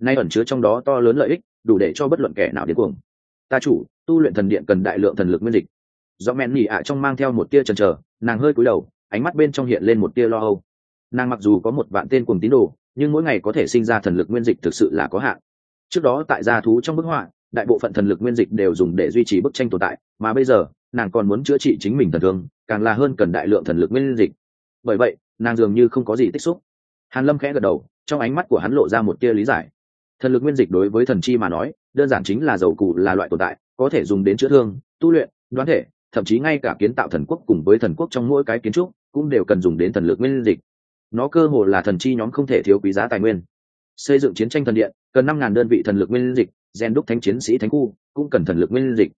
Nay ẩn chứa trong đó to lớn lợi ích, đủ để cho bất luận kẻ nào điên cuồng. Ta chủ, tu luyện thần điện cần đại lượng thần lực nguyên dịch. Do men nhị ạ trong mang theo một tia chần chờ, nàng hơi cúi đầu, ánh mắt bên trong hiện lên một tia lo âu. Nàng mặc dù có một vạn tên cùng tín đồ, nhưng mỗi ngày có thể sinh ra thần lực nguyên dịch thực sự là có hạn. Trước đó tại gia thú trong bức họa, đại bộ phận thần lực nguyên dịch đều dùng để duy trì bức tranh tồn tại, mà bây giờ nàng còn muốn chữa trị chính mình thần thương, càng là hơn cần đại lượng thần lực nguyên dịch. Bởi vậy, nàng dường như không có gì tích xúc. Hàn lâm khẽ gật đầu, trong ánh mắt của hắn lộ ra một tia lý giải. Thần lực nguyên dịch đối với thần chi mà nói, đơn giản chính là dầu cụ là loại tồn tại, có thể dùng đến chữa thương, tu luyện, đoán thể, thậm chí ngay cả kiến tạo thần quốc cùng với thần quốc trong mỗi cái kiến trúc, cũng đều cần dùng đến thần lực nguyên dịch. Nó cơ hồ là thần chi nhóm không thể thiếu quý giá tài nguyên. Xây dựng chiến tranh thần điện, cần năm ngàn đơn vị thần lực nguyên dịch gen đúc thánh chiến sĩ thánh khu, cũng cần thần lực nguyên dịch.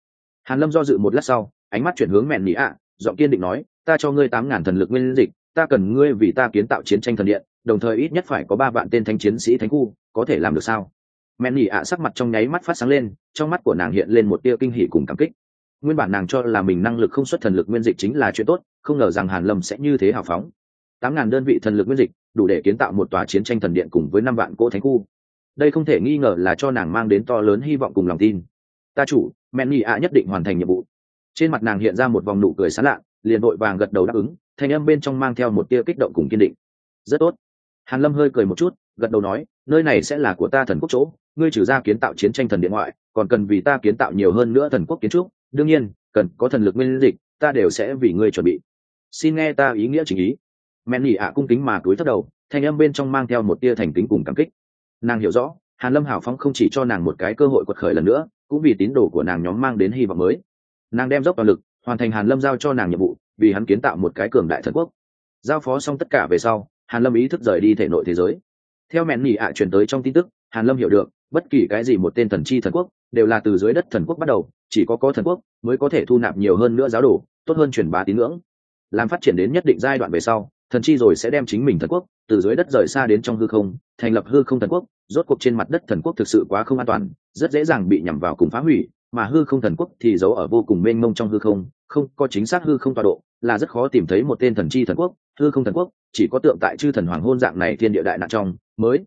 Hàn lâm do dự một lát sau ánh mắt chuyển hướng mẹn mỹ ạ, giọng kiên định nói, ta cho ngươi tám ngàn thần lực nguyên dịch, ta cần ngươi vì ta kiến tạo chiến tranh thần điện, đồng thời ít nhất phải có ba vạn tên thánh chiến sĩ thánh khu, có thể làm được sao? Mẹn mỹ ạ sắc mặt trong nháy mắt phát sáng lên, trong mắt của nàng hiện lên một tia kinh hỉ cùng cảm kích. Nguyên bản nàng cho là mình năng lực không xuất thần lực nguyên dịch chính là chuyện tốt, không ngờ rằng hàn lâm sẽ như thế hào phóng. Tám ngàn đơn vị thần lực nguyên dịch, đủ để kiến tạo một tòa chiến tranh thần điện cùng với năm vạn cỗ thánh khu. Đây không thể nghi ngờ là cho nàng mang đến to lớn hy vọng cùng lòng tin. Ta chủ men nhị ạ nhất định hoàn thành nhiệm vụ trên mặt nàng hiện ra một vòng nụ cười sán lạ liền vội vàng gật đầu đáp ứng, thanh âm bên trong mang theo một tia kích động cùng kiên định. Rất tốt. Hàn lâm hơi cười một chút, gật đầu nói, nơi này sẽ là của ta thần quốc chỗ, ngươi trừ ra kiến tạo chiến tranh thần điện ngoại, còn cần vì ta kiến tạo nhiều hơn nữa thần quốc kiến trúc. Đương nhiên, cần có thần lực nguyên dịch, ta đều sẽ vì ngươi chuẩn bị. Xin nghe ta ý nghĩa chính ý. Mẹ nhị ạ à cung kính mà cúi thấp đầu, thanh âm bên trong mang theo một tia thành kính cùng cảm kích. Nàng hiểu rõ, hàn lâm hảo phong không chỉ cho nàng một cái cơ hội quật khởi lần nữa, cũng vì tín đồ của nàng nhóm mang đến hy vọng mới nàng đem dốc toàn lực, hoàn thành hàn lâm giao cho nàng nhiệm vụ, vì hắn kiến tạo một cái cường đại thần quốc. Giao phó xong tất cả về sau, hàn lâm ý thức rời đi thể nội thế giới. Theo mẹn nhị ạ truyền tới trong tin tức, hàn lâm hiểu được, bất kỳ cái gì một tên thần chi thần quốc, đều là từ dưới đất thần quốc bắt đầu, chỉ có có thần quốc mới có thể thu nạp nhiều hơn nữa giáo đồ, tốt hơn truyền bá tín ngưỡng. Làm phát triển đến nhất định giai đoạn về sau, thần chi rồi sẽ đem chính mình thần quốc, từ dưới đất rời xa đến trong hư không, thành lập hư không thần quốc. Rốt cuộc trên mặt đất thần quốc thực sự quá không an toàn, rất dễ dàng bị nhằm vào cùng phá hủy mà hư không thần quốc thì giấu ở vô cùng mênh mông trong hư không không có chính xác hư không tọa độ, là rất khó tìm thấy một tên thần chi thần quốc, hư không thần quốc, chỉ có tượng tại chư thần hoàng hôn dạng này thiên địa đại nạn trong, mới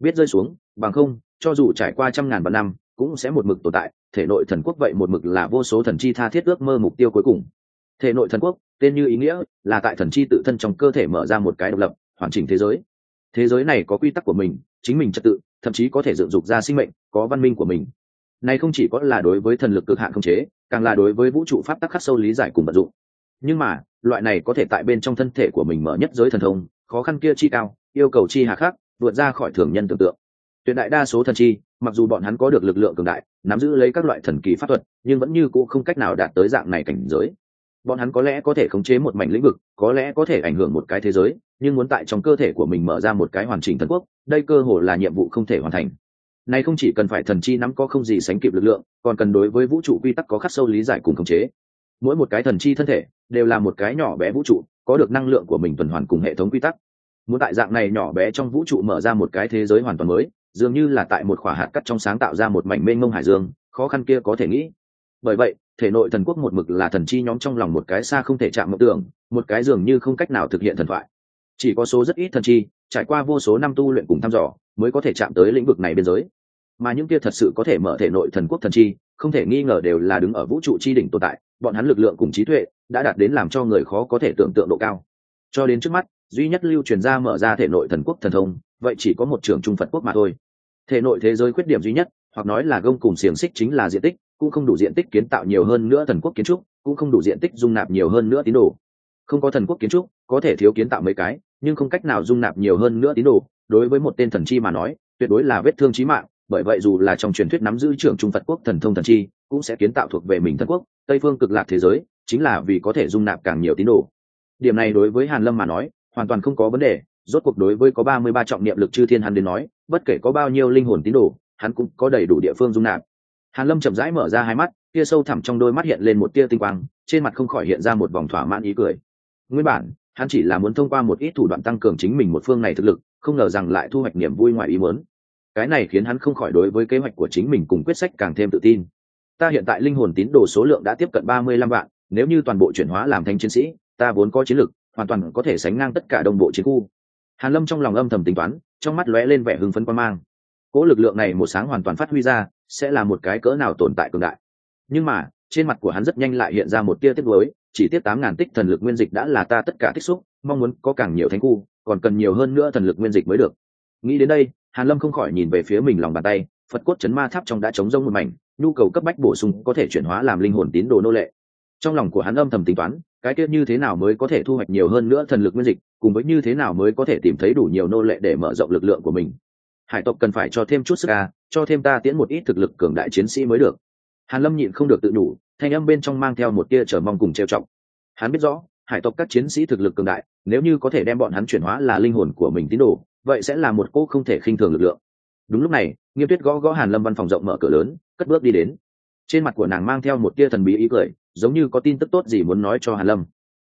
biết rơi xuống, bằng không, cho dù trải qua trăm ngàn vạn năm, cũng sẽ một mực tồn tại, thể nội thần quốc vậy một mực là vô số thần chi tha thiết ước mơ mục tiêu cuối cùng. Thể nội thần quốc, tên như ý nghĩa, là tại thần chi tự thân trong cơ thể mở ra một cái độc lập, hoàn chỉnh thế giới. Thế giới này có quy tắc của mình, chính mình trật tự, thậm chí có thể dựng dục ra sinh mệnh, có văn minh của mình này không chỉ có là đối với thần lực cực hạn không chế, càng là đối với vũ trụ pháp tắc khắc sâu lý giải cùng vận dụng. Nhưng mà, loại này có thể tại bên trong thân thể của mình mở nhất giới thần thông, khó khăn kia chi cao, yêu cầu chi hà khắc vượt ra khỏi thường nhân tưởng tượng. Tuyệt đại đa số thần chi, mặc dù bọn hắn có được lực lượng cường đại, nắm giữ lấy các loại thần kỳ pháp thuật, nhưng vẫn như cũ không cách nào đạt tới dạng này cảnh giới. Bọn hắn có lẽ có thể khống chế một mảnh lĩnh vực, có lẽ có thể ảnh hưởng một cái thế giới, nhưng muốn tại trong cơ thể của mình mở ra một cái hoàn chỉnh thần quốc, đây cơ hồ là nhiệm vụ không thể hoàn thành này không chỉ cần phải thần chi nắm có không gì sánh kịp lực lượng, còn cần đối với vũ trụ quy tắc có khắc sâu lý giải cùng khống chế. Mỗi một cái thần chi thân thể đều là một cái nhỏ bé vũ trụ, có được năng lượng của mình tuần hoàn cùng hệ thống quy tắc. Muốn tại dạng này nhỏ bé trong vũ trụ mở ra một cái thế giới hoàn toàn mới, dường như là tại một khỏa hạt cắt trong sáng tạo ra một mảnh mênh mông hải dương, khó khăn kia có thể nghĩ. Bởi vậy, thể nội thần quốc một mực là thần chi nhóm trong lòng một cái xa không thể chạm mộng tưởng, một cái dường như không cách nào thực hiện thần thoại. Chỉ có số rất ít thần chi trải qua vô số năm tu luyện cùng thăm dò, mới có thể chạm tới lĩnh vực này biên giới. Mà những kia thật sự có thể mở thể nội thần quốc thần chi, không thể nghi ngờ đều là đứng ở vũ trụ chi đỉnh tồn tại, bọn hắn lực lượng cùng trí tuệ đã đạt đến làm cho người khó có thể tưởng tượng độ cao. Cho đến trước mắt, duy nhất lưu truyền ra mở ra thể nội thần quốc thần thông, vậy chỉ có một trường trung phật quốc mà thôi. Thể nội thế giới khuyết điểm duy nhất, hoặc nói là gông cùng xiềng xích chính là diện tích, cũng không đủ diện tích kiến tạo nhiều hơn nữa thần quốc kiến trúc, cũng không đủ diện tích dung nạp nhiều hơn nữa tín đồ. Không có thần quốc kiến trúc, có thể thiếu kiến tạo mấy cái nhưng không cách nào dung nạp nhiều hơn nữa tín đồ. Đối với một tên thần chi mà nói, tuyệt đối là vết thương chí mạng, bởi vậy dù là trong truyền thuyết nắm giữ trưởng trung phật quốc thần thông thần chi, cũng sẽ kiến tạo thuộc về mình thần quốc, tây phương cực lạc thế giới, chính là vì có thể dung nạp càng nhiều tín đồ. Điểm này đối với hàn lâm mà nói, hoàn toàn không có vấn đề. Rốt cuộc đối với có ba mươi ba trọng niệm lực chư thiên hắn đến nói, bất kể có bao nhiêu linh hồn tín đồ, hắn cũng có đầy đủ địa phương dung nạp. Hàn lâm chậm rãi mở ra hai mắt, kia sâu thẳm trong đôi mắt hiện lên một tia tinh quang, trên mặt không khỏi hiện ra một vòng thỏa mãn ý cười. Nguyên bản hắn chỉ là muốn thông qua một ít thủ đoạn tăng cường chính mình một phương này thực lực, không ngờ rằng lại thu hoạch niềm vui ngoài ý muốn. Cái này khiến hắn không khỏi đối với kế hoạch của chính mình cùng quyết sách càng thêm tự tin. Ta hiện tại linh hồn tín đồ số lượng đã tiếp cận ba mươi lăm vạn, nếu như toàn bộ chuyển hóa làm thành chiến sĩ, ta vốn có chiến lực, hoàn toàn có thể sánh ngang tất cả đồng bộ chiến khu. Hàn lâm trong lòng âm thầm tính toán, trong mắt lóe lên vẻ hưng phấn quan mang. Cỗ lực lượng này một sáng hoàn toàn phát huy ra, sẽ là một cái cỡ nào tồn tại cường đại. Nhưng mà, trên mặt của hắn rất nhanh lại hiện ra một tia tiếc nuối chỉ tiếp tám ngàn tích thần lực nguyên dịch đã là ta tất cả tích xúc, mong muốn có càng nhiều thánh khu, còn cần nhiều hơn nữa thần lực nguyên dịch mới được. Nghĩ đến đây, hàn lâm không khỏi nhìn về phía mình lòng bàn tay, phật cốt chấn ma tháp trong đã chống rông một mảnh, nhu cầu cấp bách bổ sung có thể chuyển hóa làm linh hồn tín đồ nô lệ. Trong lòng của hắn âm thầm tính toán, cái tiết như thế nào mới có thể thu hoạch nhiều hơn nữa thần lực nguyên dịch, cùng với như thế nào mới có thể tìm thấy đủ nhiều nô lệ để mở rộng lực lượng của mình. Hải tộc cần phải cho thêm chút sức ca cho thêm ta tiễn một ít thực lực cường đại chiến sĩ mới được. Hàn lâm nhịn không được tự đủ thanh âm bên trong mang theo một tia chờ mong cùng trêu trọng hắn biết rõ, hải tộc các chiến sĩ thực lực cường đại, nếu như có thể đem bọn hắn chuyển hóa là linh hồn của mình tín đồ, vậy sẽ là một cô không thể khinh thường lực lượng. Đúng lúc này, nghiêm tuyết gõ gõ hàn lâm văn phòng rộng mở cửa lớn, cất bước đi đến. Trên mặt của nàng mang theo một tia thần bí ý cười, giống như có tin tức tốt gì muốn nói cho hàn lâm.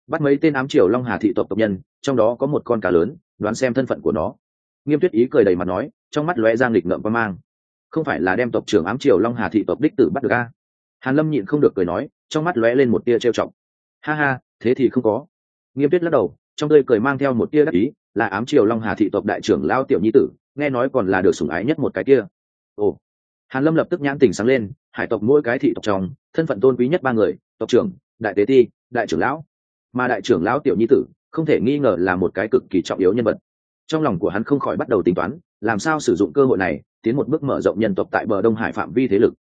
Bắt mấy tên ám triều long hà thị tộc tộc nhân, trong đó có một con cá lớn, đoán xem thân phận của nó. Nghiêm tuyết ý cười đầy mặt nói, trong mắt lóe giang lịch ngợm và mang. Không phải là đem tộc trưởng ám triều long hà thị tộc đích tử bắt được a? Hàn lâm nhịn không được cười nói, trong mắt lóe lên một tia trêu chọc. Ha ha, thế thì không có. Nghiêm tuyết lắc đầu, trong tươi cười mang theo một tia đắc ý, là ám triều long hà thị tộc đại trưởng lao tiểu nhi tử, nghe nói còn là được sủng ái nhất một cái kia. Ồ. Hàn lâm lập tức nhãn tình sáng lên, hải tộc mỗi cái thị tộc trong, thân phận tôn quý nhất ba người, tộc trưởng, đại tế ti, đại trưởng lão. Mà đại trưởng lão tiểu nhi tử, không thể nghi ngờ là một cái cực kỳ trọng yếu nhân vật. Trong lòng của hắn không khỏi bắt đầu tính toán, làm sao sử dụng cơ hội này, tiến một bước mở rộng nhân tộc tại bờ đông hải phạm vi thế lực.